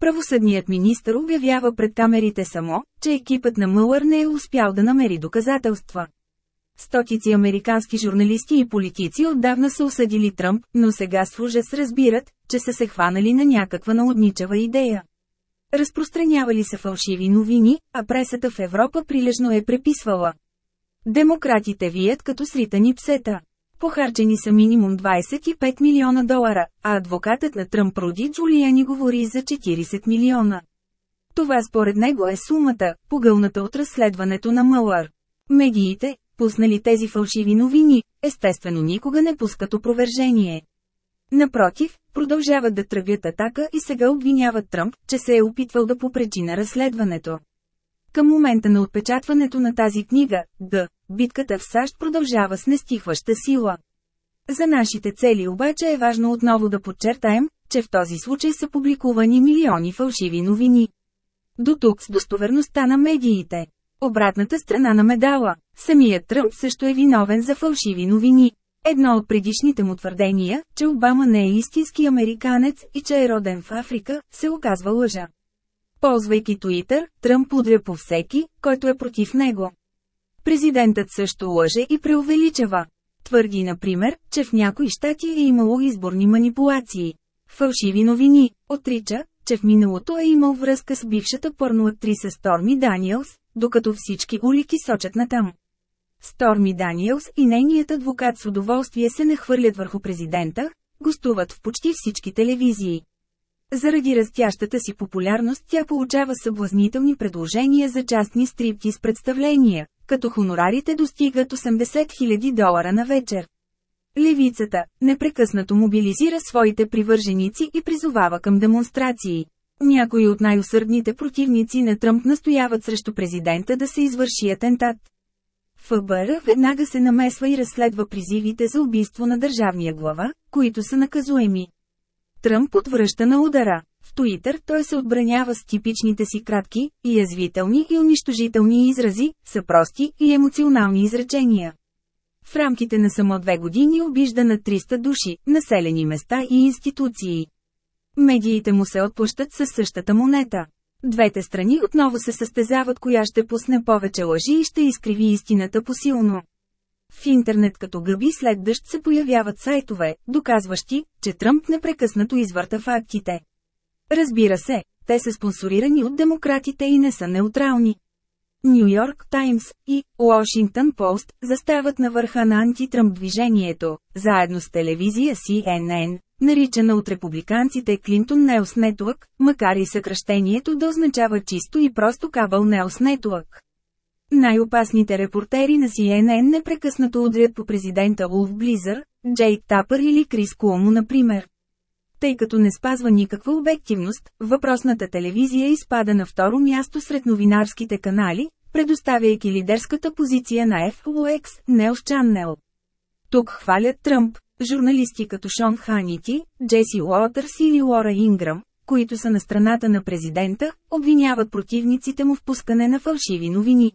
Speaker 1: Правосъдният министр обявява пред камерите само, че екипът на Мълър не е успял да намери доказателства. Стотици американски журналисти и политици отдавна са осъдили Тръмп, но сега с ужас разбират, че са се хванали на някаква наудничава идея. Разпространявали се фалшиви новини, а пресата в Европа прилежно е преписвала. Демократите вият като сритани псета. Похарчени са минимум 25 милиона долара, а адвокатът на Тръмп Руди Джулияни говори за 40 милиона. Това според него е сумата, погълната от разследването на Мълър. Медиите, пуснали тези фалшиви новини, естествено никога не пускат опровержение. Напротив, продължават да тръгят атака и сега обвиняват Тръмп, че се е опитвал да попречи на разследването. Към момента на отпечатването на тази книга, Г, битката в САЩ продължава с нестихваща сила. За нашите цели обаче е важно отново да подчертаем, че в този случай са публикувани милиони фалшиви новини. До тук с достоверността на медиите. Обратната страна на медала. Самият Тръмп също е виновен за фалшиви новини. Едно от предишните му твърдения, че Обама не е истински американец и че е роден в Африка, се оказва лъжа. Ползвайки Туитър, Тръмп удря по всеки, който е против него. Президентът също лъже и преувеличава. Твърди, например, че в някои щати е имало изборни манипулации. Фалшиви новини. Отрича, че в миналото е имал връзка с бившата порноактриса Сторми Даниелс, докато всички улики сочат натам. Сторми Даниелс и нейният адвокат с удоволствие се нахвърлят върху президента, гостуват в почти всички телевизии. Заради растящата си популярност тя получава съблазнителни предложения за частни стрипки с представления, като хонорарите достигат 80 000 долара на вечер. Левицата непрекъснато мобилизира своите привърженици и призовава към демонстрации. Някои от най-усърдните противници на Тръмп настояват срещу президента да се извърши атентат. ФБР веднага се намесва и разследва призивите за убийство на държавния глава, които са наказуеми. Тръмп отвръща на удара. В Туитър той се отбранява с типичните си кратки, язвителни и унищожителни изрази, са прости и емоционални изречения. В рамките на само две години обижда на 300 души, населени места и институции. Медиите му се отпущат със същата монета. Двете страни отново се състезават коя ще пусне повече лъжи и ще изкриви истината посилно. В интернет като гъби след дъжд се появяват сайтове, доказващи, че Тръмп непрекъснато извърта фактите. Разбира се, те са спонсорирани от демократите и не са неутрални. Нью Йорк Таймс и Washington Пост застават на върха на антитръмп движението, заедно с телевизия CNN, наричана от републиканците Клинтон Неос Network, макар и съкръщението да означава чисто и просто кабел Неос Network. Най-опасните репортери на CNN непрекъснато удрят по президента Улф Близър, Джейк Тапър или Крис Куомо например. Тъй като не спазва никаква обективност, въпросната телевизия изпада на второ място сред новинарските канали, предоставяйки лидерската позиция на FOX, News Channel. Тук хвалят Тръмп, журналисти като Шон Ханити, Джеси Уотърс или Лора Инграм, които са на страната на президента, обвиняват противниците му в пускане на фалшиви новини.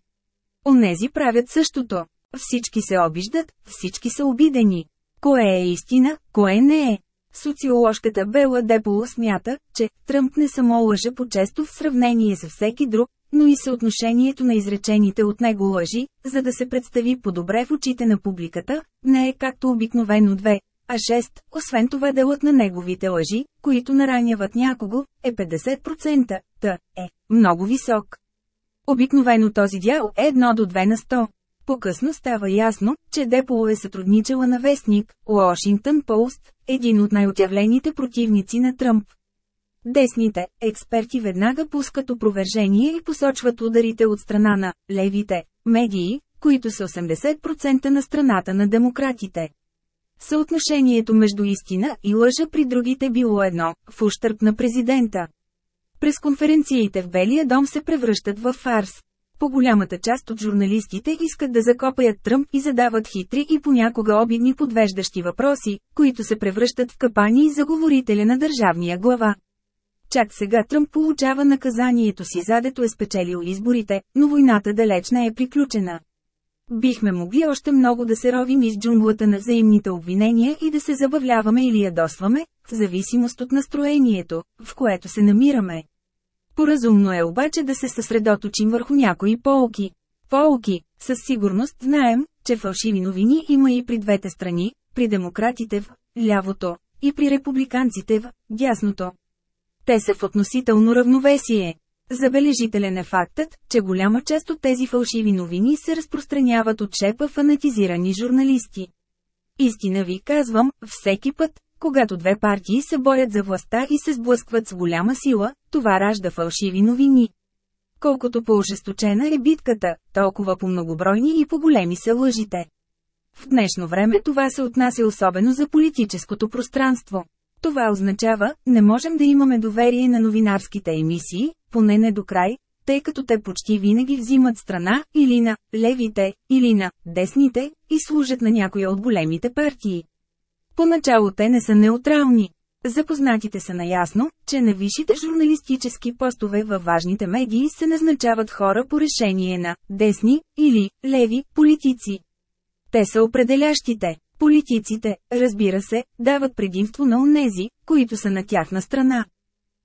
Speaker 1: Онези правят същото. Всички се обиждат, всички са обидени. Кое е истина, кое не е? Социоложката Бела Деполо смята, че Тръмп не само лъже по-често в сравнение с всеки друг, но и съотношението на изречените от него лъжи, за да се представи по-добре в очите на публиката, не е както обикновено две, а 6, освен това делът на неговите лъжи, които нараняват някого, е 50%, та е много висок. Обикновено този дял е 1 до 2 на 100. По-късно става ясно, че Деполо е сътрудничала на вестник, Washington Post, един от най-отявлените противници на Тръмп. Десните експерти веднага пускат опровержение и посочват ударите от страна на левите медии, които са 80% на страната на демократите. Съотношението между истина и лъжа при другите било едно, в ущърп на президента. През конференциите в Белия дом се превръщат в фарс. По-голямата част от журналистите искат да закопаят Тръмп и задават хитри и понякога обидни подвеждащи въпроси, които се превръщат в капани за говорителя на държавния глава. Чак сега Тръмп получава наказанието си задето е спечелил изборите, но войната далеч не е приключена. Бихме могли още много да се ровим из джунглата на взаимните обвинения и да се забавляваме или ядосваме, в зависимост от настроението, в което се намираме. Поразумно е обаче да се съсредоточим върху някои полки. Полки, със сигурност знаем, че фалшиви новини има и при двете страни, при демократите в лявото и при републиканците в дясното. Те са в относително равновесие. Забележителен е фактът, че голяма част от тези фалшиви новини се разпространяват от шепа фанатизирани журналисти. Истина ви казвам, всеки път, когато две партии се борят за властта и се сблъскват с голяма сила, това ражда фалшиви новини. Колкото по-ожесточена е битката, толкова по-многобройни и по-големи са лъжите. В днешно време това се отнася особено за политическото пространство. Това означава, не можем да имаме доверие на новинарските емисии, поне не до край, тъй като те почти винаги взимат страна, или на левите, или на десните, и служат на някоя от големите партии. Поначало те не са неутрални. Запознатите са наясно, че на висшите журналистически постове във важните медии се назначават хора по решение на десни или леви политици. Те са определящите. Политиците, разбира се, дават предимство на онези, които са на тяхна страна.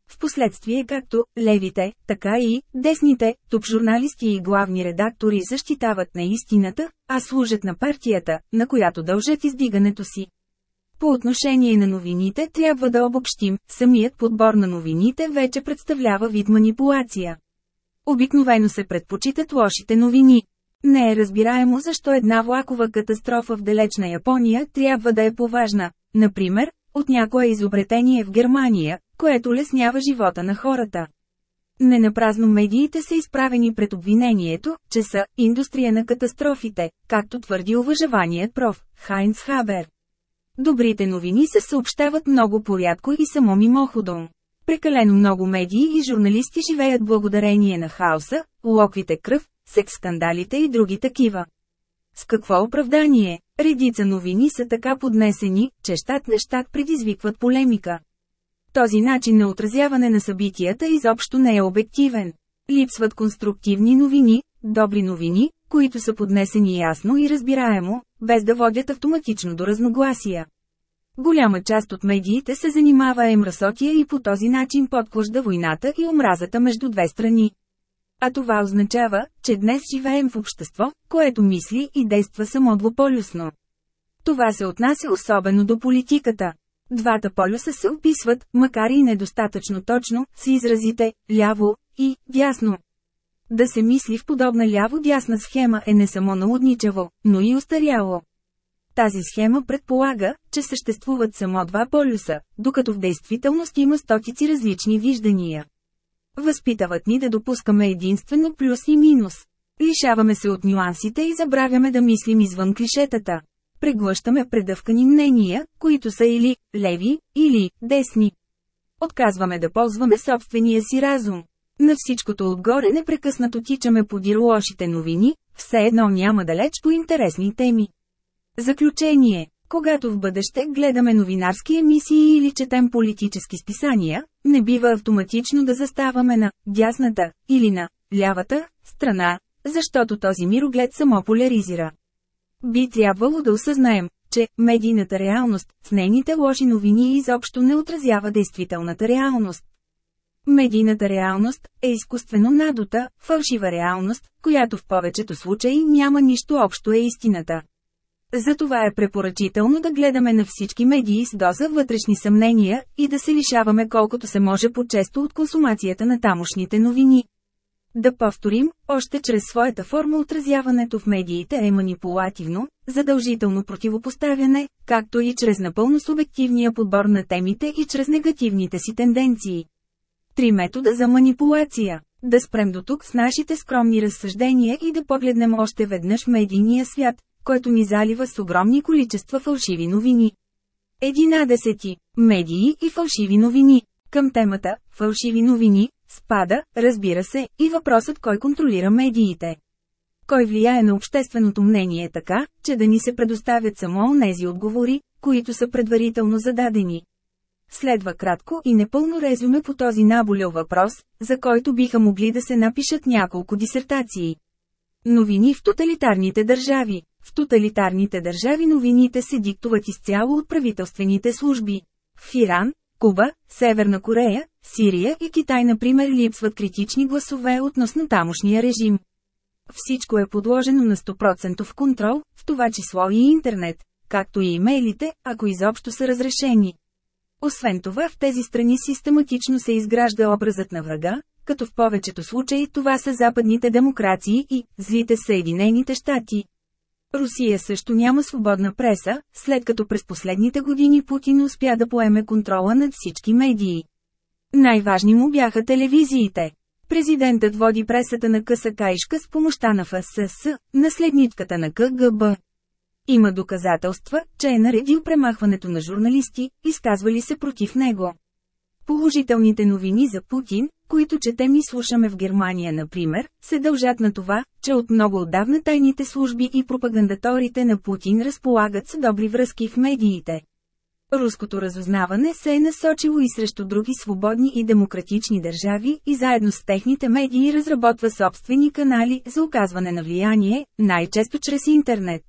Speaker 1: Впоследствие както левите, така и десните, топ журналисти и главни редактори защитават на истината, а служат на партията, на която дължат издигането си. По отношение на новините трябва да обобщим, самият подбор на новините вече представлява вид манипулация. Обикновено се предпочитат лошите новини. Не е разбираемо защо една влакова катастрофа в далечна Япония трябва да е поважна, например, от някое изобретение в Германия, което леснява живота на хората. Ненапразно медиите са изправени пред обвинението, че са индустрия на катастрофите, както твърди уважаваният проф. Хайнц Хабер. Добрите новини се съобщават много порядко и само мимоходом. Прекалено много медии и журналисти живеят благодарение на хаоса, локвите кръв, секс-скандалите и други такива. С какво оправдание? Редица новини са така поднесени, че щат не щат предизвикват полемика. Този начин на отразяване на събитията изобщо не е обективен. Липсват конструктивни новини, добри новини, които са поднесени ясно и разбираемо, без да водят автоматично до разногласия. Голяма част от медиите се занимава емрасотия и по този начин подклажда войната и омразата между две страни. А това означава, че днес живеем в общество, което мисли и действа само двуполюсно. Това се отнася особено до политиката. Двата полюса се описват, макар и недостатъчно точно, с изразите «ляво» и «дясно». Да се мисли в подобна ляво-дясна схема е не само налудничево, но и устаряло. Тази схема предполага, че съществуват само два полюса, докато в действителност има стотици различни виждания. Възпитават ни да допускаме единствено плюс и минус. Лишаваме се от нюансите и забравяме да мислим извън клишетата. Преглъщаме предъвкани мнения, които са или леви, или десни. Отказваме да ползваме собствения си разум. На всичкото отгоре непрекъснато тичаме подир лошите новини, все едно няма далеч по интересни теми. Заключение когато в бъдеще гледаме новинарски емисии или четем политически списания, не бива автоматично да заставаме на дясната или на лявата страна, защото този мироглед само поляризира. Би трябвало да осъзнаем, че медийната реалност с нейните лоши новини изобщо не отразява действителната реалност. Медийната реалност е изкуствено надута, фалшива реалност, която в повечето случаи няма нищо общо е истината. Затова е препоръчително да гледаме на всички медии с доза вътрешни съмнения и да се лишаваме колкото се може по-често от консумацията на тамошните новини. Да повторим, още чрез своята форма отразяването в медиите е манипулативно, задължително противопоставяне, както и чрез напълно субективния подбор на темите и чрез негативните си тенденции. Три метода за манипулация. Да спрем до тук с нашите скромни разсъждения и да погледнем още веднъж медийния свят, който ни залива с огромни количества фалшиви новини. 11. Медии и фалшиви новини. Към темата «Фалшиви новини» спада, разбира се, и въпросът кой контролира медиите. Кой влияе на общественото мнение така, че да ни се предоставят само онези отговори, които са предварително зададени. Следва кратко и непълно резюме по този наболел въпрос, за който биха могли да се напишат няколко дисертации. Новини в тоталитарните държави В тоталитарните държави новините се диктуват изцяло от правителствените служби. В Иран, Куба, Северна Корея, Сирия и Китай например липсват критични гласове относно тамошния режим. Всичко е подложено на 100% контрол, в това число и интернет, както и имейлите, ако изобщо са разрешени. Освен това в тези страни систематично се изгражда образът на врага, като в повечето случаи това са западните демокрации и злите Съединените щати. Русия също няма свободна преса, след като през последните години Путин успя да поеме контрола над всички медии. Най-важни му бяха телевизиите. Президентът води пресата на къса каишка с помощта на ФСС, наследничката на КГБ. Има доказателства, че е наредил премахването на журналисти, изказвали се против него. Положителните новини за Путин, които четем и слушаме в Германия например, се дължат на това, че от много отдавна тайните служби и пропагандаторите на Путин разполагат с добри връзки в медиите. Руското разузнаване се е насочило и срещу други свободни и демократични държави и заедно с техните медии разработва собствени канали за оказване на влияние, най-често чрез интернет.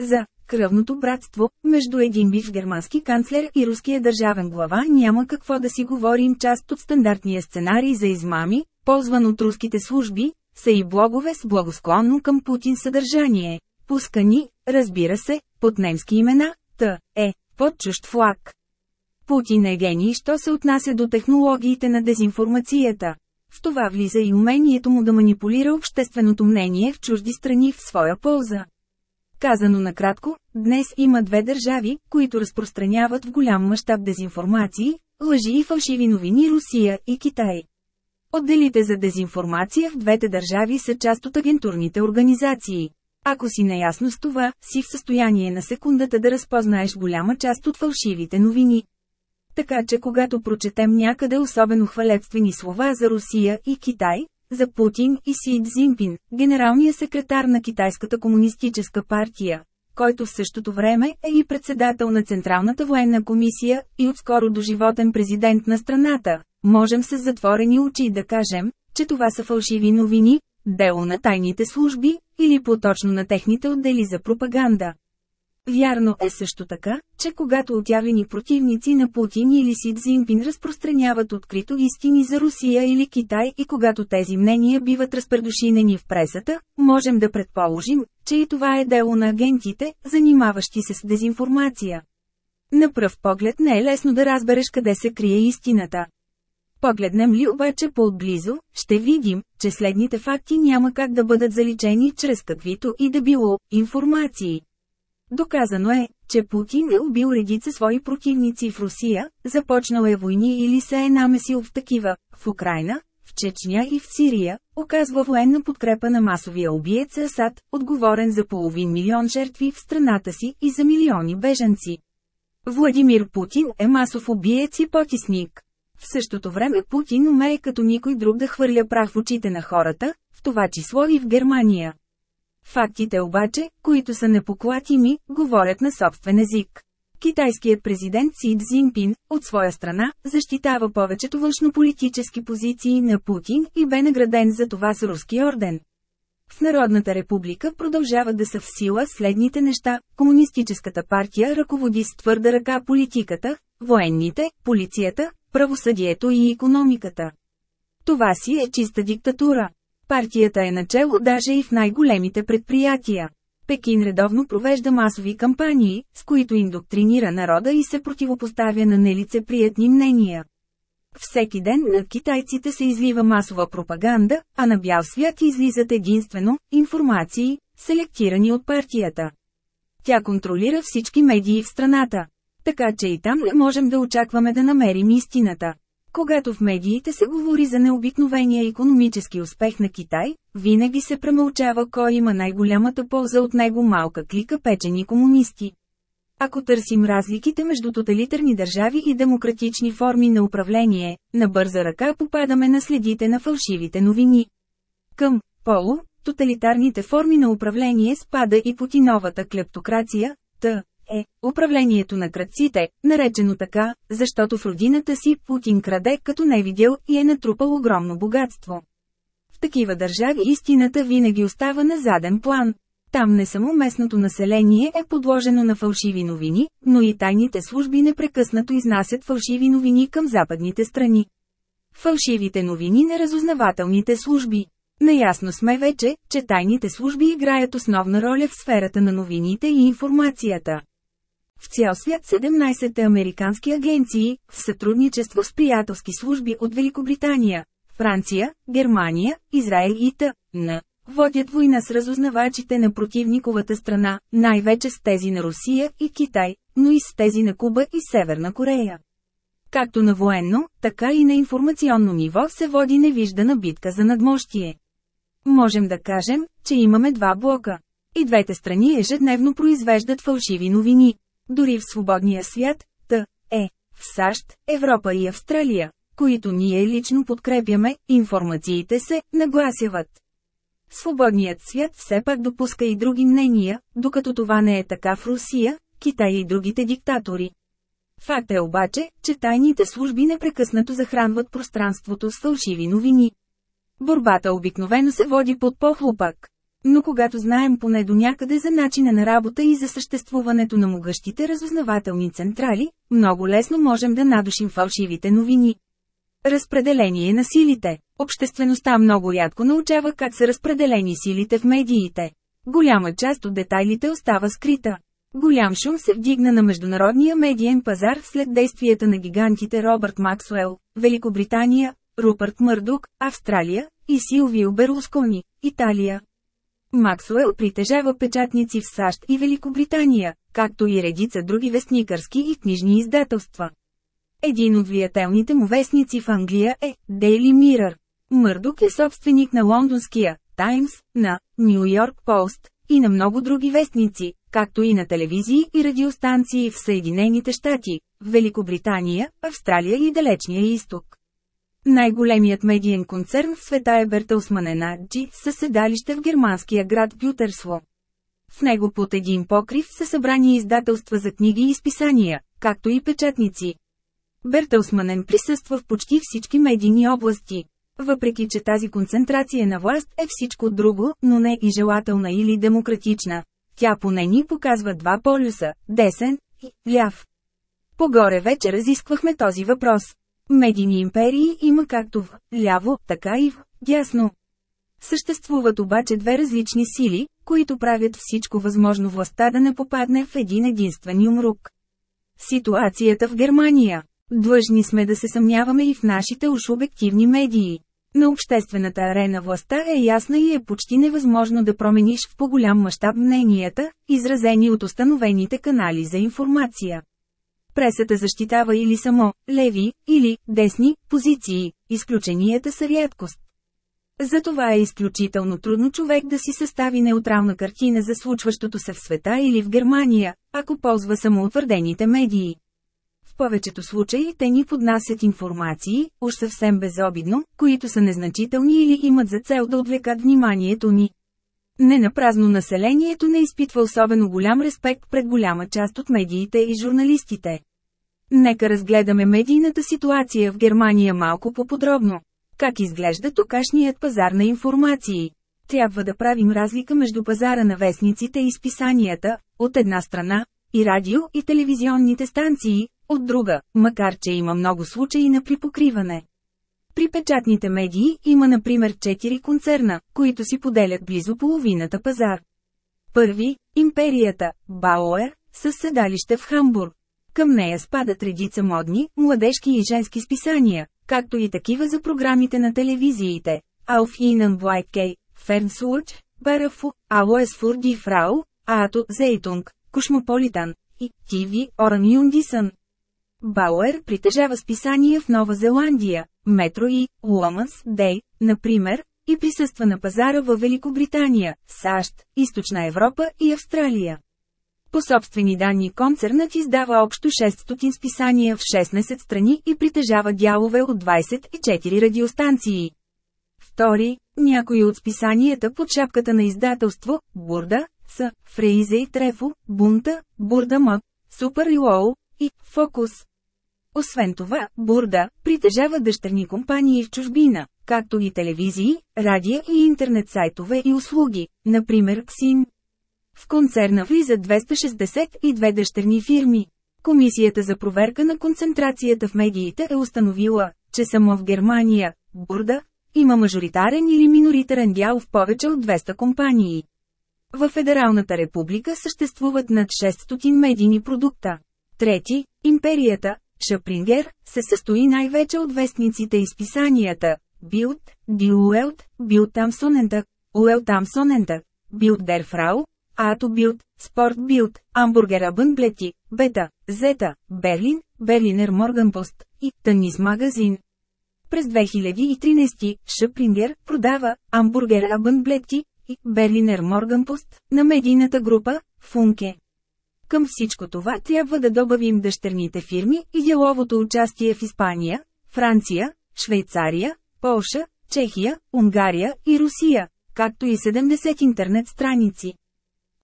Speaker 1: За кръвното братство, между един бив германски канцлер и руския държавен глава няма какво да си говорим част от стандартния сценарий за измами, ползван от руските служби, са и блогове с благосклонно към Путин съдържание, пускани, разбира се, под немски имена, Т, Е, под чужд флаг. Путин е гений, що се отнася до технологиите на дезинформацията. В това влиза и умението му да манипулира общественото мнение в чужди страни в своя полза. Казано накратко, днес има две държави, които разпространяват в голям мащаб дезинформации, лъжи и фалшиви новини Русия и Китай. Отделите за дезинформация в двете държави са част от агентурните организации. Ако си наясно с това, си в състояние на секундата да разпознаеш голяма част от фалшивите новини. Така че когато прочетем някъде особено хвалебствени слова за Русия и Китай, за Путин и Си Цзинпин, генералният секретар на Китайската комунистическа партия, който в същото време е и председател на Централната военна комисия и отскоро доживотен президент на страната, можем с затворени очи да кажем, че това са фалшиви новини, дело на тайните служби, или по-точно на техните отдели за пропаганда. Вярно е също така, че когато отявени противници на Путин или Си Цзинпин разпространяват открито истини за Русия или Китай и когато тези мнения биват разпредушинени в пресата, можем да предположим, че и това е дело на агентите, занимаващи се с дезинформация. На пръв поглед не е лесно да разбереш къде се крие истината. Погледнем ли обаче по-отблизо, ще видим, че следните факти няма как да бъдат заличени чрез каквито и да било информации. Доказано е, че Путин е убил редица свои противници в Русия, започнал е войни или се е намесил в такива, в Украина, в Чечня и в Сирия, оказва военна подкрепа на масовия убиец Асад, отговорен за половин милион жертви в страната си и за милиони беженци. Владимир Путин е масов убиец и потисник. В същото време Путин умее като никой друг да хвърля прах в очите на хората, в това число и в Германия. Фактите обаче, които са непоклатими, говорят на собствен език. Китайският президент Си Цзинпин, от своя страна, защитава повечето външнополитически позиции на Путин и бе награден за това с руски орден. В Народната република продължават да са в сила следните неща. Комунистическата партия ръководи с твърда ръка политиката, военните, полицията, правосъдието и економиката. Това си е чиста диктатура. Партията е начало даже и в най-големите предприятия. Пекин редовно провежда масови кампании, с които индоктринира народа и се противопоставя на нелицеприятни мнения. Всеки ден над китайците се излива масова пропаганда, а на бял свят излизат единствено информации, селектирани от партията. Тя контролира всички медии в страната. Така че и там не можем да очакваме да намерим истината. Когато в медиите се говори за необикновения економически успех на Китай, винаги се премълчава кой има най-голямата полза от него малка клика печени комунисти. Ако търсим разликите между тоталитарни държави и демократични форми на управление, на бърза ръка попадаме на следите на фалшивите новини. Към полу, тоталитарните форми на управление спада и Путиновата клептокрация, т е управлението на кръците, наречено така, защото в родината си Путин краде като не видял и е натрупал огромно богатство. В такива държави истината винаги остава на заден план. Там не само местното население е подложено на фалшиви новини, но и тайните служби непрекъснато изнасят фалшиви новини към западните страни. Фалшивите новини на разузнавателните служби. Наясно сме вече, че тайните служби играят основна роля в сферата на новините и информацията. В цял свят 17 американски агенции, в сътрудничество с приятелски служби от Великобритания, Франция, Германия, Израел и т.н. Водят война с разузнавачите на противниковата страна, най-вече с тези на Русия и Китай, но и с тези на Куба и Северна Корея. Както на военно, така и на информационно ниво се води невиждана битка за надмощие. Можем да кажем, че имаме два блока. И двете страни ежедневно произвеждат фалшиви новини. Дори в свободния свят, т. е, в САЩ, Европа и Австралия, които ние лично подкрепяме, информациите се нагласяват. Свободният свят все пак допуска и други мнения, докато това не е така в Русия, Китай и другите диктатори. Факт е обаче, че тайните служби непрекъснато захранват пространството с фалшиви новини. Борбата обикновено се води под похлопак. Но когато знаем поне до някъде за начина на работа и за съществуването на могъщите разузнавателни централи, много лесно можем да надушим фалшивите новини. Разпределение на силите. Обществеността много рядко научава как са разпределени силите в медиите. Голяма част от детайлите остава скрита. Голям шум се вдигна на международния медиен пазар след действията на гигантите Робърт Максуел, Великобритания, Рупърт Мърдук, Австралия, и Силвио Берлускони, Италия. Максуел притежава печатници в САЩ и Великобритания, както и редица други вестникърски и книжни издателства. Един от влиятелните му вестници в Англия е Daily Mirror. Мърдук е собственик на лондонския Таймс, на Нью Йорк Пост и на много други вестници, както и на телевизии и радиостанции в Съединените щати, Великобритания, Австралия и Далечния изток. Най-големият медиен концерн в света е Бертълсман Енаджи, със седалище в германския град Бютерсло. В него под един покрив са събрани издателства за книги и списания, както и печатници. Бертълсманен присъства в почти всички медийни области. Въпреки че тази концентрация на власт е всичко друго, но не и желателна или демократична, тя поне ни показва два полюса – десен и ляв. Погоре вече разисквахме този въпрос. Медийни империи има както в ляво, така и в дясно. Съществуват обаче две различни сили, които правят всичко възможно властта да не попадне в един единствен умрук. Ситуацията в Германия. Длъжни сме да се съмняваме и в нашите уж обективни медии. На обществената арена властта е ясна и е почти невъзможно да промениш в по-голям мащаб мненията, изразени от установените канали за информация. Пресата защитава или само леви, или десни позиции, изключенията са рядкост. Затова е изключително трудно човек да си състави неутрална картина за случващото се в света или в Германия, ако ползва самоутвърдените медии. В повечето случаи те ни поднасят информации, уж съвсем безобидно, които са незначителни или имат за цел да отвлекат вниманието ни. Не напразно населението не изпитва особено голям респект пред голяма част от медиите и журналистите. Нека разгледаме медийната ситуация в Германия малко по-подробно. Как изглежда токашният пазар на информации? Трябва да правим разлика между пазара на вестниците и списанията, от една страна, и радио и телевизионните станции, от друга, макар че има много случаи на припокриване. При печатните медии има например 4 концерна, които си поделят близо половината пазар. Първи – Империята, Бауер, със седалище в Хамбург. Към нея спадат редица модни, младежки и женски списания, както и такива за програмите на телевизиите. Auf Ihnen Kei, Fernswurch, Barafu, Aloes für die Frau, Ato Zeitung, Кошмополитан и TV Оран Юндисън. Бауер притежава списания в Нова Зеландия, Метро и Уоманс Дей, например, и присъства на пазара в Великобритания, САЩ, Източна Европа и Австралия. По собствени данни концернът издава общо 600 списания в 16 страни и притежава дялове от 24 радиостанции. Втори, някои от списанията под шапката на издателство, Бурда, са Фрейзе и Трефо, Бунта, Бурда Мък, Супер и Лоу и Фокус. Освен това, Бурда притежава дъщерни компании в чужбина, както и телевизии, радио и интернет сайтове и услуги, например КСИН. В концерна влизат 262 дъщерни фирми. Комисията за проверка на концентрацията в медиите е установила, че само в Германия, Бурда, има мажоритарен или миноритарен дял в повече от 200 компании. В Федералната република съществуват над 600 медийни продукта. Трети, империята, Шапрингер, се състои най-вече от вестниците и списанията Билд, Ди Уелт, Билд Тамсонентък, Уел Тамсонентък, Билд Дерфрау, Ато Билд, Спорт Билд, Амбургер Абънблети, Бета, Зета, Берлин, Берлинер Морганпост и Тънис магазин. През 2013 Шапрингер продава Амбургер Абънблети и Берлинер Морганпост на медийната група Функе. Към всичко това трябва да добавим дъщерните фирми и деловото участие в Испания, Франция, Швейцария, Полша, Чехия, Унгария и Русия, както и 70 интернет страници.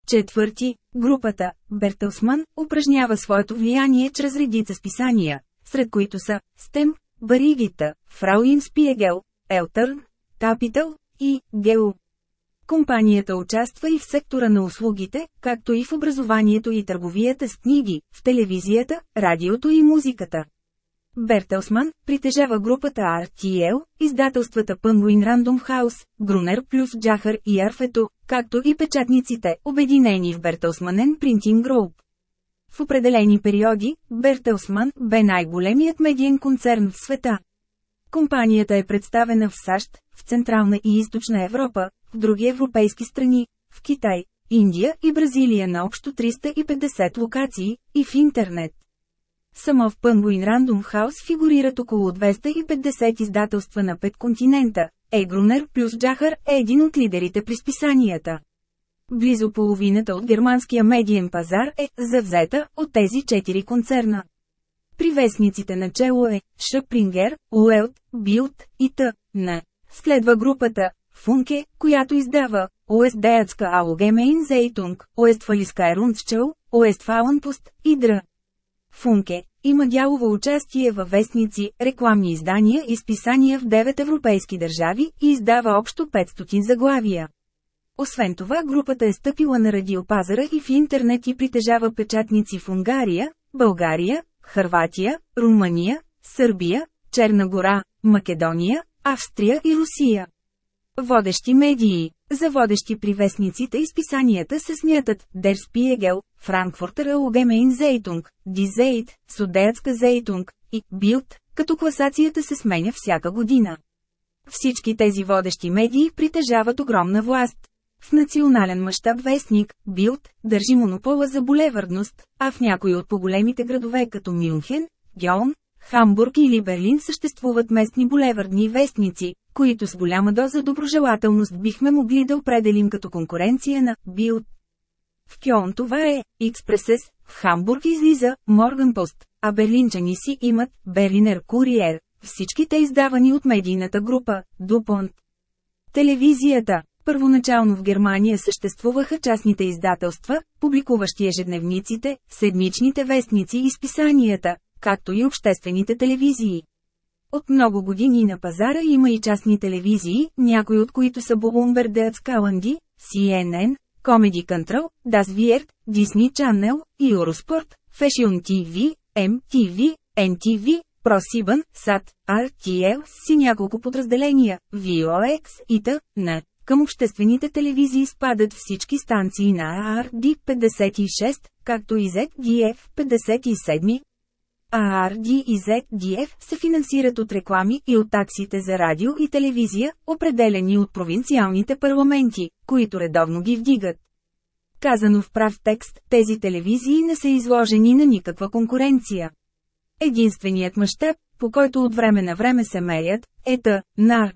Speaker 1: Четвърти, групата Бертелсман упражнява своето влияние чрез редица списания, сред които са Стем, Баригита, Фрау Спиегел, Елтърн, Капитал и Гео. Компанията участва и в сектора на услугите, както и в образованието и търговията с книги, в телевизията, радиото и музиката. Бертелсман притежава групата RTL, издателствата Penguin Random House, Грунер плюс Джахар и Арфето, както и печатниците, обединени в Бертелсманен Printing Group. В определени периоди, Бертелсман бе най-големият медиен концерн в света. Компанията е представена в САЩ, в Централна и Източна Европа, в други европейски страни, в Китай, Индия и Бразилия на общо 350 локации, и в интернет. Само в Penguin Random House фигурират около 250 издателства на пет континента. Егрунер плюс Джахар е един от лидерите при списанията. Близо половината от германския медиен пазар е завзета от тези четири концерна. При вестниците начало е Шъпрингер, Уелт, Билд и Т. Следва групата Функе, която издава Уестдеятска Аугемейн Зейтунг, Уестфалиска Ерундчел, Уестфауенпост и Др. Функе има дялово участие във вестници, рекламни издания и списания в 9 европейски държави и издава общо 500 заглавия. Освен това групата е стъпила на радиопазара и в интернет и притежава печатници в Унгария, България, Хърватия, Румъния, Сърбия, Черна гора, Македония, Австрия и Русия. Водещи медии За водещи при вестниците и списанията се смятат Der Spiegel, Frankfurter Allgemeine Zeitung, Die Zeit, Судеятска Zeitung и Bild, като класацията се сменя всяка година. Всички тези водещи медии притежават огромна власт. В национален мащаб вестник, Билд, държи монопола за булевардност, а в някои от по-големите градове като Мюнхен, Гьон, Хамбург или Берлин съществуват местни булевардни вестници, които с голяма доза доброжелателност бихме могли да определим като конкуренция на Билд. В Кьон това е Експресес, в Хамбург излиза Морганпост, а берлинчани си имат Берлинер Куриер, всичките издавани от медийната група Дупонт. Телевизията Първоначално в Германия съществуваха частните издателства, публикуващи ежедневниците, седмичните вестници и списанията, както и обществените телевизии. От много години на пазара има и частни телевизии, някои от които са Bloomberg Deadscalandy, CNN, Comedy Control, Das Wirt, Disney Channel, Eurosport, Fashion TV, MTV, NTV, ProSieben, SAT, RTL си няколко подразделения, VOX и т.н. Към обществените телевизии спадат всички станции на ARD 56, както и ZDF 57, ARD и ZDF се финансират от реклами и от таксите за радио и телевизия, определени от провинциалните парламенти, които редовно ги вдигат. Казано в прав текст, тези телевизии не са изложени на никаква конкуренция. Единственият мащаб, по който от време на време се мерят, е Т. НАР.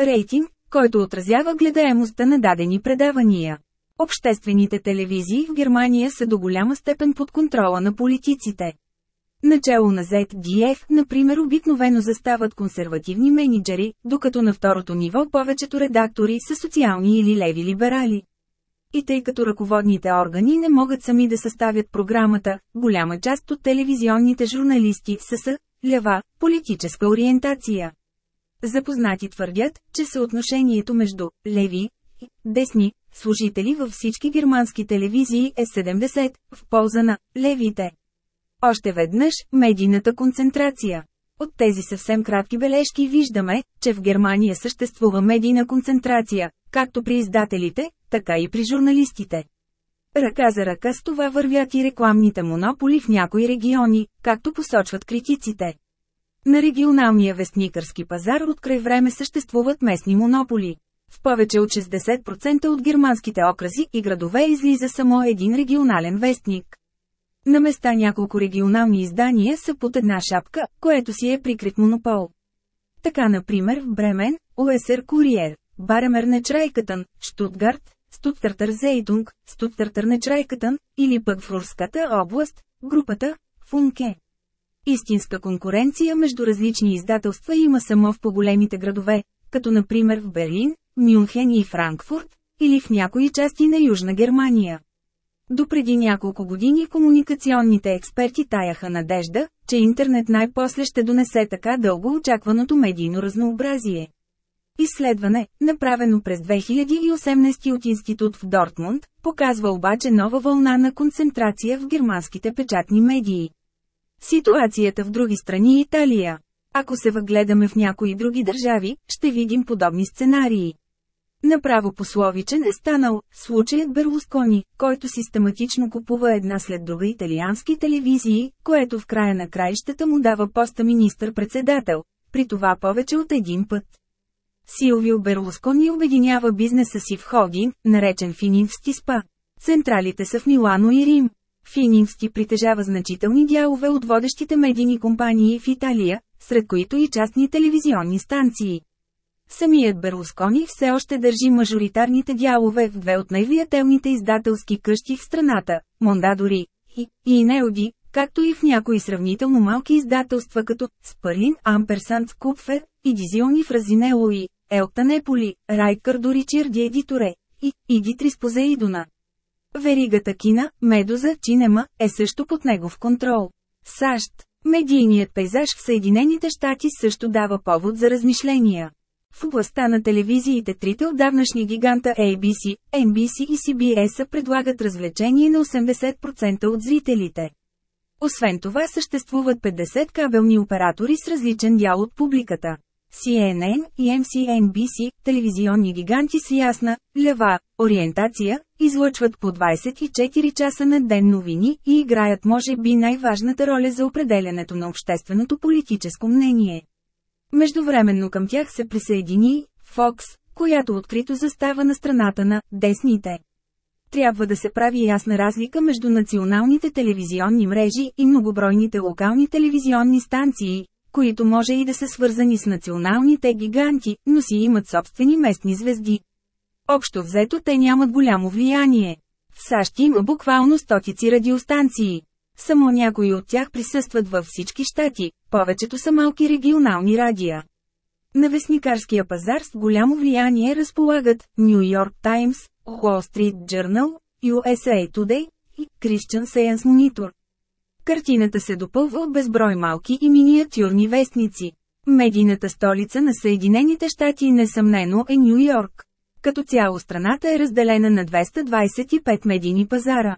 Speaker 1: Рейтинг, който отразява гледаемостта на дадени предавания. Обществените телевизии в Германия са до голяма степен под контрола на политиците. Начало на ZDF, например обикновено застават консервативни менеджери, докато на второто ниво повечето редактори са социални или леви либерали. И тъй като ръководните органи не могат сами да съставят програмата, голяма част от телевизионните журналисти са с лява политическа ориентация. Запознати твърдят, че съотношението между леви и десни служители във всички германски телевизии е 70 в полза на левите. Още веднъж, медийната концентрация. От тези съвсем кратки бележки виждаме, че в Германия съществува медийна концентрация, както при издателите, така и при журналистите. Ръка за ръка с това вървят и рекламните монополи в някои региони, както посочват критиците. На регионалния вестникърски пазар от край време съществуват местни монополи. В повече от 60% от германските окрази и градове излиза само един регионален вестник. На места няколко регионални издания са под една шапка, което си е прикрит монопол. Така например в Бремен, ОСР Куриер, Баремер Нечрайкатън, Штутгарт, Стуттартър Зейтунг, Стуттартър Нечрайкатън, или пък в Рурската област, групата Функе. Истинска конкуренция между различни издателства има само в по-големите градове, като например в Берлин, Мюнхен и Франкфурт, или в някои части на Южна Германия. До преди няколко години комуникационните експерти таяха надежда, че интернет най-после ще донесе така дълго очакваното медийно разнообразие. Изследване, направено през 2018 от институт в Дортмунд, показва обаче нова вълна на концентрация в германските печатни медии. Ситуацията в други страни Италия. Ако се въгледаме в някои други държави, ще видим подобни сценарии. Направо пословичен е станал случаят Берлускони, който систематично купува една след друга италиански телевизии, което в края на краищата му дава поста министър-председател, при това повече от един път. Силвио Берлускони обединява бизнеса си в холдинг, наречен Фининвсти СПА. Централите са в Милано и Рим. Фининвсти притежава значителни дялове от водещите медийни компании в Италия, сред които и частни телевизионни станции. Самият Берлускони все още държи мажоритарните дялове в две от най-влиятелните издателски къщи в страната – Мондадори и, и Неоди, както и в някои сравнително малки издателства като Спърлин, Амперсант, Купфер и Дизиони в Разинело и Елта Неполи, Райкър Доричир Едиторе и Идитрис Позеидона. Веригата Кина, Медуза, Чинема е също под негов контрол. САЩ. Медийният пейзаж в Съединените щати също дава повод за размишления. В областта на телевизиите трите отдавнашни гиганта ABC, NBC и CBS предлагат развлечение на 80% от зрителите. Освен това съществуват 50 кабелни оператори с различен дял от публиката. CNN и MCNBC, телевизионни гиганти с ясна, лева, ориентация, излъчват по 24 часа на ден новини и играят може би най-важната роля за определянето на общественото политическо мнение. Междувременно към тях се присъедини Fox, която открито застава на страната на «десните». Трябва да се прави ясна разлика между националните телевизионни мрежи и многобройните локални телевизионни станции, които може и да са свързани с националните гиганти, но си имат собствени местни звезди. Общо взето те нямат голямо влияние. В САЩ има буквално стотици радиостанции. Само някои от тях присъстват във всички щати, повечето са малки регионални радия. На вестникарския пазар с голямо влияние разполагат New York Times, Wall Street Journal, USA Today и Christian Science Monitor. Картината се допълва от безброй малки и миниатюрни вестници. Медийната столица на Съединените щати несъмнено е Нью Йорк. Като цяло страната е разделена на 225 медийни пазара.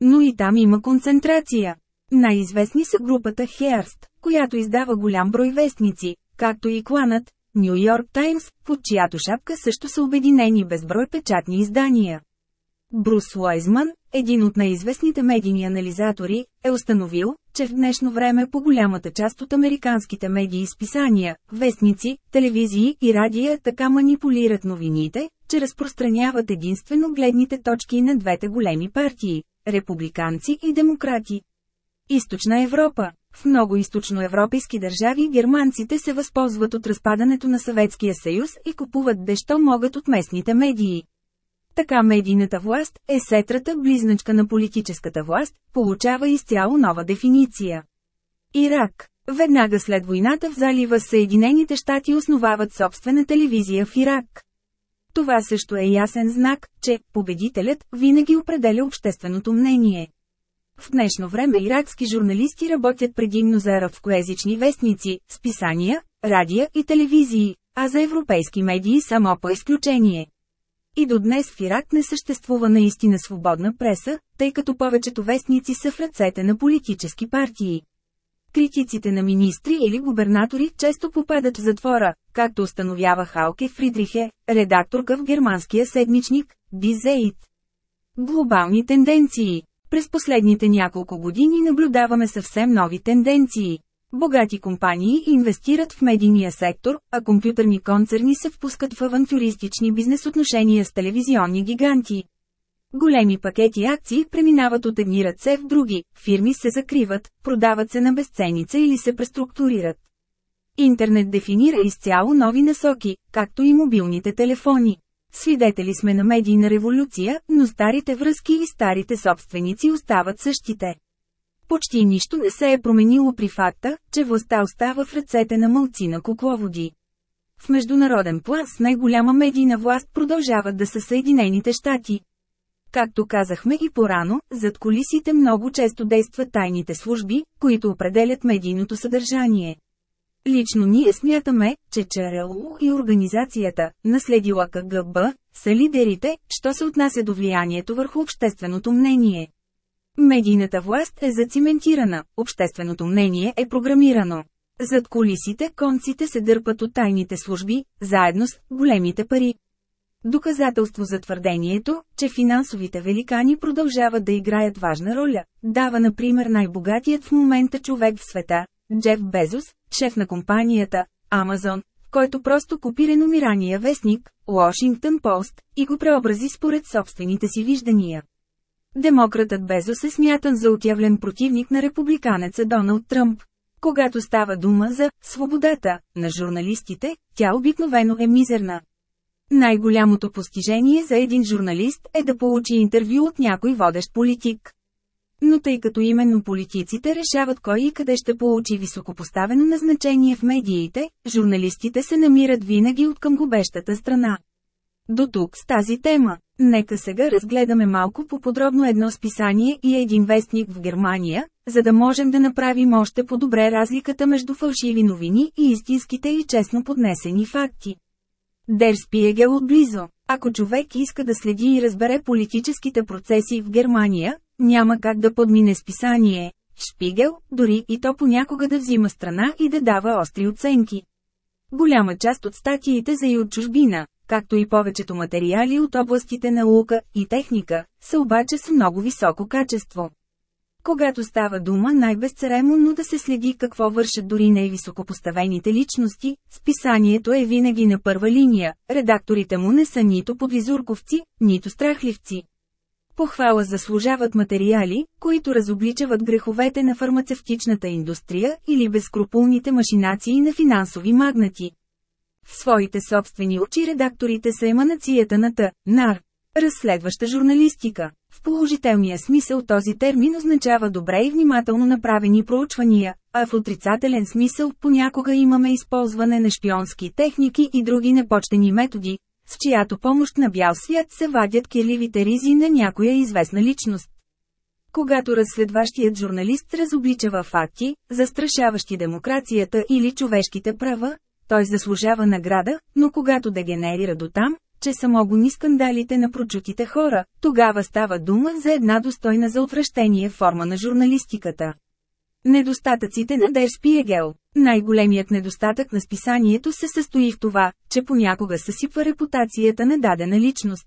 Speaker 1: Но и там има концентрация. Най-известни са групата Херст, която издава голям брой вестници, както и кланът, Нью Йорк Таймс, под чиято шапка също са обединени безброй печатни издания. Брус Лойзман, един от най-известните медийни анализатори, е установил, че в днешно време по голямата част от американските медии и списания, вестници, телевизии и радия така манипулират новините, че разпространяват единствено гледните точки на двете големи партии – републиканци и демократи. Източна Европа В много източноевропейски държави германците се възползват от разпадането на Съветския съюз и купуват дещо могат от местните медии. Така медийната власт, е сетрата близначка на политическата власт, получава изцяло нова дефиниция. Ирак Веднага след войната в залива Съединените щати основават собствена телевизия в Ирак. Това също е ясен знак, че победителят винаги определя общественото мнение. В днешно време иракски журналисти работят предимно за арабскоязични вестници, списания, радиа и телевизии, а за европейски медии само по изключение. И до днес в Ирак не съществува наистина свободна преса, тъй като повечето вестници са в ръцете на политически партии. Критиците на министри или губернатори често попадат в затвора, както установява Халке Фридрихе, редакторка в германския седмичник, Дизейт. Глобални тенденции През последните няколко години наблюдаваме съвсем нови тенденции. Богати компании инвестират в медийния сектор, а компютърни концерни се впускат в авантюристични бизнес отношения с телевизионни гиганти. Големи пакети акции преминават от едни ръце в други, фирми се закриват, продават се на безценица или се преструктурират. Интернет дефинира изцяло нови насоки, както и мобилните телефони. Свидетели сме на медийна революция, но старите връзки и старите собственици остават същите. Почти нищо не се е променило при факта, че властта остава в ръцете на мълци на кукловоди. В международен план с най-голяма медийна власт продължават да са Съединените щати. Както казахме и порано, зад колисите много често действат тайните служби, които определят медийното съдържание. Лично ние смятаме, че ЧРЛ и организацията, наследила КГБ, са лидерите, що се отнася до влиянието върху общественото мнение. Медийната власт е зациментирана, общественото мнение е програмирано. Зад колисите конците се дърпат от тайните служби, заедно с големите пари. Доказателство за твърдението, че финансовите великани продължават да играят важна роля, дава например най-богатият в момента човек в света, Джеф Безос, шеф на компанията Амазон, който просто купи реномирания вестник, Washington Post, и го преобрази според собствените си виждания. Демократът Безос е смятан за отявлен противник на републиканеца Доналд Тръмп. Когато става дума за «свободата» на журналистите, тя обикновено е мизерна. Най-голямото постижение за един журналист е да получи интервю от някой водещ политик. Но тъй като именно политиците решават кой и къде ще получи високопоставено назначение в медиите, журналистите се намират винаги от към губещата страна. До тук с тази тема. Нека сега разгледаме малко по-подробно едно списание и един вестник в Германия, за да можем да направим още по-добре разликата между фалшиви новини и истинските и честно поднесени факти. Дер Спиегел отблизо. Ако човек иска да следи и разбере политическите процеси в Германия, няма как да подмине списание. Шпигел, дори и то понякога да взима страна и да дава остри оценки. Голяма част от статиите за и от чужбина, както и повечето материали от областите наука и техника, са обаче с много високо качество. Когато става дума най-безцеремонно да се следи какво вършат дори най-високопоставените личности, списанието е винаги на първа линия, редакторите му не са нито подвизурковци, нито страхливци. Похвала заслужават материали, които разобличават греховете на фармацевтичната индустрия или безкрупулните машинации на финансови магнати. В своите собствени очи редакторите са еманацията на Т. НАР. Разследваща журналистика. В положителния смисъл този термин означава добре и внимателно направени проучвания, а в отрицателен смисъл понякога имаме използване на шпионски техники и други непочтени методи, с чиято помощ на бял свят се вадят кирливите ризи на някоя известна личност. Когато разследващият журналист разобличава факти, застрашаващи демокрацията или човешките права, той заслужава награда, но когато дегенерира до там, че са могони скандалите на прочутите хора, тогава става дума за една достойна за отвращение форма на журналистиката. Недостатъците на Дер Спиегел Най-големият недостатък на списанието се състои в това, че понякога съсипва репутацията на дадена личност.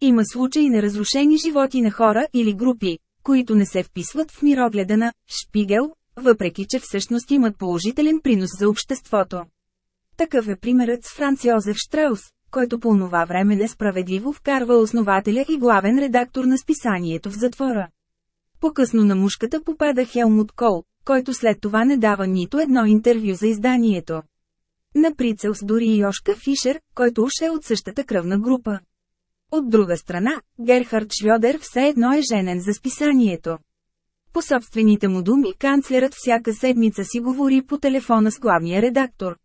Speaker 1: Има случаи на разрушени животи на хора или групи, които не се вписват в мирогледа на Шпигел, въпреки че всъщност имат положителен принос за обществото. Такъв е примерът с Франц Йозеф Штраус, който по онова време несправедливо вкарва основателя и главен редактор на списанието в затвора. По-късно на мушката попада Хелмут Кол, който след това не дава нито едно интервю за изданието. На прицел с дори Йошка Фишер, който уж е от същата кръвна група. От друга страна, Герхард Шрёдер все едно е женен за списанието. По собствените му думи канцлерът всяка седмица си говори по телефона с главния редактор.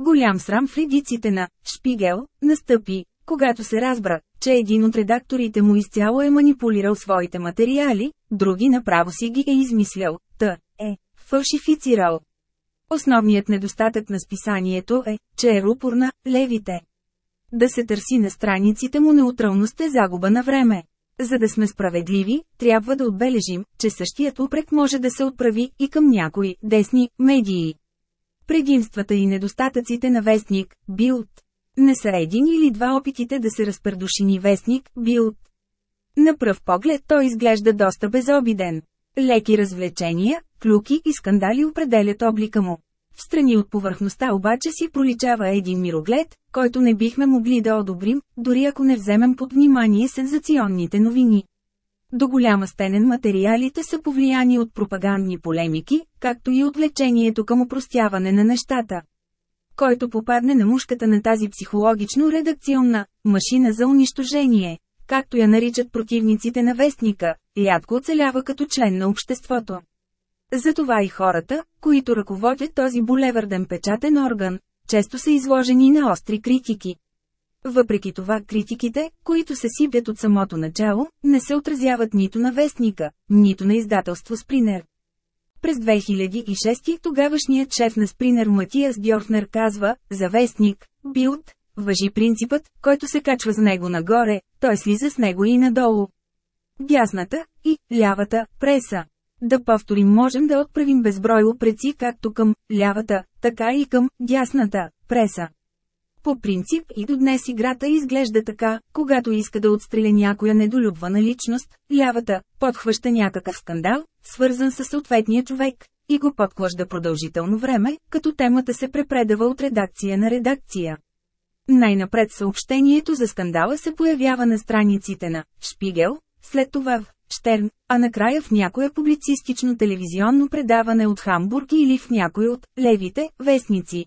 Speaker 1: Голям срам в редиците на «Шпигел» настъпи, когато се разбра, че един от редакторите му изцяло е манипулирал своите материали, други направо си ги е измислял, т. е фалшифицирал. Основният недостатък на списанието е, че е рупор на левите. Да се търси на страниците му неутралност е загуба на време. За да сме справедливи, трябва да отбележим, че същият упрек може да се отправи и към някои десни медии. Предимствата и недостатъците на вестник, Билд. Не са един или два опитите да се разпредушини вестник, Билд. На пръв поглед той изглежда доста безобиден. Леки развлечения, клюки и скандали определят облика му. В страни от повърхността обаче си проличава един мироглед, който не бихме могли да одобрим, дори ако не вземем под внимание сензационните новини. До голяма стенен материалите са повлияни от пропагандни полемики, както и отвлечението към упростяване на нещата. Който попадне на мушката на тази психологично-редакционна машина за унищожение, както я наричат противниците на вестника, рядко оцелява като член на обществото. Затова и хората, които ръководят този булеварден печатен орган, често са изложени на остри критики. Въпреки това критиките, които се сипят от самото начало, не се отразяват нито на вестника, нито на издателство Спринер. През 2006 тогавашният шеф на Спринер Матиас Дьорфнер казва, за вестник, Билд, въжи принципът, който се качва с него нагоре, той слиза с него и надолу. Дясната и лявата преса. Да повторим можем да отправим безброй упреци както към лявата, така и към дясната преса. По принцип и до днес играта изглежда така, когато иска да отстреля някоя недолюбвана личност, лявата подхваща някакъв скандал, свързан с съответния човек, и го подклажда продължително време, като темата се препредава от редакция на редакция. Най-напред съобщението за скандала се появява на страниците на Шпигел, след това в Штерн, а накрая в някое публицистично телевизионно предаване от Хамбург или в някой от левите вестници.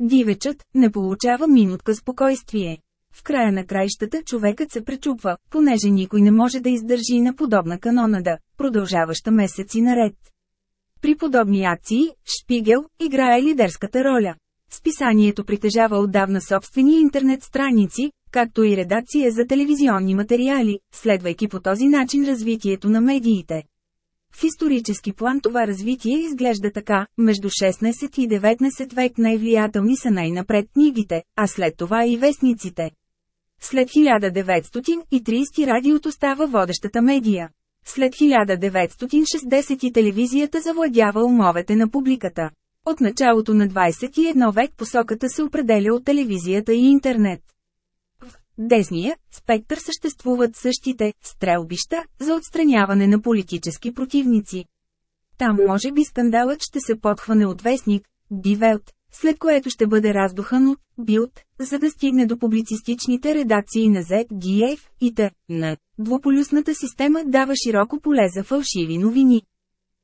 Speaker 1: Дивечът не получава минутка спокойствие. В края на краищата човекът се пречупва, понеже никой не може да издържи на подобна канонада, продължаваща месеци наред. При подобни акции, Шпигел играе лидерската роля. Списанието притежава отдавна собствени интернет страници, както и редакция за телевизионни материали, следвайки по този начин развитието на медиите. В исторически план това развитие изглежда така, между 16 и 19 век най-влиятелни са най-напред книгите, а след това и вестниците. След 1930 радиото става водещата медия. След 1960 телевизията завладява умовете на публиката. От началото на 21 век посоката се определя от телевизията и интернет. Десния спектър съществуват същите стрелбища за отстраняване на политически противници. Там може би скандалът ще се подхване от вестник, Дивелт, след което ще бъде раздухан от Билд, за да стигне до публицистичните редакции на ZGF и т.н. Двуполюсната система дава широко поле за фалшиви новини.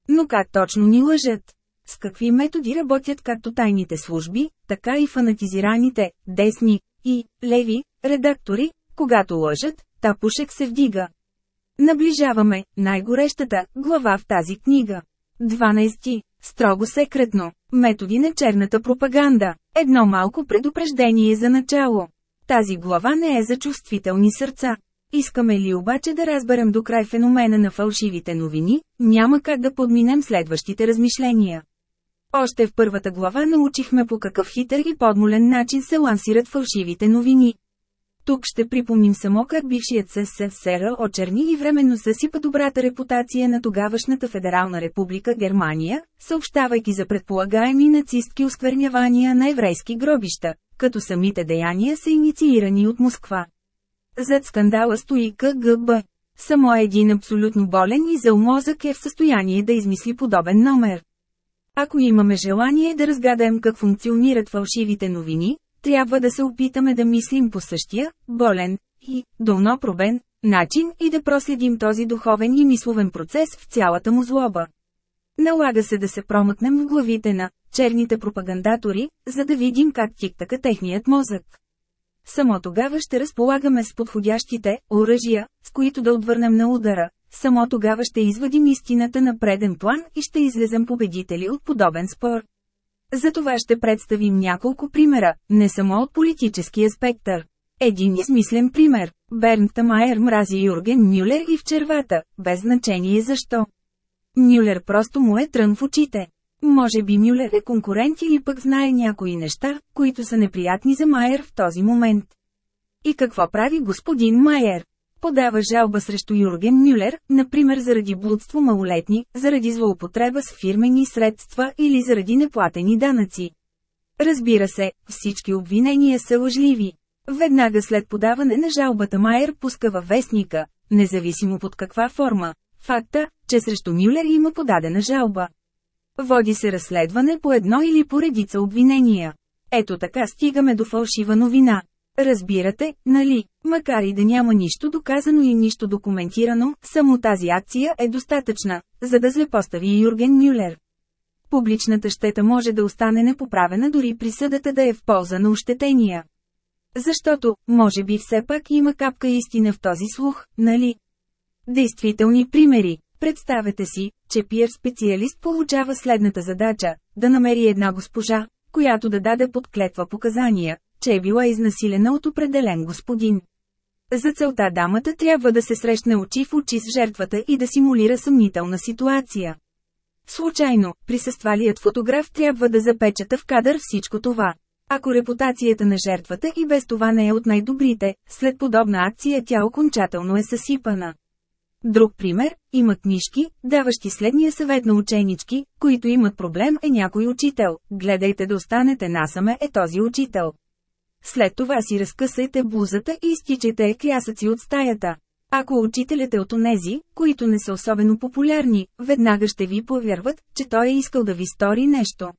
Speaker 1: Но как точно ни лъжат? С какви методи работят както тайните служби, така и фанатизираните, десни и леви, редактори, когато лъжат, тапушек се вдига. Наближаваме най-горещата глава в тази книга. 12. Строго секретно. Методи на черната пропаганда. Едно малко предупреждение за начало. Тази глава не е за чувствителни сърца. Искаме ли обаче да разберем до край феномена на фалшивите новини, няма как да подминем следващите размишления. Още в първата глава научихме по какъв хитър и подмолен начин се лансират фалшивите новини. Тук ще припомним само как бившият СССР очерни и временно съсипа добрата репутация на тогавашната Федерална република Германия, съобщавайки за предполагаеми нацистки осквернявания на еврейски гробища, като самите деяния са инициирани от Москва. Зад скандала стои КГБ. Само един абсолютно болен и зъл мозък е в състояние да измисли подобен номер. Ако имаме желание да разгадаем как функционират фалшивите новини, трябва да се опитаме да мислим по същия, болен и долнопробен начин и да проследим този духовен и мисловен процес в цялата му злоба. Налага се да се промъкнем в главите на черните пропагандатори, за да видим как тиктака техният мозък. Само тогава ще разполагаме с подходящите оръжия, с които да отвърнем на удара, само тогава ще извадим истината на преден план и ще излезем победители от подобен спор. За това ще представим няколко примера, не само от политическия спектър. Един измислен пример. Бернт Майер мрази Юрген Мюлер и в червата, без значение защо. Мюлер просто му е трън в очите. Може би Мюлер е конкурент или пък знае някои неща, които са неприятни за Майер в този момент. И какво прави господин Майер? Подава жалба срещу Юрген Мюлер, например заради блудство малолетни, заради злоупотреба с фирмени средства или заради неплатени данъци. Разбира се, всички обвинения са лъжливи. Веднага след подаване на жалбата Майер пуска във вестника, независимо под каква форма, факта, че срещу Мюлер има подадена жалба. Води се разследване по едно или по редица обвинения. Ето така стигаме до фалшива новина. Разбирате, нали, макар и да няма нищо доказано и нищо документирано, само тази акция е достатъчна, за да злепостави Юрген Мюлер. Публичната щета може да остане непоправена дори присъдата да е в полза на ощетения. Защото, може би все пак има капка истина в този слух, нали? Действителни примери. Представете си, че пиер-специалист получава следната задача – да намери една госпожа, която да даде подклетва показания, че е била изнасилена от определен господин. За целта дамата трябва да се срещне очи в очи с жертвата и да симулира съмнителна ситуация. Случайно, присъствалият фотограф трябва да запечата в кадър всичко това. Ако репутацията на жертвата и без това не е от най-добрите, след подобна акция тя окончателно е съсипана. Друг пример, има книжки, даващи следния съвет на ученички, които имат проблем е някой учител, гледайте да останете насаме е този учител. След това си разкъсайте блузата и изтичайте крясъци от стаята. Ако учителят е от онези, които не са особено популярни, веднага ще ви повярват, че той е искал да ви стори нещо.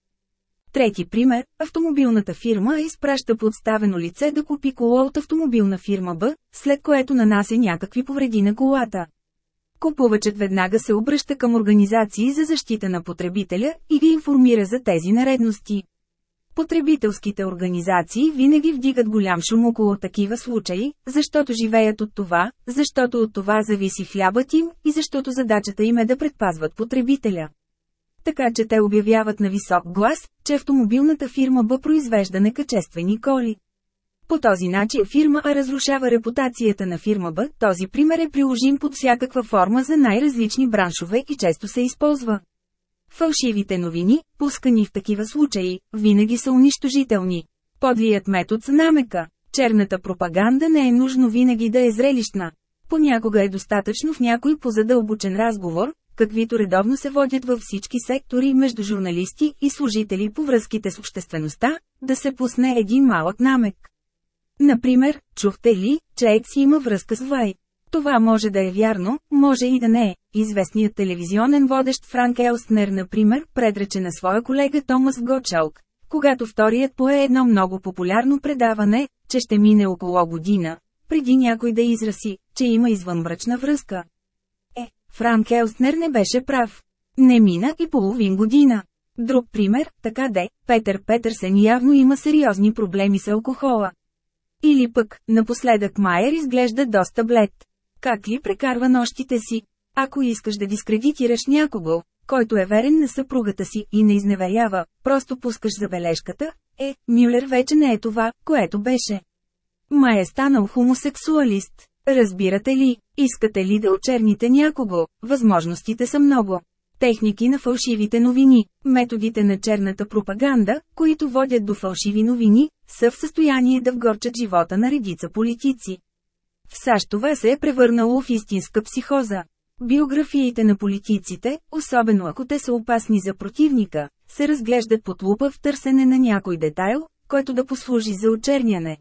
Speaker 1: Трети пример – автомобилната фирма изпраща подставено лице да купи коло от автомобилна фирма Б, след което нанася някакви повреди на колата. Купувачът веднага се обръща към организации за защита на потребителя и ги информира за тези наредности. Потребителските организации винаги вдигат голям шум около такива случаи, защото живеят от това, защото от това зависи хлябът им и защото задачата им е да предпазват потребителя. Така че те обявяват на висок глас, че автомобилната фирма Б произвежда некачествени коли. По този начин фирма А разрушава репутацията на фирма Б. Този пример е приложим под всякаква форма за най-различни браншове и често се използва. Фалшивите новини, пускани в такива случаи, винаги са унищожителни. Подлият метод с намека. Черната пропаганда не е нужно винаги да е зрелищна. Понякога е достатъчно в някой позадълбочен разговор, каквито редовно се водят във всички сектори между журналисти и служители по връзките с обществеността, да се пусне един малък намек. Например, чухте ли, че Екс има връзка с Вай? Това може да е вярно, може и да не е. Известният телевизионен водещ Франк Елстнер, например, предрече на своя колега Томас Гочалк, когато вторият пое едно много популярно предаване, че ще мине около година, преди някой да израси, че има извънбрачна връзка. Е, Франк Елстнер не беше прав. Не мина и половин година. Друг пример, така де, Петър Петърсен явно има сериозни проблеми с алкохола. Или пък, напоследък Майер изглежда доста блед. Как ли прекарва нощите си? Ако искаш да дискредитираш някого, който е верен на съпругата си и не изневерява, просто пускаш забележката, е, Мюлер вече не е това, което беше. Май е станал хомосексуалист. Разбирате ли, искате ли да очерните някого, възможностите са много. Техники на фалшивите новини, методите на черната пропаганда, които водят до фалшиви новини, са в състояние да вгорчат живота на редица политици. В САЩ това се е превърнало в истинска психоза. Биографиите на политиците, особено ако те са опасни за противника, се разглеждат под лупа в търсене на някой детайл, който да послужи за очерняне.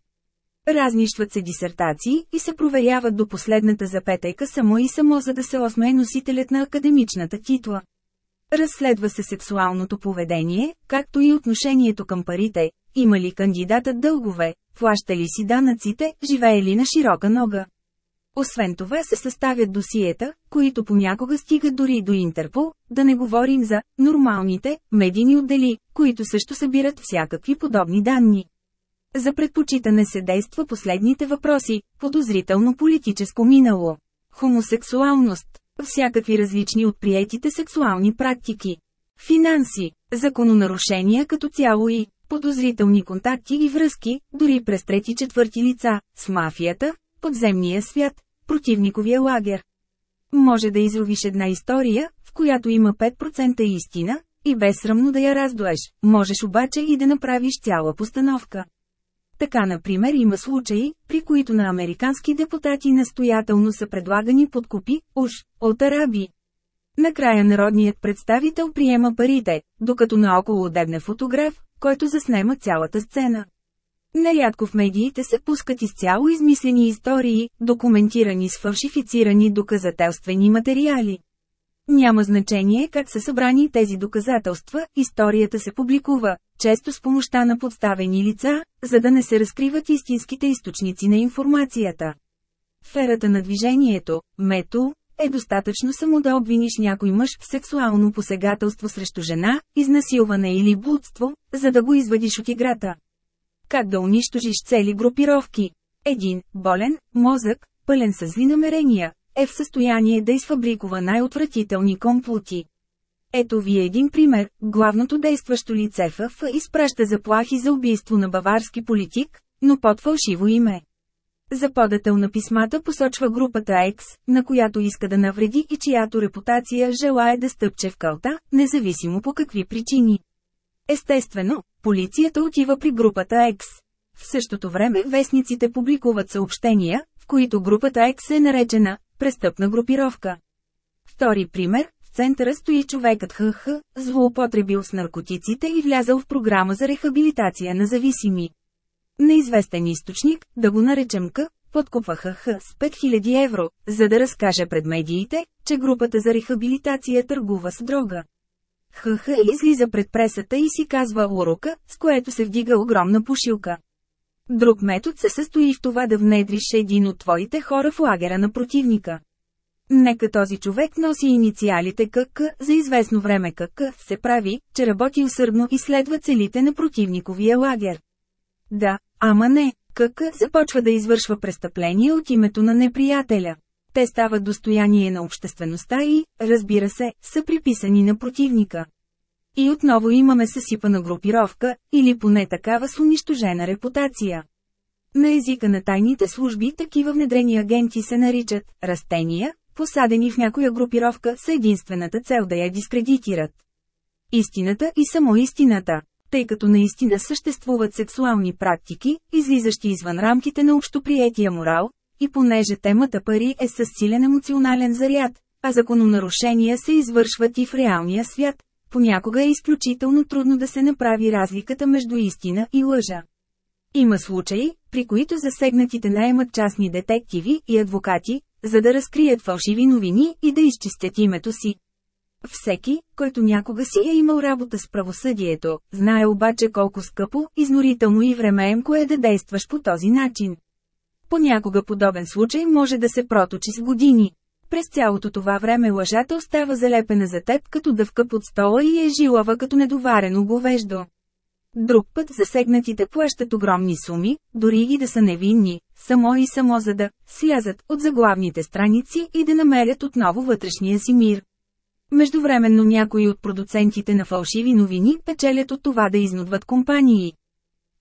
Speaker 1: Разнищват се дисертации и се проверяват до последната запетайка само и само за да се осмее носителят на академичната титла. Разследва се сексуалното поведение, както и отношението към парите, има ли кандидатът дългове, плаща ли си данъците, живее ли на широка нога. Освен това се съставят досиета, които понякога стигат дори до Интерпол, да не говорим за нормалните медийни отдели, които също събират всякакви подобни данни. За предпочитане се действа последните въпроси – подозрително политическо минало, хомосексуалност, всякакви различни от приетите сексуални практики, финанси, закононарушения като цяло и подозрителни контакти и връзки, дори през трети-четвърти лица, с мафията, подземния свят, противниковия лагер. Може да изловиш една история, в която има 5% истина, и безсрамно да я раздуеш, можеш обаче и да направиш цяла постановка. Така например има случаи, при които на американски депутати настоятелно са предлагани подкупи, уж, от араби. Накрая народният представител приема парите, докато наоколо дебне фотограф, който заснема цялата сцена. Нарядко в медиите се пускат изцяло измислени истории, документирани с фалшифицирани доказателствени материали. Няма значение как са събрани тези доказателства, историята се публикува, често с помощта на подставени лица, за да не се разкриват истинските източници на информацията. В на движението, мето, е достатъчно само да обвиниш някой мъж в сексуално посегателство срещу жена, изнасилване или блудство, за да го извадиш от играта. Как да унищожиш цели групировки? Един, болен, мозък, пълен с зли намерения, е в състояние да изфабрикува най-отвратителни комплоти. Ето ви един пример, главното действащо лице ФФ изпраща заплахи за убийство на баварски политик, но под фалшиво име. За подател на писмата посочва групата X, на която иска да навреди и чиято репутация желая да стъпче в кълта, независимо по какви причини. Естествено, полицията отива при групата X. В същото време вестниците публикуват съобщения, в които групата X е наречена престъпна групировка. Втори пример, в центъра стои човекът ХХ, злоупотребил с наркотиците и влязал в програма за рехабилитация на зависими. Неизвестен източник, да го наречем К, подкупва ХХ с 5000 евро, за да разкаже пред медиите, че групата за рехабилитация търгува с дрога. ХХ излиза пред пресата и си казва урока, с което се вдига огромна пушилка. Друг метод се състои в това да внедриш един от твоите хора в лагера на противника. Нека този човек носи инициалите КК, за известно време КК се прави, че работи усърдно и следва целите на противниковия лагер. Да, ама не, КК започва да извършва престъпления от името на неприятеля. Те стават достояние на обществеността и, разбира се, са приписани на противника. И отново имаме съсипана групировка, или поне такава с унищожена репутация. На езика на тайните служби такива внедрени агенти се наричат «растения», посадени в някоя групировка с единствената цел да я дискредитират. Истината и само истината, тъй като наистина съществуват сексуални практики, излизащи извън рамките на общоприетия морал, и понеже темата пари е със силен емоционален заряд, а закононарушения се извършват и в реалния свят, понякога е изключително трудно да се направи разликата между истина и лъжа. Има случаи, при които засегнатите наемат частни детективи и адвокати, за да разкрият фалшиви новини и да изчистят името си. Всеки, който някога си е имал работа с правосъдието, знае обаче колко скъпо, изнорително и времеемко е да действаш по този начин. Понякога подобен случай може да се проточи с години. През цялото това време лъжата остава залепена за теб като дъвка под стола и е жилава като недоварено говеждо. Друг път засегнатите плащат огромни суми, дори и да са невинни, само и само за да слязат от заглавните страници и да намерят отново вътрешния си мир. Междувременно някои от продуцентите на фалшиви новини печелят от това да изнудват компании.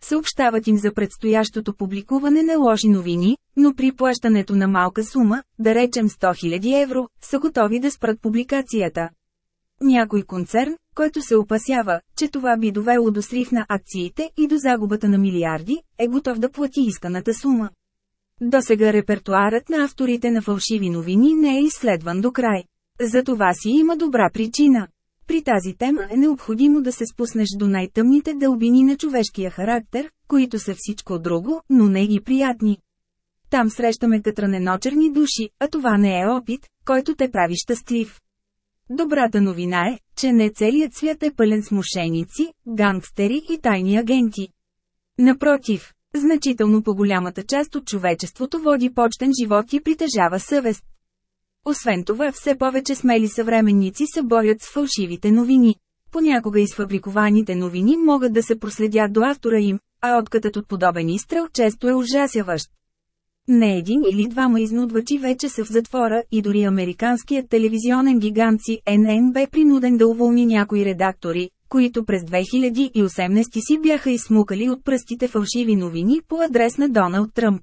Speaker 1: Съобщават им за предстоящото публикуване на лоши новини, но при плащането на малка сума, да речем 100 000 евро, са готови да спрат публикацията. Някой концерн, който се опасява, че това би довело до срив на акциите и до загубата на милиарди, е готов да плати исканата сума. До сега репертуарът на авторите на фалшиви новини не е изследван до край. За това си има добра причина. При тази тема е необходимо да се спуснеш до най-тъмните дълбини на човешкия характер, които са всичко друго, но не ги приятни. Там срещаме катраненочерни души, а това не е опит, който те прави щастлив. Добрата новина е, че не целият свят е пълен с мошеници, гангстери и тайни агенти. Напротив, значително по-голямата част от човечеството води почтен живот и притежава съвест. Освен това, все повече смели съвременници се борят с фалшивите новини. Понякога изфабрикованите новини могат да се проследят до автора им, а откътът от подобен изстрел често е ужасяващ. Не един или двама изнудвачи вече са в затвора и дори американският телевизионен гигант си НН бе принуден да уволни някои редактори, които през 2018 си бяха изсмукали от пръстите фалшиви новини по адрес на Доналд Тръмп.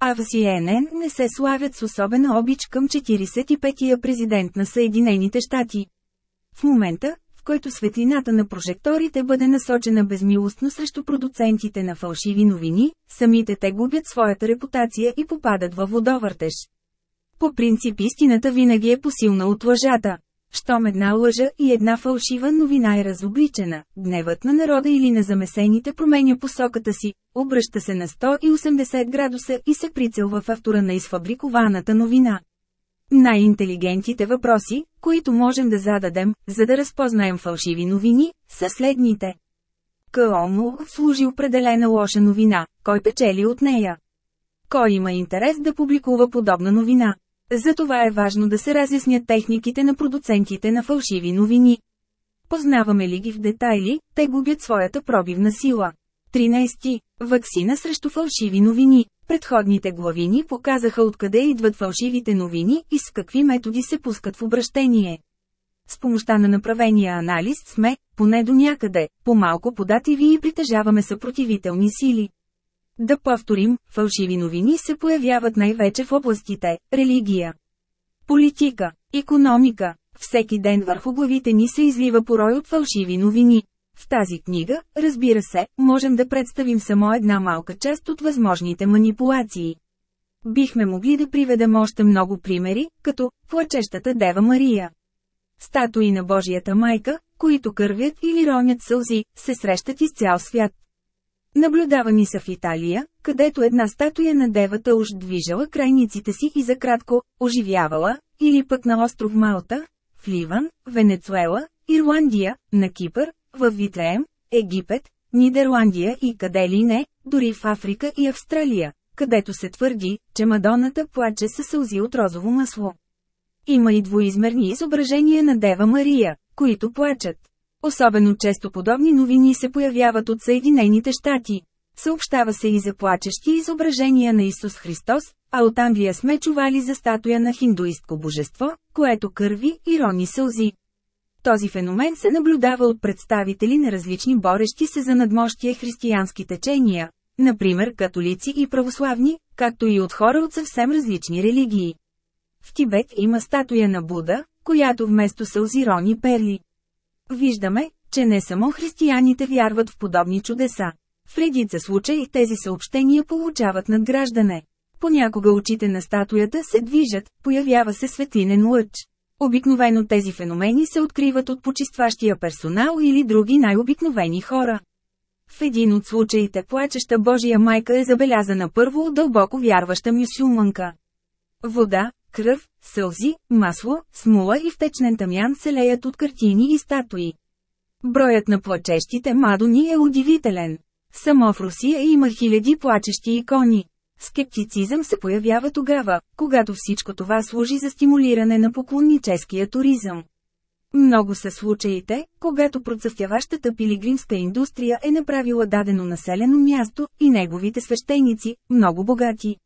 Speaker 1: А в CNN не се славят с особена обич към 45-я президент на Съединените щати. В момента, в който светлината на прожекторите бъде насочена безмилостно срещу продуцентите на фалшиви новини, самите те губят своята репутация и попадат във водовъртеж. По принцип истината винаги е посилна от лъжата. Щом една лъжа и една фалшива новина е разобличена, гневът на народа или на замесените променя посоката си, обръща се на 180 градуса и се прицелва в автора на изфабрикованата новина. Най-интелигентните въпроси, които можем да зададем, за да разпознаем фалшиви новини, са следните. Кому служи определена лоша новина, кой печели от нея? Кой има интерес да публикува подобна новина? Затова е важно да се разяснят техниките на продуцентите на фалшиви новини. Познаваме ли ги в детайли, те губят своята пробивна сила. 13. Ваксина срещу фалшиви новини. Предходните главини показаха откъде идват фалшивите новини и с какви методи се пускат в обращение. С помощта на направения анализ сме, поне до някъде, по-малко подативи и притежаваме съпротивителни сили. Да повторим, фалшиви новини се появяват най-вече в областите – религия, политика, економика. Всеки ден върху главите ни се излива порой от фалшиви новини. В тази книга, разбира се, можем да представим само една малка част от възможните манипулации. Бихме могли да приведем още много примери, като плачещата Дева Мария. Статуи на Божията майка, които кървят или ронят сълзи, се срещат из цял свят. Наблюдавани са в Италия, където една статуя на девата уж движала крайниците си и за кратко оживявала, или пък на остров Малта, в Ливан, Венецуела, Ирландия, на Кипър, в Витлеем, Египет, Нидерландия и къде ли не, дори в Африка и Австралия, където се твърди, че Мадоната плаче със сълзи от розово масло. Има и двоизмерни изображения на Дева Мария, които плачат. Особено често подобни новини се появяват от Съединените щати. Съобщава се и за плачещи изображения на Исус Христос, а от Англия сме чували за статуя на хиндуистко божество, което кърви и рони сълзи. Този феномен се наблюдава от представители на различни борещи се за надмощие християнски течения, например католици и православни, както и от хора от съвсем различни религии. В Тибет има статуя на Буда, която вместо сълзи рони перли. Виждаме, че не само християните вярват в подобни чудеса. В редица случаи тези съобщения получават надграждане. Понякога очите на статуята се движат, появява се светлинен лъч. Обикновено тези феномени се откриват от почистващия персонал или други най-обикновени хора. В един от случаите плачеща Божия майка е забелязана първо от дълбоко вярваща мюсюлманка. Вода, кръв, сълзи, масло, смула и втечнен тамян се леят от картини и статуи. Броят на плачещите мадони е удивителен. Само в Русия има хиляди плачещи икони. Скептицизъм се появява тогава, когато всичко това служи за стимулиране на поклонническия туризъм. Много са случаите, когато процъфтяващата пилигримска индустрия е направила дадено населено място и неговите свещеници, много богати.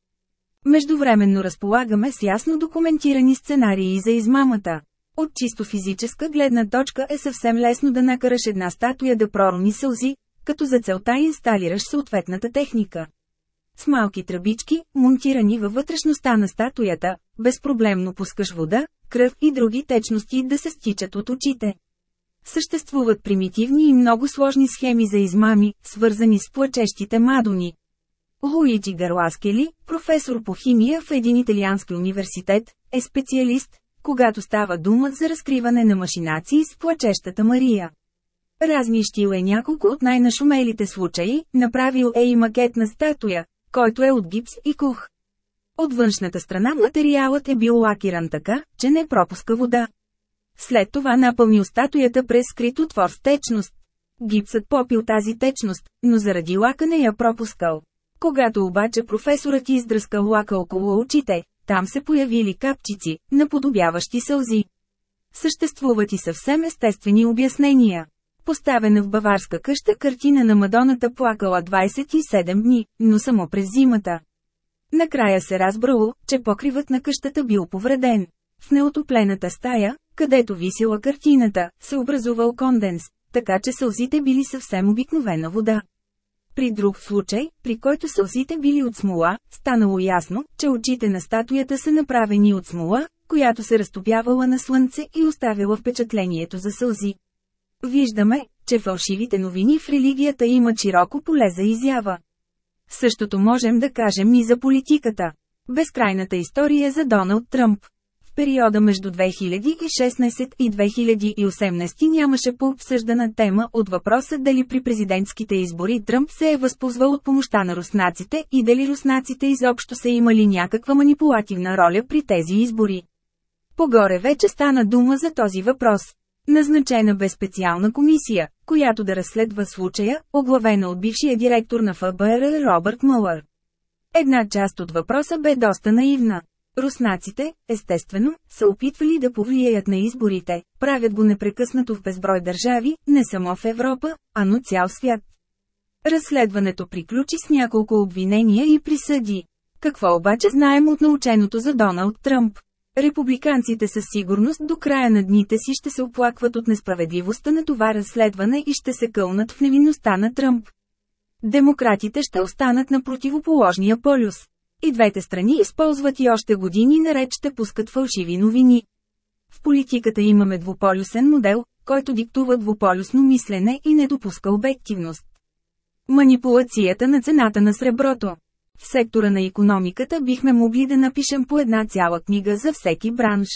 Speaker 1: Междувременно разполагаме с ясно документирани сценарии за измамата. От чисто физическа гледна точка е съвсем лесно да накараш една статуя да пророни сълзи, като за целта инсталираш съответната техника. С малки тръбички, монтирани във вътрешността на статуята, безпроблемно пускаш вода, кръв и други течности да се стичат от очите. Съществуват примитивни и много сложни схеми за измами, свързани с плачещите мадони. Луиджи Гарласкели, професор по химия в един италиански университет, е специалист, когато става дума за разкриване на машинации с плачещата Мария. Разнищил е няколко от най-нашумелите случаи, направил е и макет на статуя, който е от гипс и кух. От външната страна материалът е бил лакиран така, че не пропуска вода. След това напълнил статуята през скрит отвор с течност. Гипсът попил тази течност, но заради лака не я пропускал. Когато обаче професорът издръскал лака около очите, там се появили капчици, наподобяващи сълзи. Съществуват и съвсем естествени обяснения. Поставена в баварска къща картина на Мадоната плакала 27 дни, но само през зимата. Накрая се разбрало, че покривът на къщата бил повреден. В неотоплената стая, където висела картината, се образувал конденс, така че сълзите били съвсем обикновена вода. При друг случай, при който сълзите били от смола, станало ясно, че очите на статуята са направени от смола, която се разтопявала на слънце и оставила впечатлението за сълзи. Виждаме, че фалшивите новини в религията имат широко поле за изява. Същото можем да кажем и за политиката. Безкрайната история за Доналд Тръмп. В периода между 2016 и 2018 нямаше по-обсъждана тема от въпроса дали при президентските избори Тръмп се е възползвал от помощта на руснаците и дали руснаците изобщо са имали някаква манипулативна роля при тези избори. Погоре вече стана дума за този въпрос. Назначена бе специална комисия, която да разследва случая, оглавена от бившия директор на ФБР Робърт Мълър. Една част от въпроса бе доста наивна. Руснаците, естествено, са опитвали да повлияят на изборите, правят го непрекъснато в безброй държави, не само в Европа, а но цял свят. Разследването приключи с няколко обвинения и присъди. Какво обаче знаем от наученото за Доналд Тръмп? Републиканците със сигурност до края на дните си ще се оплакват от несправедливостта на това разследване и ще се кълнат в невинността на Тръмп. Демократите ще останат на противоположния полюс. И двете страни използват и още години наред ще пускат фалшиви новини. В политиката имаме двуполюсен модел, който диктува двуполюсно мислене и не допуска обективност. Манипулацията на цената на среброто в сектора на економиката бихме могли да напишем по една цяла книга за всеки бранш.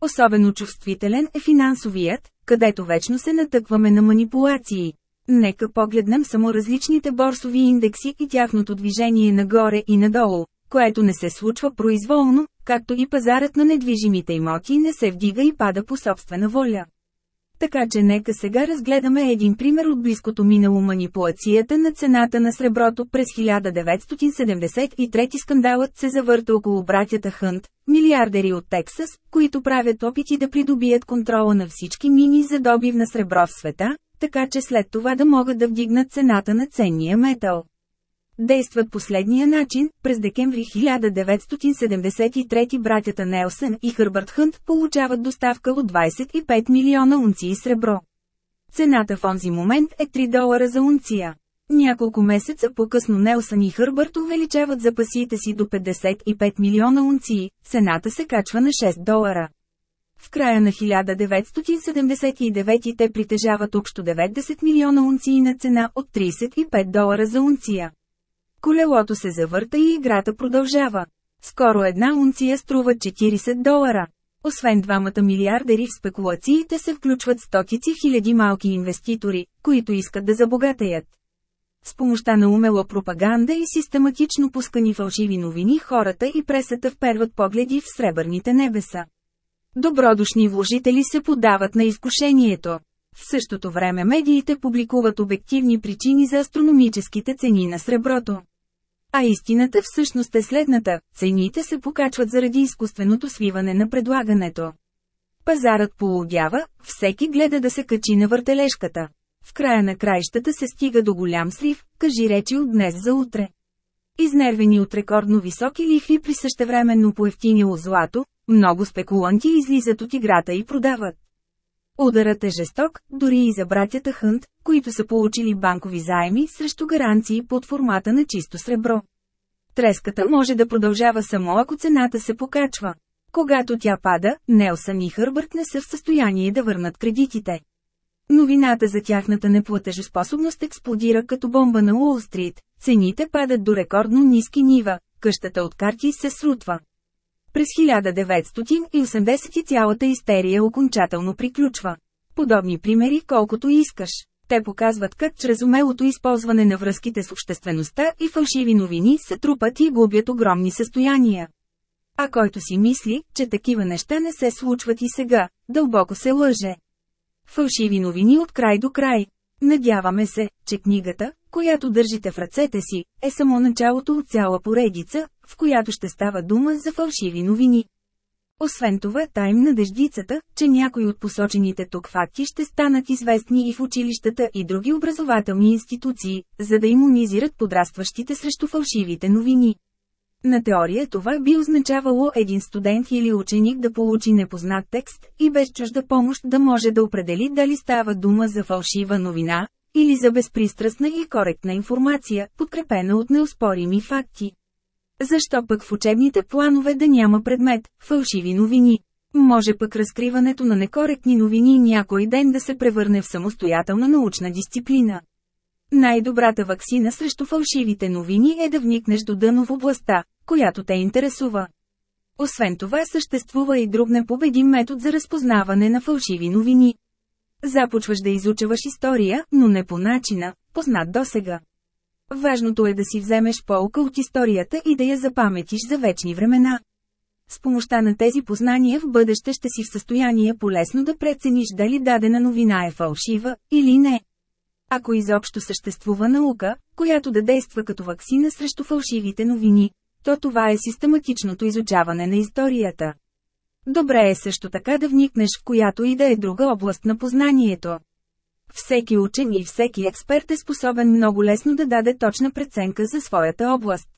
Speaker 1: Особено чувствителен е финансовият, където вечно се натъкваме на манипулации. Нека погледнем само различните борсови индекси и тяхното движение нагоре и надолу, което не се случва произволно, както и пазарът на недвижимите имоти не се вдига и пада по собствена воля. Така че нека сега разгледаме един пример от близкото минало манипулацията на цената на среброто през 1973 скандалът се завърта около братята Хънт, милиардери от Тексас, които правят опити да придобият контрола на всички мини за добив на сребро в света, така че след това да могат да вдигнат цената на ценния метал действат последния начин. През декември 1973 братята Нелсън и Хърбърт Хънт получават доставка от 25 милиона унции сребро. Цената в онзи момент е 3 долара за унция. Няколко месеца по-късно Нелсън и Хърбърт увеличават запасите си до 55 милиона унции, цената се качва на 6 долара. В края на 1979 те притежават общо 90 милиона унции на цена от 35 долара за унция. Колелото се завърта и играта продължава. Скоро една унция струва 40 долара. Освен двамата милиардери в спекулациите се включват стотици хиляди малки инвеститори, които искат да забогатеят. С помощта на умела пропаганда и систематично пускани фалшиви новини хората и пресата вперват погледи в сребърните небеса. Добродушни вложители се подават на изкушението. В същото време медиите публикуват обективни причини за астрономическите цени на среброто. А истината всъщност е следната – цените се покачват заради изкуственото свиване на предлагането. Пазарът полудява, всеки гледа да се качи на въртележката. В края на краищата се стига до голям срив, кажи речи от днес за утре. Изнервени от рекордно високи лихви при същевременно поевтинило злато, много спекуланти излизат от играта и продават. Ударът е жесток, дори и за братята Хънт, които са получили банкови заеми срещу гаранции под формата на чисто сребро. Треската може да продължава само ако цената се покачва. Когато тя пада, Нелсън и Хърбърт не са в състояние да върнат кредитите. Новината за тяхната неплатежоспособност експлодира като бомба на Уолл-стрит, цените падат до рекордно ниски нива, къщата от карти се срутва. През 1980 цялата истерия окончателно приключва. Подобни примери колкото искаш. Те показват как чрез умелото използване на връзките с обществеността и фалшиви новини се трупат и губят огромни състояния. А който си мисли, че такива неща не се случват и сега, дълбоко се лъже. Фалшиви новини от край до край. Надяваме се, че книгата, която държите в ръцете си, е само началото от цяла поредица, в която ще става дума за фалшиви новини. Освен това, тайм надеждицата, че някои от посочените тук факти ще станат известни и в училищата и други образователни институции, за да иммунизират подрастващите срещу фалшивите новини. На теория това би означавало един студент или ученик да получи непознат текст и без чужда помощ да може да определи дали става дума за фалшива новина, или за безпристрастна и коректна информация, подкрепена от неоспорими факти. Защо пък в учебните планове да няма предмет – фалшиви новини? Може пък разкриването на некоректни новини някой ден да се превърне в самостоятелна научна дисциплина. Най-добрата ваксина срещу фалшивите новини е да вникнеш до дъно в областта, която те интересува. Освен това съществува и друг непобедим метод за разпознаване на фалшиви новини. Започваш да изучаваш история, но не по начина, познат досега. Важното е да си вземеш полка от историята и да я запаметиш за вечни времена. С помощта на тези познания в бъдеще ще си в състояние полесно да прецениш дали дадена новина е фалшива или не. Ако изобщо съществува наука, която да действа като ваксина срещу фалшивите новини, то това е систематичното изучаване на историята. Добре е също така да вникнеш в която и да е друга област на познанието. Всеки учен и всеки експерт е способен много лесно да даде точна преценка за своята област.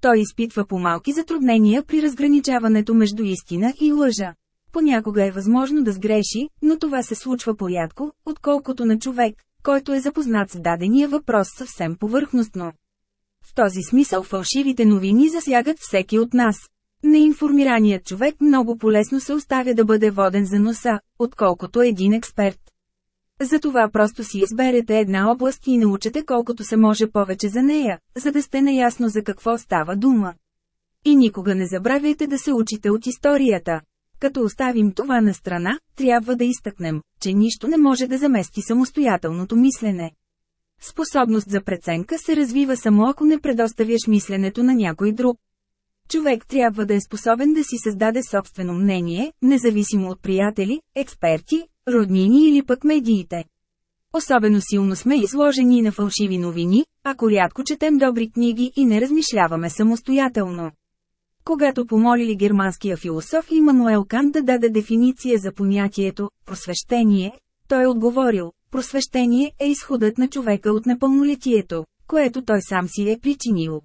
Speaker 1: Той изпитва по-малки затруднения при разграничаването между истина и лъжа. Понякога е възможно да сгреши, но това се случва порядко, отколкото на човек, който е запознат с дадения въпрос съвсем повърхностно. В този смисъл фалшивите новини засягат всеки от нас. Неинформираният човек много полезно се оставя да бъде воден за носа, отколкото един експерт. Затова просто си изберете една област и научете колкото се може повече за нея, за да сте наясно за какво става дума. И никога не забравяйте да се учите от историята. Като оставим това на страна, трябва да изтъкнем, че нищо не може да замести самостоятелното мислене. Способност за преценка се развива само ако не предоставяш мисленето на някой друг. Човек трябва да е способен да си създаде собствено мнение, независимо от приятели, експерти, роднини или пък медиите. Особено силно сме изложени на фалшиви новини, ако рядко четем добри книги и не размишляваме самостоятелно. Когато помолили германския философ Имануел Кант да даде дефиниция за понятието «просвещение», той отговорил «просвещение е изходът на човека от непълнолетието, което той сам си е причинил».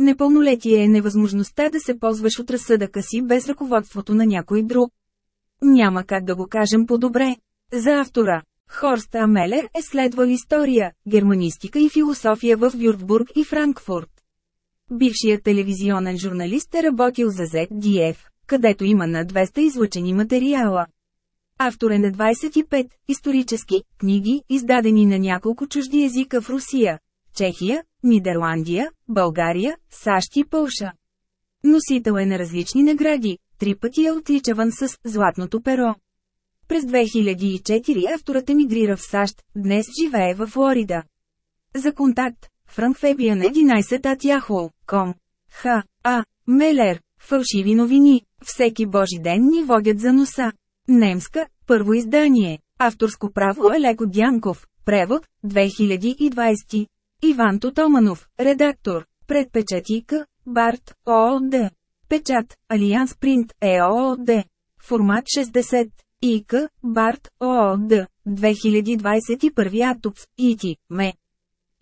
Speaker 1: Непълнолетие е невъзможността да се ползваш от разсъдъка си без ръководството на някой друг. Няма как да го кажем по-добре. За автора, Хорст Амелер е следвал история, германистика и философия в Вюртбург и Франкфурт. Бившият телевизионен журналист е работил за ZDF, където има на 200 излъчени материала. Автор е на 25 исторически книги, издадени на няколко чужди езика в Русия, Чехия, Нидерландия, България, САЩ и Пълша. Носител е на различни награди, три пъти е отличаван с «Златното перо». През 2004 авторът емигрира в САЩ, днес живее в Флорида. За контакт, Франк Фебиан 11 at yahoo.com. Х. А. Мелер. Фалшиви новини. Всеки божи ден ни водят за носа. Немска. Първо издание. Авторско право Елеко Дянков. Превод. 2020. Иван Тотоманов. Редактор. Предпечатика. Барт. ООД. Печат. Алианс Принт. ЕООД. Формат 60. ИК. Барт. ООД. 2021 Атупс. ИТИ. МЕ.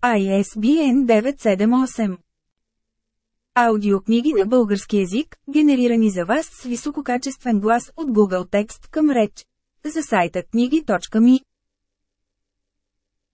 Speaker 1: ISBN 978. Аудиокниги на български язик, генерирани за вас с висококачествен глас от Google Текст към реч. За сайта книги.ми